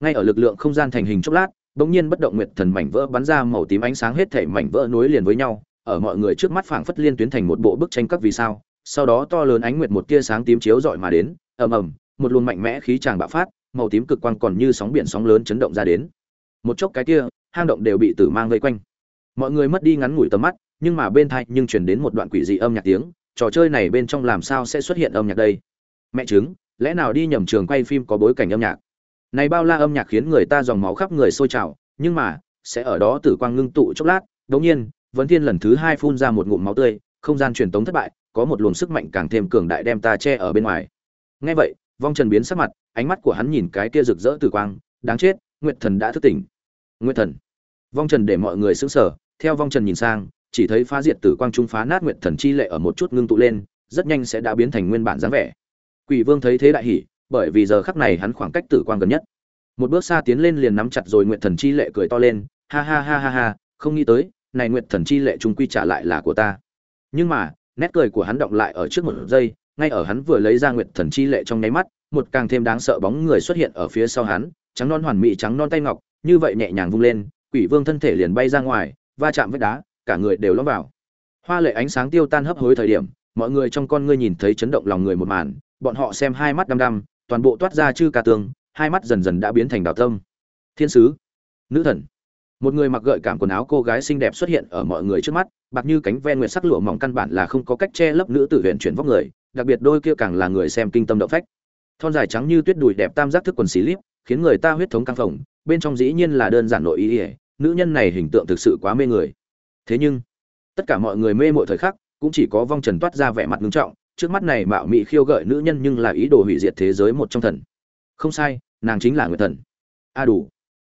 ngay ở lực lượng không gian thành hình chốc lát, bỗng nhiên bất động nguyệt thần mảnh vỡ bắn ra màu tím ánh sáng hết thảy mảnh vỡ nối liền với nhau, ở mọi người trước mắt phảng phất liên tuyến thành một bộ bức tranh các vì sao. Sau đó to lớn ánh nguyệt một tia sáng tím chiếu rọi mà đến, ầm ầm, một luồng mạnh mẽ khí tràng bạo phát, màu tím cực quang còn như sóng biển sóng lớn chấn động ra đến. Một chốc cái kia, hang động đều bị tử mang vây quanh. Mọi người mất đi ngắn ngủi tầm mắt, nhưng mà bên thai nhưng truyền đến một đoạn quỷ dị âm nhạc tiếng, trò chơi này bên trong làm sao sẽ xuất hiện âm nhạc đây? Mẹ chứng lẽ nào đi nhầm trường quay phim có bối cảnh âm nhạc? Này bao la âm nhạc khiến người ta dòng máu khắp người sôi trào, nhưng mà, sẽ ở đó tử quang ngưng tụ chốc lát đống nhiên, vấn thiên lần thứ hai phun ra một ngụm máu tươi, không gian truyền tống thất bại, có một luồng sức mạnh càng thêm cường đại đem ta che ở bên ngoài. Nghe vậy, vong trần biến sắc mặt, ánh mắt của hắn nhìn cái kia rực rỡ tử quang, đáng chết, nguyệt thần đã thức tỉnh. Nguyệt thần. Vong trần để mọi người sững sờ, theo vong trần nhìn sang, chỉ thấy phá diệt tử quang trung phá nát nguyệt thần chi lệ ở một chút ngưng tụ lên, rất nhanh sẽ đã biến thành nguyên bản dáng vẻ. Quỷ vương thấy thế đại hỉ bởi vì giờ khắc này hắn khoảng cách tử quang gần nhất. Một bước xa tiến lên liền nắm chặt rồi nguyệt thần chi lệ cười to lên, ha ha ha ha ha, không nghĩ tới, này nguyệt thần chi lệ trung quy trả lại là của ta. Nhưng mà, nét cười của hắn động lại ở trước một giây, ngay ở hắn vừa lấy ra nguyệt thần chi lệ trong nháy mắt, một càng thêm đáng sợ bóng người xuất hiện ở phía sau hắn, trắng non hoàn mỹ trắng non tay ngọc, như vậy nhẹ nhàng vung lên, quỷ vương thân thể liền bay ra ngoài, va chạm với đá, cả người đều lõm vào. Hoa lệ ánh sáng tiêu tan hấp hối thời điểm, mọi người trong con ngươi nhìn thấy chấn động lòng người một màn, bọn họ xem hai mắt đăm đăm toàn bộ toát ra chư ca tường, hai mắt dần dần đã biến thành đào tâm. Thiên sứ, nữ thần. Một người mặc gợi cảm quần áo cô gái xinh đẹp xuất hiện ở mọi người trước mắt, bạc như cánh ve nguyệt sắc lụa mỏng căn bản là không có cách che lấp nữ tử huyện chuyển vóc người, đặc biệt đôi kia càng là người xem kinh tâm động phách. Thon dài trắng như tuyết đùi đẹp tam giác thức quần xí líp khiến người ta huyết thống căng phồng, bên trong dĩ nhiên là đơn giản nội ý ỉa nữ nhân này hình tượng thực sự quá mê người. Thế nhưng, tất cả mọi người mê mội thời khắc, cũng chỉ có vong trần toát ra vẻ mặt ngưng trọng trước mắt này mạo mị khiêu gợi nữ nhân nhưng là ý đồ hủy diệt thế giới một trong thần. Không sai, nàng chính là người thần. A đủ.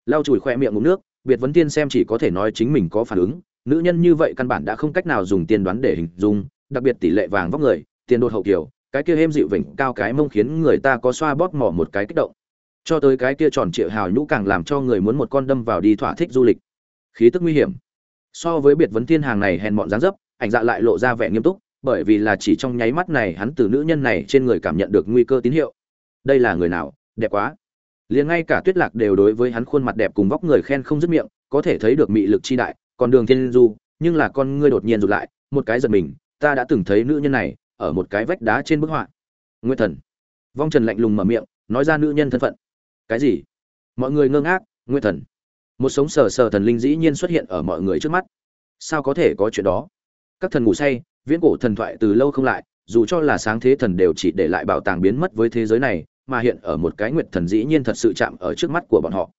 Lau chùi khoe miệng ngụm nước, biệt vấn tiên xem chỉ có thể nói chính mình có phản ứng. Nữ nhân như vậy căn bản đã không cách nào dùng tiên đoán để hình dung, đặc biệt tỷ lệ vàng vóc người, tiền đột hậu kiểu, cái kia êm dịu vĩnh cao cái mông khiến người ta có xoa bóp mỏ một cái kích động. Cho tới cái kia tròn trịa hào nhũ càng làm cho người muốn một con đâm vào đi thỏa thích du lịch. Khí tức nguy hiểm. So với biệt vấn tiên hàng này hèn mọn dáng dấp, ảnh dạ lại lộ ra vẻ nghiêm túc bởi vì là chỉ trong nháy mắt này hắn từ nữ nhân này trên người cảm nhận được nguy cơ tín hiệu. Đây là người nào? Đẹp quá. Liền ngay cả tuyết lạc đều đối với hắn khuôn mặt đẹp cùng vóc người khen không dứt miệng, có thể thấy được mị lực chi đại, còn đường thiên du, nhưng là con ngươi đột nhiên rụt lại, một cái giật mình, ta đã từng thấy nữ nhân này ở một cái vách đá trên bức họa. Nguyên thần. Vong trần lạnh lùng mở miệng, nói ra nữ nhân thân phận. Cái gì? Mọi người ngơ ngác nguyên thần. Một sống sờ sờ thần linh dĩ nhiên xuất hiện ở mọi người trước mắt. Sao có thể có chuyện đó? Các thần ngủ say viễn cổ thần thoại từ lâu không lại, dù cho là sáng thế thần đều chỉ để lại bảo tàng biến mất với thế giới này, mà hiện ở một cái nguyệt thần dĩ nhiên thật sự chạm ở trước mắt của bọn họ.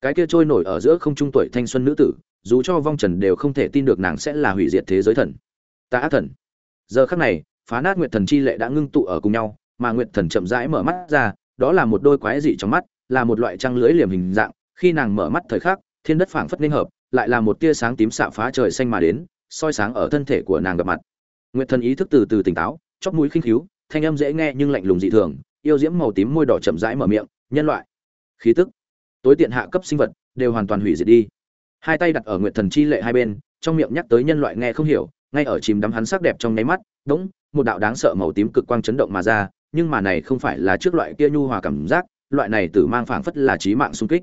Cái kia trôi nổi ở giữa không trung tuổi thanh xuân nữ tử, dù cho vong trần đều không thể tin được nàng sẽ là hủy diệt thế giới thần. Ta ác thần. Giờ khắc này, phá nát nguyệt thần chi lệ đã ngưng tụ ở cùng nhau, mà nguyệt thần chậm rãi mở mắt ra, đó là một đôi quái dị trong mắt, là một loại trăng lưới liềm hình dạng, khi nàng mở mắt thời khắc, thiên đất phảng phất linh hợp, lại là một tia sáng tím xạ phá trời xanh mà đến, soi sáng ở thân thể của nàng gặp mặt nguyệt thần ý thức từ từ tỉnh táo, chóp mũi khinh khiếu thanh âm dễ nghe nhưng lạnh lùng dị thường, yêu diễm màu tím môi đỏ chậm rãi mở miệng, nhân loại, khí tức, tối tiện hạ cấp sinh vật, đều hoàn toàn hủy diệt đi. Hai tay đặt ở nguyệt thần chi lệ hai bên, trong miệng nhắc tới nhân loại nghe không hiểu, ngay ở chìm đắm hắn sắc đẹp trong nháy mắt, đống, một đạo đáng sợ màu tím cực quang chấn động mà ra, nhưng mà này không phải là trước loại kia nhu hòa cảm giác, loại này tử mang phảng phất là trí mạng xung kích.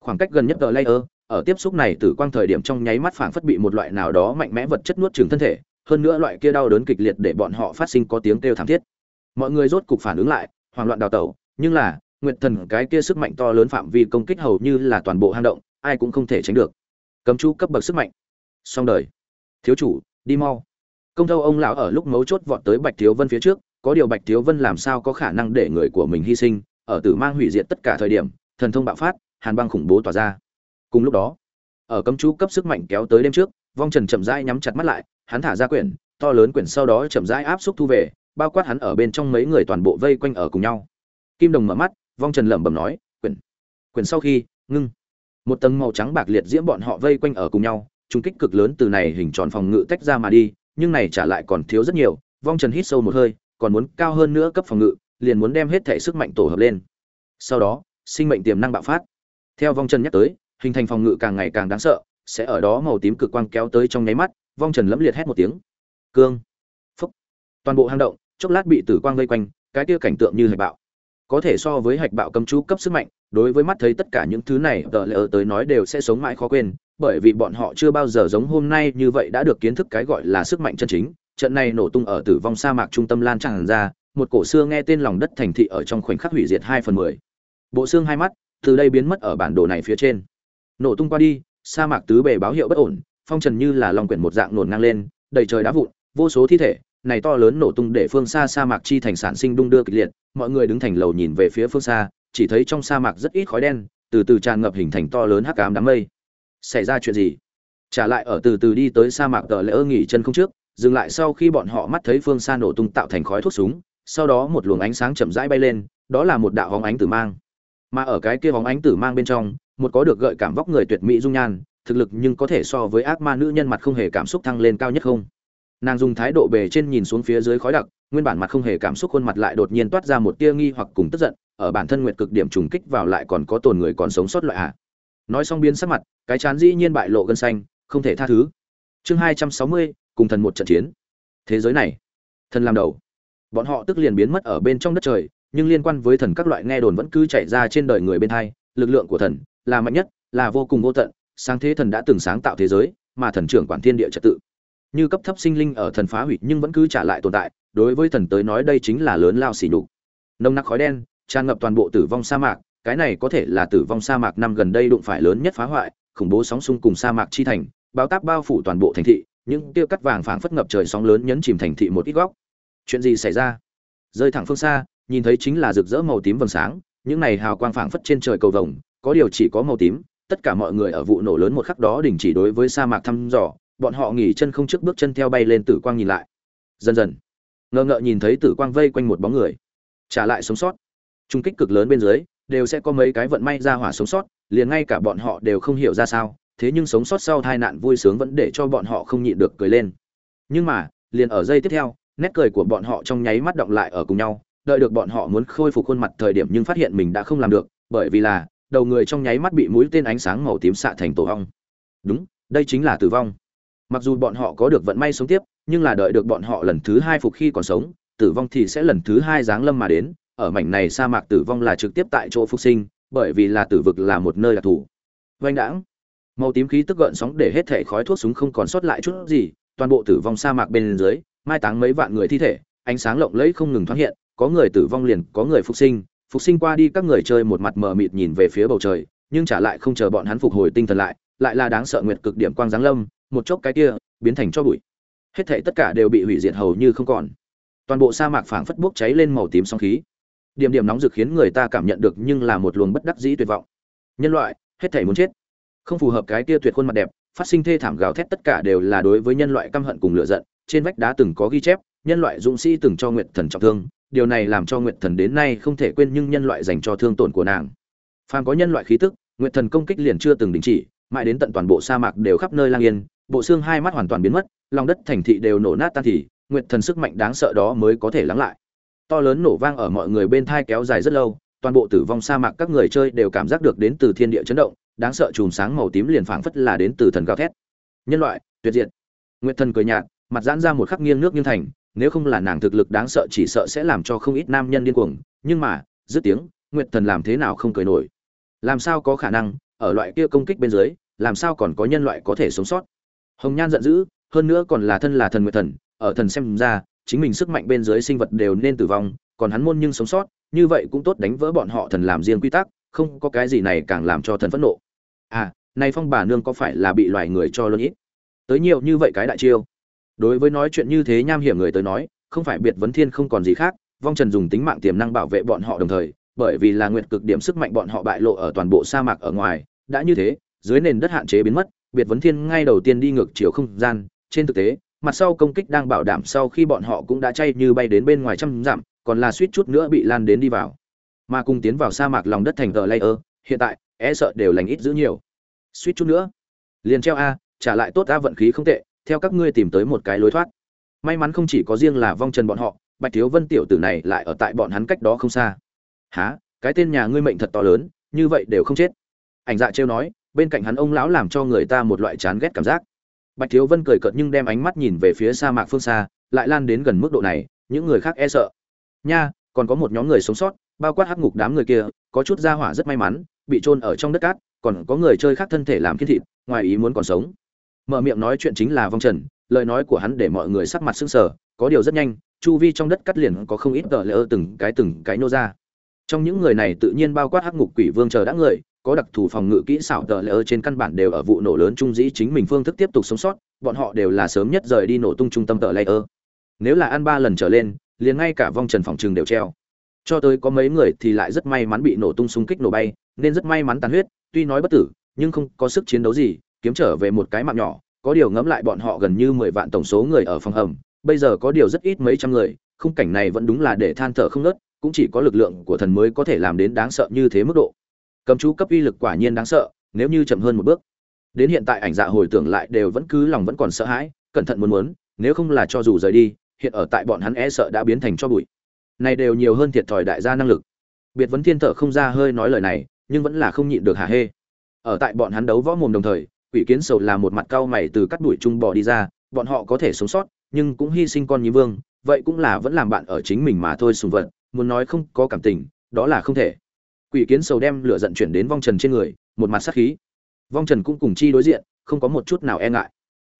Khoảng cách gần nhất ở layer, ở tiếp xúc này tử quang thời điểm trong nháy mắt phảng phất bị một loại nào đó mạnh mẽ vật chất nuốt chửng thân thể hơn nữa loại kia đau đớn kịch liệt để bọn họ phát sinh có tiếng kêu thảm thiết. Mọi người rốt cục phản ứng lại, hoảng loạn đào tẩu, nhưng là, nguyệt thần cái kia sức mạnh to lớn phạm vi công kích hầu như là toàn bộ hang động, ai cũng không thể tránh được. Cấm chú cấp bậc sức mạnh. Xong đời. Thiếu chủ, đi mau. Công thâu ông lão ở lúc mấu chốt vọt tới bạch thiếu vân phía trước, có điều bạch thiếu vân làm sao có khả năng để người của mình hy sinh, ở tử mang hủy diệt tất cả thời điểm, thần thông bạo phát, hàn băng khủng bố tỏa ra. Cùng lúc đó, ở cấm chú cấp sức mạnh kéo tới đêm trước, vong trần chậm rãi nhắm chặt mắt lại hắn thả ra quyển, to lớn quyển sau đó chậm rãi áp xúc thu về, bao quát hắn ở bên trong mấy người toàn bộ vây quanh ở cùng nhau. Kim đồng mở mắt, vong trần lẩm bẩm nói, quyển quyển sau khi, ngưng. Một tầng màu trắng bạc liệt diễm bọn họ vây quanh ở cùng nhau trung kích cực lớn từ này hình tròn phòng ngự tách ra mà đi, nhưng này trả lại còn thiếu rất nhiều, vong trần hít sâu một hơi, còn muốn cao hơn nữa cấp phòng ngự, liền muốn đem hết thể sức mạnh tổ hợp lên. Sau đó, sinh mệnh tiềm năng bạo phát. Theo vong trần nhắc tới, hình thành phòng ngự càng ngày càng đáng sợ, sẽ ở đó màu tím cực quang kéo tới trong nháy mắt vong trần lẫm liệt hét một tiếng. Cương. Phúc. Toàn bộ hang động, chốc lát bị tử quang vây quanh, cái kia cảnh tượng như hạch bạo. Có thể so với hạch bạo cấm chú cấp sức mạnh, đối với mắt thấy tất cả những thứ này, tờ lỡ tới nói đều sẽ sống mãi khó quên, bởi vì bọn họ chưa bao giờ giống hôm nay như vậy đã được kiến thức cái gọi là sức mạnh chân chính. Trận này nổ tung ở tử vong sa mạc trung tâm lan tràn ra, một cổ xưa nghe tên lòng đất thành thị ở trong khoảnh khắc hủy diệt hai phần mười. Bộ xương hai mắt từ đây biến mất ở bản đồ này phía trên. Nổ tung qua đi, sa mạc tứ bề báo hiệu bất ổn phong trần như là lòng quyển một dạng nổn ngang lên, đầy trời đá vụn, vô số thi thể, này to lớn nổ tung để phương xa sa mạc chi thành sản sinh đung đưa kịch liệt, mọi người đứng thành lầu nhìn về phía phương xa, chỉ thấy trong sa mạc rất ít khói đen, từ từ tràn ngập hình thành to lớn hắc ám đám mây. Xảy ra chuyện gì? Trả lại ở từ từ đi tới sa mạc tờ lễ ơ nghỉ chân không trước, dừng lại sau khi bọn họ mắt thấy phương xa nổ tung tạo thành khói thuốc súng, sau đó một luồng ánh sáng chậm rãi bay lên, đó là một đạo hóng ánh tử mang. Mà ở cái kia hóng ánh tử mang bên trong, một có được gợi cảm vóc người tuyệt mỹ dung nhan thực lực nhưng có thể so với ác ma nữ nhân mặt không hề cảm xúc thăng lên cao nhất không? Nàng dùng thái độ bề trên nhìn xuống phía dưới khói đặc, nguyên bản mặt không hề cảm xúc khuôn mặt lại đột nhiên toát ra một tia nghi hoặc cùng tức giận, ở bản thân nguyệt cực điểm trùng kích vào lại còn có tồn người còn sống sót loại hạ nói xong biến sắc mặt, cái chán dĩ nhiên bại lộ gân xanh, không thể tha thứ. Chương hai trăm sáu mươi, cùng thần một trận chiến. Thế giới này, thần làm đầu. Bọn họ tức liền biến mất ở bên trong đất trời, nhưng liên quan với thần các loại nghe đồn vẫn cứ chạy ra trên đời người bên thai lực lượng của thần là mạnh nhất, là vô cùng vô tận sáng thế thần đã từng sáng tạo thế giới, mà thần trưởng quản thiên địa trật tự. Như cấp thấp sinh linh ở thần phá hủy nhưng vẫn cứ trả lại tồn tại, đối với thần tới nói đây chính là lớn lao xỉ nhục. Nồng nặc khói đen, tràn ngập toàn bộ tử vong sa mạc, cái này có thể là tử vong sa mạc năm gần đây đụng phải lớn nhất phá hoại, khủng bố sóng xung cùng sa mạc chi thành, bao táp bao phủ toàn bộ thành thị, những tiêu cắt vàng phảng phất ngập trời sóng lớn nhấn chìm thành thị một ít góc. Chuyện gì xảy ra? Rơi thẳng phương xa, nhìn thấy chính là rực rỡ màu tím vầng sáng, những này hào quang phảng phất trên trời cầu vồng, có điều chỉ có màu tím tất cả mọi người ở vụ nổ lớn một khắc đó đình chỉ đối với sa mạc thăm dò, bọn họ nghỉ chân không trước bước chân theo bay lên tử quang nhìn lại. Dần dần ngờ ngợ nhìn thấy tử quang vây quanh một bóng người. Trả lại sống sót. Trung kích cực lớn bên dưới, đều sẽ có mấy cái vận may ra hỏa sống sót, liền ngay cả bọn họ đều không hiểu ra sao, thế nhưng sống sót sau tai nạn vui sướng vẫn để cho bọn họ không nhịn được cười lên. Nhưng mà, liền ở giây tiếp theo, nét cười của bọn họ trong nháy mắt động lại ở cùng nhau, đợi được bọn họ muốn khôi phục khuôn mặt thời điểm nhưng phát hiện mình đã không làm được, bởi vì là đầu người trong nháy mắt bị mũi tên ánh sáng màu tím xạ thành tổ hong đúng, đây chính là tử vong. Mặc dù bọn họ có được vận may sống tiếp, nhưng là đợi được bọn họ lần thứ hai phục khi còn sống, tử vong thì sẽ lần thứ hai giáng lâm mà đến. Ở mảnh này sa mạc tử vong là trực tiếp tại chỗ phục sinh, bởi vì là tử vực là một nơi đặc thù. Vanh đãng. Màu tím khí tức gợn sóng để hết thể khói thuốc súng không còn sót lại chút gì, toàn bộ tử vong sa mạc bên dưới, mai táng mấy vạn người thi thể, ánh sáng lộng lẫy không ngừng thoáng hiện, có người tử vong liền có người phục sinh phục sinh qua đi các người chơi một mặt mờ mịt nhìn về phía bầu trời, nhưng trả lại không chờ bọn hắn phục hồi tinh thần lại lại là đáng sợ nguyệt cực điểm quang giáng lâm, một chốc cái kia, biến thành cho bụi. Hết thảy tất cả đều bị hủy diệt hầu như không còn. Toàn bộ sa mạc phảng phất bốc cháy lên màu tím sóng khí. Điểm điểm nóng rực khiến người ta cảm nhận được nhưng là một luồng bất đắc dĩ tuyệt vọng. Nhân loại, hết thảy muốn chết. Không phù hợp cái kia tuyệt khuôn mặt đẹp, phát sinh thê thảm gào thét tất cả đều là đối với nhân loại căm hận cùng lựa giận, trên vách đá từng có ghi chép, nhân loại dũng sĩ từng cho nguyệt thần trọng thương điều này làm cho nguyệt thần đến nay không thể quên nhưng nhân loại dành cho thương tổn của nàng. Phàm có nhân loại khí tức, nguyệt thần công kích liền chưa từng đình chỉ, mãi đến tận toàn bộ sa mạc đều khắp nơi lang yên, bộ xương hai mắt hoàn toàn biến mất, lòng đất thành thị đều nổ nát tan thì, nguyệt thần sức mạnh đáng sợ đó mới có thể lắng lại. To lớn nổ vang ở mọi người bên thai kéo dài rất lâu, toàn bộ tử vong sa mạc các người chơi đều cảm giác được đến từ thiên địa chấn động, đáng sợ chùm sáng màu tím liền phảng phất là đến từ thần gào thét. Nhân loại, tuyệt diệt. Nguyệt thần cười nhạt, mặt giãn ra một khắc nghiêng nước nghiêng thành nếu không là nàng thực lực đáng sợ chỉ sợ sẽ làm cho không ít nam nhân điên cuồng, nhưng mà, dứt tiếng, nguyệt thần làm thế nào không cười nổi. Làm sao có khả năng, ở loại kia công kích bên dưới, làm sao còn có nhân loại có thể sống sót? Hồng nhan giận dữ, hơn nữa còn là thân là thần nguyệt thần, ở thần xem ra, chính mình sức mạnh bên dưới sinh vật đều nên tử vong, còn hắn môn nhưng sống sót, như vậy cũng tốt đánh vỡ bọn họ thần làm riêng quy tắc, không có cái gì này càng làm cho thần phẫn nộ. À này phong bà nương có phải là bị loài người cho luôn ít? Tới nhiều như vậy cái đại chiêu đối với nói chuyện như thế nham hiểm người tới nói, không phải biệt vấn thiên không còn gì khác, vong trần dùng tính mạng tiềm năng bảo vệ bọn họ đồng thời, bởi vì là nguyệt cực điểm sức mạnh bọn họ bại lộ ở toàn bộ sa mạc ở ngoài, đã như thế, dưới nền đất hạn chế biến mất, biệt vấn thiên ngay đầu tiên đi ngược chiều không gian, trên thực tế, mặt sau công kích đang bảo đảm sau khi bọn họ cũng đã chay như bay đến bên ngoài trăm dặm, còn là suýt chút nữa bị lan đến đi vào. Mà cùng tiến vào sa mạc lòng đất thành tờ layer, hiện tại e sợ đều lành ít giữ nhiều. Suýt chút nữa. Liền treo a, trả lại tốt a vận khí không tệ theo các ngươi tìm tới một cái lối thoát. May mắn không chỉ có riêng là vong trần bọn họ, bạch thiếu vân tiểu tử này lại ở tại bọn hắn cách đó không xa. Há cái tên nhà ngươi mệnh thật to lớn, như vậy đều không chết. Ảnh dạ trêu nói, bên cạnh hắn ông lão làm cho người ta một loại chán ghét cảm giác. Bạch thiếu vân cười cợt nhưng đem ánh mắt nhìn về phía sa mạc phương xa, lại lan đến gần mức độ này, những người khác e sợ. Nha, còn có một nhóm người sống sót, bao quát hắc ngục đám người kia, có chút gia hỏa rất may mắn, bị trôn ở trong đất cát, còn có người chơi khác thân thể làm kiên thịt, ngoài ý muốn còn sống mở miệng nói chuyện chính là vong trần, lời nói của hắn để mọi người sắc mặt sưng sờ, có điều rất nhanh, chu vi trong đất cắt liền có không ít tờ lỡ từng cái từng cái nô ra. Trong những người này tự nhiên bao quát hắc ngục quỷ vương chờ đã người, có đặc thù phòng ngự kỹ xảo tờ lỡ trên căn bản đều ở vụ nổ lớn trung dĩ chính mình phương thức tiếp tục sống sót, bọn họ đều là sớm nhất rời đi nổ tung trung tâm tờ lỡ nếu là ăn ba lần trở lên, liền ngay cả vong trần phòng trường đều treo. Cho tới có mấy người thì lại rất may mắn bị nổ tung xung kích nổ bay, nên rất may mắn tàn huyết, tuy nói bất tử, nhưng không có sức chiến đấu gì kiếm trở về một cái mạng nhỏ, có điều ngẫm lại bọn họ gần như mười vạn tổng số người ở phòng hầm, bây giờ có điều rất ít mấy trăm người, khung cảnh này vẫn đúng là để than thở không nớt cũng chỉ có lực lượng của thần mới có thể làm đến đáng sợ như thế mức độ. Cầm chú cấp uy lực quả nhiên đáng sợ, nếu như chậm hơn một bước. Đến hiện tại ảnh dạ hồi tưởng lại đều vẫn cứ lòng vẫn còn sợ hãi, cẩn thận muốn muốn, nếu không là cho dù rời đi, hiện ở tại bọn hắn e sợ đã biến thành cho bụi. Này đều nhiều hơn thiệt thòi đại gia năng lực. Biệt vấn thiên thở không ra hơi nói lời này, nhưng vẫn là không nhịn được hà hê. Ở tại bọn hắn đấu võ mồm đồng thời quỷ kiến sầu là một mặt cao mày từ cắt đuổi trung bò đi ra, bọn họ có thể sống sót, nhưng cũng hy sinh con nhí vương, vậy cũng là vẫn làm bạn ở chính mình mà thôi sùng vật, muốn nói không có cảm tình, đó là không thể. Quỷ kiến sầu đem lửa giận chuyển đến vong trần trên người, một mặt sát khí. Vong trần cũng cùng chi đối diện, không có một chút nào e ngại.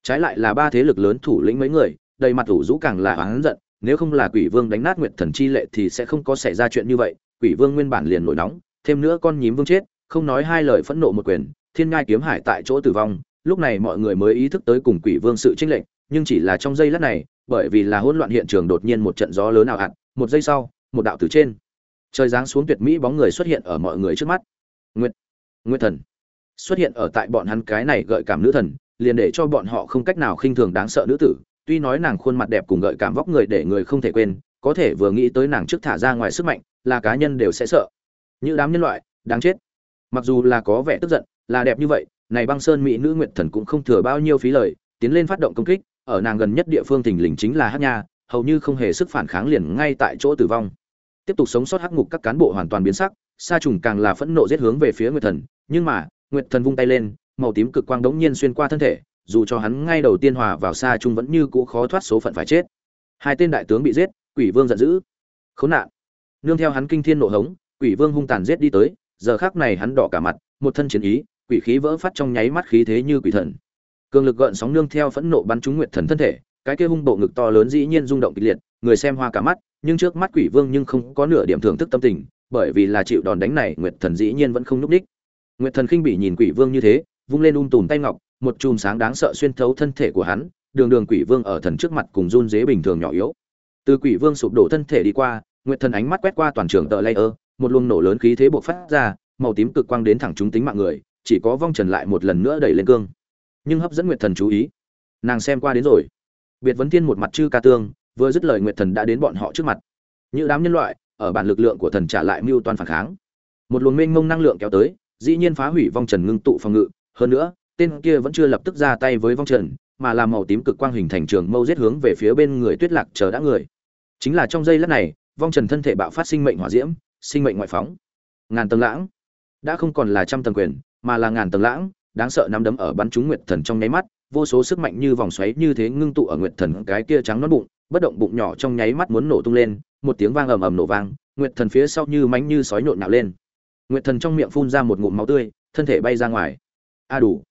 Trái lại là ba thế lực lớn thủ lĩnh mấy người, đầy mặt thủ rũ càng là oán giận, nếu không là quỷ vương đánh nát nguyệt thần chi lệ thì sẽ không có xảy ra chuyện như vậy, quỷ vương nguyên bản liền nổi nóng, thêm nữa con nhím vương chết, không nói hai lời phẫn nộ một quyền thiên ngai kiếm hải tại chỗ tử vong, lúc này mọi người mới ý thức tới cùng quỷ vương sự tranh lệch, nhưng chỉ là trong giây lát này, bởi vì là hỗn loạn hiện trường đột nhiên một trận gió lớn ảo hạn một giây sau, một đạo từ trên. Trời giáng xuống tuyệt mỹ bóng người xuất hiện ở mọi người trước mắt. Nguyệt nguyệt thần xuất hiện ở tại bọn hắn cái này gợi cảm nữ thần, liền để cho bọn họ không cách nào khinh thường đáng sợ nữ tử, tuy nói nàng khuôn mặt đẹp cùng gợi cảm vóc người để người không thể quên, có thể vừa nghĩ tới nàng trước thả ra ngoài sức mạnh, là cá nhân đều sẽ sợ. Như đám nhân loại, đáng chết mặc dù là có vẻ tức giận, là đẹp như vậy, này băng sơn mỹ nữ nguyệt thần cũng không thừa bao nhiêu phí lời, tiến lên phát động công kích, ở nàng gần nhất địa phương thình lình chính là hát nha, hầu như không hề sức phản kháng liền ngay tại chỗ tử vong. Tiếp tục sống sót hắc ngục các cán bộ hoàn toàn biến sắc, sa trùng càng là phẫn nộ giết hướng về phía nguyệt thần, nhưng mà, nguyệt thần vung tay lên, màu tím cực quang đống nhiên xuyên qua thân thể, dù cho hắn ngay đầu tiên hòa vào sa trung vẫn như cũ khó thoát số phận phải chết. Hai tên đại tướng bị giết, quỷ vương giận dữ. Khốn nạn. Nương theo hắn kinh thiên nộ hống, quỷ vương hung tàn giết đi tới giờ khác này hắn đỏ cả mặt, một thân chiến ý, quỷ khí vỡ phát trong nháy mắt khí thế như quỷ thần. Cường lực gợn sóng nương theo phẫn nộ bắn trúng nguyệt thần thân thể, cái kia hung bộ ngực to lớn dĩ nhiên rung động kịch liệt, người xem hoa cả mắt, nhưng trước mắt quỷ vương nhưng không có nửa điểm thưởng thức tâm tình, bởi vì là chịu đòn đánh này, nguyệt thần dĩ nhiên vẫn không núp đích nguyệt thần khinh bỉ nhìn quỷ vương như thế, vung lên um tùm tay ngọc, một chùm sáng đáng sợ xuyên thấu thân thể của hắn, đường đường quỷ vương ở thần trước mặt cùng run dế bình thường nhỏ yếu. Từ quỷ vương sụp đổ thân thể đi qua, nguyệt thần ánh mắt quét qua toàn trường tờ layer một luồng nổ lớn khí thế bộc phát ra, màu tím cực quang đến thẳng chúng tính mạng người, chỉ có vong trần lại một lần nữa đẩy lên cương. Nhưng hấp dẫn nguyệt thần chú ý. Nàng xem qua đến rồi. Biệt vấn thiên một mặt chư ca tương, vừa dứt lời nguyệt thần đã đến bọn họ trước mặt. Như đám nhân loại, ở bản lực lượng của thần trả lại mưu toan phản kháng. Một luồng mênh mông năng lượng kéo tới, dĩ nhiên phá hủy vong trần ngưng tụ phòng ngự. Hơn nữa, tên kia vẫn chưa lập tức ra tay với vong trần, mà làm màu tím cực quang hình thành trường mâu giết hướng về phía bên người tuyết lạc chờ đã người. Chính là trong giây lát này, vong trần thân thể bạo phát sinh mệnh hỏa diễm sinh mệnh ngoại phóng. Ngàn tầng lãng. Đã không còn là trăm tầng quyền, mà là ngàn tầng lãng, đáng sợ nắm đấm ở bắn trúng nguyệt thần trong nháy mắt, vô số sức mạnh như vòng xoáy như thế ngưng tụ ở nguyệt thần cái kia trắng nón bụng, bất động bụng nhỏ trong nháy mắt muốn nổ tung lên, một tiếng vang ầm ầm nổ vang, nguyệt thần phía sau như mánh như sói nhộn nạo lên. Nguyệt thần trong miệng phun ra một ngụm máu tươi, thân thể bay ra ngoài. A đủ.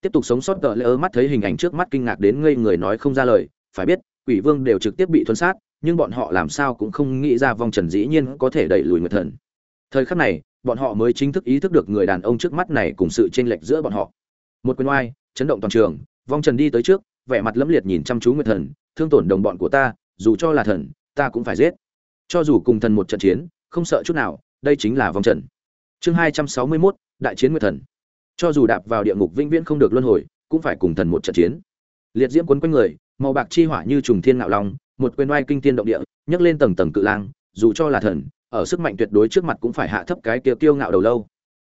Tiếp tục sống sót gỡ lỡ mắt thấy hình ảnh trước mắt kinh ngạc đến ngây người nói không ra lời, phải biết, quỷ vương đều trực tiếp bị thuần sát nhưng bọn họ làm sao cũng không nghĩ ra vong trần dĩ nhiên có thể đẩy lùi nguyệt thần. Thời khắc này bọn họ mới chính thức ý thức được người đàn ông trước mắt này cùng sự chênh lệch giữa bọn họ. Một quyền oai chấn động toàn trường vong trần đi tới trước vẻ mặt lẫm liệt nhìn chăm chú nguyệt thần thương tổn đồng bọn của ta dù cho là thần ta cũng phải giết. Cho dù cùng thần một trận chiến không sợ chút nào đây chính là vong trần. Chương hai trăm sáu mươi 261, đại chiến nguyệt thần. Cho dù đạp vào địa ngục vĩnh viễn không được luân hồi cũng phải cùng thần một trận chiến. Liệt diễm quấn quanh người màu bạc chi hỏa như trùng thiên ngạo long một quyền oai kinh thiên động địa, nhấc lên tầng tầng cự lang, dù cho là thần, ở sức mạnh tuyệt đối trước mặt cũng phải hạ thấp cái kia kiêu ngạo đầu lâu.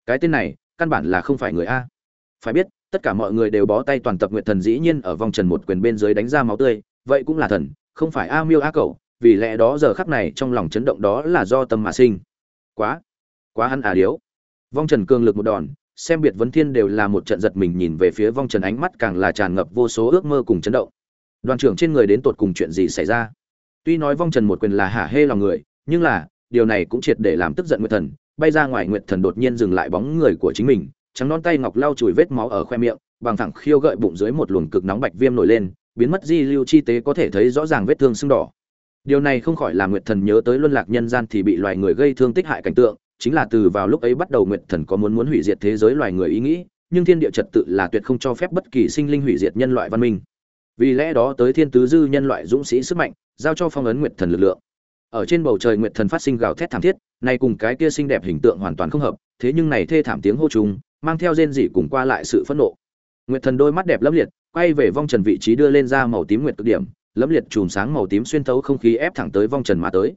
Cái tên này, căn bản là không phải người a. Phải biết, tất cả mọi người đều bó tay toàn tập nguyện thần dĩ nhiên ở vòng trần một quyền bên dưới đánh ra máu tươi, vậy cũng là thần, không phải a miêu a cậu vì lẽ đó giờ khắc này trong lòng chấn động đó là do tâm mà sinh. Quá quá hắn à điếu. Vong trần cường lực một đòn, xem biệt vấn thiên đều là một trận giật mình nhìn về phía vong trần ánh mắt càng là tràn ngập vô số ước mơ cùng chấn động đoàn trưởng trên người đến tột cùng chuyện gì xảy ra? Tuy nói vong trần một quyền là hả hê lòng người, nhưng là, điều này cũng triệt để làm tức giận nguyệt thần, bay ra ngoài nguyệt thần đột nhiên dừng lại bóng người của chính mình, trắng non tay ngọc lau chùi vết máu ở khoe miệng, bằng thẳng khiêu gợi bụng dưới một luồng cực nóng bạch viêm nổi lên, biến mất di lưu chi tế có thể thấy rõ ràng vết thương sưng đỏ. Điều này không khỏi làm nguyệt thần nhớ tới luân lạc nhân gian thì bị loài người gây thương tích hại cảnh tượng, chính là từ vào lúc ấy bắt đầu nguyệt thần có muốn muốn hủy diệt thế giới loài người ý nghĩ, nhưng thiên địa trật tự là tuyệt không cho phép bất kỳ sinh linh hủy diệt nhân loại văn minh vì lẽ đó tới thiên tứ dư nhân loại dũng sĩ sức mạnh, giao cho phong ấn nguyệt thần lực lượng. Ở trên bầu trời nguyệt thần phát sinh gào thét thảm thiết, này cùng cái kia xinh đẹp hình tượng hoàn toàn không hợp, thế nhưng này thê thảm tiếng hô trùng, mang theo rên rỉ cùng qua lại sự phẫn nộ. Nguyệt thần đôi mắt đẹp lấp liệt, quay về vong trần vị trí đưa lên ra màu tím nguyệt cực điểm lấp liệt chùm sáng màu tím xuyên thấu không khí ép thẳng tới vong trần mà tới.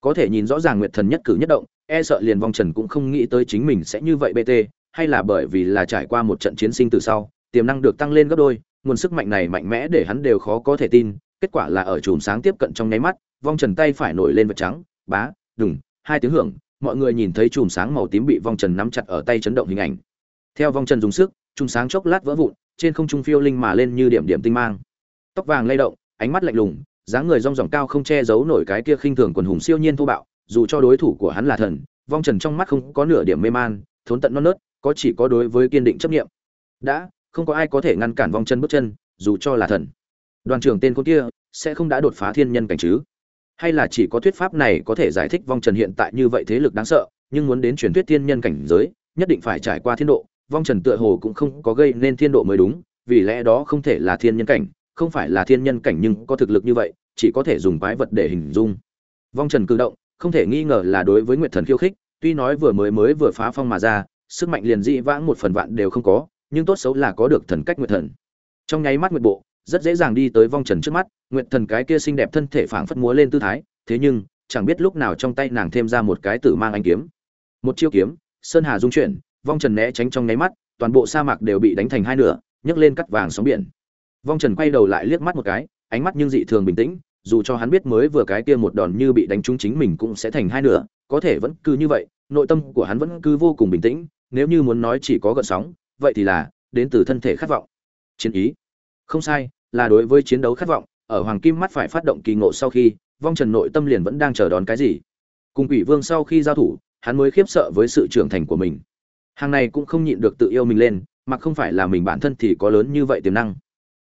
Có thể nhìn rõ ràng nguyệt thần nhất cử nhất động e sợ liền vong trần cũng không nghĩ tới chính mình sẽ như vậy bt hay là bởi vì là trải qua một trận chiến sinh từ sau, tiềm năng được tăng lên gấp đôi nguồn sức mạnh này mạnh mẽ để hắn đều khó có thể tin, kết quả là ở chùm sáng tiếp cận trong nháy mắt, vong trần tay phải nổi lên vật trắng, bá, đùng, hai tiếng hưởng, mọi người nhìn thấy chùm sáng màu tím bị vong trần nắm chặt ở tay chấn động hình ảnh. Theo vong trần dùng sức, chùm sáng chốc lát vỡ vụn, trên không trung phiêu linh mà lên như điểm điểm tinh mang. Tóc vàng lay động, ánh mắt lạnh lùng, dáng người rong ròng cao không che giấu nổi cái kia khinh thường quần hùng siêu nhiên thô bạo, dù cho đối thủ của hắn là thần, vong trần trong mắt không có nửa điểm mê man, thốn tận non nớt, có chỉ có đối với kiên định chấp nghiệm đã không có ai có thể ngăn cản vong chân bước chân, dù cho là thần. Đoàn trưởng tên con kia, sẽ không đã đột phá thiên nhân cảnh chứ? Hay là chỉ có thuyết pháp này có thể giải thích vong trần hiện tại như vậy thế lực đáng sợ, nhưng muốn đến truyền thuyết thiên nhân cảnh giới, nhất định phải trải qua thiên độ, vong trần tựa hồ cũng không có gây nên thiên độ mới đúng, vì lẽ đó không thể là thiên nhân cảnh, không phải là thiên nhân cảnh nhưng có thực lực như vậy, chỉ có thể dùng quái vật để hình dung. Vong trần cử động, không thể nghi ngờ là đối với nguyệt thần khiêu khích, tuy nói vừa mới mới vừa phá phong mà ra, sức mạnh liền dị vãng một phần vạn đều không có nhưng tốt xấu là có được thần cách nguyệt thần. Trong nháy mắt nguyệt bộ, rất dễ dàng đi tới vong trần trước mắt, nguyệt thần cái kia xinh đẹp thân thể phảng phất múa lên tư thái, thế nhưng, chẳng biết lúc nào trong tay nàng thêm ra một cái tử mang anh kiếm. Một chiêu kiếm, sơn hà dung chuyển, vong trần né tránh trong nháy mắt, toàn bộ sa mạc đều bị đánh thành hai nửa, nhấc lên cắt vàng sóng biển. Vong trần quay đầu lại liếc mắt một cái, ánh mắt nhưng dị thường bình tĩnh, dù cho hắn biết mới vừa cái kia một đòn như bị đánh trúng chính mình cũng sẽ thành hai nửa, có thể vẫn cứ như vậy, nội tâm của hắn vẫn cứ vô cùng bình tĩnh, nếu như muốn nói chỉ có gợn sóng vậy thì là, đến từ thân thể khát vọng. Chiến ý. Không sai, là đối với chiến đấu khát vọng, ở hoàng kim mắt phải phát động kỳ ngộ sau khi, vong trần nội tâm liền vẫn đang chờ đón cái gì. Cùng quỷ vương sau khi giao thủ, hắn mới khiếp sợ với sự trưởng thành của mình. Hàng này cũng không nhịn được tự yêu mình lên, mà không phải là mình bản thân thì có lớn như vậy tiềm năng.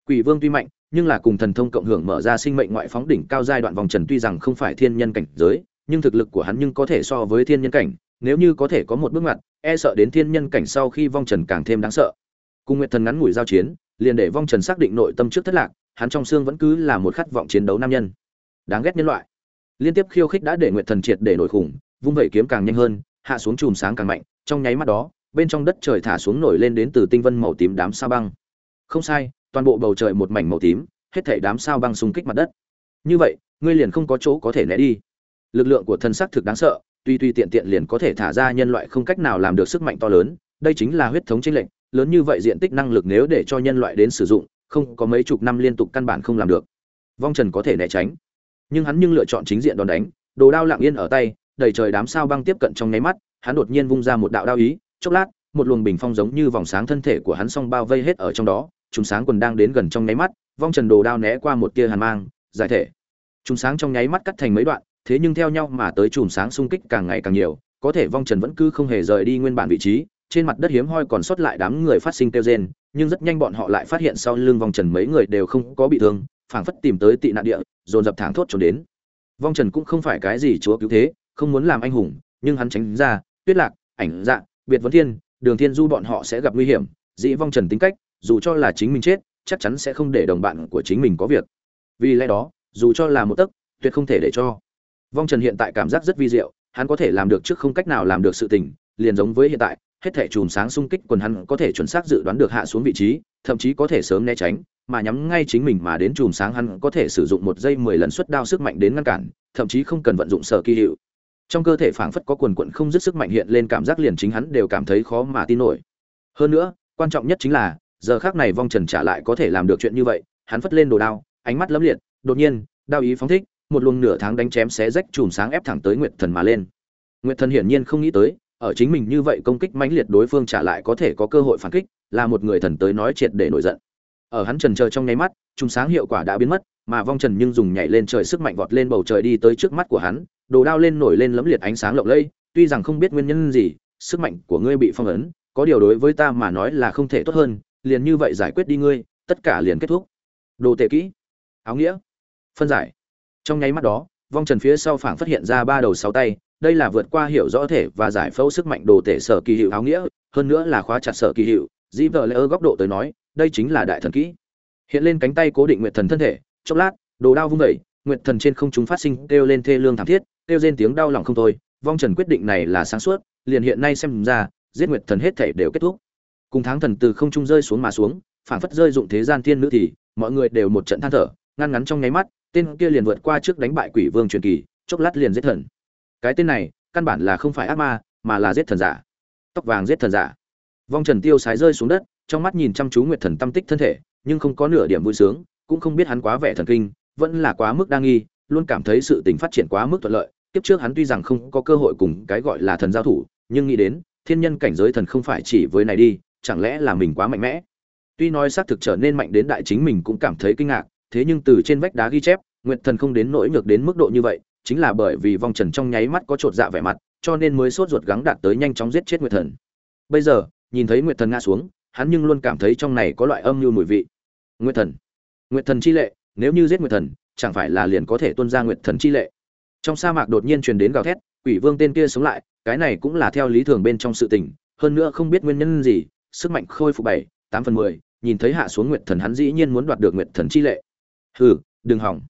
Quỷ vương tuy mạnh, nhưng là cùng thần thông cộng hưởng mở ra sinh mệnh ngoại phóng đỉnh cao giai đoạn vòng trần tuy rằng không phải thiên nhân cảnh giới, nhưng thực lực của hắn nhưng có thể so với thiên nhân cảnh nếu như có thể có một bước ngoặt e sợ đến thiên nhân cảnh sau khi vong trần càng thêm đáng sợ. Cùng nguyệt thần ngắn ngủi giao chiến, liền để vong trần xác định nội tâm trước thất lạc, hắn trong xương vẫn cứ là một khát vọng chiến đấu nam nhân. Đáng ghét nhân loại. Liên tiếp khiêu khích đã để nguyệt thần triệt để nổi khủng, vung vẩy kiếm càng nhanh hơn, hạ xuống chùm sáng càng mạnh, trong nháy mắt đó, bên trong đất trời thả xuống nổi lên đến từ tinh vân màu tím đám sao băng. Không sai, toàn bộ bầu trời một mảnh màu tím, hết thảy đám sao băng xung kích mặt đất. Như vậy, ngươi liền không có chỗ có thể né đi. Lực lượng của thần sắc thực đáng sợ tuy tuy tiện tiện liền có thể thả ra nhân loại không cách nào làm được sức mạnh to lớn, đây chính là huyết thống chính lệnh lớn như vậy diện tích năng lực nếu để cho nhân loại đến sử dụng, không có mấy chục năm liên tục căn bản không làm được. Vong trần có thể né tránh, nhưng hắn nhưng lựa chọn chính diện đòn đánh, đồ đao lặng yên ở tay, đầy trời đám sao băng tiếp cận trong nháy mắt, hắn đột nhiên vung ra một đạo đao ý, chốc lát, một luồng bình phong giống như vòng sáng thân thể của hắn xong bao vây hết ở trong đó chúng sáng quần đang đến gần trong nháy mắt, vong trần đồ đao né qua một tia hàn mang, giải thể. Chúng sáng trong nháy mắt cắt thành mấy đoạn thế nhưng theo nhau mà tới chùm sáng xung kích càng ngày càng nhiều, có thể vong trần vẫn cứ không hề rời đi nguyên bản vị trí, trên mặt đất hiếm hoi còn sót lại đám người phát sinh tiêu rên, nhưng rất nhanh bọn họ lại phát hiện sau lưng vong trần mấy người đều không có bị thương, phảng phất tìm tới tị nạn địa, dồn dập thẳng thốt trốn đến. Vong trần cũng không phải cái gì chúa cứu thế, không muốn làm anh hùng, nhưng hắn tránh ra, tuyết lạc, ảnh dạ biệt vấn thiên, đường thiên du bọn họ sẽ gặp nguy hiểm, dĩ vong trần tính cách, dù cho là chính mình chết, chắc chắn sẽ không để đồng bạn của chính mình có việc. Vì lẽ đó, dù cho là một tấc, tuyệt không thể để cho vong trần hiện tại cảm giác rất vi diệu, hắn có thể làm được trước không cách nào làm được sự tình, liền giống với hiện tại, hết thể chùm sáng xung kích quần hắn có thể chuẩn xác dự đoán được hạ xuống vị trí, thậm chí có thể sớm né tránh, mà nhắm ngay chính mình mà đến chùm sáng hắn có thể sử dụng một giây mười lần suất đao sức mạnh đến ngăn cản, thậm chí không cần vận dụng sở kỳ hiệu. Trong cơ thể phảng phất có quần quận không dứt sức mạnh hiện lên cảm giác liền chính hắn đều cảm thấy khó mà tin nổi. Hơn nữa, quan trọng nhất chính là, giờ khác này vong trần trả lại có thể làm được chuyện như vậy, hắn phất lên đồ đao, ánh mắt lấm liệt, đột nhiên, đao ý phóng thích một luồng nửa tháng đánh chém xé rách chùm sáng ép thẳng tới nguyệt thần mà lên. Nguyệt thần hiển nhiên không nghĩ tới, ở chính mình như vậy công kích mãnh liệt đối phương trả lại có thể có cơ hội phản kích, là một người thần tới nói triệt để nổi giận. Ở hắn trần chờ trong nháy mắt, chùm sáng hiệu quả đã biến mất, mà vong trần nhưng dùng nhảy lên trời sức mạnh vọt lên bầu trời đi tới trước mắt của hắn, đồ đao lên nổi lên lấm liệt ánh sáng lộng lẫy, tuy rằng không biết nguyên nhân gì, sức mạnh của ngươi bị phong ấn, có điều đối với ta mà nói là không thể tốt hơn, liền như vậy giải quyết đi ngươi, tất cả liền kết thúc. Đồ tệ kỹ. Áo nghĩa. Phân giải trong nháy mắt đó, vong trần phía sau phảng phát hiện ra ba đầu sáu tay, đây là vượt qua hiểu rõ thể và giải phẫu sức mạnh đồ tể sở kỳ hiệu áo nghĩa, hơn nữa là khóa chặt sở kỳ hiệu. Dĩ vợ lỡ góc độ tới nói, đây chính là đại thần kỹ. Hiện lên cánh tay cố định nguyệt thần thân thể, chốc lát, đồ đao vung vẩy nguyệt thần trên không chúng phát sinh, kêu lên thê lương thảm thiết, kêu lên tiếng đau lòng không thôi. Vong trần quyết định này là sáng suốt, liền hiện nay xem ra, giết nguyệt thần hết thể đều kết thúc. Cùng tháng thần từ không trung rơi xuống mà xuống, phảng phất rơi dụng thế gian thiên nữ thì, mọi người đều một trận than thở, ngăn ngắn trong nháy mắt tên kia liền vượt qua trước đánh bại quỷ vương truyền kỳ, chốc lát liền giết thần. Cái tên này, căn bản là không phải ác ma, mà là giết thần giả. Tóc vàng giết thần giả. Vong trần tiêu sái rơi xuống đất, trong mắt nhìn chăm chú nguyệt thần tâm tích thân thể, nhưng không có nửa điểm vui sướng, cũng không biết hắn quá vẻ thần kinh, vẫn là quá mức đa nghi, luôn cảm thấy sự tình phát triển quá mức thuận lợi. Kiếp trước hắn tuy rằng không có cơ hội cùng cái gọi là thần giao thủ, nhưng nghĩ đến, thiên nhân cảnh giới thần không phải chỉ với này đi, chẳng lẽ là mình quá mạnh mẽ? Tuy nói xác thực trở nên mạnh đến đại chính mình cũng cảm thấy kinh ngạc thế nhưng từ trên vách đá ghi chép, nguyệt thần không đến nỗi nhược đến mức độ như vậy, chính là bởi vì vong trần trong nháy mắt có chột dạ vẻ mặt, cho nên mới sốt ruột gắng đạt tới nhanh chóng giết chết nguyệt thần. Bây giờ, nhìn thấy nguyệt thần ngã xuống, hắn nhưng luôn cảm thấy trong này có loại âm mưu mùi vị. Nguyệt thần nguyệt thần chi lệ, nếu như giết nguyệt thần, chẳng phải là liền có thể tuân ra nguyệt thần chi lệ? Trong sa mạc đột nhiên truyền đến gào thét, quỷ vương tên kia sống lại, cái này cũng là theo lý thường bên trong sự tình, hơn nữa không biết nguyên nhân gì, sức mạnh khôi phục bảy, tám phần mười, nhìn thấy hạ xuống nguyệt thần hắn dĩ nhiên muốn đoạt được nguyệt thần chi lệ hừ, đừng hỏng.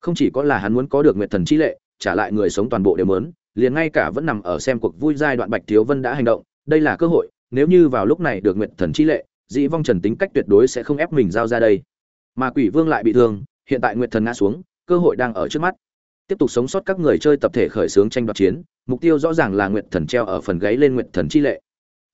Không chỉ có là hắn muốn có được nguyệt thần chi lệ, trả lại người sống toàn bộ đều mớn liền ngay cả vẫn nằm ở xem cuộc vui giai đoạn bạch thiếu vân đã hành động, đây là cơ hội, nếu như vào lúc này được nguyệt thần chi lệ, dĩ vong trần tính cách tuyệt đối sẽ không ép mình giao ra đây. Mà quỷ vương lại bị thương, hiện tại nguyệt thần ngã xuống, cơ hội đang ở trước mắt. Tiếp tục sống sót các người chơi tập thể khởi xướng tranh đoạt chiến, mục tiêu rõ ràng là nguyệt thần treo ở phần gáy lên nguyệt thần chi lệ.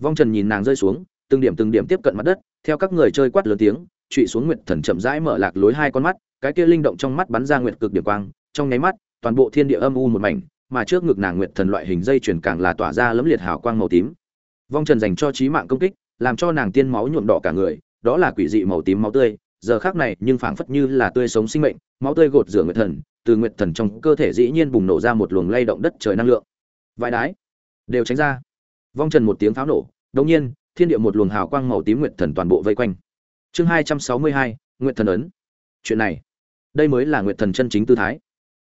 Vong trần nhìn nàng rơi xuống, từng điểm từng điểm tiếp cận mặt đất, theo các người chơi quát lớn tiếng trụy xuống nguyệt thần chậm rãi mở lạc lối hai con mắt, cái kia linh động trong mắt bắn ra nguyệt cực điểm quang, trong nháy mắt, toàn bộ thiên địa âm u một mảnh, mà trước ngực nàng nguyệt thần loại hình dây chuyển càng là tỏa ra lấm liệt hào quang màu tím. Vong trần dành cho trí mạng công kích, làm cho nàng tiên máu nhuộm đỏ cả người, đó là quỷ dị màu tím máu tươi, giờ khác này nhưng phảng phất như là tươi sống sinh mệnh, máu tươi gột rửa nguyệt thần, từ nguyệt thần trong cơ thể dĩ nhiên bùng nổ ra một luồng lay động đất trời năng lượng. Vãi đái, đều tránh ra. Vong trần một tiếng pháo nổ, đột nhiên, thiên địa một luồng hào quang màu tím nguyệt thần toàn bộ vây quanh chương hai trăm sáu mươi hai Nguyện thần ấn. Chuyện này, đây mới là nguyện thần chân chính tư thái.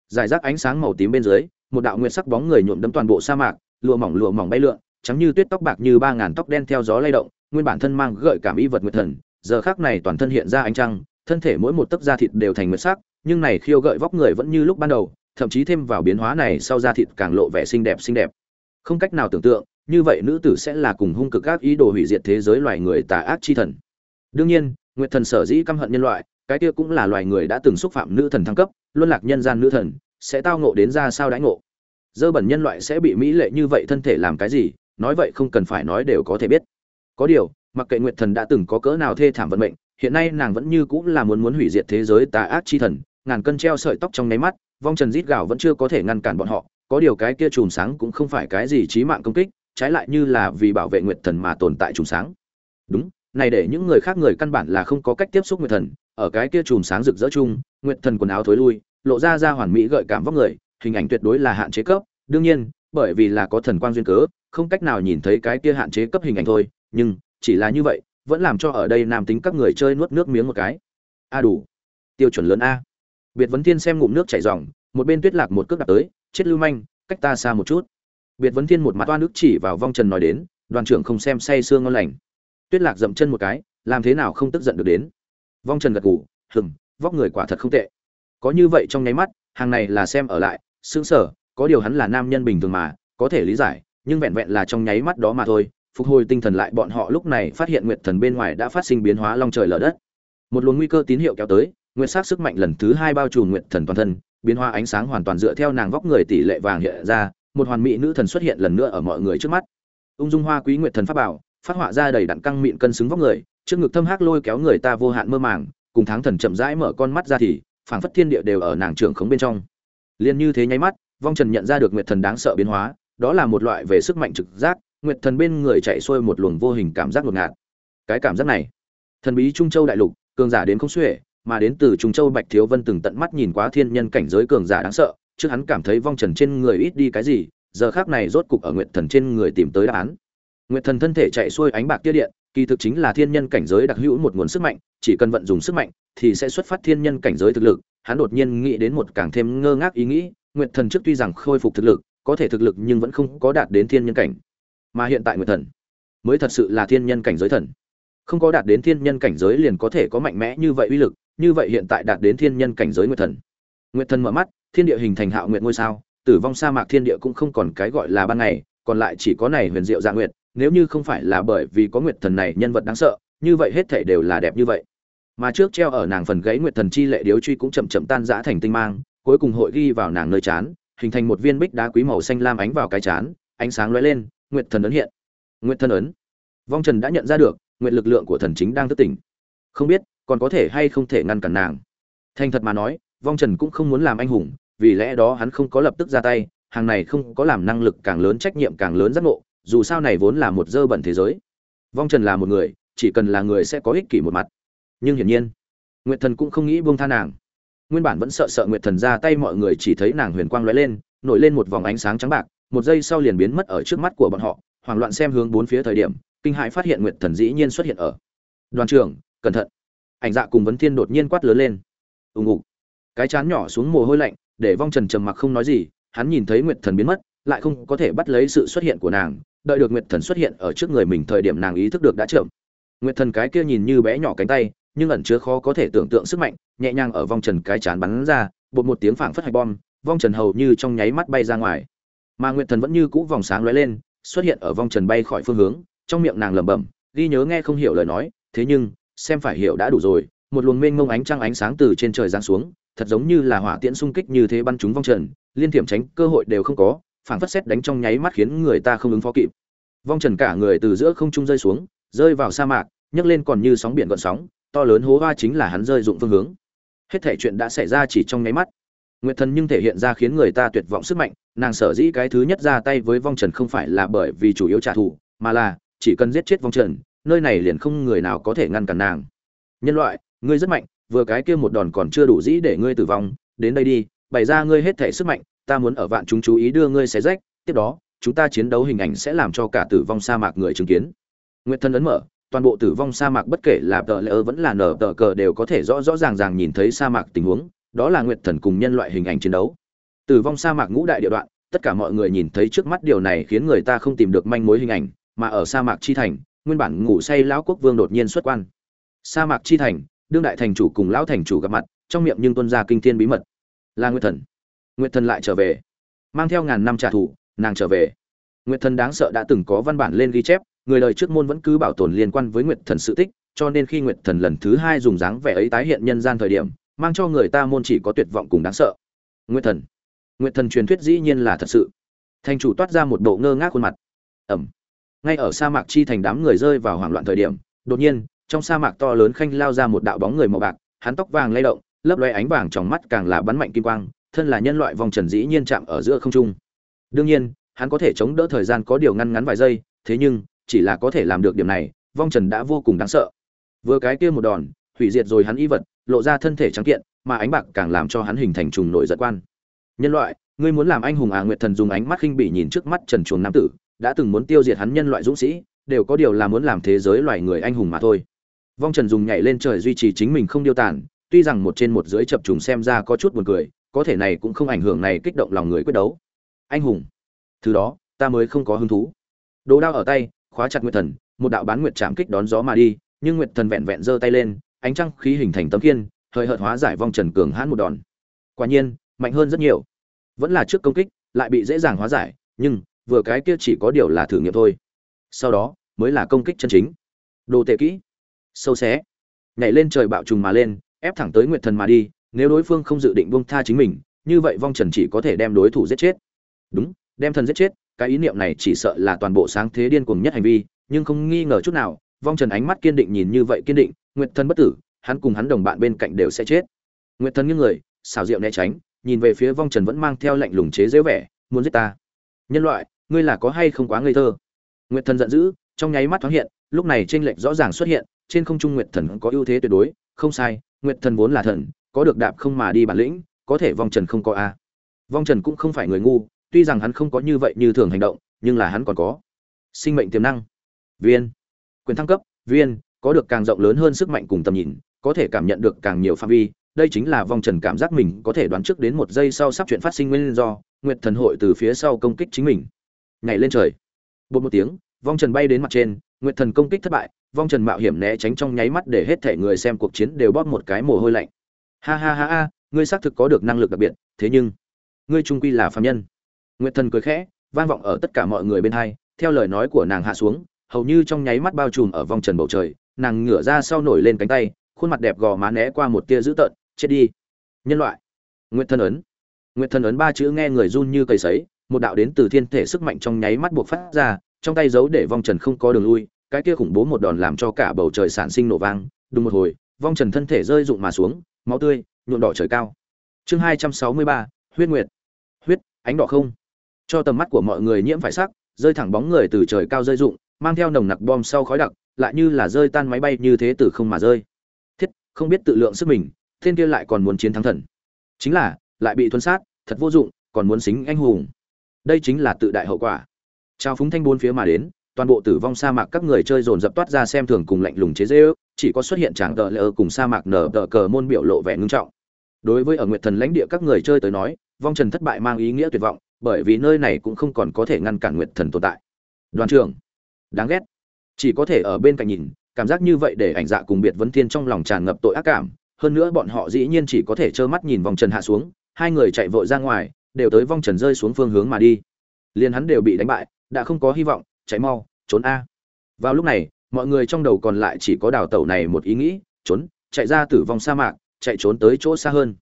Giải rác ánh sáng màu tím bên dưới, một đạo nguyện sắc bóng người nhuộm đấm toàn bộ sa mạc, lụa mỏng lụa mỏng bay lượn, trắng như tuyết tóc bạc như ba ngàn tóc đen theo gió lay động, nguyên bản thân mang gợi cảm y vật nguyệt thần, giờ khác này toàn thân hiện ra ánh trăng, thân thể mỗi một tấc da thịt đều thành nguyện sắc, nhưng này khiêu gợi vóc người vẫn như lúc ban đầu, thậm chí thêm vào biến hóa này sau da thịt càng lộ vẻ xinh đẹp xinh đẹp. Không cách nào tưởng tượng, như vậy nữ tử sẽ là cùng hung cực ác ý đồ hủy diệt thế giới loài người tà ác chi thần đương nhiên, nguyệt thần sở dĩ căm hận nhân loại, cái kia cũng là loài người đã từng xúc phạm nữ thần thăng cấp, luân lạc nhân gian nữ thần, sẽ tao ngộ đến ra sao đãi ngộ. Dơ bẩn nhân loại sẽ bị mỹ lệ như vậy thân thể làm cái gì, nói vậy không cần phải nói đều có thể biết. Có điều, mặc kệ nguyệt thần đã từng có cỡ nào thê thảm vận mệnh, hiện nay nàng vẫn như cũng là muốn muốn hủy diệt thế giới tà ác chi thần, ngàn cân treo sợi tóc trong nháy mắt, vong trần rít gạo vẫn chưa có thể ngăn cản bọn họ, có điều cái kia chùm sáng cũng không phải cái gì chí mạng công kích, trái lại như là vì bảo vệ nguyệt thần mà tồn tại chùm sáng. Đúng này để những người khác người căn bản là không có cách tiếp xúc nguyệt thần, ở cái kia chùm sáng rực rỡ chung, nguyệt thần quần áo thối lui, lộ ra ra hoàn mỹ gợi cảm vóc người, hình ảnh tuyệt đối là hạn chế cấp, đương nhiên, bởi vì là có thần quang duyên cớ, không cách nào nhìn thấy cái kia hạn chế cấp hình ảnh thôi, nhưng, chỉ là như vậy, vẫn làm cho ở đây nam tính các người chơi nuốt nước miếng một cái. A đủ. Tiêu chuẩn lớn a. Biệt vấn thiên xem ngụm nước chảy ròng, một bên tuyết lạc một cước đạp tới, chết lưu manh, cách ta xa một chút. Biệt vấn thiên một mặt toa nước chỉ vào vong trần nói đến, đoàn trưởng không xem say sương ngon lành tuyết lạc dậm chân một cái, làm thế nào không tức giận được đến? Vong trần gật gù hừng vóc người quả thật không tệ. Có như vậy trong nháy mắt, hàng này là xem ở lại sững sở, có điều hắn là nam nhân bình thường mà, có thể lý giải, nhưng vẹn vẹn là trong nháy mắt đó mà thôi, phục hồi tinh thần lại bọn họ lúc này phát hiện nguyệt thần bên ngoài đã phát sinh biến hóa long trời lở đất. Một luồng nguy cơ tín hiệu kéo tới, nguyệt sắc sức mạnh lần thứ hai bao trùm nguyệt thần toàn thân, biến hóa ánh sáng hoàn toàn dựa theo nàng vóc người tỷ lệ vàng hiện ra, một hoàn mỹ nữ thần xuất hiện lần nữa ở mọi người trước mắt. Ung dung hoa quý nguyệt thần pháp bảo phát họa ra đầy đặn căng mịn cân xứng vóc người, trước ngực thâm hắc lôi kéo người ta vô hạn mơ màng, cùng tháng thần chậm rãi mở con mắt ra thì, phảng phất thiên địa đều ở nàng trưởng khống bên trong. Liền như thế nháy mắt, vong trần nhận ra được nguyệt thần đáng sợ biến hóa, đó là một loại về sức mạnh trực giác, nguyệt thần bên người chạy xuôi một luồng vô hình cảm giác ngột ngạt. Cái cảm giác này, thần bí trung châu đại lục, cường giả đến không xuể, mà đến từ trung châu bạch thiếu vân từng tận mắt nhìn quá thiên nhân cảnh giới cường giả đáng sợ, trước hắn cảm thấy vong trần trên người ít đi cái gì, giờ khác này rốt cục ở nguyệt thần trên người tìm tới đáp án nguyệt thần thân thể chạy xuôi ánh bạc tia điện, kỳ thực chính là thiên nhân cảnh giới đặc hữu một nguồn sức mạnh, chỉ cần vận dụng sức mạnh thì sẽ xuất phát thiên nhân cảnh giới thực lực. Hắn đột nhiên nghĩ đến một càng thêm ngơ ngác ý nghĩ, nguyệt thần trước tuy rằng khôi phục thực lực, có thể thực lực nhưng vẫn không có đạt đến thiên nhân cảnh. Mà hiện tại nguyệt thần mới thật sự là thiên nhân cảnh giới thần. Không có đạt đến thiên nhân cảnh giới liền có thể có mạnh mẽ như vậy uy lực, như vậy hiện tại đạt đến thiên nhân cảnh giới nguyệt thần. Nguyệt thần mở mắt, thiên địa hình thành hạo nguyệt ngôi sao, tử vong sa mạc thiên địa cũng không còn cái gọi là ban ngày, còn lại chỉ có này huyền diệu dạ nguyệt nếu như không phải là bởi vì có nguyệt thần này nhân vật đáng sợ, như vậy hết thể đều là đẹp như vậy. Mà trước treo ở nàng phần gãy nguyệt thần chi lệ điếu truy cũng chậm chậm tan rã thành tinh mang, cuối cùng hội ghi vào nàng nơi chán, hình thành một viên bích đá quý màu xanh lam ánh vào cái chán, ánh sáng lóe lên, nguyệt thần ấn hiện. Nguyệt thần ấn. Vong trần đã nhận ra được, nguyệt lực lượng của thần chính đang thức tỉnh. Không biết, còn có thể hay không thể ngăn cản nàng. Thành thật mà nói, vong trần cũng không muốn làm anh hùng, vì lẽ đó hắn không có lập tức ra tay, hàng này không có làm năng lực càng lớn trách nhiệm càng lớn giác ngộ dù sao này vốn là một dơ bẩn thế giới. Vong trần là một người, chỉ cần là người sẽ có ích kỷ một mặt. Nhưng hiển nhiên, nguyệt thần cũng không nghĩ buông tha nàng. Nguyên bản vẫn sợ sợ nguyệt thần ra tay mọi người chỉ thấy nàng huyền quang lóe lên, nổi lên một vòng ánh sáng trắng bạc, một giây sau liền biến mất ở trước mắt của bọn họ. Hoảng loạn xem hướng bốn phía thời điểm, kinh hãi phát hiện nguyệt thần dĩ nhiên xuất hiện ở. Đoàn trưởng, cẩn thận. Ảnh dạ cùng vấn thiên đột nhiên quát lớn lên. Ùng ục cái chán nhỏ xuống mồ hôi lạnh, để vong trần trầm mặc không nói gì, hắn nhìn thấy nguyệt thần biến mất, lại không có thể bắt lấy sự xuất hiện của nàng đợi được nguyệt thần xuất hiện ở trước người mình thời điểm nàng ý thức được đã chậm. Nguyệt thần cái kia nhìn như bé nhỏ cánh tay, nhưng ẩn chứa khó có thể tưởng tượng sức mạnh, nhẹ nhàng ở vong trần cái chán bắn ra, bột một tiếng phảng phất hạch bom, vong trần hầu như trong nháy mắt bay ra ngoài. Mà nguyệt thần vẫn như cũ vòng sáng lóe lên, xuất hiện ở vong trần bay khỏi phương hướng, trong miệng nàng lẩm bẩm, ghi nhớ nghe không hiểu lời nói, thế nhưng, xem phải hiểu đã đủ rồi, một luồng mênh mông ánh trăng ánh sáng từ trên trời giáng xuống, thật giống như là hỏa tiễn xung kích như thế bắn chúng vong trần, liên thiểm tránh cơ hội đều không có phảng phất xét đánh trong nháy mắt khiến người ta không ứng phó kịp. Vong trần cả người từ giữa không trung rơi xuống, rơi vào sa mạc, nhấc lên còn như sóng biển gợn sóng, to lớn hố va chính là hắn rơi dụng phương hướng. Hết thể chuyện đã xảy ra chỉ trong nháy mắt. Nguyệt thần nhưng thể hiện ra khiến người ta tuyệt vọng sức mạnh, nàng sở dĩ cái thứ nhất ra tay với vong trần không phải là bởi vì chủ yếu trả thù, mà là chỉ cần giết chết vong trần, nơi này liền không người nào có thể ngăn cản nàng. Nhân loại, ngươi rất mạnh, vừa cái kia một đòn còn chưa đủ dĩ để ngươi tử vong, đến đây đi bày ra ngươi hết thể sức mạnh, ta muốn ở vạn chúng chú ý đưa ngươi xé rách, tiếp đó, chúng ta chiến đấu hình ảnh sẽ làm cho cả tử vong sa mạc người chứng kiến. Nguyệt thần ấn mở, toàn bộ tử vong sa mạc bất kể là tờ lỡ vẫn là nở tờ cờ đều có thể rõ rõ ràng ràng nhìn thấy sa mạc tình huống, đó là nguyệt thần cùng nhân loại hình ảnh chiến đấu. Tử vong sa mạc ngũ đại địa đoạn, tất cả mọi người nhìn thấy trước mắt điều này khiến người ta không tìm được manh mối hình ảnh, mà ở sa mạc chi thành, nguyên bản ngủ say lão quốc vương đột nhiên xuất quan. Sa mạc chi thành, đương đại thành chủ cùng lão thành chủ gặp mặt, trong miệng nhưng tuân ra kinh thiên bí mật là nguyệt thần. Nguyệt thần lại trở về. Mang theo ngàn năm trả thù, nàng trở về. Nguyệt thần đáng sợ đã từng có văn bản lên ghi chép, người đời trước môn vẫn cứ bảo tồn liên quan với nguyệt thần sự tích, cho nên khi nguyệt thần lần thứ hai dùng dáng vẻ ấy tái hiện nhân gian thời điểm, mang cho người ta môn chỉ có tuyệt vọng cùng đáng sợ. Nguyệt thần. Nguyệt thần truyền thuyết dĩ nhiên là thật sự. Thành chủ toát ra một bộ ngơ ngác khuôn mặt. Ẩm. Ngay ở sa mạc chi thành đám người rơi vào hoảng loạn thời điểm, đột nhiên, trong sa mạc to lớn khanh lao ra một đạo bóng người màu bạc, hắn tóc vàng lay động lấp loe ánh vàng trong mắt càng là bắn mạnh kim quang, thân là nhân loại vòng trần dĩ nhiên chạm ở giữa không trung. Đương nhiên, hắn có thể chống đỡ thời gian có điều ngăn ngắn vài giây, thế nhưng, chỉ là có thể làm được điểm này, vong trần đã vô cùng đáng sợ. Vừa cái kia một đòn, hủy diệt rồi hắn y vật, lộ ra thân thể trắng kiện, mà ánh bạc càng làm cho hắn hình thành trùng nổi giận quan. Nhân loại, ngươi muốn làm anh hùng à nguyệt thần dùng ánh mắt khinh bỉ nhìn trước mắt trần chuồng nam tử, đã từng muốn tiêu diệt hắn nhân loại dũng sĩ, đều có điều là muốn làm thế giới loài người anh hùng mà thôi. Vong trần dùng nhảy lên trời duy trì chính mình không điêu tàn tuy rằng một trên một dưới chập trùng xem ra có chút buồn cười, có thể này cũng không ảnh hưởng này kích động lòng người quyết đấu. Anh hùng. Thứ đó, ta mới không có hứng thú. Đồ đao ở tay, khóa chặt nguyệt thần, một đạo bán nguyệt chạm kích đón gió mà đi, nhưng nguyệt thần vẹn vẹn giơ tay lên, ánh trăng khí hình thành tấm khiên, hơi hợt hóa giải vong trần cường hãn một đòn. Quả nhiên, mạnh hơn rất nhiều. Vẫn là trước công kích, lại bị dễ dàng hóa giải, nhưng, vừa cái kia chỉ có điều là thử nghiệm thôi. Sau đó, mới là công kích chân chính. Đồ tệ kỹ. Sâu xé. Nhảy lên trời bạo trùng mà lên ép thẳng tới nguyệt thần mà đi, nếu đối phương không dự định buông tha chính mình, như vậy vong trần chỉ có thể đem đối thủ giết chết. Đúng, đem thần giết chết, cái ý niệm này chỉ sợ là toàn bộ sáng thế điên cuồng nhất hành vi, nhưng không nghi ngờ chút nào, vong trần ánh mắt kiên định nhìn như vậy kiên định, nguyệt thần bất tử, hắn cùng hắn đồng bạn bên cạnh đều sẽ chết. Nguyệt thần như người, xảo diệu né tránh, nhìn về phía vong trần vẫn mang theo lạnh lùng chế dễ vẻ, muốn giết ta? Nhân loại, ngươi là có hay không quá ngây thơ? Nguyệt thần giận dữ, trong nháy mắt thoáng hiện, lúc này t r ê n lệch rõ ràng xuất hiện, trên không trung nguyệt thần có ưu thế tuyệt đối không sai, nguyệt thần vốn là thần, có được đạp không mà đi bản lĩnh, có thể vong trần không có a. Vong trần cũng không phải người ngu, tuy rằng hắn không có như vậy như thường hành động, nhưng là hắn còn có. Sinh mệnh tiềm năng. Viên. Quyền thăng cấp. Viên, có được càng rộng lớn hơn sức mạnh cùng tầm nhìn, có thể cảm nhận được càng nhiều phạm vi. Đây chính là vong trần cảm giác mình có thể đoán trước đến một giây sau sắp chuyện phát sinh nguyên do, nguyệt thần hội từ phía sau công kích chính mình. Nhảy lên trời. Bột một tiếng, vong trần bay đến mặt trên, nguyệt thần công kích thất bại vong trần mạo hiểm né tránh trong nháy mắt để hết thể người xem cuộc chiến đều bóp một cái mồ hôi lạnh. Ha ha ha ha, ngươi xác thực có được năng lực đặc biệt, thế nhưng, ngươi trung quy là phạm nhân. Nguyệt thần cười khẽ, vang vọng ở tất cả mọi người bên hai, theo lời nói của nàng hạ xuống, hầu như trong nháy mắt bao trùm ở vòng trần bầu trời, nàng ngửa ra sau nổi lên cánh tay, khuôn mặt đẹp gò má né qua một tia dữ tợn, chết đi. Nhân loại. Nguyệt thần ấn. Nguyệt thần ấn ba chữ nghe người run như cây sấy, một đạo đến từ thiên thể sức mạnh trong nháy mắt buộc phát ra, trong tay giấu để vong trần không có đường lui cái kia khủng bố một đòn làm cho cả bầu trời sản sinh nổ vang đúng một hồi, vong trần thân thể rơi rụng mà xuống, máu tươi, nhuộm đỏ trời cao. Chương hai trăm sáu mươi ba, huyết nguyệt. Huyết, ánh đỏ không. Cho tầm mắt của mọi người nhiễm phải sắc, rơi thẳng bóng người từ trời cao rơi rụng, mang theo nồng nặc bom sau khói đặc, lại như là rơi tan máy bay như thế từ không mà rơi. Thiết, không biết tự lượng sức mình, thiên kia lại còn muốn chiến thắng thần. Chính là, lại bị thuần sát, thật vô dụng, còn muốn xính anh hùng. Đây chính là tự đại hậu quả. Trao phúng thanh bốn phía mà đến toàn bộ tử vong sa mạc các người chơi dồn dập toát ra xem thường cùng lạnh lùng chế dễ ước chỉ có xuất hiện tràng tờ lỡ cùng sa mạc nở tờ cờ môn biểu lộ vẻ ngưng trọng. Đối với ở nguyệt thần lãnh địa các người chơi tới nói, vong trần thất bại mang ý nghĩa tuyệt vọng, bởi vì nơi này cũng không còn có thể ngăn cản nguyệt thần tồn tại. Đoàn trưởng, đáng ghét. Chỉ có thể ở bên cạnh nhìn, cảm giác như vậy để ảnh dạ cùng biệt vấn thiên trong lòng tràn ngập tội ác cảm. Hơn nữa bọn họ dĩ nhiên chỉ có thể trơ mắt nhìn vòng trần hạ xuống, hai người chạy vội ra ngoài, đều tới vong trần rơi xuống phương hướng mà đi. Liền hắn đều bị đánh bại, đã không có hy vọng chạy mau, trốn a. Vào lúc này, mọi người trong đầu còn lại chỉ có đào tẩu này một ý nghĩ, trốn, chạy ra tử vong sa mạc, chạy trốn tới chỗ xa hơn.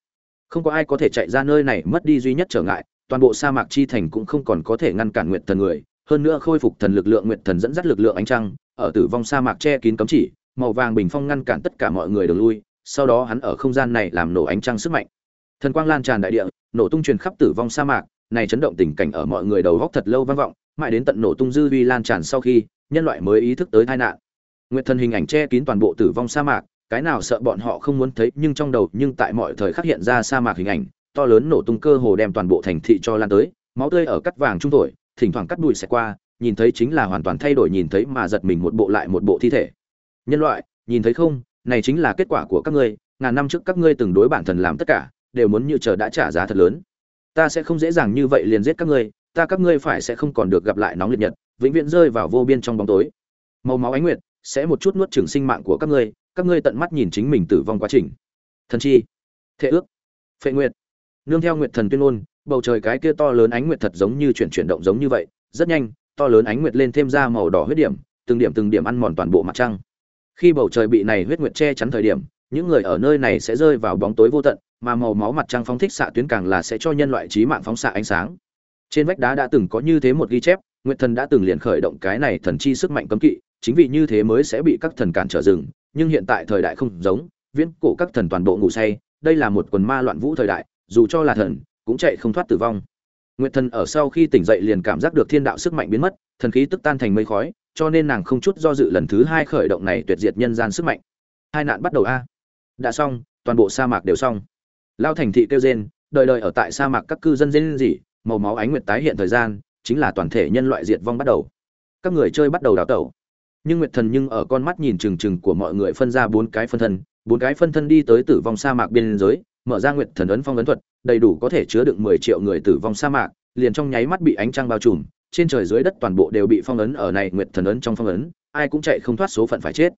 Không có ai có thể chạy ra nơi này, mất đi duy nhất trở ngại, toàn bộ sa mạc chi thành cũng không còn có thể ngăn cản nguyện thần người, hơn nữa khôi phục thần lực lượng nguyện thần dẫn dắt lực lượng ánh trăng, ở tử vong sa mạc che kín cấm chỉ, màu vàng bình phong ngăn cản tất cả mọi người đường lui, sau đó hắn ở không gian này làm nổ ánh trăng sức mạnh. Thần quang lan tràn đại địa, nổ tung truyền khắp tử vong sa mạc, này chấn động tình cảnh ở mọi người đầu góc thật lâu vang vọng mãi đến tận nổ tung dư vi lan tràn sau khi, nhân loại mới ý thức tới tai nạn. Nguyệt thần hình ảnh che kín toàn bộ tử vong sa mạc, cái nào sợ bọn họ không muốn thấy, nhưng trong đầu, nhưng tại mọi thời khắc hiện ra sa mạc hình ảnh, to lớn nổ tung cơ hồ đem toàn bộ thành thị cho lan tới, máu tươi ở cắt vàng trung thổi, thỉnh thoảng cắt đùi xẹt qua, nhìn thấy chính là hoàn toàn thay đổi nhìn thấy mà giật mình một bộ lại một bộ thi thể. Nhân loại, nhìn thấy không, này chính là kết quả của các ngươi, ngàn năm trước các ngươi từng đối bản thần làm tất cả, đều muốn như chờ đã trả giá thật lớn. Ta sẽ không dễ dàng như vậy liền giết các ngươi ta các ngươi phải sẽ không còn được gặp lại nóng liệt nhật, vĩnh viễn rơi vào vô biên trong bóng tối. Màu máu ánh nguyệt sẽ một chút nuốt chửng sinh mạng của các ngươi các ngươi tận mắt nhìn chính mình tử vong quá trình. Thần chi, thệ ước, phệ nguyệt. Nương theo nguyệt thần tuyên ngôn, bầu trời cái kia to lớn ánh nguyệt thật giống như chuyển chuyển động giống như vậy, rất nhanh, to lớn ánh nguyệt lên thêm ra màu đỏ huyết điểm, từng điểm từng điểm ăn mòn toàn bộ mặt trăng. Khi bầu trời bị này huyết nguyệt che chắn thời điểm, những người ở nơi này sẽ rơi vào bóng tối vô tận, mà màu máu mặt trăng phóng thích xạ tuyến càng là sẽ cho nhân loại trí mạng phóng xạ ánh sáng trên vách đá đã từng có như thế một ghi chép, nguyệt thần đã từng liền khởi động cái này thần chi sức mạnh cấm kỵ, chính vì như thế mới sẽ bị các thần cản trở rừng, nhưng hiện tại thời đại không giống, viễn cổ các thần toàn bộ ngủ say, đây là một quần ma loạn vũ thời đại, dù cho là thần, cũng chạy không thoát tử vong. Nguyệt thần ở sau khi tỉnh dậy liền cảm giác được thiên đạo sức mạnh biến mất, thần khí tức tan thành mây khói, cho nên nàng không chút do dự lần thứ hai khởi động này tuyệt diệt nhân gian sức mạnh. Hai nạn bắt đầu a. Đã xong, toàn bộ sa mạc đều xong. Lao thành thị kêu rên, đời đời ở tại sa mạc các cư dân dên gì màu máu ánh nguyệt tái hiện thời gian, chính là toàn thể nhân loại diệt vong bắt đầu. Các người chơi bắt đầu đào tẩu. Nhưng nguyệt thần nhưng ở con mắt nhìn trừng trừng của mọi người phân ra bốn cái phân thân, bốn cái phân thân đi tới tử vong sa mạc biên giới, mở ra nguyệt thần ấn phong ấn thuật, đầy đủ có thể chứa đựng mười triệu người tử vong sa mạc, liền trong nháy mắt bị ánh trăng bao trùm, trên trời dưới đất toàn bộ đều bị phong ấn ở này nguyệt thần ấn trong phong ấn, ai cũng chạy không thoát số phận phải chết.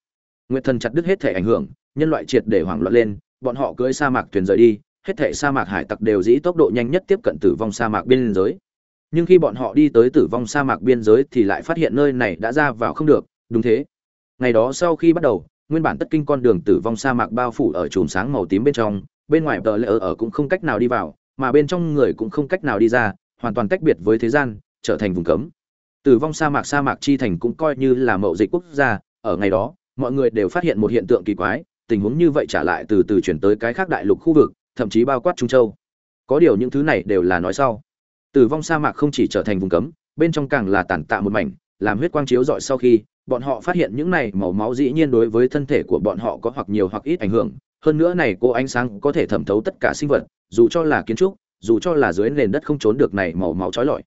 Nguyệt thần chặt đứt hết thể ảnh hưởng, nhân loại triệt để hoảng loạn lên, bọn họ cưỡi sa mạc thuyền rời đi hết thảy sa mạc hải tặc đều dĩ tốc độ nhanh nhất tiếp cận tử vong sa mạc biên giới. Nhưng khi bọn họ đi tới tử vong sa mạc biên giới thì lại phát hiện nơi này đã ra vào không được, đúng thế. Ngày đó sau khi bắt đầu, nguyên bản tất kinh con đường tử vong sa mạc bao phủ ở chùm sáng màu tím bên trong, bên ngoài tờ ở ở cũng không cách nào đi vào, mà bên trong người cũng không cách nào đi ra, hoàn toàn tách biệt với thế gian, trở thành vùng cấm. Tử vong sa mạc sa mạc chi thành cũng coi như là mậu dịch quốc gia, ở ngày đó, mọi người đều phát hiện một hiện tượng kỳ quái, tình huống như vậy trả lại từ từ chuyển tới cái khác đại lục khu vực thậm chí bao quát trung châu. Có điều những thứ này đều là nói sau. Tử vong sa mạc không chỉ trở thành vùng cấm, bên trong càng là tàn tạ một mảnh, làm huyết quang chiếu rọi sau khi, bọn họ phát hiện những này màu máu dĩ nhiên đối với thân thể của bọn họ có hoặc nhiều hoặc ít ảnh hưởng. Hơn nữa này cô ánh sáng có thể thẩm thấu tất cả sinh vật, dù cho là kiến trúc, dù cho là dưới nền đất không trốn được này màu máu trói lọi.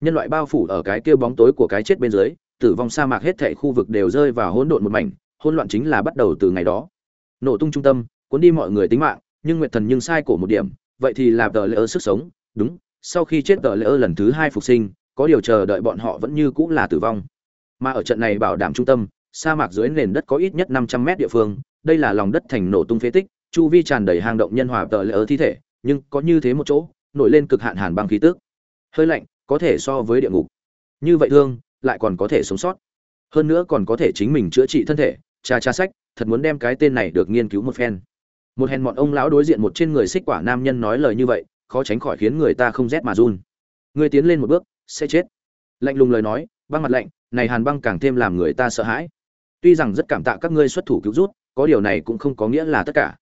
Nhân loại bao phủ ở cái kia bóng tối của cái chết bên dưới, tử vong sa mạc hết thảy khu vực đều rơi vào hỗn độn một mảnh, hỗn loạn chính là bắt đầu từ ngày đó. Nổ tung trung tâm, cuốn đi mọi người tính mạng nhưng nguyệt thần nhưng sai cổ một điểm, vậy thì là tờ lễ ơ sức sống, đúng, sau khi chết tờ lễ ơ lần thứ hai phục sinh, có điều chờ đợi bọn họ vẫn như cũng là tử vong. Mà ở trận này bảo đảm trung tâm, sa mạc dưới nền đất có ít nhất năm trăm mét địa phương, đây là lòng đất thành nổ tung phế tích, chu vi tràn đầy hang động nhân hòa tờ lễ ơ thi thể, nhưng có như thế một chỗ, nổi lên cực hạn hàn băng khí tức. Hơi lạnh, có thể so với địa ngục. Như vậy thương, lại còn có thể sống sót. Hơn nữa còn có thể chính mình chữa trị thân thể, cha cha sách, thật muốn đem cái tên này được nghiên cứu một phen một hèn mọn ông lão đối diện một trên người xích quả nam nhân nói lời như vậy, khó tránh khỏi khiến người ta không rét mà run. Người tiến lên một bước, sẽ chết. Lạnh lùng lời nói, băng mặt lạnh, này hàn băng càng thêm làm người ta sợ hãi. Tuy rằng rất cảm tạ các ngươi xuất thủ cứu rút, có điều này cũng không có nghĩa là tất cả.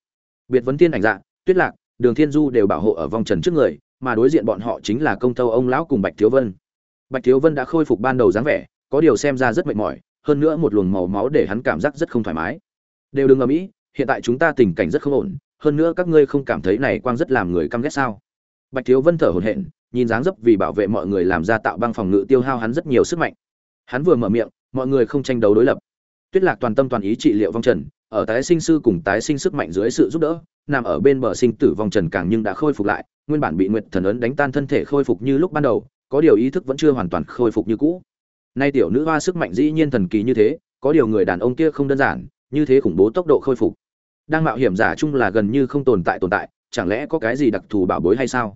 Biệt vấn tiên ảnh dạ tuyết lạc, đường thiên du đều bảo hộ ở vòng trần trước người, mà đối diện bọn họ chính là công tâu ông lão cùng bạch thiếu vân. Bạch thiếu vân đã khôi phục ban đầu dáng vẻ, có điều xem ra rất mệt mỏi, hơn nữa một luồng màu máu để hắn cảm giác rất không thoải mái. Đều đừng ở mỹ hiện tại chúng ta tình cảnh rất không ổn, hơn nữa các ngươi không cảm thấy này quang rất làm người căm ghét sao? Bạch thiếu vân thở hổn hển, nhìn dáng dấp vì bảo vệ mọi người làm ra tạo băng phòng ngự tiêu hao hắn rất nhiều sức mạnh. Hắn vừa mở miệng, mọi người không tranh đấu đối lập. Tuyết lạc toàn tâm toàn ý trị liệu vong trần, ở tái sinh sư cùng tái sinh sức mạnh dưới sự giúp đỡ, nằm ở bên bờ sinh tử vong trần càng nhưng đã khôi phục lại, nguyên bản bị nguyệt thần ấn đánh tan thân thể khôi phục như lúc ban đầu, có điều ý thức vẫn chưa hoàn toàn khôi phục như cũ. Nay tiểu nữ hoa sức mạnh dĩ nhiên thần kỳ như thế, có điều người đàn ông kia không đơn giản, như thế khủng bố tốc độ khôi phục đang mạo hiểm giả chung là gần như không tồn tại tồn tại, chẳng lẽ có cái gì đặc thù bảo bối hay sao?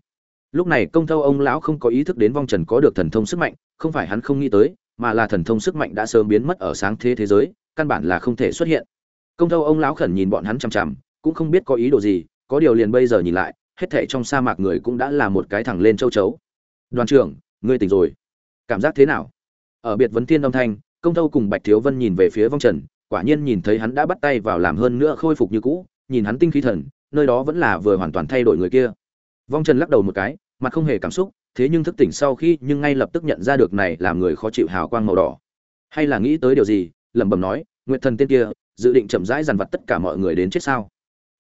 Lúc này công thâu ông lão không có ý thức đến vong trần có được thần thông sức mạnh, không phải hắn không nghĩ tới, mà là thần thông sức mạnh đã sớm biến mất ở sáng thế thế giới, căn bản là không thể xuất hiện. Công thâu ông lão khẩn nhìn bọn hắn chằm chằm, cũng không biết có ý đồ gì, có điều liền bây giờ nhìn lại, hết thảy trong sa mạc người cũng đã là một cái thẳng lên châu chấu. Đoàn trưởng, ngươi tỉnh rồi. Cảm giác thế nào? Ở biệt vấn thiên đông thanh, công thâu cùng bạch thiếu vân nhìn về phía vong trần quả nhiên nhìn thấy hắn đã bắt tay vào làm hơn nữa khôi phục như cũ, nhìn hắn tinh khí thần, nơi đó vẫn là vừa hoàn toàn thay đổi người kia. Vong trần lắc đầu một cái, mặt không hề cảm xúc, thế nhưng thức tỉnh sau khi nhưng ngay lập tức nhận ra được này làm người khó chịu hào quang màu đỏ. Hay là nghĩ tới điều gì? Lẩm bẩm nói, nguyệt thần tên kia, dự định chậm rãi dằn vặt tất cả mọi người đến chết sao?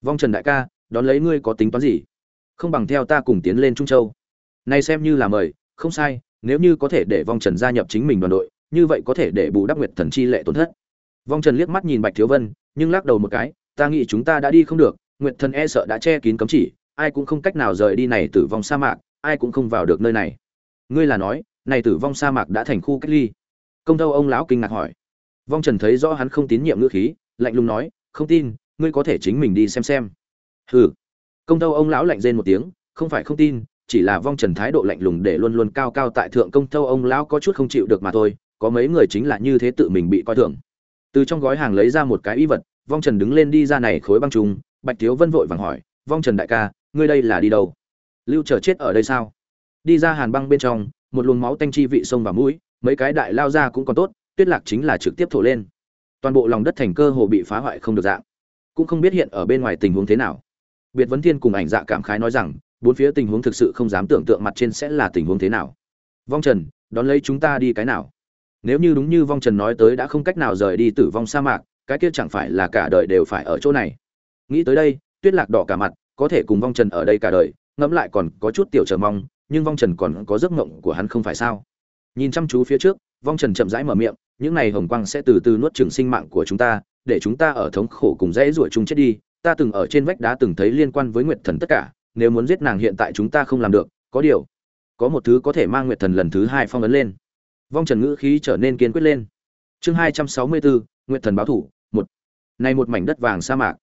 Vong trần đại ca, đón lấy ngươi có tính toán gì? Không bằng theo ta cùng tiến lên trung châu. Này xem như là mời, không sai, nếu như có thể để vong trần gia nhập chính mình đoàn đội, như vậy có thể để bù đắp nguyệt thần chi lệ tổn thất vong trần liếc mắt nhìn bạch thiếu vân, nhưng lắc đầu một cái, ta nghĩ chúng ta đã đi không được, nguyệt thần e sợ đã che kín cấm chỉ, ai cũng không cách nào rời đi này tử vong sa mạc, ai cũng không vào được nơi này. Ngươi là nói, này tử vong sa mạc đã thành khu cách ly? Công tâu ông lão kinh ngạc hỏi. Vong trần thấy rõ hắn không tín nhiệm ngữ khí, lạnh lùng nói, không tin, ngươi có thể chính mình đi xem xem. Hừ. Công tâu ông lão lạnh rên một tiếng, không phải không tin, chỉ là vong trần thái độ lạnh lùng để luôn luôn cao cao tại thượng công tâu ông lão có chút không chịu được mà thôi, có mấy người chính là như thế tự mình bị coi thường từ trong gói hàng lấy ra một cái y vật, vong trần đứng lên đi ra này khối băng trùng, bạch thiếu vân vội vàng hỏi, vong trần đại ca, ngươi đây là đi đâu? Lưu chờ chết ở đây sao? Đi ra hàn băng bên trong, một luồng máu tanh chi vị sông và mũi, mấy cái đại lao ra cũng còn tốt, tuyết lạc chính là trực tiếp thổ lên. Toàn bộ lòng đất thành cơ hồ bị phá hoại không được dạng. Cũng không biết hiện ở bên ngoài tình huống thế nào. Biệt vấn thiên cùng ảnh dạ cảm khái nói rằng, bốn phía tình huống thực sự không dám tưởng tượng mặt trên sẽ là tình huống thế nào. Vong trần, đón lấy chúng ta đi cái nào? Nếu như đúng như vong trần nói tới đã không cách nào rời đi tử vong sa mạc, cái kia chẳng phải là cả đời đều phải ở chỗ này. Nghĩ tới đây, tuyết lạc đỏ cả mặt, có thể cùng vong trần ở đây cả đời, ngẫm lại còn có chút tiểu chờ mong, nhưng vong trần còn có giấc mộng của hắn không phải sao? Nhìn chăm chú phía trước, vong trần chậm rãi mở miệng, những này hồng quang sẽ từ từ nuốt chửng sinh mạng của chúng ta, để chúng ta ở thống khổ cùng dãy ruổi chúng chết đi. Ta từng ở trên vách đá từng thấy liên quan với nguyệt thần tất cả, nếu muốn giết nàng hiện tại chúng ta không làm được, có điều, có một thứ có thể mang nguyệt thần lần thứ hai phong ấn lên vong trần ngữ khí trở nên kiên quyết lên. Chương hai trăm sáu mươi bốn nguyệt thần báo thủ, một. Này một mảnh đất vàng sa mạc.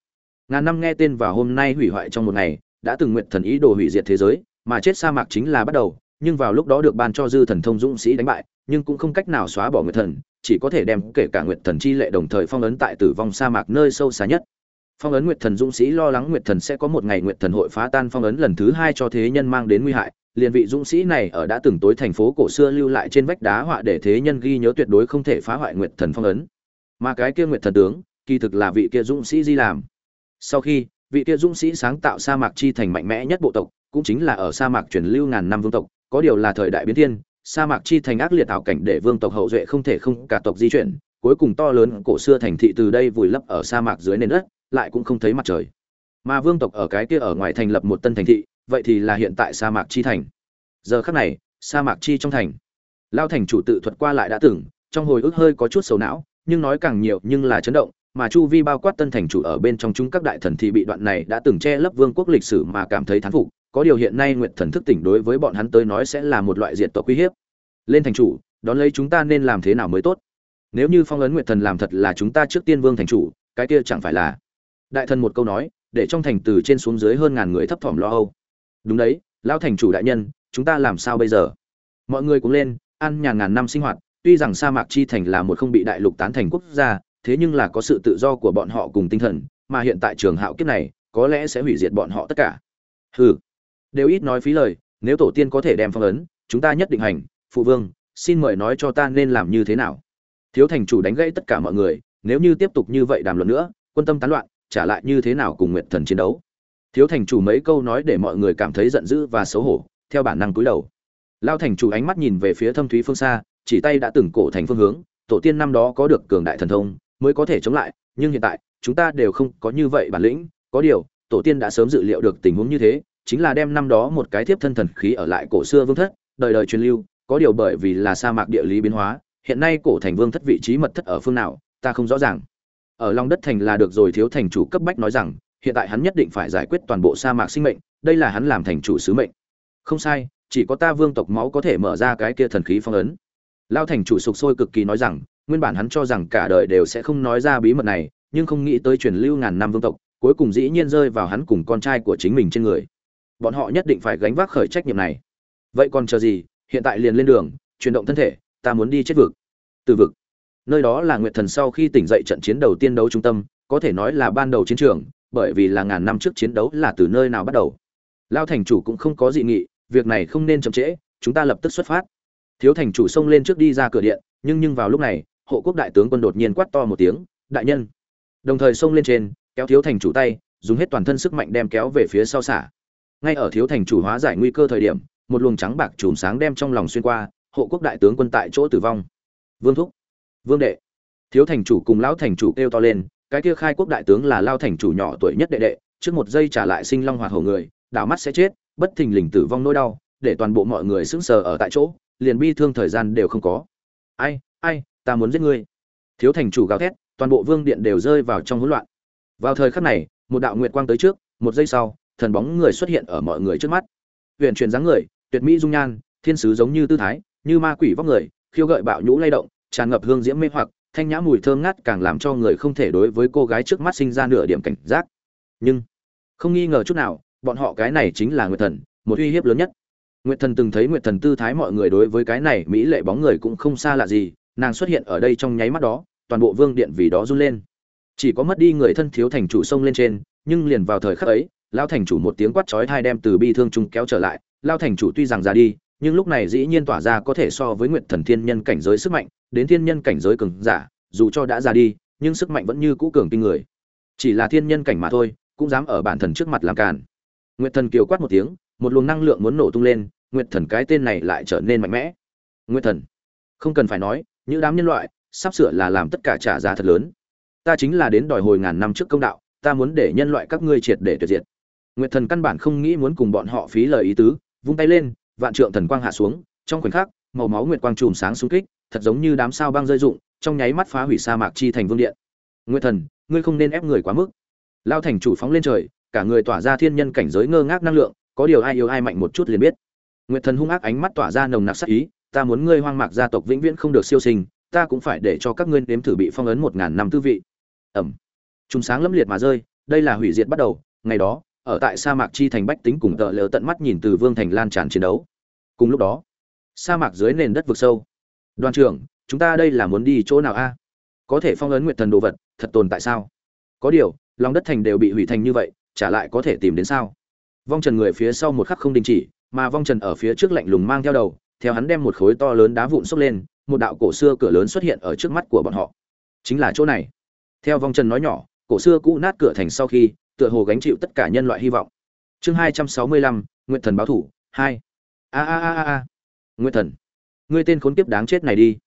Ngàn năm nghe tên và hôm nay hủy hoại trong một ngày, đã từng nguyệt thần ý đồ hủy diệt thế giới, mà chết sa mạc chính là bắt đầu, nhưng vào lúc đó được ban cho dư thần thông dũng sĩ đánh bại, nhưng cũng không cách nào xóa bỏ nguyệt thần, chỉ có thể đem kể cả nguyệt thần chi lệ đồng thời phong ấn tại tử vong sa mạc nơi sâu xa nhất. Phong ấn nguyệt thần dũng sĩ lo lắng nguyệt thần sẽ có một ngày nguyệt thần hội phá tan phong ấn lần thứ hai cho thế nhân mang đến nguy hại liền vị dũng sĩ này ở đã từng tối thành phố cổ xưa lưu lại trên vách đá họa để thế nhân ghi nhớ tuyệt đối không thể phá hoại nguyệt thần phong ấn. Mà cái kia nguyệt thần tướng, kỳ thực là vị kia dũng sĩ di làm. Sau khi, vị kia dũng sĩ sáng tạo sa mạc chi thành mạnh mẽ nhất bộ tộc, cũng chính là ở sa mạc truyền lưu ngàn năm vương tộc, có điều là thời đại biến thiên, sa mạc chi thành ác liệt ảo cảnh để vương tộc hậu duệ không thể không cả tộc di chuyển, cuối cùng to lớn cổ xưa thành thị từ đây vùi lấp ở sa mạc dưới nền đất, lại cũng không thấy mặt trời. Mà vương tộc ở cái kia ở ngoài thành lập một tân thành thị vậy thì là hiện tại sa mạc chi thành. Giờ khắc này, sa mạc chi trong thành. Lao thành chủ tự thuật qua lại đã từng, trong hồi ức hơi có chút xấu não, nhưng nói càng nhiều nhưng là chấn động, mà chu vi bao quát tân thành chủ ở bên trong chúng các đại thần thì bị đoạn này đã từng che lấp vương quốc lịch sử mà cảm thấy thán phục, có điều hiện nay nguyện thần thức tỉnh đối với bọn hắn tới nói sẽ là một loại diện tộc uy hiếp. Lên thành chủ, đón lấy chúng ta nên làm thế nào mới tốt? Nếu như phong ấn nguyện thần làm thật là chúng ta trước tiên vương thành chủ, cái kia chẳng phải là? Đại thần một câu nói, để trong thành từ trên xuống dưới hơn ngàn người thấp thỏm lo âu đúng đấy, lão thành chủ đại nhân, chúng ta làm sao bây giờ? Mọi người cũng lên, ăn nhàn ngàn năm sinh hoạt, tuy rằng sa mạc chi thành là một không bị đại lục tán thành quốc gia, thế nhưng là có sự tự do của bọn họ cùng tinh thần, mà hiện tại trường hạo kiếp này, có lẽ sẽ hủy diệt bọn họ tất cả. Hừ. Đều ít nói phí lời, nếu tổ tiên có thể đem phong ấn, chúng ta nhất định hành. Phụ vương, xin mời nói cho ta nên làm như thế nào? Thiếu thành chủ đánh gãy tất cả mọi người, nếu như tiếp tục như vậy đàm luận nữa, quân tâm tán loạn, trả lại như thế nào cùng nguyện thần chiến đấu? Thiếu thành chủ mấy câu nói để mọi người cảm thấy giận dữ và xấu hổ, theo bản năng cúi đầu. Lao thành chủ ánh mắt nhìn về phía thâm thúy phương xa, chỉ tay đã từng cổ thành phương hướng, tổ tiên năm đó có được cường đại thần thông, mới có thể chống lại, nhưng hiện tại, chúng ta đều không có như vậy bản lĩnh. Có điều, tổ tiên đã sớm dự liệu được tình huống như thế, chính là đem năm đó một cái thiếp thân thần khí ở lại cổ xưa vương thất, đời đời truyền lưu, có điều bởi vì là sa mạc địa lý biến hóa, hiện nay cổ thành vương thất vị trí mật thất ở phương nào, ta không rõ ràng. Ở lòng đất thành là được rồi thiếu thành chủ cấp bách nói rằng hiện tại hắn nhất định phải giải quyết toàn bộ sa mạc sinh mệnh, đây là hắn làm thành chủ sứ mệnh. Không sai, chỉ có ta vương tộc máu có thể mở ra cái kia thần khí phong ấn. Lao thành chủ sục sôi cực kỳ nói rằng, nguyên bản hắn cho rằng cả đời đều sẽ không nói ra bí mật này, nhưng không nghĩ tới truyền lưu ngàn năm vương tộc, cuối cùng dĩ nhiên rơi vào hắn cùng con trai của chính mình trên người. Bọn họ nhất định phải gánh vác khởi trách nhiệm này. Vậy còn chờ gì? Hiện tại liền lên đường, chuyển động thân thể, ta muốn đi chết vực. Từ vực. Nơi đó là nguyệt thần sau khi tỉnh dậy trận chiến đầu tiên đấu trung tâm, có thể nói là ban đầu chiến trường bởi vì là ngàn năm trước chiến đấu là từ nơi nào bắt đầu. Lao thành chủ cũng không có dị nghị, việc này không nên chậm trễ, chúng ta lập tức xuất phát. Thiếu thành chủ xông lên trước đi ra cửa điện, nhưng nhưng vào lúc này, hộ quốc đại tướng quân đột nhiên quát to một tiếng, đại nhân! Đồng thời xông lên trên, kéo thiếu thành chủ tay, dùng hết toàn thân sức mạnh đem kéo về phía sau xả. Ngay ở thiếu thành chủ hóa giải nguy cơ thời điểm, một luồng trắng bạc chùm sáng đem trong lòng xuyên qua, hộ quốc đại tướng quân tại chỗ tử vong. Vương thúc! Vương đệ! Thiếu thành chủ cùng lão thành chủ kêu to lên cái kia khai quốc đại tướng là lao thành chủ nhỏ tuổi nhất đệ đệ, trước một giây trả lại sinh long hoạt hổ người, đảo mắt sẽ chết, bất thình lình tử vong nỗi đau, để toàn bộ mọi người sững sờ ở tại chỗ, liền bi thương thời gian đều không có. Ai ai, ta muốn giết ngươi. Thiếu thành chủ gào thét, toàn bộ vương điện đều rơi vào trong hỗn loạn. Vào thời khắc này, một đạo nguyệt quang tới trước, một giây sau, thần bóng người xuất hiện ở mọi người trước mắt. Huyền chuyển dáng người, tuyệt mỹ dung nhan, thiên sứ giống như tư thái, như ma quỷ vóc người, khiêu gợi bạo nhũ lay động, tràn ngập hương diễm mê hoặc thanh nhã mùi thơm ngát càng làm cho người không thể đối với cô gái trước mắt sinh ra nửa điểm cảnh giác. Nhưng, không nghi ngờ chút nào, bọn họ cái này chính là nguyệt thần, một uy hiếp lớn nhất. Nguyệt thần từng thấy nguyệt thần tư thái mọi người đối với cái này mỹ lệ bóng người cũng không xa lạ gì, nàng xuất hiện ở đây trong nháy mắt đó, toàn bộ vương điện vì đó run lên. Chỉ có mất đi người thân thiếu thành chủ sông lên trên, nhưng liền vào thời khắc ấy lao thành chủ một tiếng quát chói thai đem từ bi thương trung kéo trở lại lao thành chủ tuy rằng già đi nhưng lúc này dĩ nhiên tỏa ra có thể so với nguyệt thần thiên nhân cảnh giới sức mạnh, đến thiên nhân cảnh giới cường giả, dù cho đã ra đi, nhưng sức mạnh vẫn như cũ cường kinh người. Chỉ là thiên nhân cảnh mà thôi, cũng dám ở bản thần trước mặt làm càn. Nguyệt thần kiều quát một tiếng, một luồng năng lượng muốn nổ tung lên, nguyệt thần cái tên này lại trở nên mạnh mẽ. Nguyệt thần, không cần phải nói những đám nhân loại, sắp sửa là làm tất cả trả giá thật lớn. Ta chính là đến đòi hồi ngàn năm trước công đạo, ta muốn để nhân loại các ngươi triệt để tuyệt diệt. Nguyệt thần căn bản không nghĩ muốn cùng bọn họ phí lời ý tứ, vung tay lên vạn trượng thần quang hạ xuống, trong khoảnh khắc, màu máu nguyệt quang chùm sáng xung kích, thật giống như đám sao băng rơi rụng, trong nháy mắt phá hủy sa mạc chi thành vương điện. Nguyệt thần, ngươi không nên ép người quá mức. Lao thành chủ phóng lên trời, cả người tỏa ra thiên nhân cảnh giới ngơ ngác năng lượng, có điều ai yêu ai mạnh một chút liền biết. Nguyệt thần hung ác ánh mắt tỏa ra nồng nặc sắc ý, ta muốn ngươi hoang mạc gia tộc vĩnh viễn không được siêu sinh, ta cũng phải để cho các ngươi nếm thử bị phong ấn một ngàn năm tư vị. Ẩm. Chúng sáng lẫm liệt mà rơi, đây là hủy diệt bắt đầu, ngày đó ở tại sa mạc chi thành bách tính cùng tợ lỡ tận mắt nhìn từ vương thành lan tràn chiến đấu. Cùng lúc đó, sa mạc dưới nền đất vực sâu. Đoàn trưởng, chúng ta đây là muốn đi chỗ nào a? Có thể phong ấn nguyệt thần đồ vật, thật tồn tại sao? Có điều, lòng đất thành đều bị hủy thành như vậy trả lại có thể tìm đến sao? Vong trần người phía sau một khắc không đình chỉ, mà vong trần ở phía trước lạnh lùng mang theo đầu, theo hắn đem một khối to lớn đá vụn xốc lên, một đạo cổ xưa cửa lớn xuất hiện ở trước mắt của bọn họ. Chính là chỗ này. Theo vong trần nói nhỏ, cổ xưa cũ nát cửa thành sau khi tựa hồ gánh chịu tất cả nhân loại hy vọng. Chương hai trăm sáu mươi lăm nguyện thần báo thủ 2. a a a a nguyện thần. Ngươi tên khốn kiếp đáng chết này đi.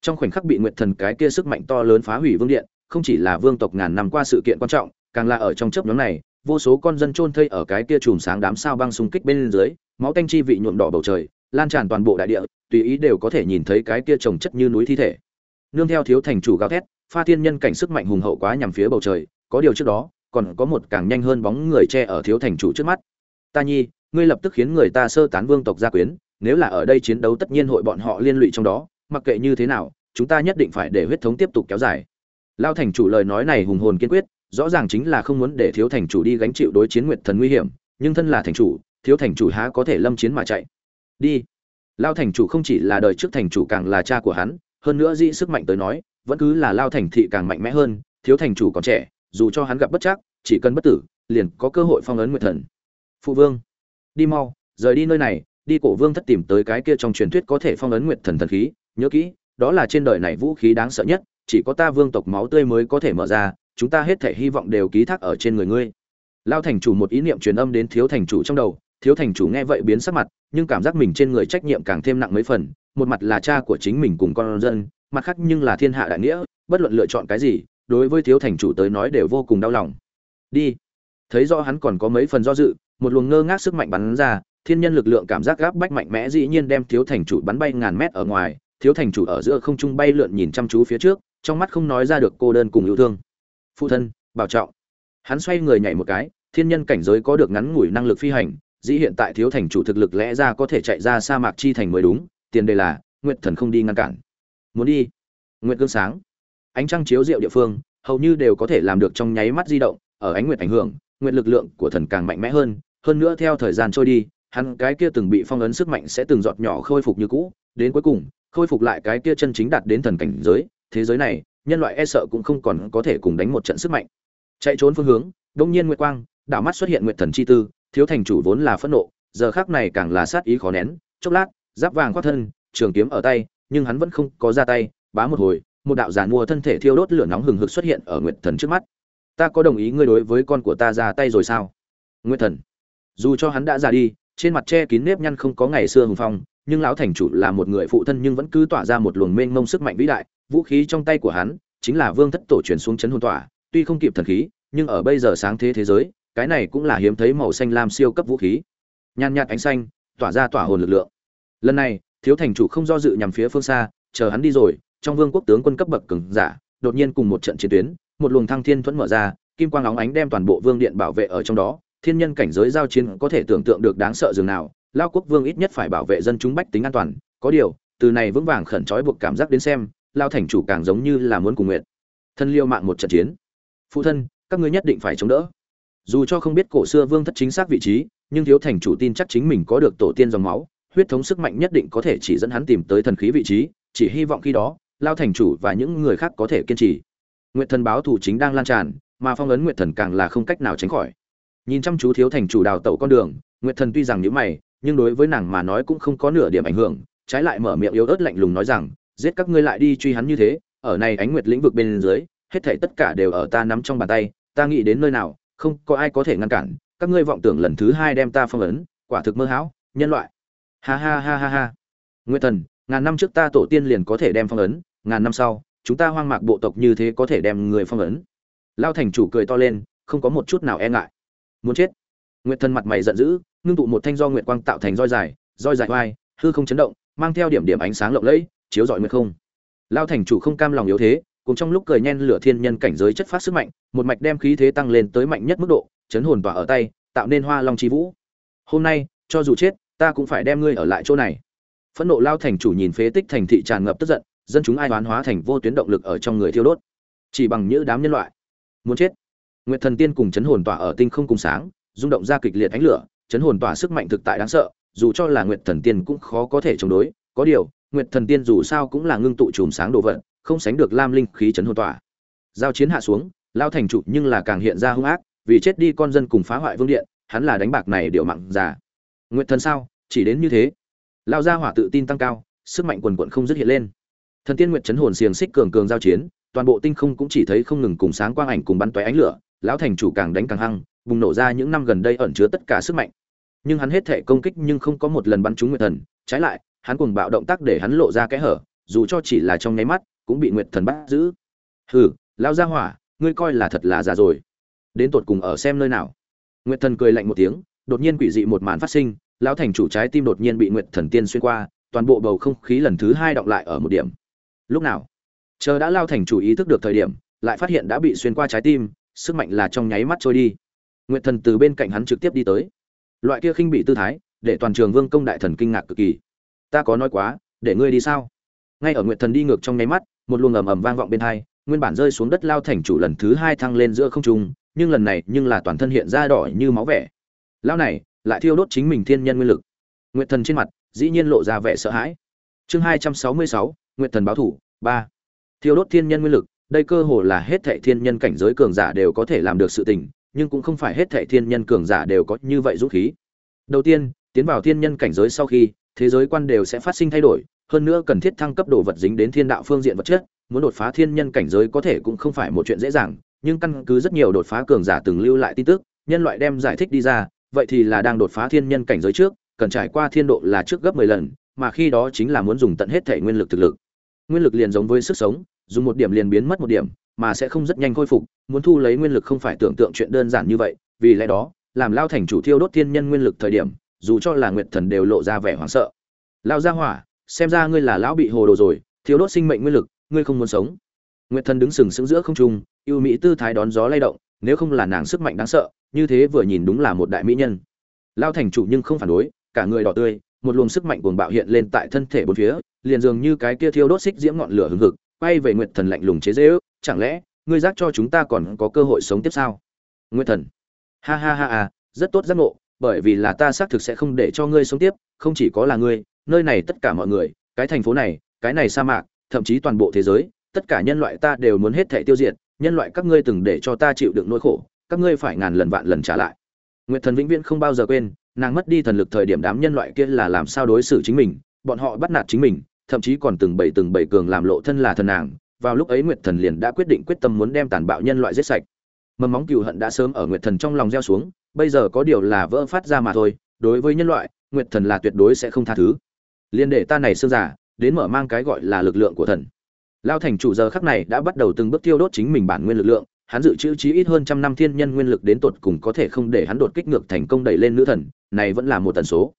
Trong khoảnh khắc bị nguyện thần cái kia sức mạnh to lớn phá hủy vương điện, không chỉ là vương tộc ngàn năm qua sự kiện quan trọng, càng là ở trong chớp nhoáng này, vô số con dân chôn thây ở cái kia chùm sáng đám sao băng xung kích bên dưới, máu tanh chi vị nhuộm đỏ bầu trời, lan tràn toàn bộ đại địa, tùy ý đều có thể nhìn thấy cái kia trồng chất như núi thi thể. Nương theo thiếu thành chủ gào thét, pha thiên nhân cảnh sức mạnh hùng hậu quá nhằm phía bầu trời, có điều trước đó còn có một càng nhanh hơn bóng người che ở thiếu thành chủ trước mắt. Ta nhi, ngươi lập tức khiến người ta sơ tán vương tộc gia quyến, nếu là ở đây chiến đấu tất nhiên hội bọn họ liên lụy trong đó, mặc kệ như thế nào, chúng ta nhất định phải để huyết thống tiếp tục kéo dài. Lao thành chủ lời nói này hùng hồn kiên quyết, rõ ràng chính là không muốn để thiếu thành chủ đi gánh chịu đối chiến nguyệt thần nguy hiểm, nhưng thân là thành chủ, thiếu thành chủ há có thể lâm chiến mà chạy. Đi. Lao thành chủ không chỉ là đời trước thành chủ càng là cha của hắn, hơn nữa dĩ sức mạnh tới nói, vẫn cứ là lao thành thị càng mạnh mẽ hơn, thiếu thành chủ còn trẻ dù cho hắn gặp bất chắc, chỉ cần bất tử, liền có cơ hội phong ấn nguyệt thần. Phụ vương, đi mau, rời đi nơi này, đi cổ vương thất tìm tới cái kia trong truyền thuyết có thể phong ấn nguyệt thần thần khí. Nhớ kỹ, đó là trên đời này vũ khí đáng sợ nhất, chỉ có ta vương tộc máu tươi mới có thể mở ra, chúng ta hết thể hy vọng đều ký thác ở trên người ngươi. Lao thành chủ một ý niệm truyền âm đến thiếu thành chủ trong đầu, thiếu thành chủ nghe vậy biến sắc mặt, nhưng cảm giác mình trên người trách nhiệm càng thêm nặng mấy phần, một mặt là cha của chính mình cùng con dân, mặt khác nhưng là thiên hạ đại nghĩa, bất luận lựa chọn cái gì đối với thiếu thành chủ tới nói đều vô cùng đau lòng. Đi. Thấy rõ hắn còn có mấy phần do dự, một luồng ngơ ngác sức mạnh bắn ra, thiên nhân lực lượng cảm giác gáp bách mạnh mẽ dĩ nhiên đem thiếu thành chủ bắn bay ngàn mét ở ngoài, thiếu thành chủ ở giữa không trung bay lượn nhìn chăm chú phía trước, trong mắt không nói ra được cô đơn cùng yêu thương. Phụ thân, bảo trọng. Hắn xoay người nhảy một cái, thiên nhân cảnh giới có được ngắn ngủi năng lực phi hành, dĩ hiện tại thiếu thành chủ thực lực lẽ ra có thể chạy ra sa mạc chi thành mới đúng, tiền đề là, nguyệt thần không đi ngăn cản. Muốn đi. Nguyệt gương sáng ánh trăng chiếu rượu địa phương, hầu như đều có thể làm được trong nháy mắt di động, ở ánh nguyệt ảnh hưởng, nguyệt lực lượng của thần càng mạnh mẽ hơn hơn nữa theo thời gian trôi đi, hắn cái kia từng bị phong ấn sức mạnh sẽ từng giọt nhỏ khôi phục như cũ, đến cuối cùng, khôi phục lại cái kia chân chính đạt đến thần cảnh giới, thế giới này, nhân loại e sợ cũng không còn có thể cùng đánh một trận sức mạnh. Chạy trốn phương hướng, đông nhiên nguyệt quang, đảo mắt xuất hiện nguyệt thần chi tư, thiếu thành chủ vốn là phẫn nộ, giờ khác này càng là sát ý khó nén, chốc lát, giáp vàng khoác thân, trường kiếm ở tay, nhưng hắn vẫn không có ra tay, bá một hồi một đạo giàn mua thân thể thiêu đốt lửa nóng hừng hực xuất hiện ở nguyệt thần trước mắt. Ta có đồng ý ngươi đối với con của ta ra tay rồi sao? Nguyệt thần. Dù cho hắn đã ra đi, trên mặt che kín nếp nhăn không có ngày xưa hùng phong, nhưng lão thành chủ là một người phụ thân nhưng vẫn cứ tỏa ra một luồng mênh mông sức mạnh vĩ đại. Vũ khí trong tay của hắn chính là vương thất tổ truyền xuống chấn hồn tỏa, tuy không kịp thần khí, nhưng ở bây giờ sáng thế thế giới, cái này cũng là hiếm thấy màu xanh lam siêu cấp vũ khí. Nhàn nhạt ánh xanh, tỏa ra tỏa hồn lực lượng. Lần này, thiếu thành chủ không do dự nhằm phía phương xa, chờ hắn đi rồi trong vương quốc tướng quân cấp bậc cường giả, đột nhiên cùng một trận chiến tuyến, một luồng thăng thiên thuẫn mở ra, kim quang óng ánh đem toàn bộ vương điện bảo vệ ở trong đó, thiên nhân cảnh giới giao chiến có thể tưởng tượng được đáng sợ dường nào, lao quốc vương ít nhất phải bảo vệ dân chúng bách tính an toàn, có điều, từ này vững vàng khẩn trói buộc cảm giác đến xem, lao thành chủ càng giống như là muốn cùng nguyện. Thân liêu mạng một trận chiến. Phụ thân, các ngươi nhất định phải chống đỡ. Dù cho không biết cổ xưa vương thất chính xác vị trí, nhưng thiếu thành chủ tin chắc chính mình có được tổ tiên dòng máu, huyết thống sức mạnh nhất định có thể chỉ dẫn hắn tìm tới thần khí vị trí, chỉ hy vọng khi đó lao thành chủ và những người khác có thể kiên trì. Nguyện thần báo thủ chính đang lan tràn, mà phong ấn nguyện thần càng là không cách nào tránh khỏi. Nhìn chăm chú thiếu thành chủ đào tẩu con đường nguyện thần tuy rằng nhữ mày, nhưng đối với nàng mà nói cũng không có nửa điểm ảnh hưởng, trái lại mở miệng yếu ớt lạnh lùng nói rằng, giết các ngươi lại đi truy hắn như thế, ở này ánh nguyệt lĩnh vực bên dưới, hết thảy tất cả đều ở ta nắm trong bàn tay, ta nghĩ đến nơi nào, không có ai có thể ngăn cản, các ngươi vọng tưởng lần thứ hai đem ta phong ấn, quả thực mơ hão, nhân loại. Ha ha ha ha ha. Nguyệt thần ngàn năm trước ta tổ tiên liền có thể đem phong ấn, ngàn năm sau, chúng ta hoang mạc bộ tộc như thế có thể đem người phong ấn. Lao thành chủ cười to lên, không có một chút nào e ngại. Muốn chết. Nguyệt thần mặt mày giận dữ, ngưng tụ một thanh do nguyệt quang tạo thành roi dài roi dài oai hư không chấn động, mang theo điểm điểm ánh sáng lộng lẫy, chiếu rọi nguyệt không. Lao thành chủ không cam lòng yếu thế, cùng trong lúc cười nhen lửa thiên nhân cảnh giới chất phát sức mạnh, một mạch đem khí thế tăng lên tới mạnh nhất mức độ, chấn hồn tỏa ở tay, tạo nên hoa long chi vũ. Hôm nay, cho dù chết, ta cũng phải đem ngươi ở lại chỗ này phẫn nộ lao thành chủ nhìn phế tích thành thị tràn ngập tức giận, dân chúng ai đoán hóa thành vô tuyến động lực ở trong người thiêu đốt. Chỉ bằng những đám nhân loại. Muốn chết. Nguyệt thần tiên cùng chấn hồn tỏa ở tinh không cùng sáng, rung động ra kịch liệt ánh lửa, chấn hồn tỏa sức mạnh thực tại đáng sợ, dù cho là nguyệt thần tiên cũng khó có thể chống đối, có điều, nguyệt thần tiên dù sao cũng là ngưng tụ chùm sáng đồ vật, không sánh được lam linh khí chấn hồn tỏa. Giao chiến hạ xuống, lao thành chủ nhưng là càng hiện ra hung ác, vì chết đi con dân cùng phá hoại vương điện, hắn là đánh bạc này điều mặn già. Nguyệt thần sao? Chỉ đến như thế lao gia hỏa tự tin tăng cao, sức mạnh quần quận không dứt hiện lên. Thần tiên nguyệt chấn hồn xiềng xích cường cường giao chiến, toàn bộ tinh không cũng chỉ thấy không ngừng cùng sáng quang ảnh cùng bắn tóe ánh lửa, lão thành chủ càng đánh càng hăng, bùng nổ ra những năm gần đây ẩn chứa tất cả sức mạnh. Nhưng hắn hết thể công kích nhưng không có một lần bắn trúng nguyệt thần, trái lại, hắn cùng bạo động tác để hắn lộ ra kẽ hở, dù cho chỉ là trong nháy mắt, cũng bị nguyệt thần bắt giữ. Hừ lao gia hỏa, ngươi coi là thật là già rồi. Đến tột cùng ở xem nơi nào? Nguyệt thần cười lạnh một tiếng, đột nhiên quỷ dị một màn phát sinh lão thành chủ trái tim đột nhiên bị nguyệt thần tiên xuyên qua, toàn bộ bầu không khí lần thứ hai đọng lại ở một điểm. Lúc nào? Chờ đã lao thành chủ ý thức được thời điểm, lại phát hiện đã bị xuyên qua trái tim, sức mạnh là trong nháy mắt trôi đi. Nguyệt thần từ bên cạnh hắn trực tiếp đi tới. Loại kia khinh bị tư thái, để toàn trường vương công đại thần kinh ngạc cực kỳ. Ta có nói quá, để ngươi đi sao? Ngay ở nguyệt thần đi ngược trong nháy mắt, một luồng ầm ầm vang vọng bên hai, nguyên bản rơi xuống đất lao thành chủ lần thứ hai thăng lên giữa không trung, nhưng lần này nhưng là toàn thân hiện ra đỏ như máu vẻ. Lao này lại thiêu đốt chính mình thiên nhân nguyên lực. Nguyệt thần trên mặt, dĩ nhiên lộ ra vẻ sợ hãi. Chương hai trăm sáu mươi sáu, nguyệt thần báo thủ, ba. Thiêu đốt thiên nhân nguyên lực, đây cơ hồ là hết thệ thiên nhân cảnh giới cường giả đều có thể làm được sự tình, nhưng cũng không phải hết thệ thiên nhân cường giả đều có như vậy dũng khí. Đầu tiên, tiến vào thiên nhân cảnh giới sau khi, thế giới quan đều sẽ phát sinh thay đổi, hơn nữa cần thiết thăng cấp đồ vật dính đến thiên đạo phương diện vật chất, muốn đột phá thiên nhân cảnh giới có thể cũng không phải một chuyện dễ dàng, nhưng căn cứ rất nhiều đột phá cường giả từng lưu lại tin tức, nhân loại đem giải thích đi ra vậy thì là đang đột phá thiên nhân cảnh giới trước, cần trải qua thiên độ là trước gấp mười lần, mà khi đó chính là muốn dùng tận hết thể nguyên lực thực lực. Nguyên lực liền giống với sức sống, dùng một điểm liền biến mất một điểm, mà sẽ không rất nhanh khôi phục, muốn thu lấy nguyên lực không phải tưởng tượng chuyện đơn giản như vậy, vì lẽ đó, làm lao thành chủ thiêu đốt thiên nhân nguyên lực thời điểm, dù cho là nguyệt thần đều lộ ra vẻ hoảng sợ. Lao ra hỏa, xem ra ngươi là lão bị hồ đồ rồi thiếu đốt sinh mệnh nguyên lực, ngươi không muốn sống. Nguyệt thần đứng sừng sững giữa không trung yêu mỹ tư thái đón gió lay động, nếu không là nàng sức mạnh đáng sợ như thế vừa nhìn đúng là một đại mỹ nhân. Lao thành chủ nhưng không phản đối, cả người đỏ tươi, một luồng sức mạnh cuồng bạo hiện lên tại thân thể bốn phía, liền dường như cái kia thiêu đốt xích diễm ngọn lửa hừng hực, quay về nguyệt thần lạnh lùng chế dễ ước chẳng lẽ, ngươi giác cho chúng ta còn có cơ hội sống tiếp sao? Nguyệt thần, ha ha ha ha rất tốt giác ngộ, bởi vì là ta xác thực sẽ không để cho ngươi sống tiếp, không chỉ có là ngươi, nơi này tất cả mọi người, cái thành phố này, cái này sa mạc, thậm chí toàn bộ thế giới, tất cả nhân loại ta đều muốn hết thể tiêu diệt, nhân loại các ngươi từng để cho ta chịu đựng nỗi khổ các ngươi phải ngàn lần vạn lần trả lại. Nguyệt thần vĩnh viễn không bao giờ quên, nàng mất đi thần lực thời điểm đám nhân loại kia là làm sao đối xử chính mình, bọn họ bắt nạt chính mình, thậm chí còn từng bảy từng bảy cường làm lộ thân là thần nàng, vào lúc ấy nguyệt thần liền đã quyết định quyết tâm muốn đem tàn bạo nhân loại giết sạch. Mầm móng cừu hận đã sớm ở nguyệt thần trong lòng gieo xuống, bây giờ có điều là vỡ phát ra mà thôi, đối với nhân loại, nguyệt thần là tuyệt đối sẽ không tha thứ. Liên để ta này sơ giả đến mở mang cái gọi là lực lượng của thần. Lao thành chủ giờ khắc này đã bắt đầu từng bước tiêu đốt chính mình bản nguyên lực lượng hắn dự trữ chí ít hơn trăm năm thiên nhân nguyên lực đến tột cùng có thể không để hắn đột kích ngược thành công đẩy lên nữ thần, này vẫn là một tần số.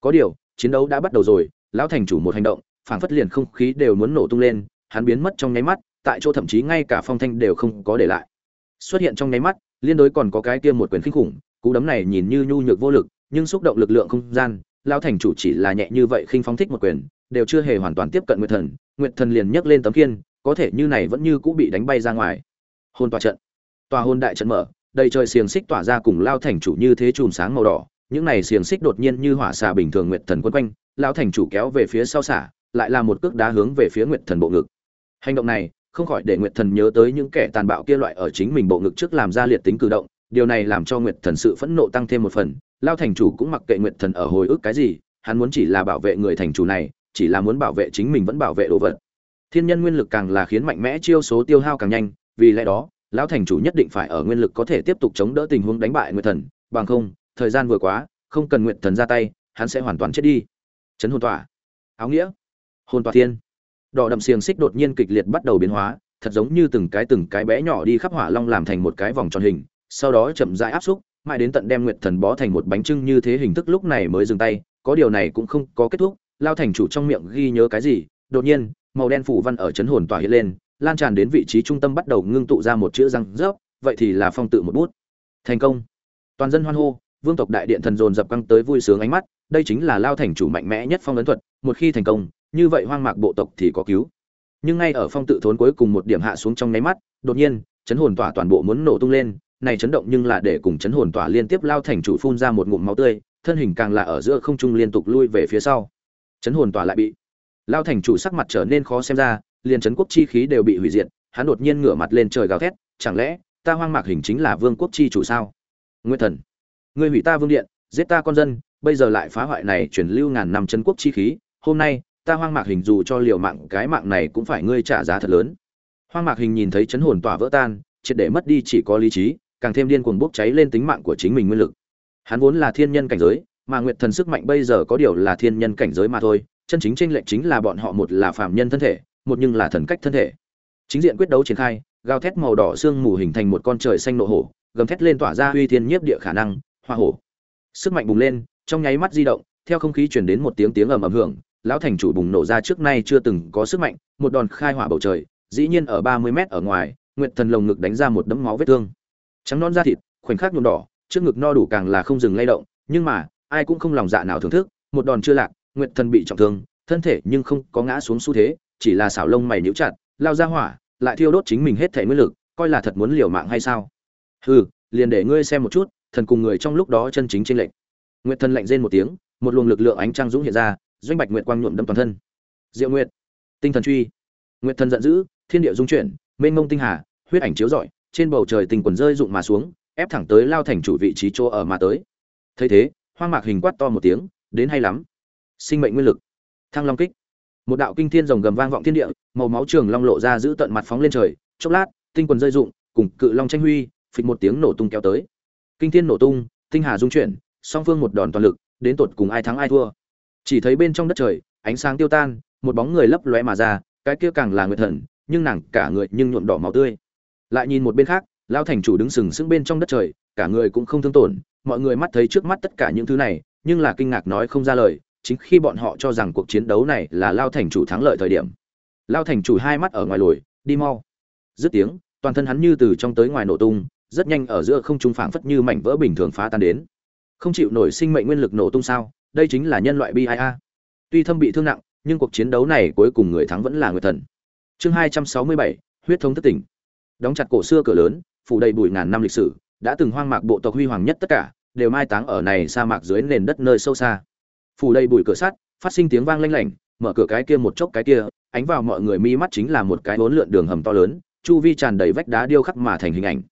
Có điều, chiến đấu đã bắt đầu rồi, lão thành chủ một hành động, phảng phất liền không khí đều muốn nổ tung lên, hắn biến mất trong nháy mắt, tại chỗ thậm chí ngay cả phong thanh đều không có để lại. Xuất hiện trong nháy mắt, liên đối còn có cái kia một quyền kinh khủng, cú đấm này nhìn như nhu nhược vô lực, nhưng xúc động lực lượng không gian, lão thành chủ chỉ là nhẹ như vậy khinh phóng thích một quyền, đều chưa hề hoàn toàn tiếp cận nguyệt thần nguyệt thần liền nhấc lên tấm kiên có thể như này vẫn như cũ bị đánh bay ra ngoài hôn tòa trận. Tòa hôn đại trận mở, đầy trời xiềng xích tỏa ra cùng lao thành chủ như thế chùm sáng màu đỏ. Những này xiềng xích đột nhiên như hỏa xà bình thường nguyệt thần quân quanh, lao thành chủ kéo về phía sau xả, lại là một cước đá hướng về phía nguyệt thần bộ ngực. Hành động này, không khỏi để nguyệt thần nhớ tới những kẻ tàn bạo kia loại ở chính mình bộ ngực trước làm ra liệt tính cử động. Điều này làm cho nguyệt thần sự phẫn nộ tăng thêm một phần. Lao thành chủ cũng mặc kệ nguyệt thần ở hồi ức cái gì, hắn muốn chỉ là bảo vệ người thành chủ này, chỉ là muốn bảo vệ chính mình vẫn bảo vệ đồ vật. Thiên nhân nguyên lực càng là khiến mạnh mẽ chiêu số tiêu hao càng nhanh vì lẽ đó, lão thành chủ nhất định phải ở nguyên lực có thể tiếp tục chống đỡ tình huống đánh bại nguyệt thần, bằng không, thời gian vừa quá, không cần nguyệt thần ra tay, hắn sẽ hoàn toàn chết đi. Chấn hồn tỏa áo nghĩa. Hồn tỏa thiên. Đỏ đậm xiềng xích đột nhiên kịch liệt bắt đầu biến hóa, thật giống như từng cái từng cái bé nhỏ đi khắp hỏa long làm thành một cái vòng tròn hình, sau đó chậm rãi áp xúc, mãi đến tận đem nguyệt thần bó thành một bánh trưng như thế hình thức lúc này mới dừng tay, có điều này cũng không có kết thúc lao thành chủ trong miệng ghi nhớ cái gì, đột nhiên, màu đen phủ văn ở chấn hồn tỏa hiện lên lan tràn đến vị trí trung tâm bắt đầu ngưng tụ ra một chữ răng rớp, vậy thì là phong tự một bút. Thành công. Toàn dân hoan hô, vương tộc đại điện thần dồn dập căng tới vui sướng ánh mắt, đây chính là lao thành chủ mạnh mẽ nhất phong ấn thuật, một khi thành công, như vậy hoang mạc bộ tộc thì có cứu. Nhưng ngay ở phong tự thốn cuối cùng một điểm hạ xuống trong nháy mắt, đột nhiên, chấn hồn tỏa toàn bộ muốn nổ tung lên, này chấn động nhưng là để cùng chấn hồn tỏa liên tiếp lao thành chủ phun ra một ngụm máu tươi, thân hình càng là ở giữa không trung liên tục lui về phía sau. Chấn hồn tỏa lại bị lao thành chủ sắc mặt trở nên khó xem ra liền chấn quốc chi khí đều bị hủy diệt, hắn đột nhiên ngửa mặt lên trời gào thét, chẳng lẽ ta hoang mạc hình chính là vương quốc chi chủ sao? Nguyên thần, ngươi hủy ta vương điện, giết ta con dân, bây giờ lại phá hoại này truyền lưu ngàn năm trấn quốc chi khí, hôm nay ta hoang mạc hình dù cho liều mạng, cái mạng này cũng phải ngươi trả giá thật lớn. Hoang mạc hình nhìn thấy chấn hồn tỏa vỡ tan, triệt để mất đi chỉ có lý trí, càng thêm điên cuồng bốc cháy lên tính mạng của chính mình nguyên lực. Hắn vốn là thiên nhân cảnh giới, mà nguyệt thần sức mạnh bây giờ có điều là thiên nhân cảnh giới mà thôi, chân chính chênh lệch chính là bọn họ một là phàm nhân thân thể một nhưng là thần cách thân thể. Chính diện quyết đấu triển khai, gào thét màu đỏ xương mù hình thành một con trời xanh nộ hổ, gầm thét lên tỏa ra uy thiên nhiếp địa khả năng, hoa hổ. Sức mạnh bùng lên, trong nháy mắt di động, theo không khí chuyển đến một tiếng tiếng ầm ầm hưởng, lão thành chủ bùng nổ ra trước nay chưa từng có sức mạnh, một đòn khai hỏa bầu trời, dĩ nhiên ở ba mươi mét ở ngoài, nguyệt thần lồng ngực đánh ra một đấm máu vết thương. Trắng non da thịt, khoảnh khắc nhuộm đỏ, trước ngực no đủ càng là không dừng lay động, nhưng mà, ai cũng không lòng dạ nào thưởng thức, một đòn chưa lạc, nguyệt thần bị trọng thương, thân thể nhưng không có ngã xuống xu thế chỉ là xảo lông mày nhíu chặt, lao ra hỏa, lại thiêu đốt chính mình hết thể nguyên lực, coi là thật muốn liều mạng hay sao? Hừ, liền để ngươi xem một chút, thần cùng người trong lúc đó chân chính trên lệnh nguyệt thần lạnh rên một tiếng, một luồng lực lượng ánh trăng dũng hiện ra, doanh bạch nguyệt quang nhuộm đâm toàn thân. Diệu nguyệt, tinh thần truy. Nguyệt thần giận dữ, thiên địa dung chuyển, mênh mông tinh hà, huyết ảnh chiếu rọi, trên bầu trời tình quần rơi rụng mà xuống, ép thẳng tới lao thành chủ vị trí chỗ ở mà tới. Thấy thế, hoang mạc hình quát to một tiếng, đến hay lắm. Sinh mệnh nguyên lực. Thăng long kích một đạo kinh thiên rồng gầm vang vọng thiên địa, màu máu trường long lộ ra giữ tận mặt phóng lên trời. Chốc lát, tinh quần rơi rụng, cùng cự long tranh huy, phịch một tiếng nổ tung kéo tới. Kinh thiên nổ tung, tinh hà dung chuyển, song phương một đòn toàn lực, đến tột cùng ai thắng ai thua. Chỉ thấy bên trong đất trời, ánh sáng tiêu tan, một bóng người lấp lóe mà ra, cái kia càng là nguyệt thần, nhưng nàng cả người nhưng nhuộm đỏ máu tươi. Lại nhìn một bên khác lao thành chủ đứng sừng sững bên trong đất trời, cả người cũng không thương tổn, mọi người mắt thấy trước mắt tất cả những thứ này, nhưng là kinh ngạc nói không ra lời chính khi bọn họ cho rằng cuộc chiến đấu này là lao thành chủ thắng lợi thời điểm, lao thành chủ hai mắt ở ngoài lồi, đi mau. Dứt tiếng, toàn thân hắn như từ trong tới ngoài nổ tung, rất nhanh ở giữa không trung phảng phất như mảnh vỡ bình thường phá tan đến. Không chịu nổi sinh mệnh nguyên lực nổ tung sao, đây chính là nhân loại bi a. Tuy thâm bị thương nặng, nhưng cuộc chiến đấu này cuối cùng người thắng vẫn là người thần. Chương hai trăm sáu mươi bảy, huyết thống thất tỉnh. Đóng chặt cổ xưa cửa lớn, phủ đầy bụi ngàn năm lịch sử, đã từng hoang mạc bộ tộc huy hoàng nhất tất cả, đều mai táng ở này sa mạc dưới nền đất nơi sâu xa phủ đầy bụi cửa sắt, phát sinh tiếng vang lanh lảnh, mở cửa cái kia một chốc cái kia, ánh vào mọi người mi mắt chính là một cái bốn lượn đường hầm to lớn, chu vi tràn đầy vách đá điêu khắc mà thành hình ảnh.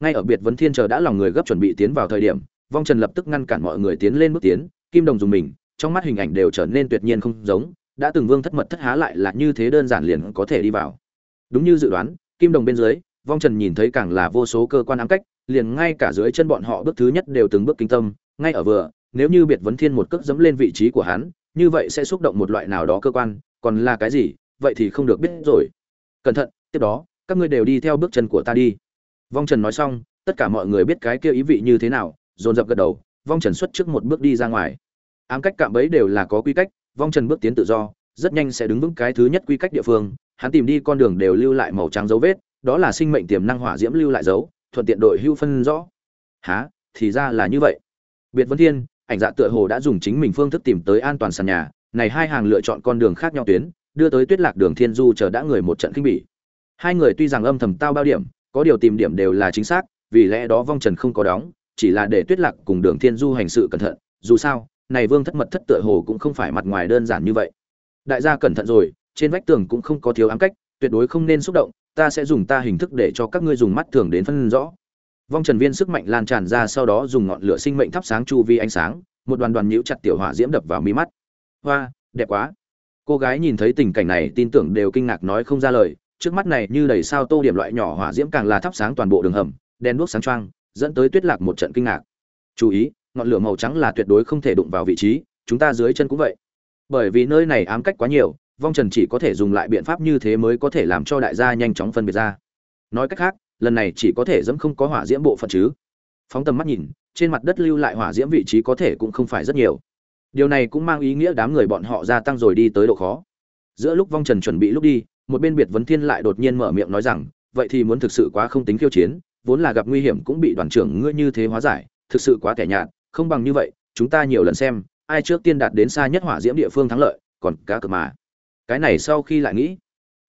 Ngay ở biệt vấn thiên chờ đã lòng người gấp chuẩn bị tiến vào thời điểm, vong trần lập tức ngăn cản mọi người tiến lên bước tiến, kim đồng dùng mình, trong mắt hình ảnh đều trở nên tuyệt nhiên không giống, đã từng vương thất mật thất há lại là như thế đơn giản liền có thể đi vào. Đúng như dự đoán, kim đồng bên dưới, vong trần nhìn thấy càng là vô số cơ quan ám cách, liền ngay cả dưới chân bọn họ bước thứ nhất đều từng bước kinh tâm, ngay ở vừa nếu như biệt vấn thiên một cước dẫm lên vị trí của hắn, như vậy sẽ xúc động một loại nào đó cơ quan, còn là cái gì, vậy thì không được biết rồi. Cẩn thận, tiếp đó, các ngươi đều đi theo bước chân của ta đi. Vong trần nói xong, tất cả mọi người biết cái kia ý vị như thế nào, dồn dập gật đầu, vong trần xuất trước một bước đi ra ngoài. Ám cách cạm bẫy đều là có quy cách, vong trần bước tiến tự do, rất nhanh sẽ đứng vững cái thứ nhất quy cách địa phương, hắn tìm đi con đường đều lưu lại màu trắng dấu vết, đó là sinh mệnh tiềm năng hỏa diễm lưu lại dấu, thuận tiện đội hưu phân rõ. Há thì ra là như vậy. Biệt vấn thiên ảnh dạ tựa hồ đã dùng chính mình phương thức tìm tới an toàn sàn nhà, này hai hàng lựa chọn con đường khác nhau tuyến, đưa tới tuyết lạc đường thiên du chờ đã người một trận kinh bỉ. Hai người tuy rằng âm thầm tao bao điểm, có điều tìm điểm đều là chính xác, vì lẽ đó vong trần không có đóng, chỉ là để tuyết lạc cùng đường thiên du hành sự cẩn thận, dù sao, này vương thất mật thất tựa hồ cũng không phải mặt ngoài đơn giản như vậy. Đại gia cẩn thận rồi, trên vách tường cũng không có thiếu ám cách, tuyệt đối không nên xúc động, ta sẽ dùng ta hình thức để cho các ngươi dùng mắt thường đến phân rõ vong trần viên sức mạnh lan tràn ra sau đó dùng ngọn lửa sinh mệnh thắp sáng chu vi ánh sáng, một đoàn đoàn nhiễu chặt tiểu hỏa diễm đập vào mi mắt. Hoa, đẹp quá. Cô gái nhìn thấy tình cảnh này, tin tưởng đều kinh ngạc nói không ra lời. Trước mắt này như đầy sao tô điểm loại nhỏ hỏa diễm càng là thắp sáng toàn bộ đường hầm, đèn đuốc sáng choang, dẫn tới tuyết lạc một trận kinh ngạc. Chú ý, ngọn lửa màu trắng là tuyệt đối không thể đụng vào vị trí, chúng ta dưới chân cũng vậy. Bởi vì nơi này ám cách quá nhiều, vong trần chỉ có thể dùng lại biện pháp như thế mới có thể làm cho đại gia nhanh chóng phân biệt ra. Nói cách khác lần này chỉ có thể dẫm không có hỏa diễm bộ phận chứ. Phóng tầm mắt nhìn, trên mặt đất lưu lại hỏa diễm vị trí có thể cũng không phải rất nhiều. Điều này cũng mang ý nghĩa đám người bọn họ gia tăng rồi đi tới độ khó. Giữa lúc vong trần chuẩn bị lúc đi, một bên biệt vấn thiên lại đột nhiên mở miệng nói rằng, vậy thì muốn thực sự quá không tính khiêu chiến, vốn là gặp nguy hiểm cũng bị đoàn trưởng ngươi như thế hóa giải, thực sự quá tẻ nhạt, không bằng như vậy, chúng ta nhiều lần xem, ai trước tiên đạt đến xa nhất hỏa diễm địa phương thắng lợi, còn cá cược mà. Cái này sau khi lại nghĩ,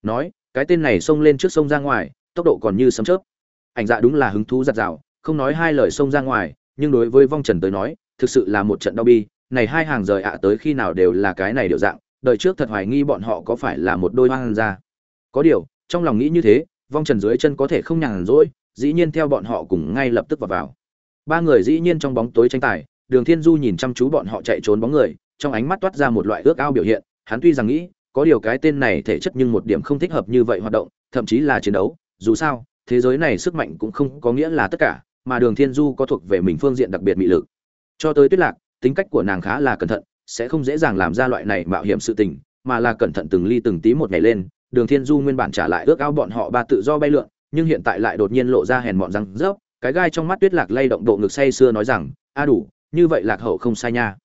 nói, cái tên này xông lên trước sông ra ngoài tốc độ còn như sấm chớp. Ảnh dạ đúng là hứng thú giặt rào, không nói hai lời xông ra ngoài, nhưng đối với vong trần tới nói, thực sự là một trận đau bi. Này hai hàng rời ạ à tới khi nào đều là cái này điệu dạng, đời trước thật hoài nghi bọn họ có phải là một đôi hoang ra. Có điều, trong lòng nghĩ như thế, vong trần dưới chân có thể không nhàn rỗi, dĩ nhiên theo bọn họ cùng ngay lập tức vào vào. Ba người dĩ nhiên trong bóng tối tranh tài, đường thiên du nhìn chăm chú bọn họ chạy trốn bóng người, trong ánh mắt toát ra một loại ước ao biểu hiện. Hắn tuy rằng nghĩ, có điều cái tên này thể chất nhưng một điểm không thích hợp như vậy hoạt động, thậm chí là chiến đấu dù sao, thế giới này sức mạnh cũng không có nghĩa là tất cả, mà đường thiên du có thuộc về mình phương diện đặc biệt mị lực. Cho tới tuyết lạc, tính cách của nàng khá là cẩn thận, sẽ không dễ dàng làm ra loại này mạo hiểm sự tình, mà là cẩn thận từng ly từng tí một ngày lên, đường thiên du nguyên bản trả lại ước ao bọn họ ba tự do bay lượn, nhưng hiện tại lại đột nhiên lộ ra hèn mọn răng rớp, cái gai trong mắt tuyết lạc lay động độ ngực say xưa nói rằng, a đủ, như vậy lạc hậu không sai nha.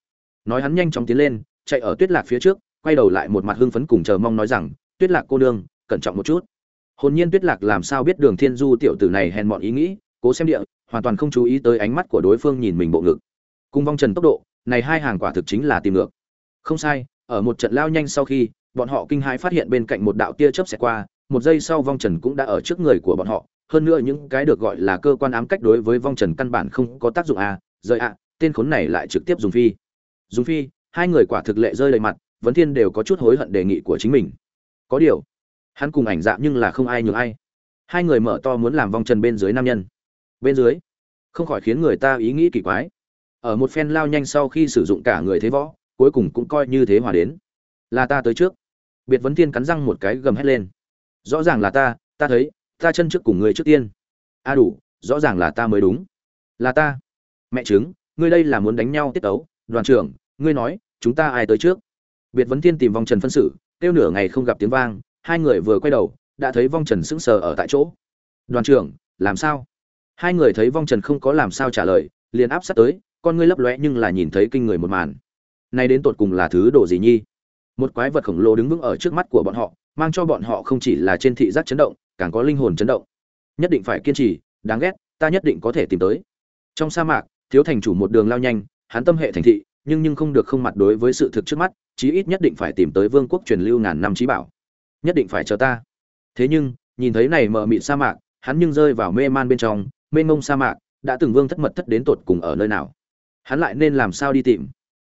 Nói hắn nhanh chóng tiến lên, chạy ở tuyết lạc phía trước, quay đầu lại một mặt hưng phấn cùng chờ mong nói rằng, tuyết lạc cô đương cẩn trọng một chút hồn nhiên tuyết lạc làm sao biết đường thiên du tiểu tử này hèn mọn ý nghĩ, cố xem địa, hoàn toàn không chú ý tới ánh mắt của đối phương nhìn mình bộ ngực. Cùng vong trần tốc độ, này hai hàng quả thực chính là tìm ngược. Không sai, ở một trận lao nhanh sau khi, bọn họ kinh hãi phát hiện bên cạnh một đạo tia chớp xẹt qua, một giây sau vong trần cũng đã ở trước người của bọn họ. Hơn nữa những cái được gọi là cơ quan ám cách đối với vong trần căn bản không có tác dụng à rời ạ, tên khốn này lại trực tiếp dùng phi. Dùng phi, hai người quả thực lệ rơi đầy mặt, vấn thiên đều có chút hối hận đề nghị của chính mình. Có điều hắn cùng ảnh dạng nhưng là không ai nhường ai. Hai người mở to muốn làm vong trần bên dưới nam nhân. Bên dưới, không khỏi khiến người ta ý nghĩ kỳ quái. Ở một phen lao nhanh sau khi sử dụng cả người thế võ, cuối cùng cũng coi như thế hòa đến. Là ta tới trước. Biệt vấn thiên cắn răng một cái gầm hét lên. Rõ ràng là ta ta thấy, ta chân trước cùng người trước tiên. A đủ, rõ ràng là ta mới đúng. Là ta. Mẹ chứng ngươi đây là muốn đánh nhau tiết tấu. Đoàn trưởng, ngươi nói, chúng ta ai tới trước? Biệt vấn thiên tìm vong trần phân xử, kêu nửa ngày không gặp tiếng vang hai người vừa quay đầu, đã thấy vong trần sững sờ ở tại chỗ. Đoàn trưởng, làm sao? Hai người thấy vong trần không có làm sao trả lời, liền áp sát tới, con ngươi lấp lóe nhưng là nhìn thấy kinh người một màn. Nay đến tột cùng là thứ đồ gì nhi một quái vật khổng lồ đứng vững ở trước mắt của bọn họ, mang cho bọn họ không chỉ là trên thị giác chấn động, càng có linh hồn chấn động. Nhất định phải kiên trì, đáng ghét, ta nhất định có thể tìm tới. Trong sa mạc, thiếu thành chủ một đường lao nhanh, hắn tâm hệ thành thị, nhưng nhưng không được không mặt đối với sự thực trước mắt, chí ít nhất định phải tìm tới vương quốc truyền lưu ngàn năm trí bảo nhất định phải chờ ta. Thế nhưng, nhìn thấy này mờ mịt sa mạc, hắn nhưng rơi vào mê man bên trong, mê mông sa mạc, đã từng vương thất mật thất đến tột cùng ở nơi nào. Hắn lại nên làm sao đi tìm?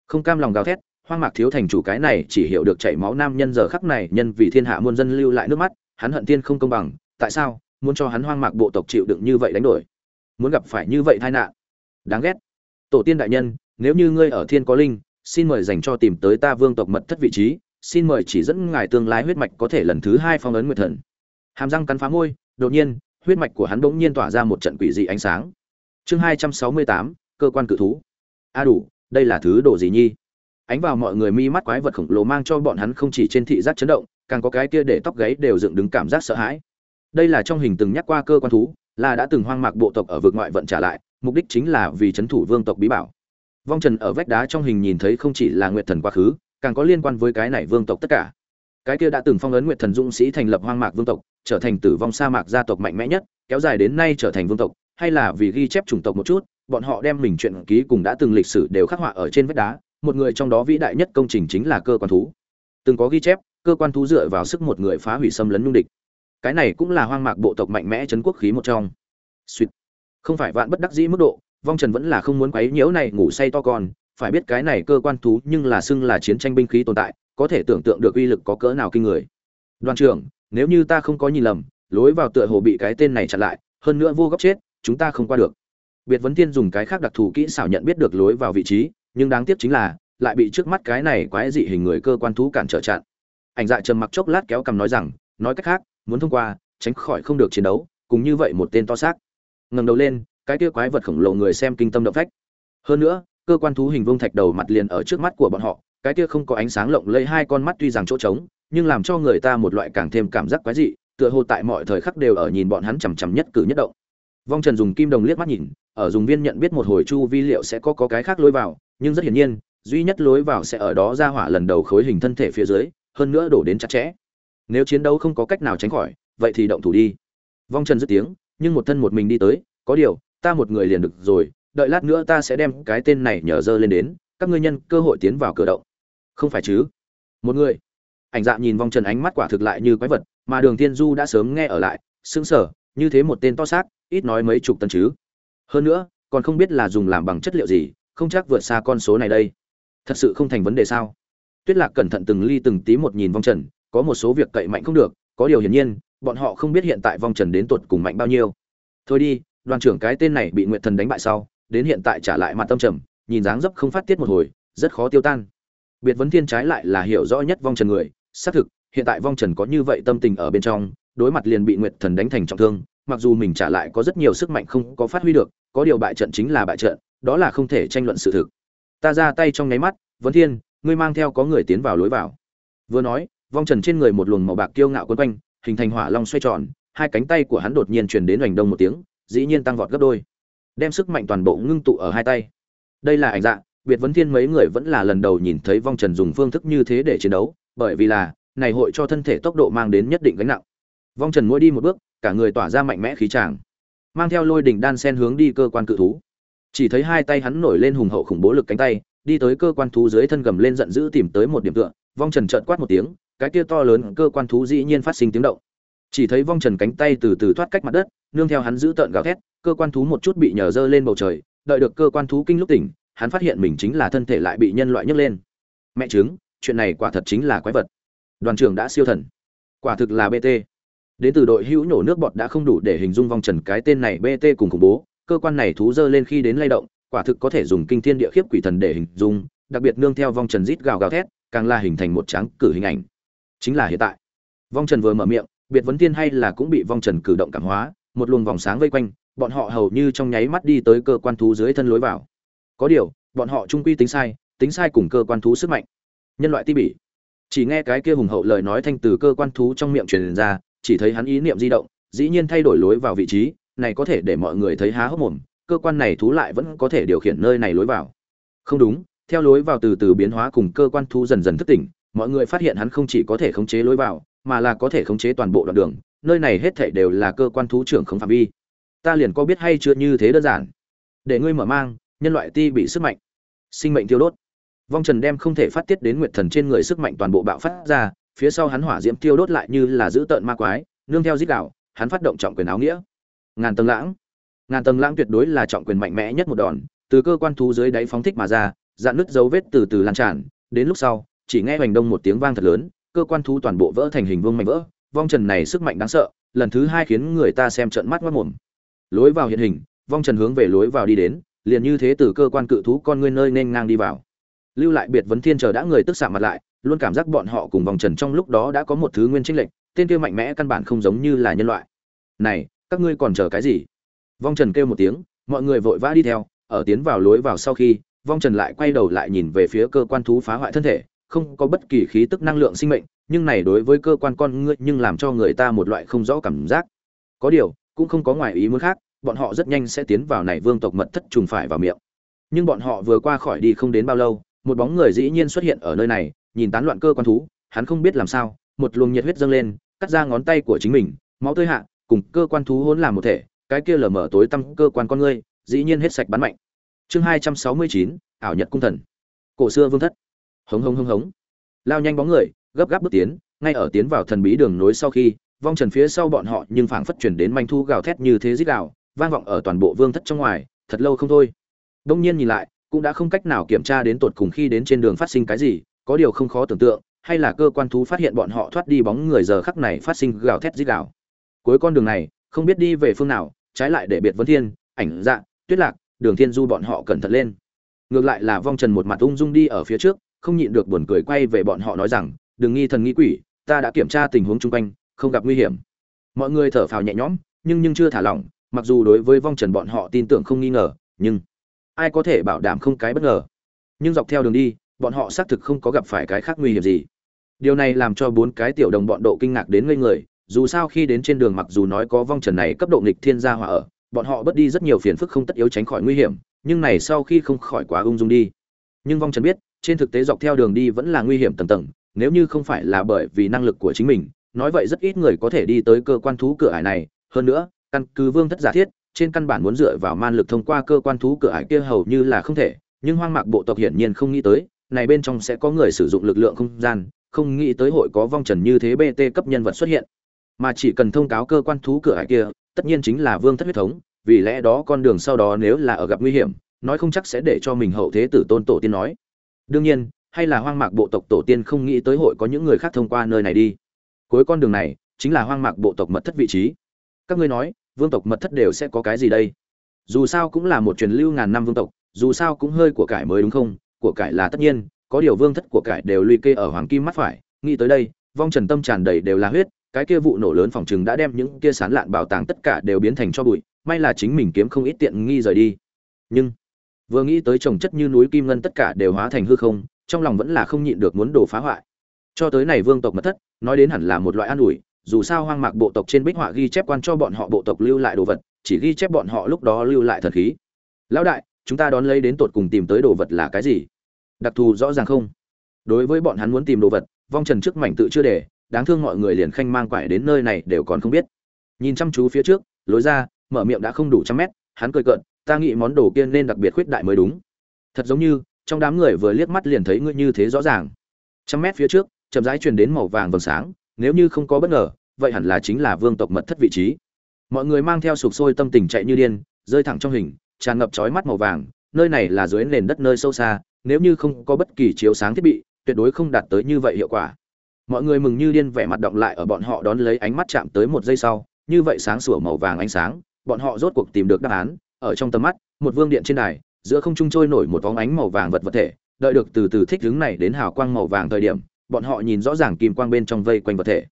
Không cam lòng gào thét, hoang mạc thiếu thành chủ cái này chỉ hiểu được chảy máu nam nhân giờ khắc này, nhân vì thiên hạ muôn dân lưu lại nước mắt, hắn hận tiên không công bằng, tại sao muốn cho hắn hoang mạc bộ tộc chịu đựng như vậy đánh đổi? Muốn gặp phải như vậy tai nạn. Đáng ghét. Tổ tiên đại nhân, nếu như ngươi ở thiên có linh, xin mời dành cho tìm tới ta vương tộc mật thất vị trí xin mời chỉ dẫn ngài tương lai huyết mạch có thể lần thứ hai phong ấn nguyệt thần. Hàm răng cắn phá môi, đột nhiên, huyết mạch của hắn bỗng nhiên tỏa ra một trận quỷ dị ánh sáng. Chương hai trăm sáu mươi tám, cơ quan cự thú. A đủ, đây là thứ đồ gì nhi? Ánh vào mọi người mi mắt quái vật khổng lồ mang cho bọn hắn không chỉ trên thị giác chấn động, càng có cái kia để tóc gáy đều dựng đứng cảm giác sợ hãi. Đây là trong hình từng nhắc qua cơ quan thú, là đã từng hoang mạc bộ tộc ở vực ngoại vận trả lại, mục đích chính là vì chấn thủ vương tộc bí bảo. Vong trần ở vách đá trong hình nhìn thấy không chỉ là nguyệt thần quá khứ càng có liên quan với cái này vương tộc tất cả. Cái kia đã từng phong ấn nguyệt thần dũng sĩ thành lập hoang mạc vương tộc, trở thành tử vong sa mạc gia tộc mạnh mẽ nhất, kéo dài đến nay trở thành vương tộc, hay là vì ghi chép chủng tộc một chút, bọn họ đem mình chuyện ký cùng đã từng lịch sử đều khắc họa ở trên vách đá, một người trong đó vĩ đại nhất công trình chính là cơ quan thú. Từng có ghi chép, cơ quan thú dựa vào sức một người phá hủy xâm lấn nhung địch. Cái này cũng là hoang mạc bộ tộc mạnh mẽ chấn quốc khí một trong. Suýt. Không phải vạn bất đắc dĩ mức độ, vong trần vẫn là không muốn quấy nhiễu này ngủ say to con phải biết cái này cơ quan thú nhưng là xưng là chiến tranh binh khí tồn tại, có thể tưởng tượng được uy lực có cỡ nào kinh người. Đoàn trưởng, nếu như ta không có nhìn lầm, lối vào tựa hồ bị cái tên này chặn lại, hơn nữa vô góc chết, chúng ta không qua được. Biệt vấn thiên dùng cái khác đặc thù kỹ xảo nhận biết được lối vào vị trí, nhưng đáng tiếc chính là, lại bị trước mắt cái này quái dị hình người cơ quan thú cản trở chặn. Ảnh dạ trầm mặc chốc lát kéo cầm nói rằng, nói cách khác, muốn thông qua, tránh khỏi không được chiến đấu, cùng như vậy một tên to xác. Ngẩng đầu lên, cái kia quái vật khổng lồ người xem kinh tâm động phách. Hơn nữa cơ quan thú hình vương thạch đầu mặt liền ở trước mắt của bọn họ, cái kia không có ánh sáng lộng lẫy hai con mắt tuy rằng chỗ trống, nhưng làm cho người ta một loại càng thêm cảm giác quái dị, tựa hồ tại mọi thời khắc đều ở nhìn bọn hắn chằm chằm nhất cử nhất động. Vong trần dùng kim đồng liếc mắt nhìn, ở dùng viên nhận biết một hồi chu vi liệu sẽ có có cái khác lối vào, nhưng rất hiển nhiên, duy nhất lối vào sẽ ở đó ra hỏa lần đầu khối hình thân thể phía dưới, hơn nữa đổ đến chặt chẽ. Nếu chiến đấu không có cách nào tránh khỏi, vậy thì động thủ đi. Vong trần dứt tiếng, nhưng một thân một mình đi tới, có điều, ta một người liền được rồi đợi lát nữa ta sẽ đem cái tên này nhờ dơ lên đến, các ngươi nhân cơ hội tiến vào cửa động. Không phải chứ? Một người. Ảnh dạ nhìn vong trần ánh mắt quả thực lại như quái vật, mà đường tiên du đã sớm nghe ở lại, sững sờ, như thế một tên to xác, ít nói mấy chục tân chứ? Hơn nữa, còn không biết là dùng làm bằng chất liệu gì, không chắc vượt xa con số này đây. Thật sự không thành vấn đề sao? Tuyết lạc cẩn thận từng ly từng tí một nhìn vong trần, có một số việc cậy mạnh không được, có điều hiển nhiên, bọn họ không biết hiện tại vong trần đến tuột cùng mạnh bao nhiêu. Thôi đi, đoàn trưởng cái tên này bị nguyệt thần đánh bại sau đến hiện tại trả lại mặt tâm trầm, nhìn dáng dấp không phát tiết một hồi, rất khó tiêu tan. Biệt vấn thiên trái lại là hiểu rõ nhất vong trần người, xác thực, hiện tại vong trần có như vậy tâm tình ở bên trong, đối mặt liền bị nguyệt thần đánh thành trọng thương, mặc dù mình trả lại có rất nhiều sức mạnh không có phát huy được, có điều bại trận chính là bại trận, đó là không thể tranh luận sự thực. Ta ra tay trong nháy mắt, vấn thiên, ngươi mang theo có người tiến vào lối vào. Vừa nói, vong trần trên người một luồng màu bạc kiêu ngạo quấn quanh, hình thành hỏa long xoay tròn, hai cánh tay của hắn đột nhiên truyền đến hoành đông một tiếng, dĩ nhiên tăng vọt gấp đôi đem sức mạnh toàn bộ ngưng tụ ở hai tay. Đây là ảnh dạng biệt vấn thiên mấy người vẫn là lần đầu nhìn thấy vong trần dùng phương thức như thế để chiến đấu, bởi vì là, này hội cho thân thể tốc độ mang đến nhất định gánh nặng. Vong trần mỗi đi một bước, cả người tỏa ra mạnh mẽ khí tràng, mang theo lôi đỉnh đan sen hướng đi cơ quan cự thú. Chỉ thấy hai tay hắn nổi lên hùng hậu khủng bố lực cánh tay, đi tới cơ quan thú dưới thân gầm lên giận dữ tìm tới một điểm tựa, vong trần trợn quát một tiếng, cái kia to lớn cơ quan thú dĩ nhiên phát sinh tiếng động chỉ thấy vong trần cánh tay từ từ thoát cách mặt đất, nương theo hắn giữ tợn gào thét, cơ quan thú một chút bị nhờ dơ lên bầu trời, đợi được cơ quan thú kinh lúc tỉnh, hắn phát hiện mình chính là thân thể lại bị nhân loại nhấc lên. Mẹ chứng chuyện này quả thật chính là quái vật. Đoàn trưởng đã siêu thần. Quả thực là bt đến từ đội hữu nhổ nước bọt đã không đủ để hình dung vong trần cái tên này bt cùng khủng bố, cơ quan này thú dơ lên khi đến lay động, quả thực có thể dùng kinh thiên địa khiếp quỷ thần để hình dung, đặc biệt nương theo vong trần rít gào gào thét, càng là hình thành một tráng cử hình ảnh. Chính là hiện tại. Vong trần vừa mở miệng biệt vấn thiên hay là cũng bị vong trần cử động cảm hóa, một luồng vòng sáng vây quanh, bọn họ hầu như trong nháy mắt đi tới cơ quan thú dưới thân lối vào. Có điều, bọn họ trung quy tính sai tính sai cùng cơ quan thú sức mạnh. Nhân loại ti bỉ. Chỉ nghe cái kia hùng hậu lời nói thanh từ cơ quan thú trong miệng truyền ra, chỉ thấy hắn ý niệm di động, dĩ nhiên thay đổi lối vào vị trí, này có thể để mọi người thấy há hốc mồm, cơ quan này thú lại vẫn có thể điều khiển nơi này lối vào. Không đúng, theo lối vào từ từ biến hóa cùng cơ quan thú dần dần thức tỉnh, mọi người phát hiện hắn không chỉ có thể khống chế lối vào mà là có thể khống chế toàn bộ đoạn đường, nơi này hết thảy đều là cơ quan thú trưởng không phạm vi. Ta liền có biết hay chưa như thế đơn giản. Để ngươi mở mang, nhân loại ti bị sức mạnh, sinh mệnh tiêu đốt. Vong trần đem không thể phát tiết đến nguyệt thần trên người sức mạnh toàn bộ bạo phát ra, phía sau hắn hỏa diễm tiêu đốt lại như là giữ tợn ma quái, nương theo dích đạo, hắn phát động trọng quyền áo nghĩa. Ngàn tầng lãng. Ngàn tầng lãng tuyệt đối là trọng quyền mạnh mẽ nhất một đòn, từ cơ quan thú dưới đáy phóng thích mà ra, dạn nứt dấu vết từ từ lan tràn, đến lúc sau, chỉ nghe hoành đông một tiếng vang thật lớn cơ quan thú toàn bộ vỡ thành hình vương mạnh vỡ, vong trần này sức mạnh đáng sợ, lần thứ hai khiến người ta xem trận mắt mất mồm. Lối vào hiện hình, vong trần hướng về lối vào đi đến, liền như thế từ cơ quan cự thú con ngươi nơi nên ngang đi vào. Lưu lại biệt vấn thiên chờ đã người tức xạ mặt lại, luôn cảm giác bọn họ cùng vòng trần trong lúc đó đã có một thứ nguyên trinh lệnh tên kia mạnh mẽ căn bản không giống như là nhân loại. Này, các ngươi còn chờ cái gì? Vong trần kêu một tiếng, mọi người vội vã đi theo, ở tiến vào lối vào sau khi, vong trần lại quay đầu lại nhìn về phía cơ quan thú phá hoại thân thể không có bất kỳ khí tức năng lượng sinh mệnh, nhưng này đối với cơ quan con ngươi nhưng làm cho người ta một loại không rõ cảm giác. Có điều, cũng không có ngoài ý muốn khác, bọn họ rất nhanh sẽ tiến vào này vương tộc mật thất trùng phải vào miệng. Nhưng bọn họ vừa qua khỏi đi không đến bao lâu, một bóng người dĩ nhiên xuất hiện ở nơi này, nhìn tán loạn cơ quan thú, hắn không biết làm sao, một luồng nhiệt huyết dâng lên, cắt ra ngón tay của chính mình, máu tươi hạ, cùng cơ quan thú hỗn làm một thể, cái kia lở mở tối tăm cơ quan con ngươi, dĩ nhiên hết sạch bắn mạnh. Chương hai trăm sáu mươi chín, ảo nhật cung thần. Cổ xưa vương thất hống hống hống hống. Lao nhanh bóng người, gấp gáp bước tiến, ngay ở tiến vào thần bí đường nối sau khi, vong trần phía sau bọn họ nhưng phảng phất chuyển đến manh thu gào thét như thế dích đạo vang vọng ở toàn bộ vương thất trong ngoài, thật lâu không thôi. Đông nhiên nhìn lại, cũng đã không cách nào kiểm tra đến tột cùng khi đến trên đường phát sinh cái gì, có điều không khó tưởng tượng, hay là cơ quan thú phát hiện bọn họ thoát đi bóng người giờ khắc này phát sinh gào thét dích đạo cuối con đường này, không biết đi về phương nào, trái lại để biệt vấn thiên, ảnh dạ tuyết lạc, đường thiên du bọn họ cẩn thận lên. Ngược lại là vong trần một mặt ung dung đi ở phía trước không nhịn được buồn cười quay về bọn họ nói rằng, đừng nghi thần nghi quỷ, ta đã kiểm tra tình huống chung quanh, không gặp nguy hiểm. Mọi người thở phào nhẹ nhõm, nhưng nhưng chưa thả lỏng, mặc dù đối với vong trần bọn họ tin tưởng không nghi ngờ, nhưng ai có thể bảo đảm không cái bất ngờ? Nhưng dọc theo đường đi, bọn họ xác thực không có gặp phải cái khác nguy hiểm gì. Điều này làm cho bốn cái tiểu đồng bọn độ kinh ngạc đến ngây người, dù sao khi đến trên đường mặc dù nói có vong trần này cấp độ nghịch thiên gia hỏa ở, bọn họ bớt đi rất nhiều phiền phức không tất yếu tránh khỏi nguy hiểm, nhưng này sau khi không khỏi quá ung dung đi. Nhưng vong trần biết trên thực tế dọc theo đường đi vẫn là nguy hiểm tầng tầng, nếu như không phải là bởi vì năng lực của chính mình, nói vậy rất ít người có thể đi tới cơ quan thú cửa ải này. Hơn nữa, căn cứ vương thất giả thiết, trên căn bản muốn dựa vào man lực thông qua cơ quan thú cửa ải kia hầu như là không thể, nhưng hoang mạc bộ tộc hiển nhiên không nghĩ tới, này bên trong sẽ có người sử dụng lực lượng không gian, không nghĩ tới hội có vong trần như thế bt cấp nhân vật xuất hiện. Mà chỉ cần thông cáo cơ quan thú cửa ải kia, tất nhiên chính là vương thất huyết thống, vì lẽ đó con đường sau đó nếu là ở gặp nguy hiểm, nói không chắc sẽ để cho mình hậu thế tử tôn tổ tiên nói đương nhiên, hay là hoang mạc bộ tộc tổ tiên không nghĩ tới hội có những người khác thông qua nơi này đi. Cuối con đường này, chính là hoang mạc bộ tộc mật thất vị trí. Các ngươi nói, vương tộc mật thất đều sẽ có cái gì đây? Dù sao cũng là một truyền lưu ngàn năm vương tộc, dù sao cũng hơi của cải mới đúng không? Của cải là tất nhiên, có điều vương thất của cải đều luy kê ở hoàng kim mắt phải. Nghĩ tới đây, vong trần tâm tràn đầy đều là huyết, cái kia vụ nổ lớn phòng chừng đã đem những kia sán lạn bảo tàng tất cả đều biến thành cho bụi, may là chính mình kiếm không ít tiện nghi rời đi. Nhưng vừa nghĩ tới trồng chất như núi kim ngân tất cả đều hóa thành hư không, trong lòng vẫn là không nhịn được muốn đổ phá hoại. Cho tới này vương tộc mật thất, nói đến hẳn là một loại an ủi, dù sao hoang mạc bộ tộc trên bích họa ghi chép quan cho bọn họ bộ tộc lưu lại đồ vật, chỉ ghi chép bọn họ lúc đó lưu lại thần khí. Lão đại, chúng ta đón lấy đến tột cùng tìm tới đồ vật là cái gì? Đặc thù rõ ràng không? Đối với bọn hắn muốn tìm đồ vật, vong trần trước mảnh tự chưa để, đáng thương mọi người liền khanh mang quải đến nơi này đều còn không biết. Nhìn chăm chú phía trước, lối ra, mở miệng đã không đủ trăm mét, hắn cười cợt ta nghĩ món đồ kia nên đặc biệt khuyết đại mới đúng. Thật giống như, trong đám người vừa liếc mắt liền thấy ngươi như thế rõ ràng. Trăm mét phía trước, chậm rãi truyền đến màu vàng vầng sáng, nếu như không có bất ngờ, vậy hẳn là chính là vương tộc mật thất vị trí. Mọi người mang theo sụp sôi tâm tình chạy như điên, rơi thẳng trong hình, tràn ngập trói mắt màu vàng, nơi này là dưới nền đất nơi sâu xa, nếu như không có bất kỳ chiếu sáng thiết bị, tuyệt đối không đạt tới như vậy hiệu quả. Mọi người mừng như điên vẻ mặt động lại ở bọn họ đón lấy ánh mắt chạm tới một giây sau, như vậy sáng sủa màu vàng ánh sáng, bọn họ rốt cuộc tìm được đáp án ở trong tầm mắt, một vương điện trên đài, giữa không trung trôi nổi một vóng ánh màu vàng vật vật thể, đợi được từ từ thích đứng này đến hào quang màu vàng thời điểm, bọn họ nhìn rõ ràng kim quang bên trong vây quanh vật thể.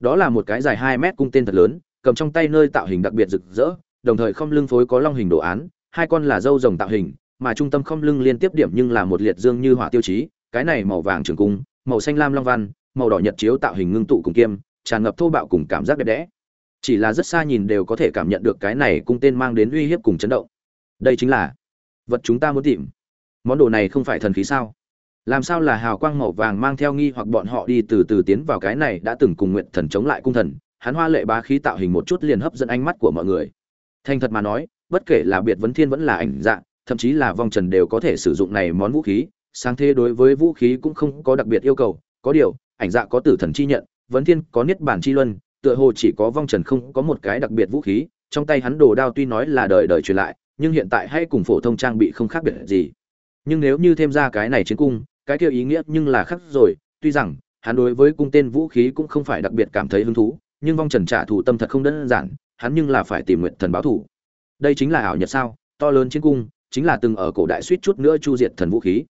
Đó là một cái dài hai mét cung tên thật lớn, cầm trong tay nơi tạo hình đặc biệt rực rỡ, đồng thời không lưng phối có long hình đồ án, hai con là dâu rồng tạo hình, mà trung tâm không lưng liên tiếp điểm nhưng là một liệt dương như hỏa tiêu chí, cái này màu vàng trường cung, màu xanh lam long văn, màu đỏ nhật chiếu tạo hình ngưng tụ cùng kiêm, tràn ngập thô bạo cùng cảm giác đẹp đẽ chỉ là rất xa nhìn đều có thể cảm nhận được cái này cung tên mang đến uy hiếp cùng chấn động. Đây chính là vật chúng ta muốn tìm. Món đồ này không phải thần khí sao? Làm sao là hào quang màu vàng mang theo nghi hoặc bọn họ đi từ từ tiến vào cái này đã từng cùng nguyện thần chống lại cung thần, hắn hoa lệ bá khí tạo hình một chút liền hấp dẫn ánh mắt của mọi người. Thành thật mà nói, bất kể là biệt vấn thiên vẫn là ảnh dạng thậm chí là vong trần đều có thể sử dụng này món vũ khí, sáng thế đối với vũ khí cũng không có đặc biệt yêu cầu. Có điều, ảnh dạ có tử thần chi nhận, vấn thiên có niết bản chi luân tựa hồ chỉ có vong trần không có một cái đặc biệt vũ khí, trong tay hắn đồ đao tuy nói là đời đời truyền lại, nhưng hiện tại hay cùng phổ thông trang bị không khác biệt gì. Nhưng nếu như thêm ra cái này chiến cung, cái kia ý nghĩa nhưng là khác rồi, tuy rằng, hắn đối với cung tên vũ khí cũng không phải đặc biệt cảm thấy hứng thú, nhưng vong trần trả thù tâm thật không đơn giản, hắn nhưng là phải tìm nguyện thần báo thù. Đây chính là ảo nhật sao, to lớn chiến cung, chính là từng ở cổ đại suýt chút nữa chu diệt thần vũ khí.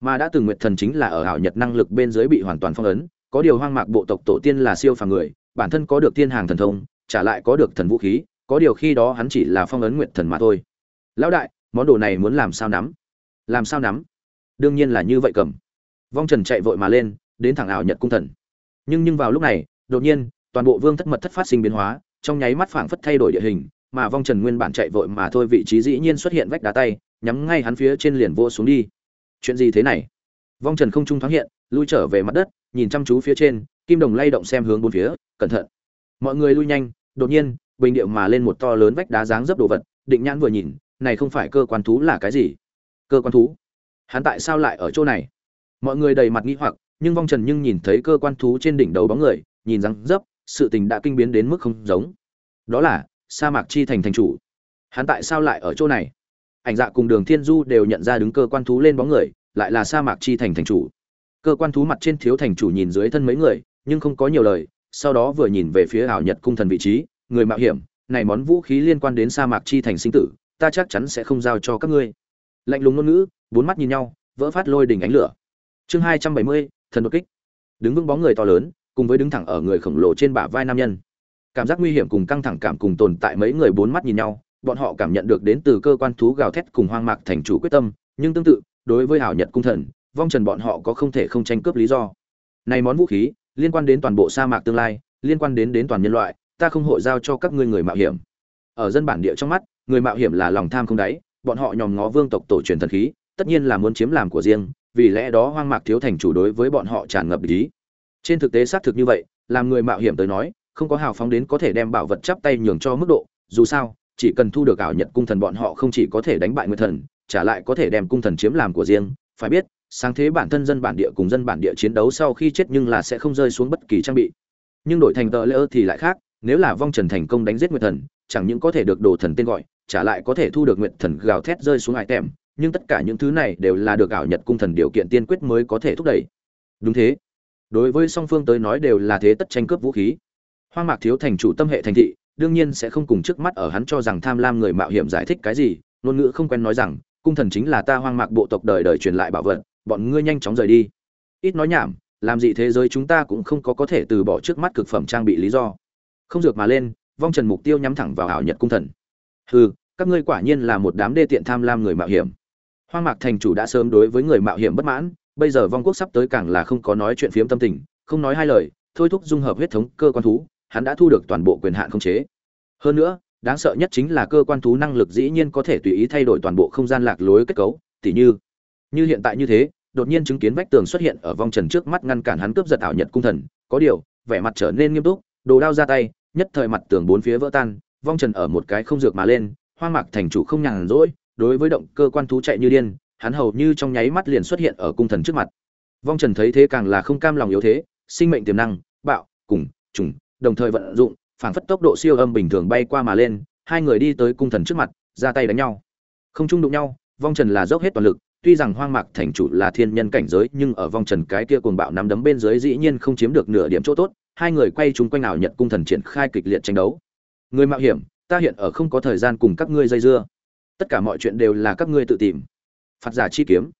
Mà đã từng nguyện thần chính là ở ảo nhật năng lực bên dưới bị hoàn toàn phong ấn, có điều hoang mạc bộ tộc tổ tiên là siêu phàm người bản thân có được thiên hàng thần thông, trả lại có được thần vũ khí, có điều khi đó hắn chỉ là phong ấn nguyện thần mà thôi. Lão đại, món đồ này muốn làm sao nắm? Làm sao nắm? Đương nhiên là như vậy cầm. Vong trần chạy vội mà lên, đến thẳng ảo nhật cung thần. Nhưng nhưng vào lúc này, đột nhiên, toàn bộ vương thất mật thất phát sinh biến hóa, trong nháy mắt phảng phất thay đổi địa hình, mà vong trần nguyên bản chạy vội mà thôi vị trí dĩ nhiên xuất hiện vách đá tay, nhắm ngay hắn phía trên liền vô xuống đi. Chuyện gì thế này? Vong trần không trung thoáng hiện, lui trở về mặt đất, nhìn chăm chú phía trên kim đồng lay động xem hướng bốn phía, cẩn thận. Mọi người lui nhanh, đột nhiên, bình điệu mà lên một to lớn vách đá dáng dấp đồ vật, định nhãn vừa nhìn, này không phải cơ quan thú là cái gì? Cơ quan thú? Hắn tại sao lại ở chỗ này? Mọi người đầy mặt nghi hoặc, nhưng vong trần nhưng nhìn thấy cơ quan thú trên đỉnh đầu bóng người, nhìn răng dấp, sự tình đã kinh biến đến mức không giống. Đó là, sa mạc chi thành thành chủ. Hắn tại sao lại ở chỗ này? Ảnh dạ cùng đường thiên du đều nhận ra đứng cơ quan thú lên bóng người, lại là sa mạc chi thành thành chủ. Cơ quan thú mặt trên thiếu thành chủ nhìn dưới thân mấy người nhưng không có nhiều lời, sau đó vừa nhìn về phía ảo nhật cung thần vị trí, người mạo hiểm, này món vũ khí liên quan đến sa mạc chi thành sinh tử, ta chắc chắn sẽ không giao cho các ngươi. Lạnh lùng ngôn ngữ, bốn mắt nhìn nhau, vỡ phát lôi đỉnh ánh lửa. Chương hai trăm bảy mươi, thần đột kích. Đứng vững bóng người to lớn, cùng với đứng thẳng ở người khổng lồ trên bả vai nam nhân. Cảm giác nguy hiểm cùng căng thẳng cảm cùng tồn tại mấy người bốn mắt nhìn nhau, bọn họ cảm nhận được đến từ cơ quan thú gào thét cùng hoang mạc thành chủ quyết tâm, nhưng tương tự, đối với hảo nhật cung thần, vong trần bọn họ có không thể không tranh cướp lý do. Này món vũ khí liên quan đến toàn bộ sa mạc tương lai, liên quan đến đến toàn nhân loại, ta không hội giao cho các ngươi người mạo hiểm. Ở dân bản địa trong mắt, người mạo hiểm là lòng tham không đáy, bọn họ nhòm ngó vương tộc tổ truyền thần khí, tất nhiên là muốn chiếm làm của riêng, vì lẽ đó hoang mạc thiếu thành chủ đối với bọn họ tràn ngập ý. Trên thực tế xác thực như vậy, làm người mạo hiểm tới nói, không có hào phóng đến có thể đem bảo vật chắp tay nhường cho mức độ, dù sao, chỉ cần thu được ảo nhật cung thần bọn họ không chỉ có thể đánh bại nguyệt thần, trả lại có thể đem cung thần chiếm làm của riêng, phải biết sáng thế bản thân dân bản địa cùng dân bản địa chiến đấu sau khi chết nhưng là sẽ không rơi xuống bất kỳ trang bị. Nhưng đổi thành tờ lễ ơ thì lại khác, nếu là vong trần thành công đánh giết nguyệt thần, chẳng những có thể được đồ thần tên gọi trả lại có thể thu được nguyệt thần gào thét rơi xuống ải tèm, nhưng tất cả những thứ này đều là được ảo nhật cung thần điều kiện tiên quyết mới có thể thúc đẩy. Đúng thế. Đối với song phương tới nói đều là thế tất tranh cướp vũ khí. Hoang mạc thiếu thành chủ tâm hệ thành thị, đương nhiên sẽ không cùng trước mắt ở hắn cho rằng tham lam người mạo hiểm giải thích cái gì, ngôn ngữ không quen nói rằng, cung thần chính là ta hoang mạc bộ tộc đời đời truyền lại bảo vật bọn ngươi nhanh chóng rời đi. Ít nói nhảm, làm gì thế giới chúng ta cũng không có có thể từ bỏ trước mắt cực phẩm trang bị lý do. Không dược mà lên, vong trần mục tiêu nhắm thẳng vào ảo nhật cung thần. Hừ, các ngươi quả nhiên là một đám đê tiện tham lam người mạo hiểm. Hoang mạc thành chủ đã sớm đối với người mạo hiểm bất mãn, bây giờ vong quốc sắp tới càng là không có nói chuyện phiếm tâm tình, không nói hai lời, thôi thúc dung hợp huyết thống cơ quan thú, hắn đã thu được toàn bộ quyền hạn không chế. Hơn nữa, đáng sợ nhất chính là cơ quan thú năng lực dĩ nhiên có thể tùy ý thay đổi toàn bộ không gian lạc lối kết cấu, tỉ như như hiện tại như thế đột nhiên chứng kiến vách tường xuất hiện ở vòng trần trước mắt ngăn cản hắn cướp giật ảo nhật cung thần. Có điều, vẻ mặt trở nên nghiêm túc, đồ đao ra tay, nhất thời mặt tường bốn phía vỡ tan, vong trần ở một cái không dược mà lên, hoang mạc thành chủ không nhàn rỗi, đối với động cơ quan thú chạy như điên, hắn hầu như trong nháy mắt liền xuất hiện ở cung thần trước mặt. Vong trần thấy thế càng là không cam lòng yếu thế, sinh mệnh tiềm năng, bạo, cùng, trùng, đồng thời vận dụng phảng phất tốc độ siêu âm bình thường bay qua mà lên, hai người đi tới cung thần trước mặt, ra tay đánh nhau. Không chung đụng nhau, vong trần là dốc hết toàn lực tuy rằng hoang mạc thành chủ là thiên nhân cảnh giới, nhưng ở vong trần cái kia cuồng bạo nắm đấm bên dưới dĩ nhiên không chiếm được nửa điểm chỗ tốt, hai người quay chúng quanh nào nhật cung thần triển khai kịch liệt tranh đấu. Người mạo hiểm, ta hiện ở không có thời gian cùng các ngươi dây dưa. Tất cả mọi chuyện đều là các ngươi tự tìm. Phạt giả chi kiếm.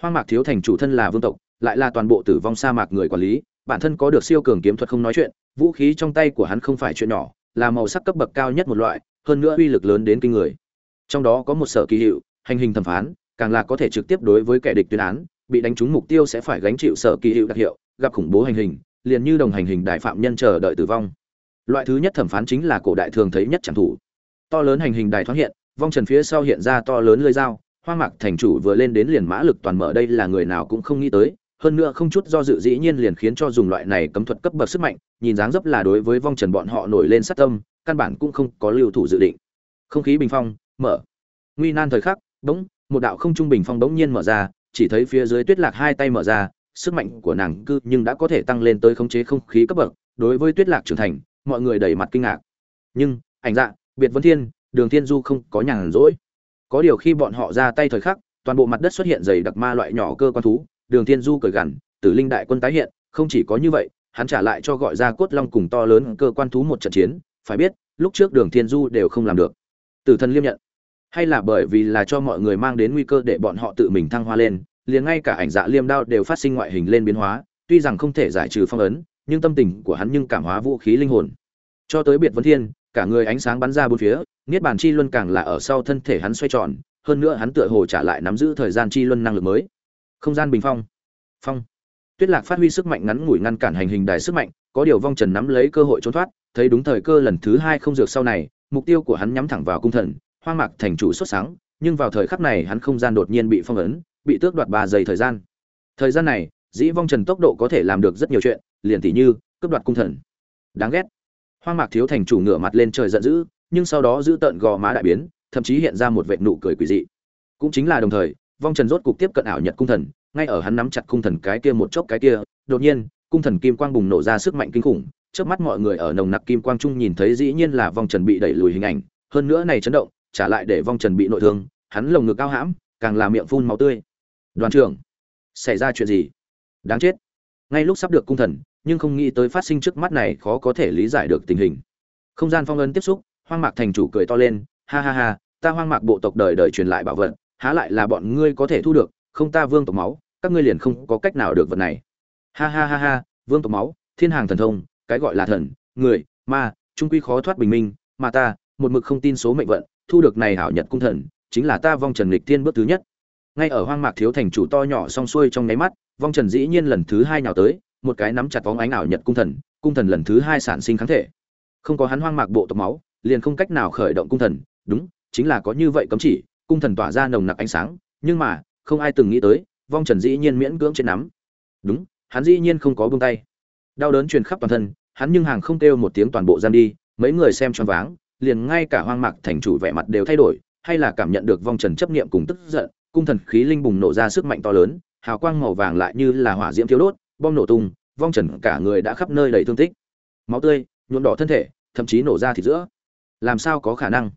Hoang mạc thiếu thành chủ thân là vương tộc, lại là toàn bộ tử vong sa mạc người quản lý, bản thân có được siêu cường kiếm thuật không nói chuyện, vũ khí trong tay của hắn không phải chuyện nhỏ, là màu sắc cấp bậc cao nhất một loại, hơn nữa uy lực lớn đến kinh người. Trong đó có một sở kỳ hiệu, hành hình thẩm phán càng là có thể trực tiếp đối với kẻ địch tuyên án, bị đánh trúng mục tiêu sẽ phải gánh chịu sở kỳ hiệu đặc hiệu, gặp khủng bố hành hình, liền như đồng hành hình đại phạm nhân chờ đợi tử vong. Loại thứ nhất thẩm phán chính là cổ đại thường thấy nhất chẳng thủ. To lớn hành hình đài thoáng hiện, vong trần phía sau hiện ra to lớn lưỡi dao, hoa mạc thành chủ vừa lên đến liền mã lực toàn mở đây là người nào cũng không nghĩ tới, hơn nữa không chút do dự dĩ nhiên liền khiến cho dùng loại này cấm thuật cấp bậc sức mạnh, nhìn dáng dấp là đối với vong trần bọn họ nổi lên sát tâm, căn bản cũng không có lưu thủ dự định. Không khí bình phong, mở. Nguy nan thời khắc, bỗng một đạo không trung bình phong bỗng nhiên mở ra, chỉ thấy phía dưới tuyết lạc hai tay mở ra, sức mạnh của nàng cư nhưng đã có thể tăng lên tới khống chế không khí cấp bậc, đối với tuyết lạc trưởng thành, mọi người đầy mặt kinh ngạc. Nhưng, ảnh dạ biệt vân thiên, đường thiên du không có nhàn rỗi. Có điều khi bọn họ ra tay thời khắc, toàn bộ mặt đất xuất hiện dày đặc ma loại nhỏ cơ quan thú, đường thiên du cởi gằn, tử linh đại quân tái hiện, không chỉ có như vậy, hắn trả lại cho gọi ra cốt long cùng to lớn cơ quan thú một trận chiến, phải biết, lúc trước đường thiên du đều không làm được. Tử thần liêm nhận hay là bởi vì là cho mọi người mang đến nguy cơ để bọn họ tự mình thăng hoa lên, liền ngay cả ảnh dạ liêm đao đều phát sinh ngoại hình lên biến hóa, tuy rằng không thể giải trừ phong ấn, nhưng tâm tình của hắn nhưng cảm hóa vũ khí linh hồn. Cho tới biệt vấn thiên, cả người ánh sáng bắn ra bốn phía, niết bàn chi luân càng là ở sau thân thể hắn xoay tròn, hơn nữa hắn tựa hồ trả lại nắm giữ thời gian chi luân năng lực mới. Không gian bình phong. Phong. Tuyết lạc phát huy sức mạnh ngắn ngủi ngăn cản hành hình đài sức mạnh, có điều vong trần nắm lấy cơ hội trốn thoát, thấy đúng thời cơ lần thứ hai không dược sau này, mục tiêu của hắn nhắm thẳng vào cung thần hoang mạc thành chủ xuất sáng, nhưng vào thời khắc này hắn không gian đột nhiên bị phong ấn, bị tước đoạt ba giây thời gian. Thời gian này, dĩ vong trần tốc độ có thể làm được rất nhiều chuyện, liền tỷ như, cướp đoạt cung thần. Đáng ghét. Hoang mạc thiếu thành chủ ngửa mặt lên trời giận dữ, nhưng sau đó giữ tợn gò má đại biến, thậm chí hiện ra một vệt nụ cười quỷ dị. Cũng chính là đồng thời, vong trần rốt cục tiếp cận ảo nhật cung thần, ngay ở hắn nắm chặt cung thần cái kia một chốc cái kia, đột nhiên, cung thần kim quang bùng nổ ra sức mạnh kinh khủng trước mắt mọi người ở nồng nặc kim quang trung nhìn thấy dĩ nhiên là vong trần bị đẩy lùi hình ảnh, hơn nữa này chấn động trả lại để vong trần bị nội thương, hắn lồng ngực cao hãm, càng làm miệng phun máu tươi. Đoàn trưởng, xảy ra chuyện gì? Đáng chết. Ngay lúc sắp được cung thần, nhưng không nghĩ tới phát sinh trước mắt này khó có thể lý giải được tình hình. Không gian phong ấn tiếp xúc, hoang mạc thành chủ cười to lên, ha ha ha, ta hoang mạc bộ tộc đời đời truyền lại bảo vật, há lại là bọn ngươi có thể thu được, không ta vương tộc máu, các ngươi liền không có cách nào được vật này. Ha ha ha ha, vương tộc máu, thiên hàng thần thông, cái gọi là thần, người, ma, trung quy khó thoát bình minh, mà ta, một mực không tin số mệnh vận thu được này hảo nhật cung thần, chính là ta vong trần lịch thiên bước thứ nhất. Ngay ở hoang mạc thiếu thành chủ to nhỏ song xuôi trong nháy mắt, vong trần dĩ nhiên lần thứ hai nào tới, một cái nắm chặt vóng ánh ảo nhật cung thần cung thần lần thứ hai sản sinh kháng thể. Không có hắn hoang mạc bộ tộc máu, liền không cách nào khởi động cung thần, đúng, chính là có như vậy cấm chỉ, cung thần tỏa ra nồng nặc ánh sáng, nhưng mà, không ai từng nghĩ tới, vong trần dĩ nhiên miễn cưỡng trên nắm. Đúng, hắn dĩ nhiên không có buông tay. Đau đớn truyền khắp toàn thân, hắn nhưng hàng không kêu một tiếng toàn bộ giam đi, mấy người xem choáng váng liền ngay cả hoang mạc thành chủ vẻ mặt đều thay đổi, hay là cảm nhận được vong trần chấp niệm cùng tức giận, cung thần khí linh bùng nổ ra sức mạnh to lớn, hào quang màu vàng lại như là hỏa diễm thiếu đốt, bom nổ tung, vong trần cả người đã khắp nơi đầy thương tích. Máu tươi, nhuộm đỏ thân thể, thậm chí nổ ra thịt giữa. Làm sao có khả năng?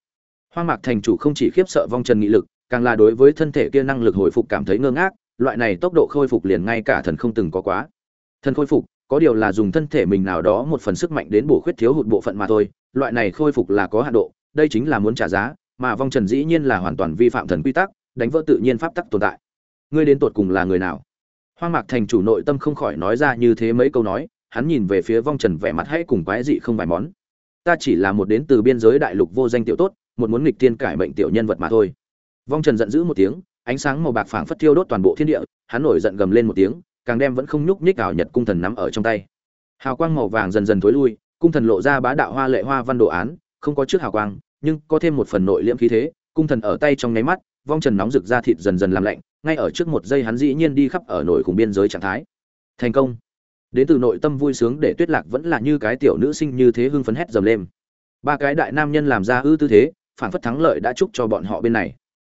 Hoang mạc thành chủ không chỉ khiếp sợ vong trần nghị lực, càng là đối với thân thể kia năng lực hồi phục cảm thấy ngơ ngác, loại này tốc độ khôi phục liền ngay cả thần không từng có quá. Thần khôi phục có điều là dùng thân thể mình nào đó một phần sức mạnh đến bổ khuyết thiếu hụt bộ phận mà thôi, loại này khôi phục là có hạn độ, đây chính là muốn trả giá, mà vong trần dĩ nhiên là hoàn toàn vi phạm thần quy tắc, đánh vỡ tự nhiên pháp tắc tồn tại. Ngươi đến tột cùng là người nào? Hoang mạc thành chủ nội tâm không khỏi nói ra như thế mấy câu nói, hắn nhìn về phía vong trần vẻ mặt hãy cùng quái dị không vài món. Ta chỉ là một đến từ biên giới đại lục vô danh tiểu tốt, một muốn nghịch tiên cải mệnh tiểu nhân vật mà thôi. Vong trần giận dữ một tiếng, ánh sáng màu bạc phảng phất thiêu đốt toàn bộ thiên địa, hắn nổi giận gầm lên một tiếng càng đem vẫn không nhúc nhích ảo nhật cung thần nắm ở trong tay. Hào quang màu vàng dần dần thối lui, cung thần lộ ra bá đạo hoa lệ hoa văn đồ án, không có trước hào quang, nhưng có thêm một phần nội liễm khí thế, cung thần ở tay trong nháy mắt, vong trần nóng rực ra thịt dần dần làm lạnh, ngay ở trước một giây hắn dĩ nhiên đi khắp ở nội cùng biên giới trạng thái. Thành công. Đến từ nội tâm vui sướng để tuyết lạc vẫn là như cái tiểu nữ sinh như thế hưng phấn hét dầm lên. Ba cái đại nam nhân làm ra ư tư thế, phản phất thắng lợi đã chúc cho bọn họ bên này.